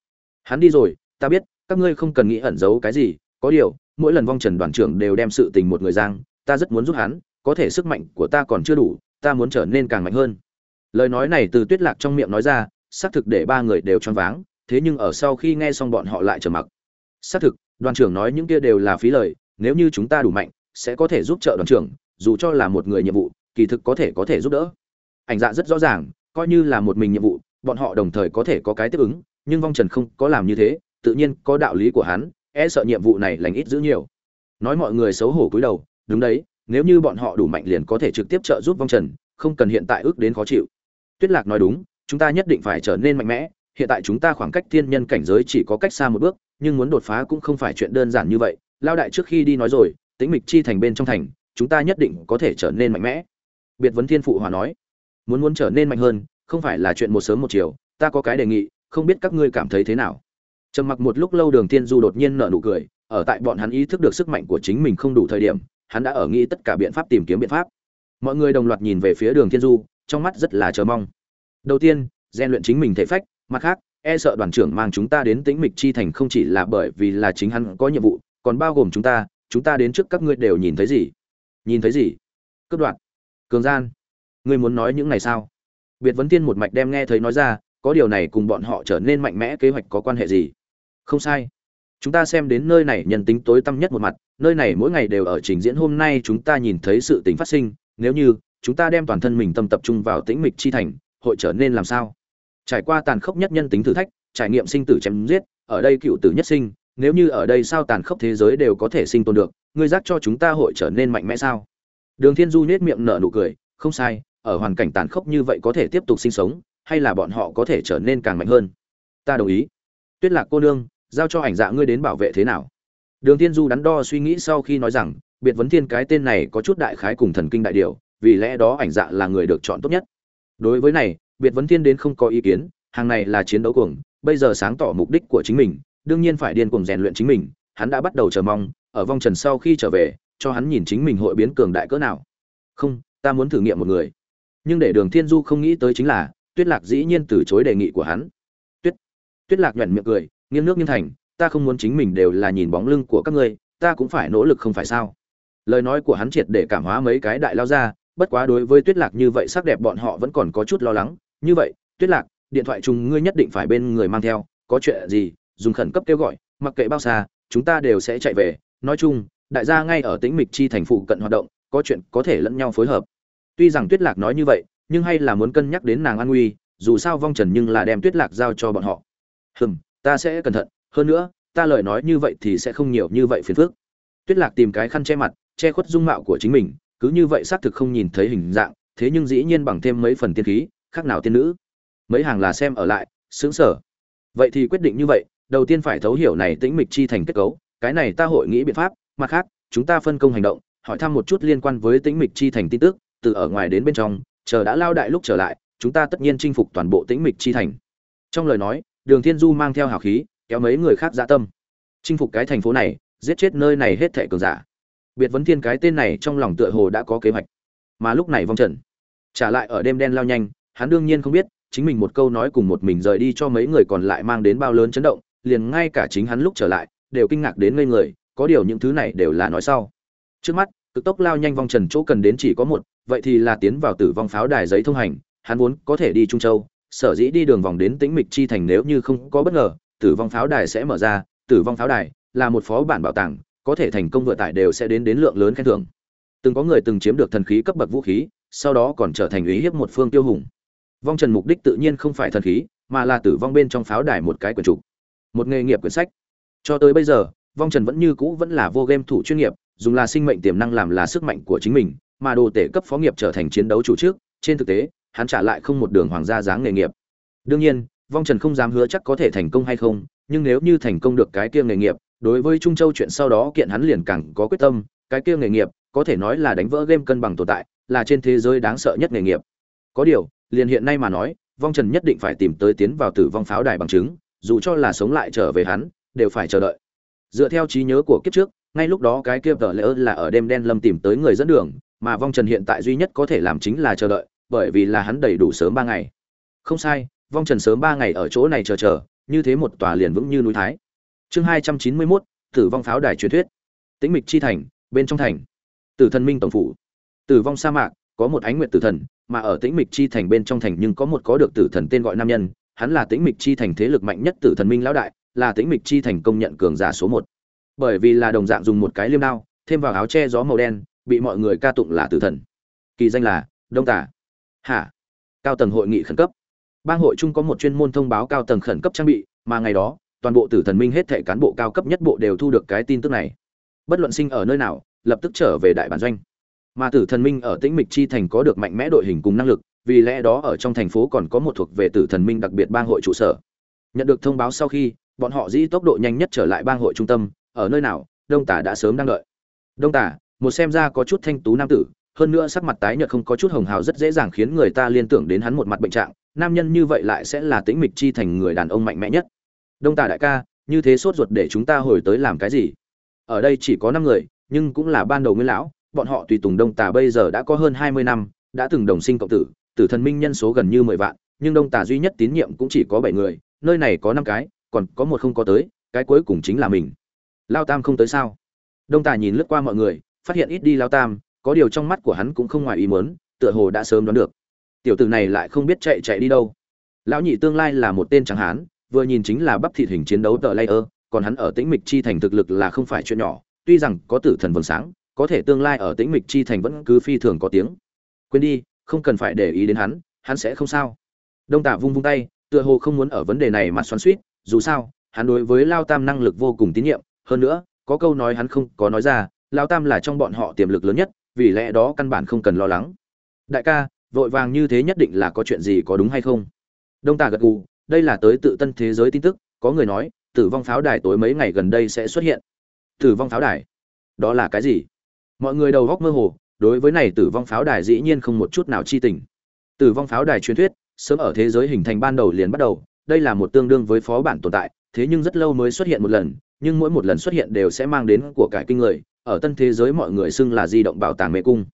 Hắn đi rồi, ta biết, các ngươi không cần nghĩ ẩn giấu cái gì, có điều, mỗi lần vong trần đoàn trưởng đều đem sự tình một người giang, ta rất muốn giúp hắn, có thể sức mạnh của ta còn chưa đủ, ta muốn trở nên càng mạnh hơn. Lời nói này từ tuyết lạc trong miệng nói ra, xác thực để ba người đều choáng váng, thế nhưng ở sau khi nghe xong bọn họ lại trở mặc. Xác thực, đoàn trưởng nói những kia đều là phí lời, nếu như chúng ta đủ mạnh, sẽ có thể giúp trợ đoàn trưởng, dù cho là một người nhiệm vụ, kỳ thực có thể có thể giúp đỡ. Ảnh dạ rất rõ ràng coi như là một mình nhiệm vụ, bọn họ đồng thời có thể có cái tiếp ứng, nhưng vong trần không có làm như thế, tự nhiên có đạo lý của hắn e sợ nhiệm vụ này lành ít giữ nhiều. Nói mọi người xấu hổ cúi đầu, đúng đấy, nếu như bọn họ đủ mạnh liền có thể trực tiếp trợ giúp vong trần, không cần hiện tại ước đến khó chịu. Tuyết lạc nói đúng, chúng ta nhất định phải trở nên mạnh mẽ, hiện tại chúng ta khoảng cách thiên nhân cảnh giới chỉ có cách xa một bước, nhưng muốn đột phá cũng không phải chuyện đơn giản như vậy lao đại trước khi đi nói rồi, tĩnh mịch chi thành bên trong thành, chúng ta nhất định có thể trở nên mạnh mẽ. Biệt vấn thiên phụ hòa nói muốn muốn trở nên mạnh hơn, không phải là chuyện một sớm một chiều, ta có cái đề nghị, không biết các ngươi cảm thấy thế nào. Trầm mặc một lúc lâu đường thiên du đột nhiên nở nụ cười, ở tại bọn hắn ý thức được sức mạnh của chính mình không đủ thời điểm, hắn đã ở nghĩ tất cả biện pháp tìm kiếm biện pháp. Mọi người đồng loạt nhìn về phía đường thiên du, trong mắt rất là chờ mong. Đầu tiên, rèn luyện chính mình thể phách, mặt khác e sợ đoàn trưởng mang chúng ta đến tĩnh mịch chi thành không chỉ là bởi vì là chính hắn có nhiệm vụ, còn bao gồm chúng ta chúng ta đến trước các ngươi đều nhìn thấy gì? Nhìn thấy gì? Cướp đoạt. Cường gian ngươi muốn nói những này sao? Biệt vấn tiên một mạch đem nghe thấy nói ra, có điều này cùng bọn họ trở nên mạnh mẽ, kế hoạch có quan hệ gì? Không sai. Chúng ta xem đến nơi này nhân tính tối tăm nhất một mặt, nơi này mỗi ngày đều ở trình diễn. Hôm nay chúng ta nhìn thấy sự tính phát sinh, nếu như chúng ta đem toàn thân mình tâm tập trung vào tĩnh mịch chi thành, hội trở nên làm sao? Trải qua tàn khốc nhất nhân tính thử thách, trải nghiệm sinh tử chém giết, ở đây cựu tử nhất sinh, nếu như ở đây sao tàn khốc thế giới đều có thể sinh tồn được, ngươi giác cho chúng ta hội trở nên mạnh mẽ sao? Đường thiên du nhếch miệng nở nụ cười, không sai ở hoàn cảnh tàn khốc như vậy có thể tiếp tục sinh sống, hay là bọn họ có thể trở nên càng mạnh hơn? Ta đồng ý. Tuyết lạc cô nương, giao cho ảnh dạ ngươi đến bảo vệ thế nào? Đường thiên du đắn đo suy nghĩ sau khi nói rằng, biệt vấn thiên cái tên này có chút đại khái cùng thần kinh đại điều, vì lẽ đó ảnh dạ là người được chọn tốt nhất. Đối với này, biệt vấn thiên đến không có ý kiến, hàng này là chiến đấu cuồng, bây giờ sáng tỏ mục đích của chính mình, đương nhiên phải điên cuồng rèn luyện chính mình, hắn đã bắt đầu chờ mong, ở vong trần sau khi trở về, cho hắn nhìn chính mình hội biến cường đại cỡ nào. Không, ta muốn thử nghiệm một người nhưng để đường thiên du không nghĩ tới chính là, tuyết lạc dĩ nhiên từ chối đề nghị của hắn. Tuyết tuyết lạc nhuận miệng cười, nghiêng nước nghiêng thành, ta không muốn chính mình đều là nhìn bóng lưng của các ngươi, ta cũng phải nỗ lực không phải sao. Lời nói của hắn triệt để cảm hóa mấy cái đại lao ra, bất quá đối với tuyết lạc như vậy sắc đẹp bọn họ vẫn còn có chút lo lắng. Như vậy, tuyết lạc, điện thoại chung ngươi nhất định phải bên người mang theo, có chuyện gì, dùng khẩn cấp kêu gọi, mặc kệ bao xa, chúng ta đều sẽ chạy về. Nói chung, đại gia ngay ở tĩnh mịch chi thành phụ cận hoạt động, có chuyện có thể lẫn nhau phối hợp tuy rằng tuyết lạc nói như vậy, nhưng hay là muốn cân nhắc đến nàng an nguy, dù sao vong trần nhưng là đem tuyết lạc giao cho bọn họ. Hừm, ta sẽ cẩn thận, hơn nữa, ta lời nói như vậy thì sẽ không nhiều như vậy phiền phức. Tuyết lạc tìm cái khăn che mặt, che khuất dung mạo của chính mình, cứ như vậy xác thực không nhìn thấy hình dạng, thế nhưng dĩ nhiên bằng thêm mấy phần tiên khí, khác nào tiên nữ. Mấy hàng là xem ở lại sướng sở vậy thì quyết định như vậy, đầu tiên phải thấu hiểu này tĩnh mịch chi thành kết cấu, cái này ta hội nghĩ biện pháp, mặt khác, chúng ta phân công hành động, hỏi thăm một chút liên quan với tĩnh mịch chi thành tin tức từ ở ngoài đến bên trong, chờ đã lao đại lúc trở lại, chúng ta tất nhiên chinh phục toàn bộ tĩnh mịch chi thành. Trong lời nói, đường thiên du mang theo hào khí, kéo mấy người khác dạ tâm. Chinh phục cái thành phố này, giết chết nơi này hết thệ cường giả. Biệt vấn thiên cái tên này trong lòng tựa hồ đã có kế hoạch. Mà lúc này vong trần. Trả lại ở đêm đen lao nhanh, hắn đương nhiên không biết, chính mình một câu nói cùng một mình rời đi cho mấy người còn lại mang đến bao lớn chấn động, liền ngay cả chính hắn lúc trở lại, đều kinh ngạc đến ngây người, có điều những thứ này đều là nói sau. Trước mắt, cực tốc lao nhanh vong trần chỗ cần đến chỉ có một vậy thì là tiến vào tử vong pháo đài giấy thông hành, hắn vốn có thể đi trung châu, sở dĩ đi đường vòng đến tĩnh mịch chi thành nếu như không có bất ngờ, tử vong pháo đài sẽ mở ra, tử vong pháo đài là một phó bản bảo tàng, có thể thành công vừa tải đều sẽ đến đến lượng lớn khen thưởng. Từng có người từng chiếm được thần khí cấp bậc vũ khí, sau đó còn trở thành ý hiếp một phương tiêu hùng. Vong trần mục đích tự nhiên không phải thần khí, mà là tử vong bên trong pháo đài một cái quyển trục, một nghề nghiệp quyển sách. Cho tới bây giờ, vong trần vẫn như cũ vẫn là vô game thủ chuyên nghiệp, dùng là sinh mệnh tiềm năng làm là sức mạnh của chính mình mà đồ tể cấp phó nghiệp trở thành chiến đấu chủ trước, trên thực tế, hắn trả lại không một đường hoàng gia dáng nghề nghiệp. Đương nhiên, vong trần không dám hứa chắc có thể thành công hay không, nhưng nếu như thành công được cái kia nghề nghiệp, đối với trung châu chuyện sau đó kiện hắn liền càng có quyết tâm, cái kia nghề nghiệp, có thể nói là đánh vỡ game cân bằng tồn tại, là trên thế giới đáng sợ nhất nghề nghiệp. Có điều, liền hiện nay mà nói, vong trần nhất định phải tìm tới tiến vào tử vong pháo đài bằng chứng, dù cho là sống lại trở về hắn, đều phải chờ đợi. Dựa theo trí nhớ của kiếp trước, ngay lúc đó cái kia tờ lỡ là ở đêm đen lâm tìm tới người dẫn đường mà vong trần hiện tại duy nhất có thể làm chính là chờ đợi, bởi vì là hắn đầy đủ sớm ba ngày. Không sai, vong trần sớm ba ngày ở chỗ này chờ chờ, như thế một tòa liền vững như núi thái. Chương hai trăm chín mươi mốt, tử vong pháo đài truyền thuyết. Tĩnh mịch chi thành, bên trong thành. Tử thần minh tổng phủ. Tử vong sa mạc, có một ánh nguyện tử thần, mà ở tĩnh mịch chi thành bên trong thành nhưng có một có được tử thần tên gọi nam nhân, hắn là tĩnh mịch chi thành thế lực mạnh nhất tử thần minh lão đại, là tĩnh mịch chi thành công nhận cường giả số một. Bởi vì là đồng dạng dùng một cái liêm đao, thêm vào áo che gió màu đen bị mọi người ca tụng là tử thần. Kỳ danh là đông tả hả? Cao tầng hội nghị khẩn cấp. Bang hội chung có một chuyên môn thông báo cao tầng khẩn cấp trang bị, mà ngày đó, toàn bộ tử thần minh hết thệ cán bộ cao cấp nhất bộ đều thu được cái tin tức này. Bất luận sinh ở nơi nào, lập tức trở về đại bản doanh. Mà tử thần minh ở tĩnh mịch chi thành có được mạnh mẽ đội hình cùng năng lực, vì lẽ đó ở trong thành phố còn có một thuộc về tử thần minh đặc biệt bang hội trụ sở. Nhận được thông báo sau khi, bọn họ dĩ tốc độ nhanh nhất trở lại bang hội trung tâm, ở nơi nào, đông tả đã sớm đang đợi. Đông tả một xem ra có chút thanh tú nam tử, hơn nữa sắc mặt tái nhợt không có chút hồng hào rất dễ dàng khiến người ta liên tưởng đến hắn một mặt bệnh trạng, nam nhân như vậy lại sẽ là tĩnh mịch chi thành người đàn ông mạnh mẽ nhất. Đông tả đại ca, như thế sốt ruột để chúng ta hồi tới làm cái gì? Ở đây chỉ có năm người, nhưng cũng là ban đầu nguyên lão, bọn họ tùy tùng đông tả bây giờ đã có hơn hai mươi năm, đã từng đồng sinh cộng tử tử thần minh nhân số gần như mười vạn, nhưng đông tả duy nhất tín nhiệm cũng chỉ có bảy người, nơi này có năm cái, còn có một không có tới, cái cuối cùng chính là mình. Lao tam không tới sao? Đông tả nhìn lướt qua mọi người phát hiện ít đi lao tam, có điều trong mắt của hắn cũng không ngoài ý muốn, tựa hồ đã sớm đoán được. Tiểu tử này lại không biết chạy chạy đi đâu. Lão nhị tương lai là một tên trắng hán, vừa nhìn chính là bắp thịt hình chiến đấu tờ layer, còn hắn ở tĩnh mịch chi thành thực lực là không phải chuyện nhỏ, tuy rằng có tử thần vầng sáng, có thể tương lai ở tĩnh mịch chi thành vẫn cứ phi thường có tiếng. Quên đi, không cần phải để ý đến hắn hắn sẽ không sao. Đông tả vung vung tay, tựa hồ không muốn ở vấn đề này mà xoắn suýt dù sao, hắn đối với lao tam năng lực vô cùng tín nhiệm, hơn nữa, có câu nói hắn không có nói ra lao tam là trong bọn họ tiềm lực lớn nhất, vì lẽ đó căn bản không cần lo lắng. Đại ca, vội vàng như thế nhất định là có chuyện gì có đúng hay không? Đông Tà gật gù, đây là tới tự tân thế giới tin tức, có người nói, tử vong pháo đài tối mấy ngày gần đây sẽ xuất hiện. Tử vong pháo đài? Đó là cái gì? Mọi người đầu góc mơ hồ, đối với này tử vong pháo đài dĩ nhiên không một chút nào chi tình. Tử vong pháo đài truyền thuyết, sớm ở thế giới hình thành ban đầu liền bắt đầu, đây là một tương đương với phó bản tồn tại, thế nhưng rất lâu mới xuất hiện một lần, nhưng mỗi một lần xuất hiện đều sẽ mang đến của cải kinh người ở tân thế giới mọi người xưng là di động bảo tàng mê cung.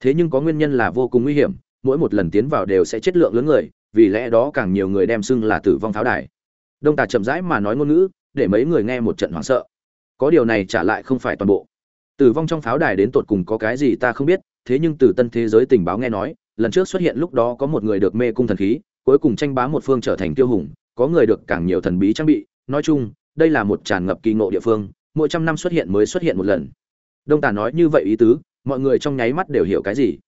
Thế nhưng có nguyên nhân là vô cùng nguy hiểm, mỗi một lần tiến vào đều sẽ chất lượng lớn người, vì lẽ đó càng nhiều người đem xưng là tử vong pháo đài. Đông tà chậm rãi mà nói ngôn ngữ, để mấy người nghe một trận hoảng sợ. Có điều này trả lại không phải toàn bộ. Tử vong trong pháo đài đến tột cùng có cái gì ta không biết, thế nhưng từ tân thế giới tình báo nghe nói, lần trước xuất hiện lúc đó có một người được mê cung thần khí, cuối cùng tranh bá một phương trở thành tiêu hùng, có người được càng nhiều thần bí trang bị. Nói chung, đây là một tràn ngập kỳ ngộ địa phương, mỗi trăm năm xuất hiện mới xuất hiện một lần đông tà nói như vậy ý tứ, mọi người trong nháy mắt đều hiểu cái gì?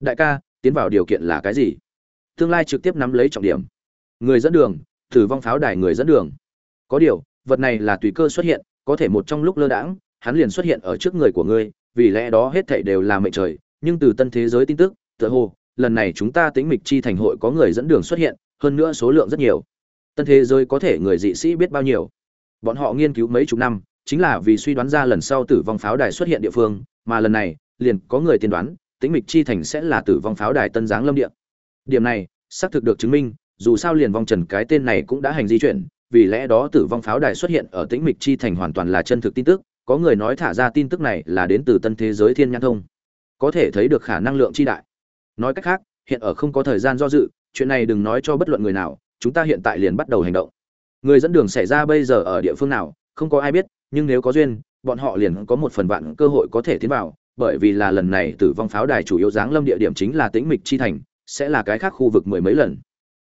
Đại ca, tiến vào điều kiện là cái gì? Tương lai trực tiếp nắm lấy trọng điểm. Người dẫn đường, thử vong pháo đài người dẫn đường. Có điều, vật này là tùy cơ xuất hiện, có thể một trong lúc lơ đãng, hắn liền xuất hiện ở trước người của ngươi, vì lẽ đó hết thảy đều là mệnh trời, nhưng từ tân thế giới tin tức, tựa hồ, lần này chúng ta tính mịch chi thành hội có người dẫn đường xuất hiện, hơn nữa số lượng rất nhiều. Tân thế giới có thể người dị sĩ biết bao nhiêu? Bọn họ nghiên cứu mấy chục năm chính là vì suy đoán ra lần sau tử vong pháo đài xuất hiện địa phương, mà lần này, liền có người tiên đoán, tĩnh mịch chi thành sẽ là tử vong pháo đài tân giáng lâm địa. Điểm này, xác thực được chứng minh, dù sao liền vong trần cái tên này cũng đã hành di chuyển, vì lẽ đó tử vong pháo đài xuất hiện ở tĩnh mịch chi thành hoàn toàn là chân thực tin tức, có người nói thả ra tin tức này là đến từ tân thế giới thiên nhãn thông. Có thể thấy được khả năng lượng chi đại. Nói cách khác, hiện ở không có thời gian do dự, chuyện này đừng nói cho bất luận người nào, chúng ta hiện tại liền bắt đầu hành động. Người dẫn đường xảy ra bây giờ ở địa phương nào, không có ai biết nhưng nếu có duyên, bọn họ liền có một phần vạn cơ hội có thể tiến vào, bởi vì là lần này tử vong pháo đài chủ yếu giáng lâm địa điểm chính là tĩnh mịch chi thành, sẽ là cái khác khu vực mười mấy lần.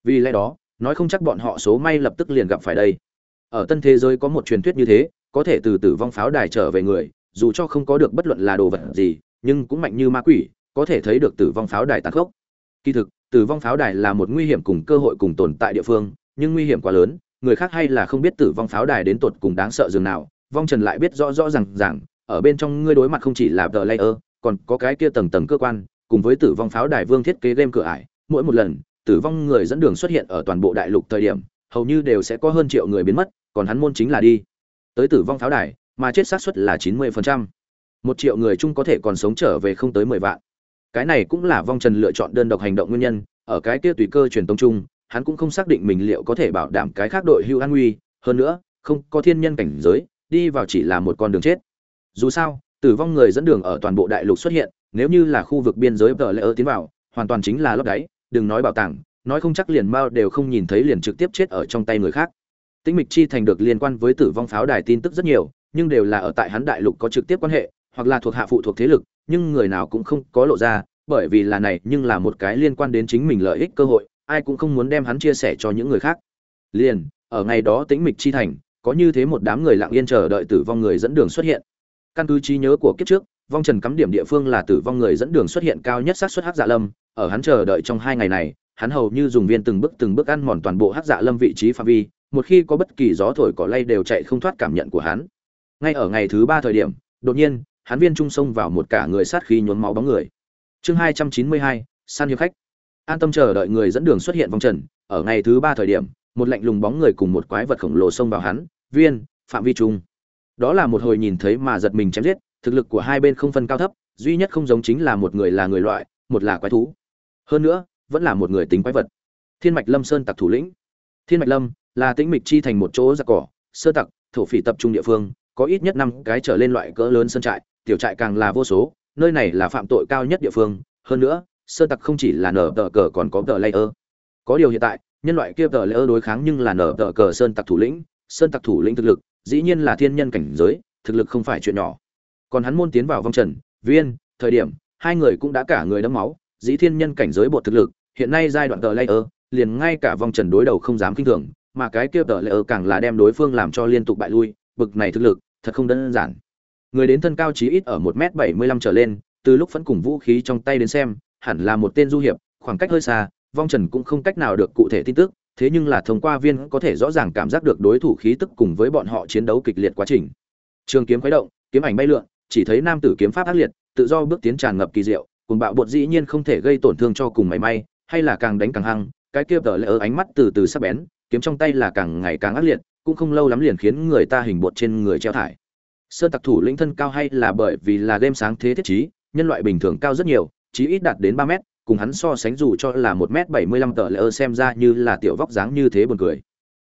Vì lẽ đó, nói không chắc bọn họ số may lập tức liền gặp phải đây. Ở tân thế giới có một truyền thuyết như thế, có thể từ tử vong pháo đài trở về người, dù cho không có được bất luận là đồ vật gì, nhưng cũng mạnh như ma quỷ, có thể thấy được tử vong pháo đài tàn khốc. Kỳ thực, tử vong pháo đài là một nguy hiểm cùng cơ hội cùng tồn tại địa phương, nhưng nguy hiểm quá lớn, người khác hay là không biết tử vong pháo đài đến tột cùng đáng sợ dường nào vong trần lại biết rõ rõ rằng rằng ở bên trong ngươi đối mặt không chỉ là tờ layer, còn có cái kia tầng tầng cơ quan, cùng với tử vong pháo đài vương thiết kế game cửa ải, mỗi một lần, tử vong người dẫn đường xuất hiện ở toàn bộ đại lục thời điểm, hầu như đều sẽ có hơn triệu người biến mất, còn hắn môn chính là đi. Tới tử vong pháo đài, mà chết xác suất là chín mươi phần trăm. Một triệu người chung có thể còn sống trở về không tới mười vạn. Cái này cũng là vong trần lựa chọn đơn độc hành động nguyên nhân, ở cái kia tùy cơ truyền tống chung, hắn cũng không xác định mình liệu có thể bảo đảm cái khác đội hưu an nguy. Hơn nữa, không có thiên nhân cảnh giới đi vào chỉ là một con đường chết. Dù sao, tử vong người dẫn đường ở toàn bộ đại lục xuất hiện, nếu như là khu vực biên giới vợ lỡ tiến vào, hoàn toàn chính là lấp đáy, đừng nói bảo tàng, nói không chắc liền mao đều không nhìn thấy liền trực tiếp chết ở trong tay người khác. Tĩnh mịch chi thành được liên quan với tử vong pháo đài tin tức rất nhiều, nhưng đều là ở tại hắn đại lục có trực tiếp quan hệ, hoặc là thuộc hạ phụ thuộc thế lực, nhưng người nào cũng không có lộ ra, bởi vì là này, nhưng là một cái liên quan đến chính mình lợi ích cơ hội, ai cũng không muốn đem hắn chia sẻ cho những người khác. Liền, ở ngày đó tĩnh mịch chi thành có như thế một đám người lặng yên chờ đợi tử vong người dẫn đường xuất hiện. Căn cứ trí nhớ của kiếp trước, vong trần cắm điểm địa phương là tử vong người dẫn đường xuất hiện cao nhất xác suất hắc dạ lâm. Ở hắn chờ đợi trong hai ngày này, hắn hầu như dùng viên từng bước từng bước ăn mòn toàn bộ hắc dạ lâm vị trí phạm vi, một khi có bất kỳ gió thổi cỏ lay đều chạy không thoát cảm nhận của hắn. Ngay ở ngày thứ ba thời điểm, đột nhiên, hắn viên trung sông vào một cả người sát khí nhuốm máu bóng người. Chương hai trăm chín mươi hai, san hiệp khách. An tâm chờ đợi người dẫn đường xuất hiện vong trần, ở ngày thứ ba thời điểm, một lạnh lùng bóng người cùng một quái vật khổng lồ xông vào hắn viên, phạm vi trung đó là một hồi nhìn thấy mà giật mình chém giết, thực lực của hai bên không phân cao thấp, duy nhất không giống chính là một người là người loại, một là quái thú. Hơn nữa, vẫn là một người tính quái vật. Thiên mạch lâm sơn tặc thủ lĩnh. Thiên mạch lâm là tĩnh mịch chi thành một chỗ giặc cỏ, sơ tặc, thổ phỉ tập trung địa phương, có ít nhất năm cái trở lên loại cỡ lớn sơn trại, tiểu trại càng là vô số, nơi này là phạm tội cao nhất địa phương. Hơn nữa, sơ tặc không chỉ là nở tờ cờ còn có tờ layer. Có điều hiện tại, nhân loại kia tờ layer đối kháng nhưng là nở tờ cờ sơn tặc thủ lĩnh sơn tặc thủ lĩnh thực lực, dĩ nhiên là thiên nhân cảnh giới, thực lực không phải chuyện nhỏ. Còn hắn môn tiến vào vong trần, viên, thời điểm, hai người cũng đã cả người đẫm máu, dĩ thiên nhân cảnh giới bột thực lực, hiện nay giai đoạn tờ layer, liền ngay cả vong trần đối đầu không dám kinh thường, mà cái kia tờ layer càng là đem đối phương làm cho liên tục bại lui, bực này thực lực, thật không đơn giản. Người đến thân cao chí ít ở một m bảy mươi lăm trở lên, từ lúc vẫn cùng vũ khí trong tay đến xem, hẳn là một tên du hiệp, khoảng cách hơi xa, vong trần cũng không cách nào được cụ thể tin tức thế nhưng là thông qua viên có thể rõ ràng cảm giác được đối thủ khí tức cùng với bọn họ chiến đấu kịch liệt quá trình. Trường kiếm khuấy động, kiếm ảnh bay lượn, chỉ thấy nam tử kiếm pháp ác liệt, tự do bước tiến tràn ngập kỳ diệu cùng bạo bột dĩ nhiên không thể gây tổn thương cho cùng mảy may, hay là càng đánh càng hăng, cái kia tờ lỡ ánh mắt từ từ sắc bén, kiếm trong tay là càng ngày càng ác liệt, cũng không lâu lắm liền khiến người ta hình bột trên người treo thải. Sơn tặc thủ lĩnh thân cao hay là bởi vì là game sáng thế thiết trí, nhân loại bình thường cao rất nhiều, chí ít đạt đến ba mét cùng hắn so sánh dù cho là một m bảy mươi lăm tờ lỡ xem ra như là tiểu vóc dáng như thế buồn cười.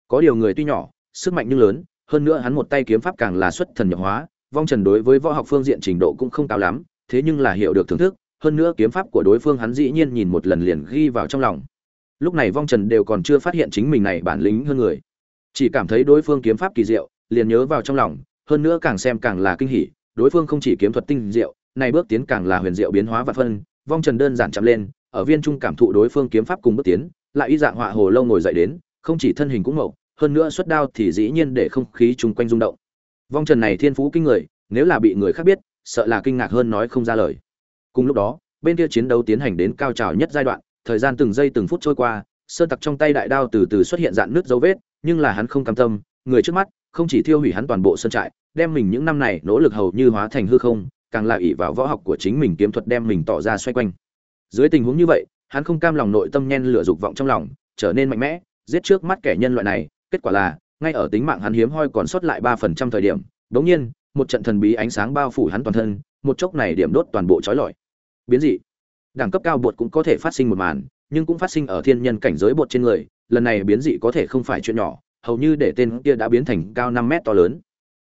Có điều người tuy nhỏ, sức mạnh nhưng lớn, hơn nữa hắn một tay kiếm pháp càng là xuất thần nhập hóa, vong trần đối với võ học phương diện trình độ cũng không cao lắm, thế nhưng là hiểu được thưởng thức, hơn nữa kiếm pháp của đối phương hắn dĩ nhiên nhìn một lần liền ghi vào trong lòng. Lúc này vong trần đều còn chưa phát hiện chính mình này bản lĩnh hơn người. Chỉ cảm thấy đối phương kiếm pháp kỳ diệu, liền nhớ vào trong lòng, hơn nữa càng xem càng là kinh hỉ, đối phương không chỉ kiếm thuật tinh diệu, này bước tiến càng là huyền diệu biến hóa và phân vong trần đơn giản chậm lên, ở viên trung cảm thụ đối phương kiếm pháp cùng bước tiến, lại y dạng họa hồ lâu ngồi dậy đến, không chỉ thân hình cũng mậu, hơn nữa xuất đao thì dĩ nhiên để không khí chung quanh rung động. Vong trần này thiên phú kinh người, nếu là bị người khác biết, sợ là kinh ngạc hơn nói không ra lời. Cùng lúc đó, bên kia chiến đấu tiến hành đến cao trào nhất giai đoạn, thời gian từng giây từng phút trôi qua, sơn tặc trong tay đại đao từ từ xuất hiện dạn nước dấu vết, nhưng là hắn không cam tâm, người trước mắt, không chỉ thiêu hủy hắn toàn bộ sơn trại, đem mình những năm này nỗ lực hầu như hóa thành hư không càng là ỷ vào võ học của chính mình kiếm thuật đem mình tỏ ra xoay quanh. Dưới tình huống như vậy, hắn không cam lòng nội tâm nhen lửa dục vọng trong lòng, trở nên mạnh mẽ, giết trước mắt kẻ nhân loại này, kết quả là, ngay ở tính mạng hắn hiếm hoi còn sót lại ba phần trăm thời điểm đột nhiên, một trận thần bí ánh sáng bao phủ hắn toàn thân, một chốc này điểm đốt toàn bộ chói lọi. Biến dị. Đẳng cấp cao bột cũng có thể phát sinh một màn, nhưng cũng phát sinh ở thiên nhân cảnh giới bột trên người, lần này biến dị có thể không phải chuyện nhỏ, hầu như để tên kia đã biến thành cao năm mét to lớn.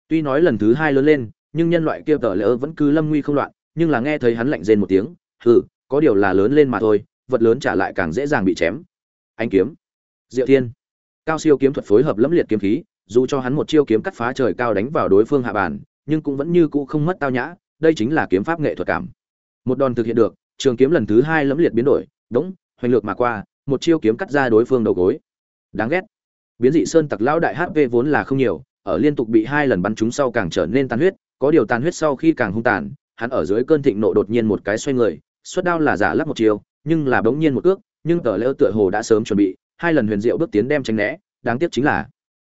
Tuy nói lần thứ hai lớn lên nhưng nhân loại kia tờ lỡ vẫn cứ lâm nguy không loạn, nhưng là nghe thấy hắn lạnh rên một tiếng, hừ, có điều là lớn lên mà thôi, vật lớn trả lại càng dễ dàng bị chém. Anh kiếm. Diệu thiên. Cao siêu kiếm thuật phối hợp lẫm liệt kiếm khí, dù cho hắn một chiêu kiếm cắt phá trời cao đánh vào đối phương hạ bàn, nhưng cũng vẫn như cũ không mất tao nhã, đây chính là kiếm pháp nghệ thuật cảm. Một đòn thực hiện được, trường kiếm lần thứ hai lẫm liệt biến đổi đống hoành lược mà qua, một chiêu kiếm cắt ra đối phương đầu gối. Đáng ghét. Biến dị sơn tặc lão đại hp vốn là không nhiều ở liên tục bị hai lần bắn trúng sau càng trở nên tàn huyết, có điều tàn huyết sau khi càng hung tàn, hắn ở dưới cơn thịnh nộ đột nhiên một cái xoay người, xuất đao là giả lắc một chiều, nhưng là bỗng nhiên một cước, nhưng tờ lỡ tựa hồ đã sớm chuẩn bị, hai lần huyền diệu bước tiến đem tránh né, đáng tiếc chính là,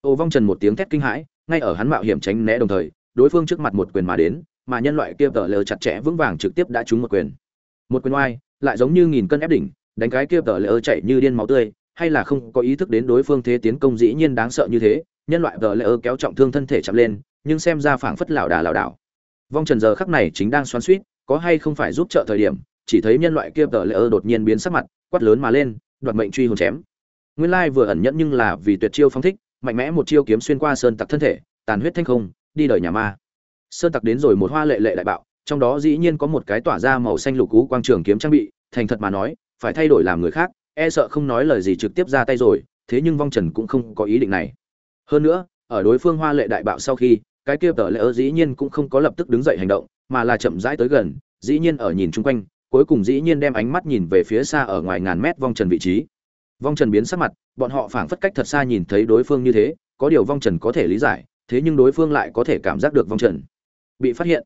ô vong trần một tiếng thét kinh hãi, ngay ở hắn mạo hiểm tránh né đồng thời, đối phương trước mặt một quyền mà đến, mà nhân loại kia tờ lỡ chặt chẽ vững vàng trực tiếp đã trúng một quyền. Một quyền oai, lại giống như nghìn cân ép đỉnh, đánh cái kia tờ lỡ chạy như điên máu tươi, hay là không có ý thức đến đối phương thế tiến công dĩ nhiên đáng sợ như thế nhân loại vợ lẽ ơ kéo trọng thương thân thể chậm lên, nhưng xem ra phảng phất lảo đà lảo đảo. Vong trần giờ khắc này chính đang xoắn suýt có hay không phải giúp trợ thời điểm, chỉ thấy nhân loại kia vợ lẽ ơ đột nhiên biến sắc mặt, quát lớn mà lên, đoạt mệnh truy hồn chém. Nguyên lai vừa ẩn nhẫn nhưng là vì tuyệt chiêu phong thích, mạnh mẽ một chiêu kiếm xuyên qua sơn tặc thân thể, tàn huyết thanh không, đi đời nhà ma. Sơn tặc đến rồi một hoa lệ lệ đại bạo, trong đó dĩ nhiên có một cái tỏa ra màu xanh lục cú quang trường kiếm trang bị, thành thật mà nói, phải thay đổi làm người khác e sợ không nói lời gì trực tiếp ra tay rồi, thế nhưng vong trần cũng không có ý định này hơn nữa, ở đối phương hoa lệ đại bạo sau khi, cái kia tờ lệ ơ dĩ nhiên cũng không có lập tức đứng dậy hành động, mà là chậm rãi tới gần, dĩ nhiên ở nhìn chung quanh, cuối cùng dĩ nhiên đem ánh mắt nhìn về phía xa ở ngoài ngàn mét vong trần vị trí. Vong trần biến sắc mặt, bọn họ phảng phất cách thật xa nhìn thấy đối phương như thế, có điều vong trần có thể lý giải, thế nhưng đối phương lại có thể cảm giác được vong trần. Bị phát hiện.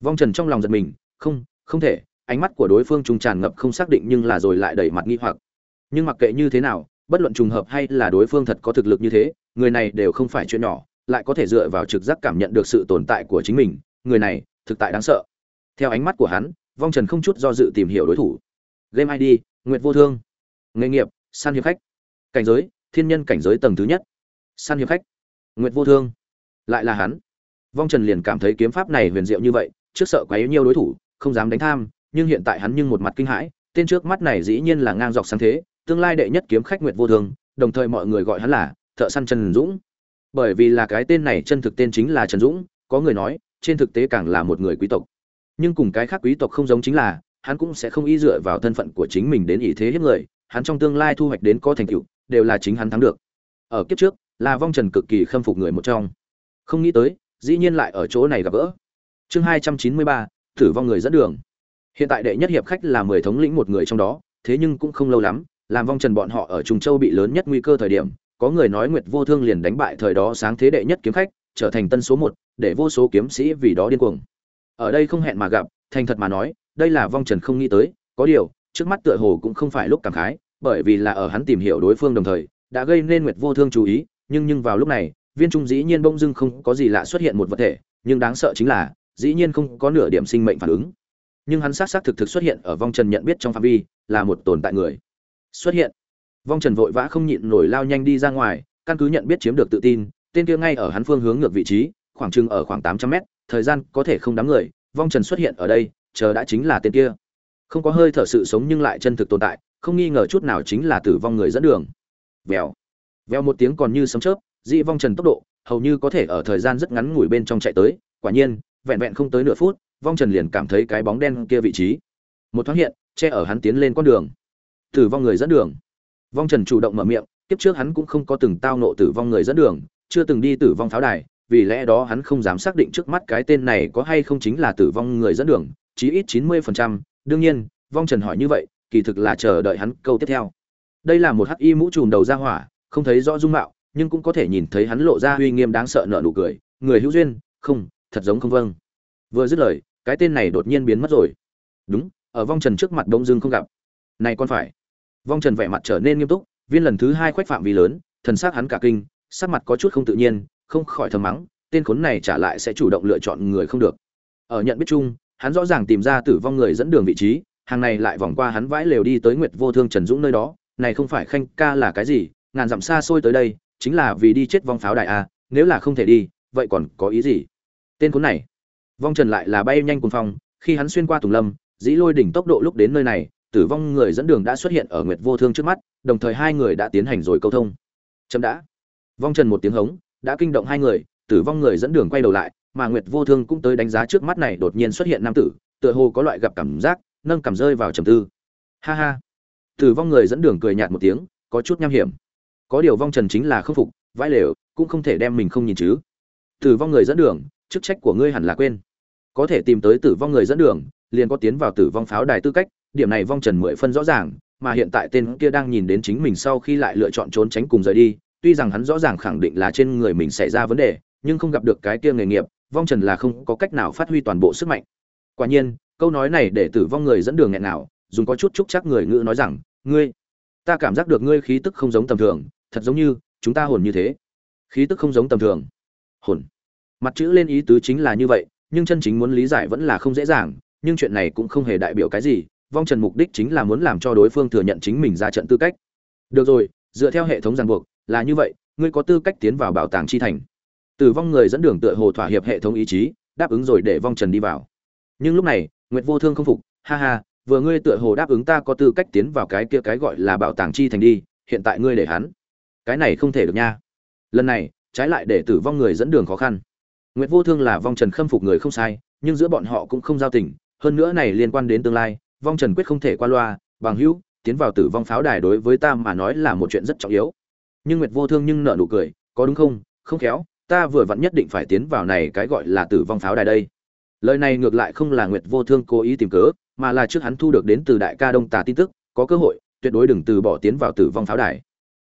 Vong trần trong lòng giật mình, không không thể, ánh mắt của đối phương trùng tràn ngập không xác định nhưng là rồi lại đẩy mặt nghi hoặc. Nhưng mặc kệ như thế nào bất luận trùng hợp hay là đối phương thật có thực lực như thế, người này đều không phải chuyện nhỏ, lại có thể dựa vào trực giác cảm nhận được sự tồn tại của chính mình, người này thực tại đáng sợ. Theo ánh mắt của hắn, vong trần không chút do dự tìm hiểu đối thủ. Game id nguyệt vô thương. Nghề nghiệp, san hiệp khách. Cảnh giới, thiên nhân cảnh giới tầng thứ nhất. San hiệp khách. Nguyệt vô thương. Lại là hắn. Vong trần liền cảm thấy kiếm pháp này huyền diệu như vậy, trước sợ quá yếu nhiều đối thủ, không dám đánh tham, nhưng hiện tại hắn nhưng một mặt kinh hãi, tên trước mắt này dĩ nhiên là ngang dọc sáng thế tương lai đệ nhất kiếm khách nguyệt vô thương, đồng thời mọi người gọi hắn là thợ săn trần dũng. Bởi vì là cái tên này chân thực tên chính là trần dũng, có người nói, trên thực tế càng là một người quý tộc. Nhưng cùng cái khác quý tộc không giống chính là, hắn cũng sẽ không ý dựa vào thân phận của chính mình đến ý thế hiếp người, hắn trong tương lai thu hoạch đến có thành tựu, đều là chính hắn thắng được. Ở kiếp trước, là vong trần cực kỳ khâm phục người một trong. Không nghĩ tới, dĩ nhiên lại ở chỗ này gặp gỡ. Chương hai trăm chín mươi ba thử vong người dẫn đường. Hiện tại đệ nhất hiệp khách là mười thống lĩnh một người trong đó, thế nhưng cũng không lâu lắm làm vong trần bọn họ ở trung châu bị lớn nhất nguy cơ thời điểm, có người nói nguyệt vô thương liền đánh bại thời đó sáng thế đệ nhất kiếm khách, trở thành tân số một, để vô số kiếm sĩ vì đó điên cuồng. Ở đây không hẹn mà gặp, thành thật mà nói, đây là vong trần không nghĩ tới, có điều, trước mắt tựa hồ cũng không phải lúc cảm khái, bởi vì là ở hắn tìm hiểu đối phương đồng thời, đã gây nên nguyệt vô thương chú ý, nhưng nhưng vào lúc này, viên trung dĩ nhiên bỗng dưng không có gì lạ xuất hiện một vật thể, nhưng đáng sợ chính là, dĩ nhiên không có nửa điểm sinh mệnh phản ứng. Nhưng hắn xác xác thực thực xuất hiện ở vong trần nhận biết trong phạm vi, là một tồn tại người xuất hiện. Vong trần vội vã không nhịn nổi lao nhanh đi ra ngoài, căn cứ nhận biết chiếm được tự tin, tên kia ngay ở hắn phương hướng ngược vị trí, khoảng chừng ở khoảng tám trăm mét, thời gian có thể không đám người, vong trần xuất hiện ở đây, chờ đã chính là tên kia. Không có hơi thở sự sống nhưng lại chân thực tồn tại, không nghi ngờ chút nào chính là tử vong người dẫn đường. Vèo. Vèo một tiếng còn như sấm chớp, dị vong trần tốc độ, hầu như có thể ở thời gian rất ngắn ngủi bên trong chạy tới, quả nhiên, vẹn vẹn không tới nửa phút, vong trần liền cảm thấy cái bóng đen kia vị trí. Một thoáng hiện, che ở hắn tiến lên con đường tử vong người dẫn đường. Vong trần chủ động mở miệng, kiếp trước hắn cũng không có từng tao nộ tử vong người dẫn đường, chưa từng đi tử vong pháo đài, vì lẽ đó hắn không dám xác định trước mắt cái tên này có hay không chính là tử vong người dẫn đường, chí ít chín mươi phần trăm. Đương nhiên, vong trần hỏi như vậy, kỳ thực là chờ đợi hắn câu tiếp theo. Đây là một hắc y mũ trùm đầu ra hỏa, không thấy rõ dung mạo, nhưng cũng có thể nhìn thấy hắn lộ ra uy nghiêm đáng sợ nợ nụ cười. Người hữu duyên? Không, thật giống không vâng. Vừa dứt lời, cái tên này đột nhiên biến mất rồi. Đúng, ở vong trần trước mặt đông dương không gặp. Này con phải vong trần vẻ mặt trở nên nghiêm túc, viên lần thứ hai khoách phạm vi lớn, thần xác hắn cả kinh, sắc mặt có chút không tự nhiên, không khỏi thầm mắng, tên khốn này trả lại sẽ chủ động lựa chọn người không được. Ở nhận biết chung, hắn rõ ràng tìm ra tử vong người dẫn đường vị trí, hàng này lại vòng qua hắn vãi lều đi tới nguyệt vô thương trần dũng nơi đó, này không phải khanh ca là cái gì, ngàn dặm xa xôi tới đây, chính là vì đi chết vong pháo đại a, nếu là không thể đi, vậy còn có ý gì? Tên khốn này. Vong trần lại là bay nhanh cuồng phong, khi hắn xuyên qua tùng lâm, dĩ lôi đỉnh tốc độ lúc đến nơi này tử vong người dẫn đường đã xuất hiện ở nguyệt vô thương trước mắt, đồng thời hai người đã tiến hành rồi câu thông. Chậm đã. Vong trần một tiếng hống, đã kinh động hai người, tử vong người dẫn đường quay đầu lại, mà nguyệt vô thương cũng tới đánh giá trước mắt này đột nhiên xuất hiện nam tử, tựa hồ có loại gặp cảm giác, nâng cảm rơi vào trầm tư. Ha ha. Tử vong người dẫn đường cười nhạt một tiếng, có chút nham hiểm. Có điều vong trần chính là khắc phục, vãi lều, cũng không thể đem mình không nhìn chứ. Tử vong người dẫn đường, chức trách của ngươi hẳn là quên. Có thể tìm tới tử vong người dẫn đường, liền có tiến vào tử vong pháo đài tư cách điểm này vong trần mười phân rõ ràng, mà hiện tại tên kia đang nhìn đến chính mình sau khi lại lựa chọn trốn tránh cùng rời đi, tuy rằng hắn rõ ràng khẳng định là trên người mình xảy ra vấn đề, nhưng không gặp được cái kia nghề nghiệp, vong trần là không có cách nào phát huy toàn bộ sức mạnh. Quả nhiên, câu nói này để tử vong người dẫn đường nghẹn nào, dùng có chút chúc chắc người ngữ nói rằng, ngươi, ta cảm giác được ngươi khí tức không giống tầm thường, thật giống như chúng ta hồn như thế. Khí tức không giống tầm thường. Hồn. Mặt chữ lên ý tứ chính là như vậy, nhưng chân chính muốn lý giải vẫn là không dễ dàng, nhưng chuyện này cũng không hề đại biểu cái gì vong trần mục đích chính là muốn làm cho đối phương thừa nhận chính mình ra trận tư cách. Được rồi, dựa theo hệ thống ràng buộc, là như vậy, ngươi có tư cách tiến vào bảo tàng chi thành. Tử vong người dẫn đường tựa hồ thỏa hiệp hệ thống ý chí, đáp ứng rồi để vong trần đi vào. Nhưng lúc này, nguyệt vô thương không phục, ha ha, vừa ngươi tựa hồ đáp ứng ta có tư cách tiến vào cái kia cái gọi là bảo tàng chi thành đi, hiện tại ngươi để hắn. Cái này không thể được nha. Lần này, trái lại để tử vong người dẫn đường khó khăn. Nguyệt vô thương là vong trần khâm phục người không sai, nhưng giữa bọn họ cũng không giao tình, hơn nữa này liên quan đến tương lai vong trần quyết không thể qua loa, bằng hữu, tiến vào tử vong pháo đài đối với ta mà nói là một chuyện rất trọng yếu. Nhưng nguyệt vô thương nhưng nợ nụ cười, có đúng không? Không khéo, ta vừa vặn nhất định phải tiến vào này cái gọi là tử vong pháo đài đây. Lời này ngược lại không là nguyệt vô thương cố ý tìm cớ, mà là trước hắn thu được đến từ đại ca đông tà tin tức, có cơ hội, tuyệt đối đừng từ bỏ tiến vào tử vong pháo đài.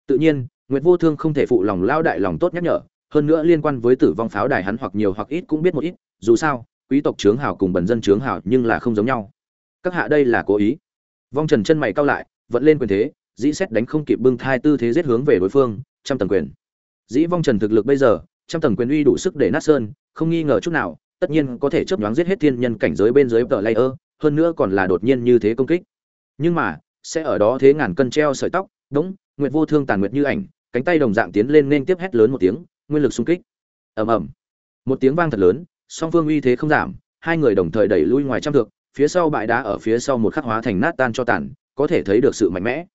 Tự nhiên, nguyệt vô thương không thể phụ lòng lao đại lòng tốt nhắc nhở, hơn nữa liên quan với tử vong pháo đài hắn hoặc nhiều hoặc ít cũng biết một ít, dù sao, quý tộc trướng hào cùng bần dân trướng hào nhưng là không giống nhau các hạ đây là cố ý. Vong trần chân mày cao lại vẫn lên quyền thế, dĩ xét đánh không kịp bưng thai tư thế giết hướng về đối phương, trăm tầng quyền. Dĩ vong trần thực lực bây giờ, trăm tầng quyền uy đủ sức để nát sơn, không nghi ngờ chút nào, tất nhiên có thể chớp nhoáng giết hết thiên nhân cảnh giới bên dưới tờ layer, hơn nữa còn là đột nhiên như thế công kích. Nhưng mà, sẽ ở đó thế ngàn cân treo sợi tóc, đúng, nguyệt vô thương tàn nguyệt như ảnh, cánh tay đồng dạng tiến lên nên tiếp hét lớn một tiếng, nguyên lực xung kích. Ầm ầm. Một tiếng vang thật lớn, song phương uy thế không giảm, hai người đồng thời đẩy lui ngoài trăm thước phía sau bãi đá ở phía sau một khắc hóa thành nát tan cho tàn, có thể thấy được sự mạnh mẽ.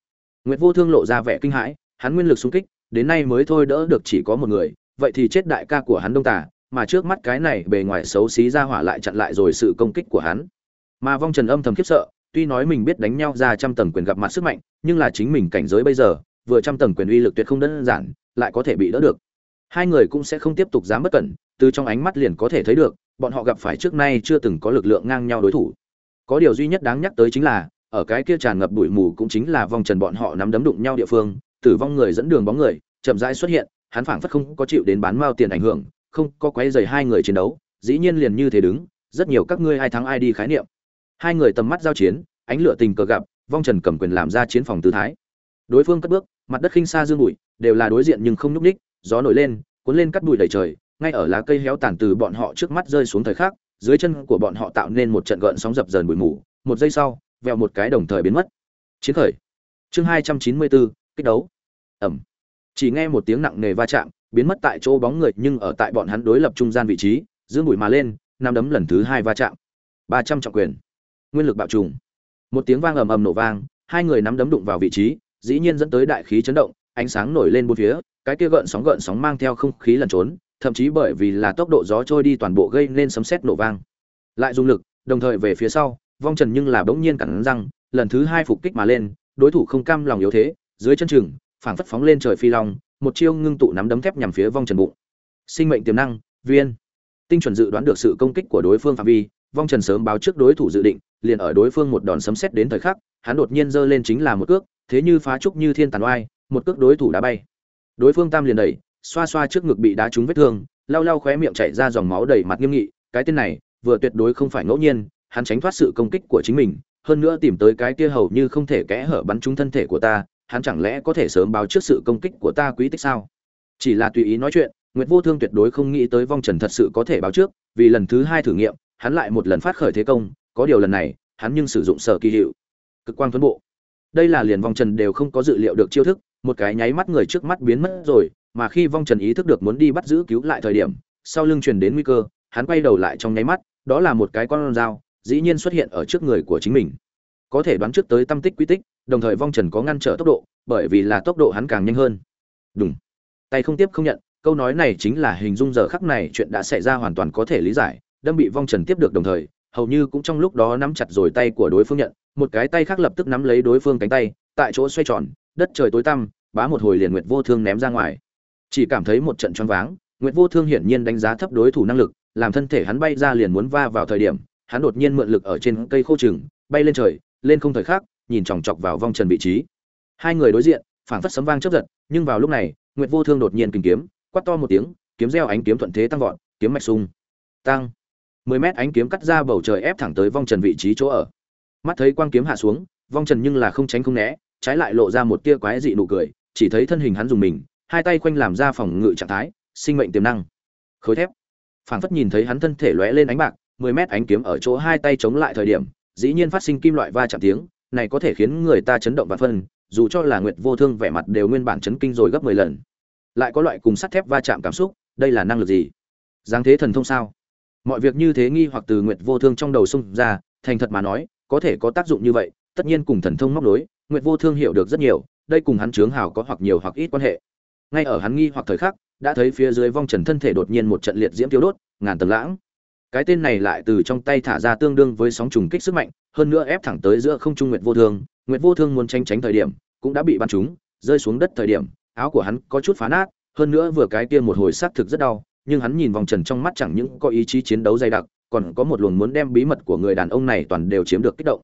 Nguyệt vô thương lộ ra vẻ kinh hãi, hắn nguyên lực xung kích, đến nay mới thôi đỡ được chỉ có một người, vậy thì chết đại ca của hắn đông tà, mà trước mắt cái này bề ngoài xấu xí ra hỏa lại chặn lại rồi sự công kích của hắn. Mà vong trần âm thầm khiếp sợ, tuy nói mình biết đánh nhau ra trăm tầng quyền gặp mặt sức mạnh, nhưng là chính mình cảnh giới bây giờ, vừa trăm tầng quyền uy lực tuyệt không đơn giản, lại có thể bị đỡ được. Hai người cũng sẽ không tiếp tục dám bất cẩn, từ trong ánh mắt liền có thể thấy được, bọn họ gặp phải trước nay chưa từng có lực lượng ngang nhau đối thủ có điều duy nhất đáng nhắc tới chính là, ở cái kia tràn ngập bụi mù cũng chính là vòng trần bọn họ nắm đấm đụng nhau địa phương, tử vong người dẫn đường bóng người, chậm rãi xuất hiện, hắn phảng phất không có chịu đến bán mao tiền ảnh hưởng, không có quấy dày hai người chiến đấu, dĩ nhiên liền như thế đứng, rất nhiều các ngươi ai thắng ai đi khái niệm. Hai người tầm mắt giao chiến, ánh lửa tình cờ gặp, vong trần cầm quyền làm ra chiến phòng tư thái. Đối phương cất bước, mặt đất khinh xa dương bụi, đều là đối diện nhưng không nhúc ních gió nổi lên, cuốn lên cắt bụi đầy trời, ngay ở lá cây héo tàn từ bọn họ trước mắt rơi xuống thời khắc dưới chân của bọn họ tạo nên một trận gợn sóng dập dờn bụi mù, một giây sau vèo một cái đồng thời biến mất. Chiến khởi. Chương hai trăm chín mươi bốn kích đấu. Ầm. chỉ nghe một tiếng nặng nề va chạm, biến mất tại chỗ bóng người nhưng ở tại bọn hắn đối lập trung gian vị trí, dương bụi mà lên năm đấm lần thứ hai va chạm. ba trăm trọng quyền. Nguyên lực bạo trùng. Một tiếng vang ầm ầm nổ vang, hai người nắm đấm đụng vào vị trí, dĩ nhiên dẫn tới đại khí chấn động, ánh sáng nổi lên bốn phía, cái kia gợn sóng gợn sóng mang theo không khí lẩn trốn thậm chí bởi vì là tốc độ gió trôi đi toàn bộ gây nên sấm sét nổ vang. Lại dùng lực đồng thời về phía sau vong trần nhưng là bỗng nhiên cắn răng lần thứ hai phục kích mà lên đối thủ không cam lòng yếu thế dưới chân trường, phảng phất phóng lên trời phi long một chiêu ngưng tụ nắm đấm thép nhằm phía vong trần bụng. Sinh mệnh tiềm năng viên. Tinh chuẩn dự đoán được sự công kích của đối phương phạm vi vong trần sớm báo trước đối thủ dự định liền ở đối phương một đòn sấm sét đến thời khắc hắn đột nhiên giơ lên chính là một cước thế như phá trúc như thiên tàn oai một cước đối thủ đã bay. Đối phương tam liền đẩy xoa xoa trước ngực bị đá trúng vết thương, lau lau khóe miệng chảy ra dòng máu đầy mặt nghiêm nghị, cái tên này, vừa tuyệt đối không phải ngẫu nhiên, hắn tránh thoát sự công kích của chính mình, hơn nữa tìm tới cái kia hầu như không thể kẽ hở bắn trúng thân thể của ta, hắn chẳng lẽ có thể sớm báo trước sự công kích của ta quý tích sao? Chỉ là tùy ý nói chuyện, nguyệt vô thương tuyệt đối không nghĩ tới vong trần thật sự có thể báo trước, vì lần thứ hai thử nghiệm, hắn lại một lần phát khởi thế công, có điều lần này, hắn nhưng sử dụng sở kỳ hiệu, cực quang tuấn bộ. Đây là liền vong trần đều không có dự liệu được chiêu thức, một cái nháy mắt người trước mắt biến mất rồi mà khi vong trần ý thức được muốn đi bắt giữ cứu lại thời điểm, sau lưng truyền đến nguy cơ, hắn quay đầu lại trong nháy mắt, đó là một cái con dao, dĩ nhiên xuất hiện ở trước người của chính mình. Có thể đoán trước tới tâm tích quy tích, đồng thời vong trần có ngăn trở tốc độ, bởi vì là tốc độ hắn càng nhanh hơn. Đúng tay không tiếp không nhận, câu nói này chính là hình dung giờ khắc này chuyện đã xảy ra hoàn toàn có thể lý giải, đâm bị vong trần tiếp được đồng thời, hầu như cũng trong lúc đó nắm chặt rồi tay của đối phương nhận, một cái tay khác lập tức nắm lấy đối phương cánh tay, tại chỗ xoay tròn, đất trời tối tăm, bá một hồi liền nguyệt vô thương ném ra ngoài chỉ cảm thấy một trận choáng váng nguyệt vô thương hiển nhiên đánh giá thấp đối thủ năng lực làm thân thể hắn bay ra liền muốn va vào thời điểm hắn đột nhiên mượn lực ở trên cây khô chừng, bay lên trời lên không thời khắc nhìn chòng chọc vào vong trần vị trí. Hai người đối diện phảng phất sấm vang chớp giật nhưng vào lúc này nguyệt vô thương đột nhiên kinh kiếm quát to một tiếng kiếm gieo ánh kiếm thuận thế tăng vọt kiếm mạch sung tăng. Mười mét ánh kiếm cắt ra bầu trời ép thẳng tới vong trần vị trí chỗ ở. Mắt thấy quang kiếm hạ xuống vong trần nhưng là không tránh không né trái lại lộ ra một tia quái dị nụ cười chỉ thấy thân hình hắn dùng mình hai tay quanh làm ra phòng ngự trạng thái, sinh mệnh tiềm năng. Khối thép. Phảng phất nhìn thấy hắn thân thể lóe lên ánh bạc, mười mét ánh kiếm ở chỗ hai tay chống lại thời điểm, dĩ nhiên phát sinh kim loại va chạm tiếng, này có thể khiến người ta chấn động và phân, dù cho là nguyệt vô thương vẻ mặt đều nguyên bản chấn kinh rồi gấp mười lần. Lại có loại cùng sắt thép va chạm cảm xúc, đây là năng lực gì? Giáng thế thần thông sao? Mọi việc như thế nghi hoặc từ nguyệt vô thương trong đầu xung ra, thành thật mà nói, có thể có tác dụng như vậy, tất nhiên cùng thần thông móc nối, nguyệt vô thương hiểu được rất nhiều, đây cùng hắn chướng hào có hoặc nhiều hoặc ít quan hệ ngay ở hắn nghi hoặc thời khắc, đã thấy phía dưới vong trần thân thể đột nhiên một trận liệt diễm tiêu đốt, ngàn tầng lãng. Cái tên này lại từ trong tay thả ra tương đương với sóng trùng kích sức mạnh, hơn nữa ép thẳng tới giữa không trung nguyệt vô thương. Nguyệt vô thương muốn tranh tránh thời điểm, cũng đã bị bắn trúng, rơi xuống đất thời điểm, áo của hắn có chút phá nát, hơn nữa vừa cái kia một hồi xác thực rất đau, nhưng hắn nhìn vòng trần trong mắt chẳng những có ý chí chiến đấu dày đặc, còn có một luồng muốn đem bí mật của người đàn ông này toàn đều chiếm được kích động.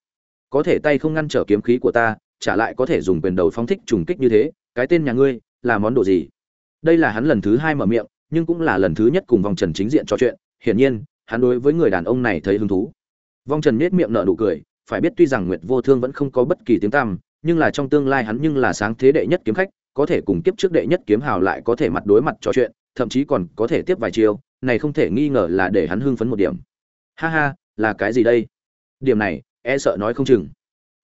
Có thể tay không ngăn trở kiếm khí của ta trả lại có thể dùng quyền đầu phóng thích trùng kích như thế, cái tên nhà ngươi là món đồ gì? Đây là hắn lần thứ hai mở miệng, nhưng cũng là lần thứ nhất cùng vòng trần chính diện trò chuyện. Hiển nhiên, hắn đối với người đàn ông này thấy hứng thú. Vong trần nết miệng nở nụ cười, phải biết tuy rằng nguyệt vô thương vẫn không có bất kỳ tiếng tăm, nhưng là trong tương lai hắn nhưng là sáng thế đệ nhất kiếm khách, có thể cùng kiếp trước đệ nhất kiếm hào lại có thể mặt đối mặt trò chuyện, thậm chí còn có thể tiếp vài chiêu, này không thể nghi ngờ là để hắn hưng phấn một điểm. Ha ha, là cái gì đây? Điểm này e sợ nói không chừng.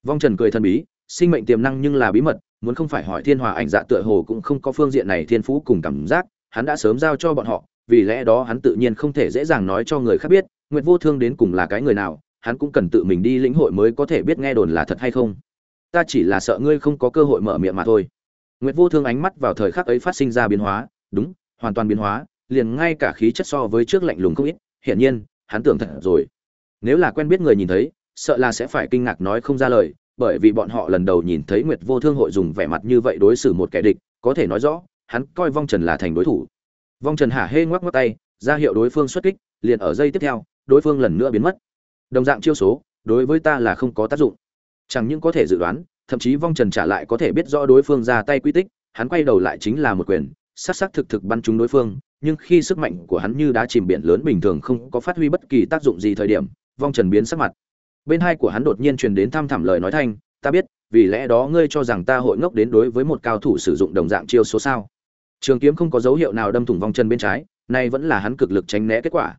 Vong trần cười thần bí, sinh mệnh tiềm năng nhưng là bí mật muốn không phải hỏi thiên hòa ảnh dạ tựa hồ cũng không có phương diện này thiên phú cùng cảm giác, hắn đã sớm giao cho bọn họ, vì lẽ đó hắn tự nhiên không thể dễ dàng nói cho người khác biết, nguyệt vô thương đến cùng là cái người nào, hắn cũng cần tự mình đi lĩnh hội mới có thể biết nghe đồn là thật hay không. Ta chỉ là sợ ngươi không có cơ hội mở miệng mà thôi. Nguyệt vô thương ánh mắt vào thời khắc ấy phát sinh ra biến hóa, đúng, hoàn toàn biến hóa, liền ngay cả khí chất so với trước lạnh lùng không ít, hiển nhiên, hắn tưởng thật rồi. Nếu là quen biết người nhìn thấy, sợ là sẽ phải kinh ngạc nói không ra lời bởi vì bọn họ lần đầu nhìn thấy nguyệt vô thương hội dùng vẻ mặt như vậy đối xử một kẻ địch, có thể nói rõ, hắn coi vong trần là thành đối thủ. Vong trần hả hê ngoắc ngoắc tay, ra hiệu đối phương xuất kích, liền ở giây tiếp theo, đối phương lần nữa biến mất. Đồng dạng chiêu số, đối với ta là không có tác dụng. Chẳng những có thể dự đoán, thậm chí vong trần trả lại có thể biết rõ đối phương ra tay quy tích, hắn quay đầu lại chính là một quyền, sắc sắc thực thực bắn trúng đối phương, nhưng khi sức mạnh của hắn như đã chìm biển lớn bình thường không có phát huy bất kỳ tác dụng gì thời điểm, vong trần biến sắc mặt bên hai của hắn đột nhiên truyền đến thăm thẳm lời nói thanh, ta biết, vì lẽ đó ngươi cho rằng ta hội ngốc đến đối với một cao thủ sử dụng đồng dạng chiêu số sao? Trường kiếm không có dấu hiệu nào đâm thủng vong chân bên trái, nay vẫn là hắn cực lực tránh né kết quả.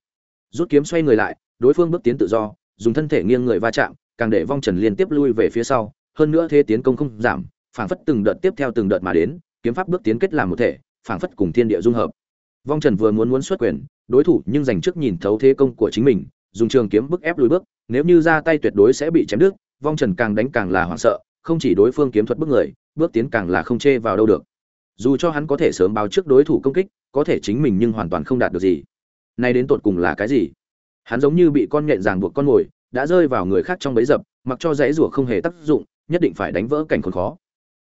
Rút kiếm xoay người lại, đối phương bước tiến tự do, dùng thân thể nghiêng người va chạm, càng để vong trần liên tiếp lui về phía sau, hơn nữa thế tiến công không giảm, phảng phất từng đợt tiếp theo từng đợt mà đến, kiếm pháp bước tiến kết làm một thể, phảng phất cùng thiên địa dung hợp. Vong trần vừa muốn muốn xuất quyền, đối thủ nhưng dành trước nhìn thấu thế công của chính mình dùng trường kiếm bức ép lùi bước, nếu như ra tay tuyệt đối sẽ bị chém đứt, vong trần càng đánh càng là hoảng sợ, không chỉ đối phương kiếm thuật bức người, bước tiến càng là không chê vào đâu được. Dù cho hắn có thể sớm báo trước đối thủ công kích, có thể chính mình nhưng hoàn toàn không đạt được gì. Nay đến tột cùng là cái gì? Hắn giống như bị con nhện ràng buộc con mồi, đã rơi vào người khác trong bẫy dập, mặc cho dãy rủa không hề tác dụng, nhất định phải đánh vỡ cảnh khốn khó.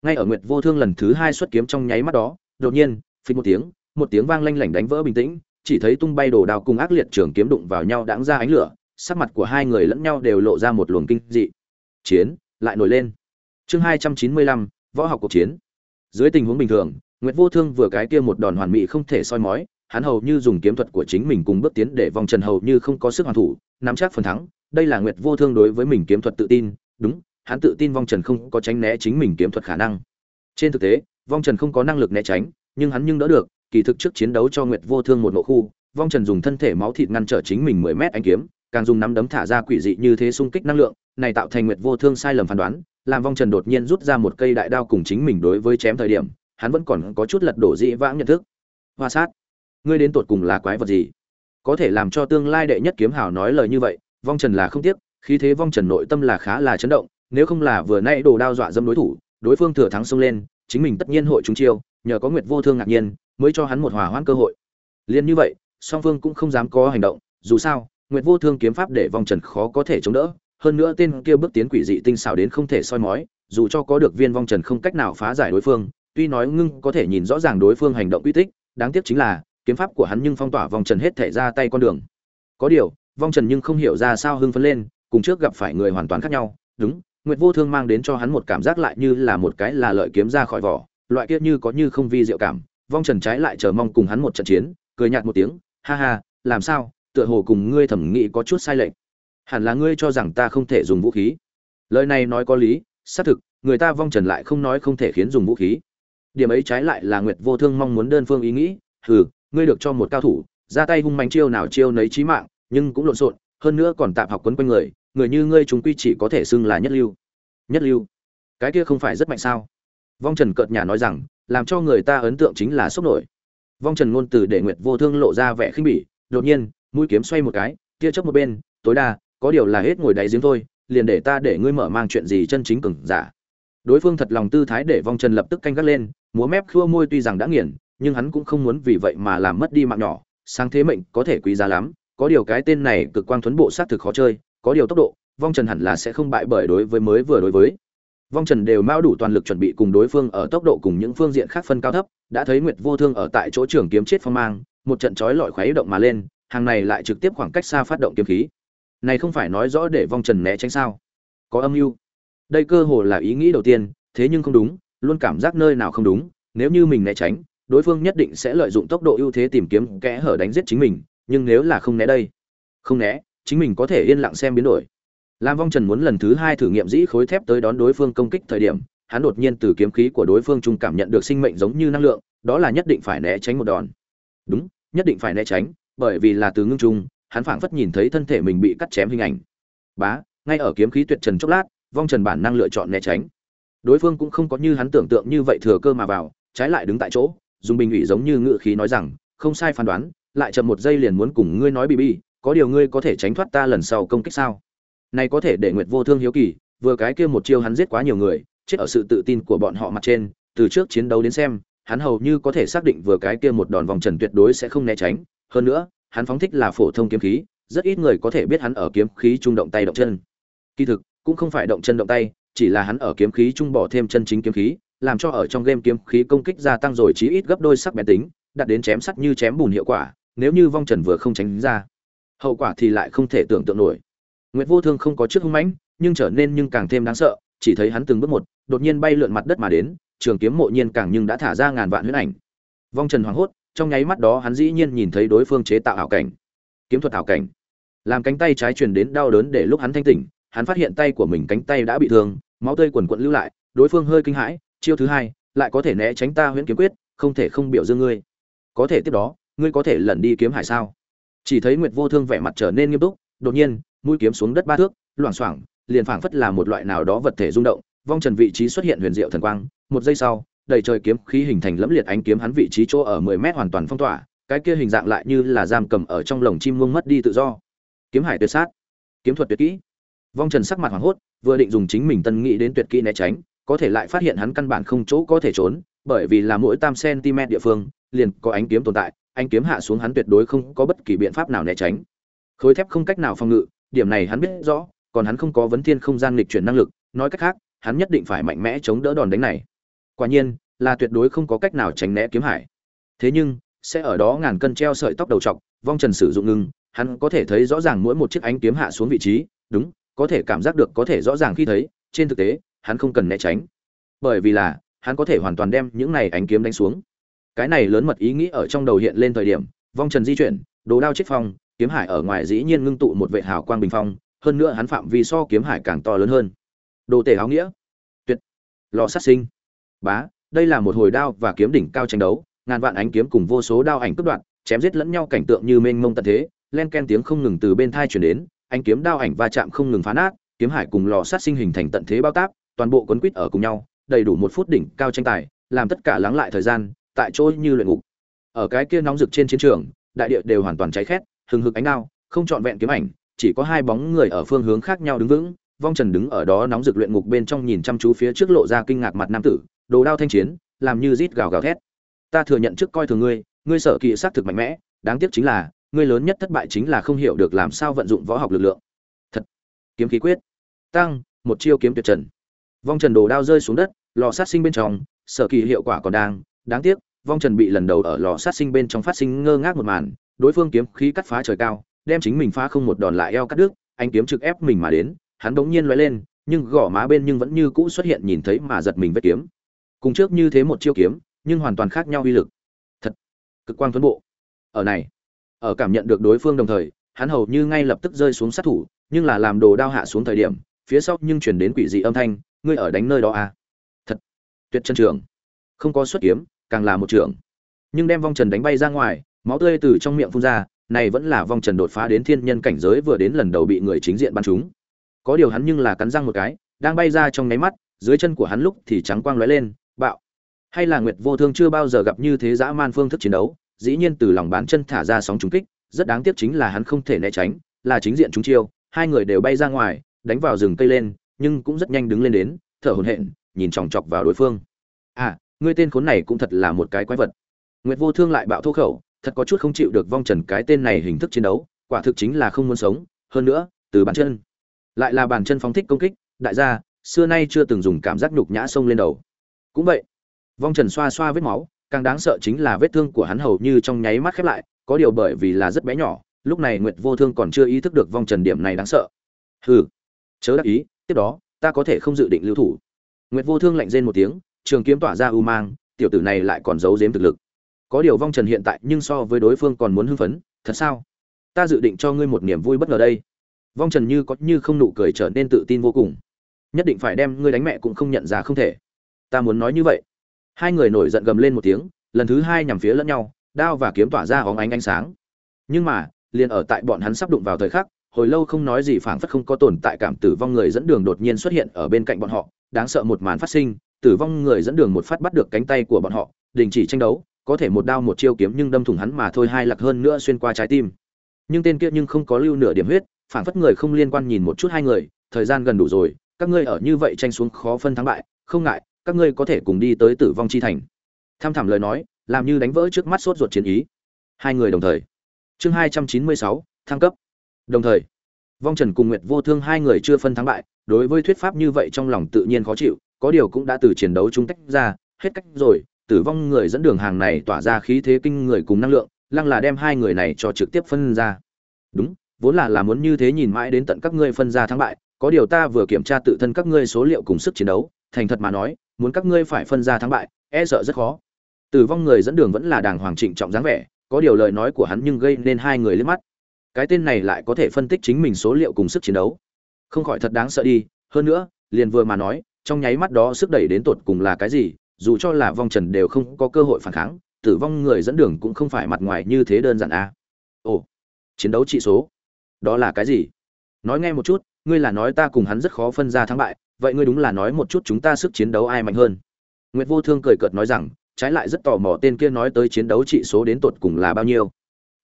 Ngay ở nguyệt vô thương lần thứ hai xuất kiếm trong nháy mắt đó, đột nhiên phình một tiếng một tiếng vang lanh lảnh đánh vỡ bình tĩnh chỉ thấy tung bay đồ đao cùng ác liệt trường kiếm đụng vào nhau đãng ra ánh lửa, sắc mặt của hai người lẫn nhau đều lộ ra một luồng kinh dị. Chiến, lại nổi lên. Chương hai trăm chín mươi lăm, võ học cuộc chiến. Dưới tình huống bình thường, nguyệt vô thương vừa cái kia một đòn hoàn mỹ không thể soi mói, hắn hầu như dùng kiếm thuật của chính mình cùng bước tiến để vòng trần hầu như không có sức hoàn thủ, nắm chắc phần thắng. Đây là nguyệt vô thương đối với mình kiếm thuật tự tin. Đúng, hắn tự tin vong trần không có tránh né chính mình kiếm thuật khả năng. Trên thực tế vong trần không có năng lực né tránh, nhưng hắn nhưng đỡ được kỳ thực trước chiến đấu cho nguyệt vô thương một nộ khu, vong trần dùng thân thể máu thịt ngăn trở chính mình mười mét ánh kiếm, càng dùng nắm đấm thả ra quỷ dị như thế xung kích năng lượng, này tạo thành nguyệt vô thương sai lầm phán đoán, làm vong trần đột nhiên rút ra một cây đại đao cùng chính mình đối với chém thời điểm, hắn vẫn còn có chút lật đổ dị vãng nhận thức. Hoa sát, ngươi đến tột cùng là quái vật gì? Có thể làm cho tương lai đệ nhất kiếm hào nói lời như vậy, vong trần là không tiếc, khí thế vong trần nội tâm là khá là chấn động, nếu không là vừa nay đồ đao dọa dâm đối thủ, đối phương thừa thắng xông lên, chính mình tất nhiên hội chúng chiêu, nhờ có nguyệt vô thương ngạc nhiên mới cho hắn một hòa hoãn cơ hội. Liên như vậy, song phương cũng không dám có hành động, dù sao, nguyệt vô thương kiếm pháp để vong trần khó có thể chống đỡ, hơn nữa tên kia bước tiến quỷ dị tinh xảo đến không thể soi mói, dù cho có được viên vong trần không cách nào phá giải đối phương, tuy nói ngưng có thể nhìn rõ ràng đối phương hành động uy tích, đáng tiếc chính là, kiếm pháp của hắn nhưng phong tỏa vong trần hết thể ra tay con đường. Có điều vong trần nhưng không hiểu ra sao hưng phấn lên, cùng trước gặp phải người hoàn toàn khác nhau, đúng, nguyệt vô thương mang đến cho hắn một cảm giác lại như là một cái là lợi kiếm ra khỏi vỏ, loại kia như có như không vi diệu cảm vong trần trái lại chờ mong cùng hắn một trận chiến, cười nhạt một tiếng, ha ha, làm sao? Tựa hồ cùng ngươi thẩm nghĩ có chút sai lệch. Hẳn là ngươi cho rằng ta không thể dùng vũ khí. Lời này nói có lý, xác thực, người ta vong trần lại không nói không thể khiến dùng vũ khí. Điểm ấy trái lại là nguyệt vô thương mong muốn đơn phương ý nghĩ, hừ, ngươi được cho một cao thủ, ra tay hung mạnh chiêu nào chiêu nấy chí mạng, nhưng cũng lộn xộn, hơn nữa còn tạm học quấn quanh người người như ngươi chúng quy chỉ có thể xưng là nhất lưu. Nhất lưu? Cái kia không phải rất mạnh sao? Vong trần cợt nhà nói rằng làm cho người ta ấn tượng chính là sốc nổi. Vong trần ngôn từ để nguyệt vô thương lộ ra vẻ khinh bỉ, đột nhiên, mũi kiếm xoay một cái, tia chớp một bên, tối đa, có điều là hết ngồi đáy giếng thôi, liền để ta để ngươi mở mang chuyện gì chân chính cừng giả. Đối phương thật lòng tư thái để vong trần lập tức canh gắt lên, múa mép khua môi tuy rằng đã nghiền, nhưng hắn cũng không muốn vì vậy mà làm mất đi mạng nhỏ. Sáng thế mệnh có thể quý giá lắm, có điều cái tên này cực quang thuấn bộ sát thực khó chơi, có điều tốc độ, vong trần hẳn là sẽ không bại bởi đối với mới vừa đối với vong trần đều mao đủ toàn lực chuẩn bị cùng đối phương ở tốc độ cùng những phương diện khác phân cao thấp, đã thấy nguyệt vô thương ở tại chỗ trường kiếm chết phong mang, một trận chói lọi khuấy động mà lên, hàng này lại trực tiếp khoảng cách xa phát động kiếm khí. Này không phải nói rõ để vong trần né tránh sao? Có âm mưu. Đây cơ hồ là ý nghĩ đầu tiên, thế nhưng không đúng, luôn cảm giác nơi nào không đúng, nếu như mình né tránh, đối phương nhất định sẽ lợi dụng tốc độ ưu thế tìm kiếm kẽ hở đánh giết chính mình, nhưng nếu là không né đây, không né, chính mình có thể yên lặng xem biến đổi lam vong trần muốn lần thứ hai thử nghiệm dĩ khối thép tới đón đối phương công kích thời điểm, hắn đột nhiên từ kiếm khí của đối phương trung cảm nhận được sinh mệnh giống như năng lượng, đó là nhất định phải né tránh một đòn. Đúng, nhất định phải né tránh, bởi vì là từ ngưng trung, hắn phảng phất nhìn thấy thân thể mình bị cắt chém hình ảnh. Bá, ngay ở kiếm khí tuyệt trần chốc lát, vong trần bản năng lựa chọn né tránh. Đối phương cũng không có như hắn tưởng tượng như vậy thừa cơ mà vào, trái lại đứng tại chỗ, dùng bình ủy giống như ngựa khí nói rằng, không sai phán đoán, lại chậm một giây liền muốn cùng ngươi nói bị bi có điều ngươi có thể tránh thoát ta lần sau công kích sao? Này có thể để nguyệt vô thương hiếu kỳ, vừa cái kia một chiêu hắn giết quá nhiều người, chết ở sự tự tin của bọn họ mặt trên, từ trước chiến đấu đến xem, hắn hầu như có thể xác định vừa cái kia một đòn vòng trần tuyệt đối sẽ không né tránh. Hơn nữa, hắn phóng thích là phổ thông kiếm khí, rất ít người có thể biết hắn ở kiếm khí trung động tay động chân. Kỳ thực, cũng không phải động chân động tay, chỉ là hắn ở kiếm khí trung bỏ thêm chân chính kiếm khí, làm cho ở trong game kiếm khí công kích gia tăng rồi chí ít gấp đôi sắc bén tính, đạt đến chém sắt như chém bùn hiệu quả, nếu như vong trần vừa không tránh ra, hậu quả thì lại không thể tưởng tượng nổi. Nguyệt Vô Thương không có trước hung mãnh, nhưng trở nên nhưng càng thêm đáng sợ, chỉ thấy hắn từng bước một, đột nhiên bay lượn mặt đất mà đến, trường kiếm mộ nhiên càng nhưng đã thả ra ngàn vạn huyễn ảnh. Vong Trần hoảng hốt, trong nháy mắt đó hắn dĩ nhiên nhìn thấy đối phương chế tạo ảo cảnh. Kiếm thuật ảo cảnh. Làm cánh tay trái truyền đến đau đớn để lúc hắn thanh tỉnh, hắn phát hiện tay của mình cánh tay đã bị thương, máu tươi quần quật lưu lại, đối phương hơi kinh hãi, chiêu thứ hai, lại có thể né tránh ta huyễn kiếm quyết, không thể không biểu dương ngươi. Có thể tiếp đó, ngươi có thể lẩn đi kiếm hải sao? Chỉ thấy Nguyệt Vô Thương vẻ mặt trở nên nghiêm túc, đột nhiên, mũi kiếm xuống đất ba thước, loảng xoảng, liền phảng phất là một loại nào đó vật thể rung động, vong trần vị trí xuất hiện huyền diệu thần quang, một giây sau, đầy trời kiếm khí hình thành lẫm liệt ánh kiếm hắn vị trí chỗ ở mười mét hoàn toàn phong tỏa, cái kia hình dạng lại như là giam cầm ở trong lồng chim muông mất đi tự do. Kiếm hải tuyệt sát, kiếm thuật tuyệt kỹ. Vong trần sắc mặt hoảng hốt, vừa định dùng chính mình tân nghĩ đến tuyệt kỹ né tránh, có thể lại phát hiện hắn căn bản không chỗ có thể trốn, bởi vì là mỗi tam cm địa phương, liền có ánh kiếm tồn tại, ánh kiếm hạ xuống hắn tuyệt đối không có bất kỳ biện pháp nào né tránh. Khối thép không cách nào phòng ngự điểm này hắn biết rõ, còn hắn không có vấn thiên không gian lịch chuyển năng lực, nói cách khác, hắn nhất định phải mạnh mẽ chống đỡ đòn đánh này. quả nhiên là tuyệt đối không có cách nào tránh né kiếm hải thế nhưng sẽ ở đó ngàn cân treo sợi tóc đầu trọc vong trần sử dụng ngưng hắn có thể thấy rõ ràng mỗi một chiếc ánh kiếm hạ xuống vị trí đúng có thể cảm giác được có thể rõ ràng khi thấy trên thực tế hắn không cần né tránh bởi vì là hắn có thể hoàn toàn đem những này ánh kiếm đánh xuống cái này lớn mật ý nghĩ ở trong đầu hiện lên thời điểm vong trần di chuyển đồ đao chết phòng kiếm hải ở ngoài dĩ nhiên ngưng tụ một vệ hào quang bình phong, hơn nữa hắn phạm vi so kiếm hải càng to lớn hơn. Đồ tể áo nghĩa. Tuyệt. Lò sát sinh. Bá, đây là một hồi đao và kiếm đỉnh cao tranh đấu, ngàn vạn ánh kiếm cùng vô số đao ảnh cướp đoạn chém giết lẫn nhau cảnh tượng như mênh mông tận thế, len ken tiếng không ngừng từ bên thai chuyển đến, ánh kiếm đao ảnh va chạm không ngừng phá nát, kiếm hải cùng lò sát sinh hình thành tận thế bao táp toàn bộ quấn quýt ở cùng nhau, đầy đủ một phút đỉnh cao tranh tài, làm tất cả lắng lại thời gian, tại chỗ như luyện ngục. Ở cái kia nóng rực trên chiến trường, đại địa đều hoàn toàn cháy khét hừng hực ánh đao, không trọn vẹn kiếm ảnh, chỉ có hai bóng người ở phương hướng khác nhau đứng vững. Vong trần đứng ở đó nóng rực luyện ngục bên trong nhìn chăm chú phía trước lộ ra kinh ngạc mặt nam tử, đồ đao thanh chiến, làm như rít gào gào thét. Ta thừa nhận trước coi thường ngươi ngươi sở kỳ sát thực mạnh mẽ, đáng tiếc chính là, ngươi lớn nhất thất bại chính là không hiểu được làm sao vận dụng võ học lực lượng. Thật, kiếm khí quyết. Tăng, một chiêu kiếm tuyệt trần. Vong trần đồ đao rơi xuống đất, lò sát sinh bên trong, sở kỳ hiệu quả còn đang, đáng tiếc, vong trần bị lần đầu ở lò sát sinh bên trong phát sinh ngơ ngác một màn đối phương kiếm khí cắt phá trời cao, đem chính mình phá không một đòn lại eo cắt đứt, anh kiếm trực ép mình mà đến, hắn đống nhiên lóe lên, nhưng gò má bên nhưng vẫn như cũ xuất hiện nhìn thấy mà giật mình vết kiếm. Cùng trước như thế một chiêu kiếm, nhưng hoàn toàn khác nhau uy lực. Thật, cực quang tuấn bộ. Ở này, ở cảm nhận được đối phương đồng thời, hắn hầu như ngay lập tức rơi xuống sát thủ, nhưng là làm đồ đao hạ xuống thời điểm, phía sau nhưng truyền đến quỷ dị âm thanh, ngươi ở đánh nơi đó à? Thật, tuyệt chân trường. Không có xuất kiếm, càng là một trường. Nhưng đem vong trần đánh bay ra ngoài máu tươi từ trong miệng phun ra, này vẫn là vong trần đột phá đến thiên nhân cảnh giới vừa đến lần đầu bị người chính diện bắn trúng. Có điều hắn nhưng là cắn răng một cái, đang bay ra trong nháy mắt, dưới chân của hắn lúc thì trắng quang lóe lên, bạo. Hay là nguyệt vô thương chưa bao giờ gặp như thế dã man phương thức chiến đấu, dĩ nhiên từ lòng bán chân thả ra sóng trúng kích, rất đáng tiếc chính là hắn không thể né tránh, là chính diện chúng chiêu, hai người đều bay ra ngoài, đánh vào rừng cây lên, nhưng cũng rất nhanh đứng lên đến, thở hổn hển, nhìn chòng chọc vào đối phương. À ngươi tên khốn này cũng thật là một cái quái vật. Nguyệt vô thương lại bạo thô khẩu thật có chút không chịu được vong trần cái tên này hình thức chiến đấu, quả thực chính là không muốn sống. Hơn nữa, từ bàn chân, lại là bàn chân phóng thích công kích, đại gia, xưa nay chưa từng dùng cảm giác nhục nhã xông lên đầu. Cũng vậy, vong trần xoa xoa vết máu, càng đáng sợ chính là vết thương của hắn hầu như trong nháy mắt khép lại, có điều bởi vì là rất bé nhỏ, lúc này nguyệt vô thương còn chưa ý thức được vong trần điểm này đáng sợ. Hừ, chớ đắc ý, tiếp đó, ta có thể không dự định lưu thủ. Nguyệt vô thương lạnh rên một tiếng, trường kiếm tỏa ra u mang, tiểu tử này lại còn giấu giếm thực lực có điều vong trần hiện tại nhưng so với đối phương còn muốn hưng phấn, thật sao? Ta dự định cho ngươi một niềm vui bất ngờ đây. Vong trần như có như không nụ cười trở nên tự tin vô cùng. Nhất định phải đem ngươi đánh mẹ cũng không nhận ra không thể. Ta muốn nói như vậy. Hai người nổi giận gầm lên một tiếng, lần thứ hai nhằm phía lẫn nhau, đao và kiếm tỏa ra hóng ánh ánh sáng. Nhưng mà, liền ở tại bọn hắn sắp đụng vào thời khắc, hồi lâu không nói gì phảng phất không có tồn tại cảm tử vong người dẫn đường đột nhiên xuất hiện ở bên cạnh bọn họ. Đáng sợ một màn phát sinh, tử vong người dẫn đường một phát bắt được cánh tay của bọn họ, đình chỉ tranh đấu có thể một đao một chiêu kiếm nhưng đâm thủng hắn mà thôi hai lạc hơn nữa xuyên qua trái tim. Nhưng tên kia nhưng không có lưu nửa điểm huyết phản phất người không liên quan nhìn một chút hai người, thời gian gần đủ rồi, các ngươi ở như vậy tranh xuống khó phân thắng bại, không ngại, các ngươi có thể cùng đi tới tử vong chi thành. Tham thảm lời nói, làm như đánh vỡ trước mắt sốt ruột chiến ý. Hai người đồng thời. Chương hai trăm chín mươi sáu, thăng cấp. Đồng thời, vong trần cùng nguyệt vô thương hai người chưa phân thắng bại, đối với thuyết pháp như vậy trong lòng tự nhiên khó chịu, có điều cũng đã từ chiến đấu chúng tách ra, hết cách rồi tử vong người dẫn đường hàng này tỏa ra khí thế kinh người cùng năng lượng, lăng là đem hai người này cho trực tiếp phân ra. Đúng, vốn là là muốn như thế nhìn mãi đến tận các ngươi phân ra thắng bại, có điều ta vừa kiểm tra tự thân các ngươi số liệu cùng sức chiến đấu, thành thật mà nói, muốn các ngươi phải phân ra thắng bại e sợ rất khó. Tử vong người dẫn đường vẫn là đàng hoàng trịnh trọng dáng vẻ, có điều lời nói của hắn nhưng gây nên hai người liếc mắt. Cái tên này lại có thể phân tích chính mình số liệu cùng sức chiến đấu. Không khỏi thật đáng sợ đi, hơn nữa, liền vừa mà nói, trong nháy mắt đó sức đẩy đến tột cùng là cái gì dù cho là vong trần đều không có cơ hội phản kháng, tử vong người dẫn đường cũng không phải mặt ngoài như thế đơn giản à. ồ, chiến đấu trị số, đó là cái gì? Nói nghe một chút, ngươi là nói ta cùng hắn rất khó phân ra thắng bại, vậy ngươi đúng là nói một chút chúng ta sức chiến đấu ai mạnh hơn. Nguyệt vô thương cười cợt nói rằng, trái lại rất tò mò tên kia nói tới chiến đấu trị số đến tột cùng là bao nhiêu.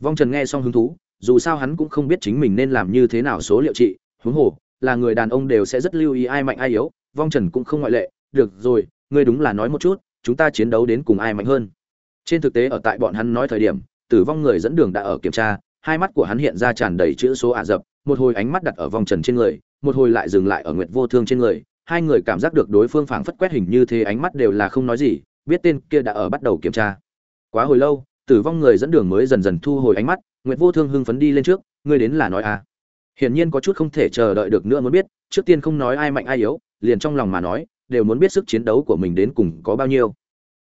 Vong trần nghe xong hứng thú, dù sao hắn cũng không biết chính mình nên làm như thế nào số liệu trị, huống hồ, là người đàn ông đều sẽ rất lưu ý ai mạnh ai yếu, vong trần cũng không ngoại lệ, được rồi ngươi đúng là nói một chút, chúng ta chiến đấu đến cùng ai mạnh hơn. Trên thực tế ở tại bọn hắn nói thời điểm, tử vong người dẫn đường đã ở kiểm tra, hai mắt của hắn hiện ra tràn đầy chữ số ả rập, một hồi ánh mắt đặt ở vòng trần trên người, một hồi lại dừng lại ở nguyệt vô thương trên người, hai người cảm giác được đối phương phảng phất quét hình như thế ánh mắt đều là không nói gì, biết tên kia đã ở bắt đầu kiểm tra. Quá hồi lâu, tử vong người dẫn đường mới dần dần thu hồi ánh mắt, nguyệt vô thương hưng phấn đi lên trước, ngươi đến là nói à? Hiển nhiên có chút không thể chờ đợi được nữa muốn biết, trước tiên không nói ai mạnh ai yếu, liền trong lòng mà nói đều muốn biết sức chiến đấu của mình đến cùng có bao nhiêu.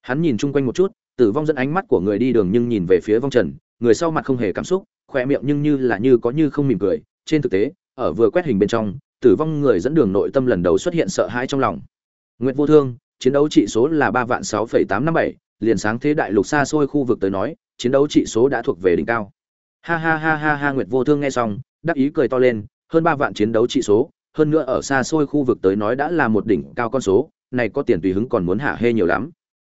Hắn nhìn chung quanh một chút, tử vong dẫn ánh mắt của người đi đường nhưng nhìn về phía vong trần, người sau mặt không hề cảm xúc khoe miệng nhưng như là như có như không mỉm cười. Trên thực tế, ở vừa quét hình bên trong, tử vong người dẫn đường nội tâm lần đầu xuất hiện sợ hãi trong lòng. Nguyệt vô thương, chiến đấu trị số là ba vạn sáu phẩy tám năm bảy, liền sáng thế đại lục xa xôi khu vực tới nói, chiến đấu trị số đã thuộc về đỉnh cao. Ha ha ha ha ha, nguyệt vô thương nghe xong, đắc ý cười to lên, hơn ba vạn chiến đấu trị số hơn nữa ở xa xôi khu vực tới nói đã là một đỉnh cao con số, này có tiền tùy hứng còn muốn hạ hê nhiều lắm.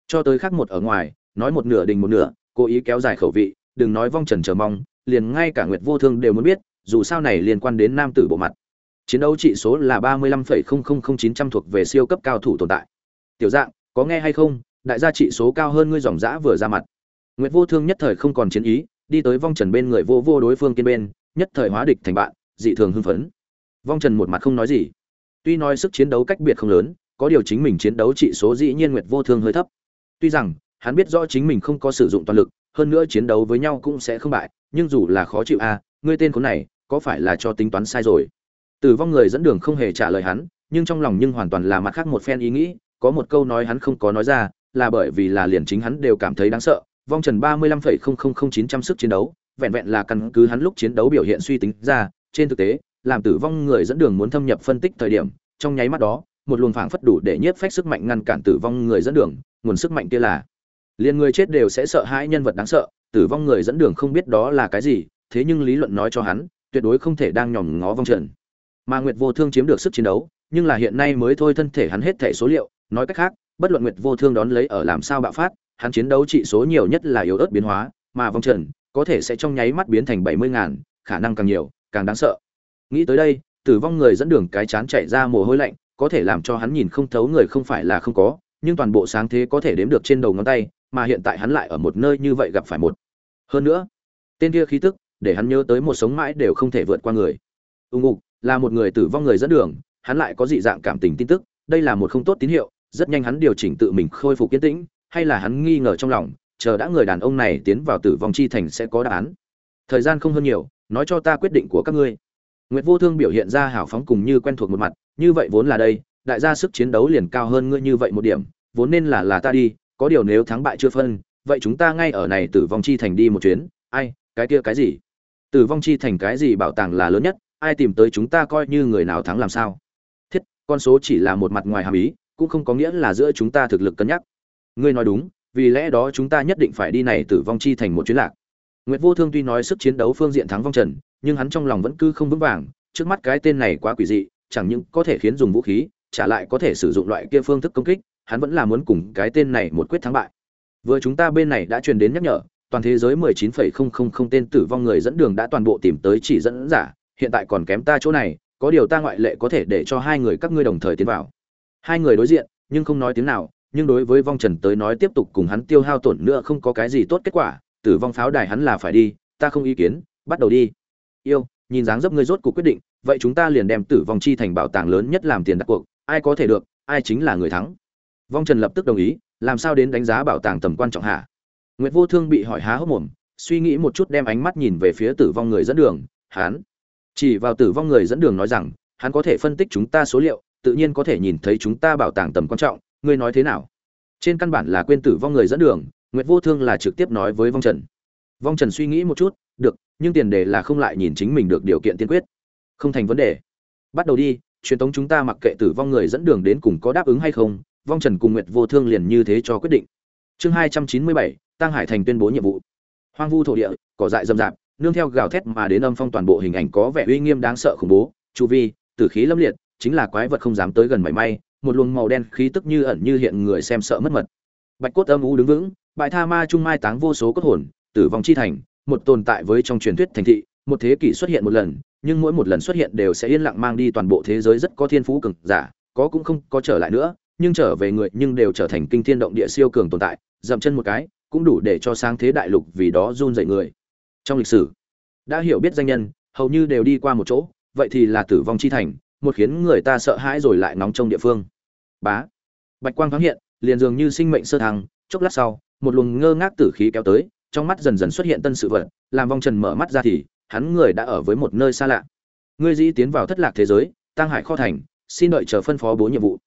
Cho tới khác một ở ngoài, nói một nửa đình một nửa, cố ý kéo dài khẩu vị, đừng nói vong trần chờ mong, liền ngay cả nguyệt vô thương đều muốn biết, dù sao này liên quan đến nam tử bộ mặt. Chiến đấu trị số là ba mươi lăm phẩy không không không chín trăm thuộc về siêu cấp cao thủ tồn tại. Tiểu dạng, có nghe hay không? Đại gia trị số cao hơn ngươi dòng dã vừa ra mặt. Nguyệt vô thương nhất thời không còn chiến ý, đi tới vong trần bên người vô vô đối phương kiên bên, nhất thời hóa địch thành bạn, dị thường hưng phấn vong trần một mặt không nói gì. Tuy nói sức chiến đấu cách biệt không lớn có điều chính mình chiến đấu trị số dĩ nhiên nguyệt vô thương hơi thấp. Tuy rằng hắn biết rõ chính mình không có sử dụng toàn lực hơn nữa chiến đấu với nhau cũng sẽ không bại nhưng dù là khó chịu a à, ngươi tên khốn này có phải là cho tính toán sai rồi? Tử vong người dẫn đường không hề trả lời hắn nhưng trong lòng nhưng hoàn toàn là mặt khác một phen ý nghĩ có một câu nói hắn không có nói ra là bởi vì là liền chính hắn đều cảm thấy đáng sợ. Vong trần ba mươi lăm phẩy không không không chín trăm sức chiến đấu vẹn vẹn là căn cứ hắn lúc chiến đấu biểu hiện suy tính ra trên thực tế làm tử vong người dẫn đường muốn thâm nhập phân tích thời điểm, trong nháy mắt đó, một luồng phảng phất đủ để nhiếp phách sức mạnh ngăn cản tử vong người dẫn đường, nguồn sức mạnh kia là, liền người chết đều sẽ sợ hãi nhân vật đáng sợ, tử vong người dẫn đường không biết đó là cái gì, thế nhưng lý luận nói cho hắn, tuyệt đối không thể đang nhòm ngó vong trần. Mà nguyệt vô thương chiếm được sức chiến đấu, nhưng là hiện nay mới thôi thân thể hắn hết thể số liệu, nói cách khác, bất luận nguyệt vô thương đón lấy ở làm sao bạo phát, hắn chiến đấu trị số nhiều nhất là yếu ớt biến hóa, mà vong trần có thể sẽ trong nháy mắt biến thành bảy mươi ngàn, khả năng càng nhiều, càng đáng sợ nghĩ tới đây, tử vong người dẫn đường cái chán chạy ra mồ hôi lạnh, có thể làm cho hắn nhìn không thấu người không phải là không có, nhưng toàn bộ sáng thế có thể đếm được trên đầu ngón tay, mà hiện tại hắn lại ở một nơi như vậy gặp phải một. Hơn nữa, tên kia khí tức, để hắn nhớ tới một sống mãi đều không thể vượt qua người. Ưng ục là một người tử vong người dẫn đường, hắn lại có dị dạng cảm tình tin tức, đây là một không tốt tín hiệu, rất nhanh hắn điều chỉnh tự mình khôi phục kiến tĩnh, hay là hắn nghi ngờ trong lòng, chờ đã người đàn ông này tiến vào tử vong chi thành sẽ có đáp án. Thời gian không hơn nhiều, nói cho ta quyết định của các ngươi. Nguyệt Vô Thương biểu hiện ra hảo phóng cùng như quen thuộc một mặt, như vậy vốn là đây, đại gia sức chiến đấu liền cao hơn ngươi như vậy một điểm, vốn nên là là ta đi, có điều nếu thắng bại chưa phân, vậy chúng ta ngay ở này Tử vong chi thành đi một chuyến, ai, cái kia cái gì? Tử vong chi thành cái gì bảo tàng là lớn nhất, ai tìm tới chúng ta coi như người nào thắng làm sao? Thiết, con số chỉ là một mặt ngoài hàm ý, cũng không có nghĩa là giữa chúng ta thực lực cân nhắc. Ngươi nói đúng, vì lẽ đó chúng ta nhất định phải đi này Tử vong chi thành một chuyến lạc. Nguyệt Vô Thương tuy nói sức chiến đấu phương diện thắng vong trần, nhưng hắn trong lòng vẫn cứ không vững vàng, trước mắt cái tên này quá quỷ dị, chẳng những có thể khiến dùng vũ khí, trả lại có thể sử dụng loại kia phương thức công kích, hắn vẫn là muốn cùng cái tên này một quyết thắng bại. Vừa chúng ta bên này đã truyền đến nhắc nhở, toàn thế giới 19,000 tên tử vong người dẫn đường đã toàn bộ tìm tới chỉ dẫn giả, hiện tại còn kém ta chỗ này, có điều ta ngoại lệ có thể để cho hai người các ngươi đồng thời tiến vào. Hai người đối diện, nhưng không nói tiếng nào, nhưng đối với vong trần tới nói tiếp tục cùng hắn tiêu hao tổn nữa không có cái gì tốt kết quả, tử vong pháo đài hắn là phải đi, ta không ý kiến, bắt đầu đi yêu, nhìn dáng dấp ngươi rốt cuộc quyết định, vậy chúng ta liền đem tử vong chi thành bảo tàng lớn nhất làm tiền đặt cuộc, ai có thể được, ai chính là người thắng. Vong trần lập tức đồng ý, làm sao đến đánh giá bảo tàng tầm quan trọng hạ nguyệt vô thương bị hỏi há hốc mồm, suy nghĩ một chút đem ánh mắt nhìn về phía tử vong người dẫn đường, hắn. Chỉ vào tử vong người dẫn đường nói rằng, hắn có thể phân tích chúng ta số liệu, tự nhiên có thể nhìn thấy chúng ta bảo tàng tầm quan trọng, ngươi nói thế nào? Trên căn bản là quên tử vong người dẫn đường, nguyệt vô thương là trực tiếp nói với vong trần. Vong trần suy nghĩ một chút, được nhưng tiền đề là không lại nhìn chính mình được điều kiện tiên quyết. Không thành vấn đề. Bắt đầu đi, truyền thống chúng ta mặc kệ tử vong người dẫn đường đến cùng có đáp ứng hay không, vong trần cùng nguyệt vô thương liền như thế cho quyết định. Chương hai trăm chín mươi bảy, tăng hải thành tuyên bố nhiệm vụ. Hoang vu thổ địa, cỏ dại rậm rạp, nương theo gào thét mà đến âm phong toàn bộ hình ảnh có vẻ uy nghiêm đáng sợ khủng bố. Chu vi, tử khí lâm liệt, chính là quái vật không dám tới gần mảy may, một luồng màu đen khí tức như ẩn như hiện người xem sợ mất mật. Bạch cốt âm u đứng vững, bại tha ma trung mai táng vô số cốt hồn, tử vong chi thành một tồn tại với trong truyền thuyết thành thị, một thế kỷ xuất hiện một lần, nhưng mỗi một lần xuất hiện đều sẽ yên lặng mang đi toàn bộ thế giới rất có thiên phú cường giả, có cũng không có trở lại nữa, nhưng trở về người nhưng đều trở thành kinh thiên động địa siêu cường tồn tại, dậm chân một cái, cũng đủ để cho sáng thế đại lục vì đó run rẩy người. Trong lịch sử, đã hiểu biết danh nhân, hầu như đều đi qua một chỗ, vậy thì là Tử vong chi thành, một khiến người ta sợ hãi rồi lại nóng trong địa phương bá bạch quang thoáng hiện liền dường như sinh mệnh sơ thăng chốc lát sau một luồng ngơ ngác tử khí kéo tới trong mắt dần dần xuất hiện tân sự vật, làm vong trần mở mắt ra thì, hắn người đã ở với một nơi xa lạ. Ngươi dĩ tiến vào thất lạc thế giới, tăng hải kho thành, xin đợi chờ phân phó bố nhiệm vụ.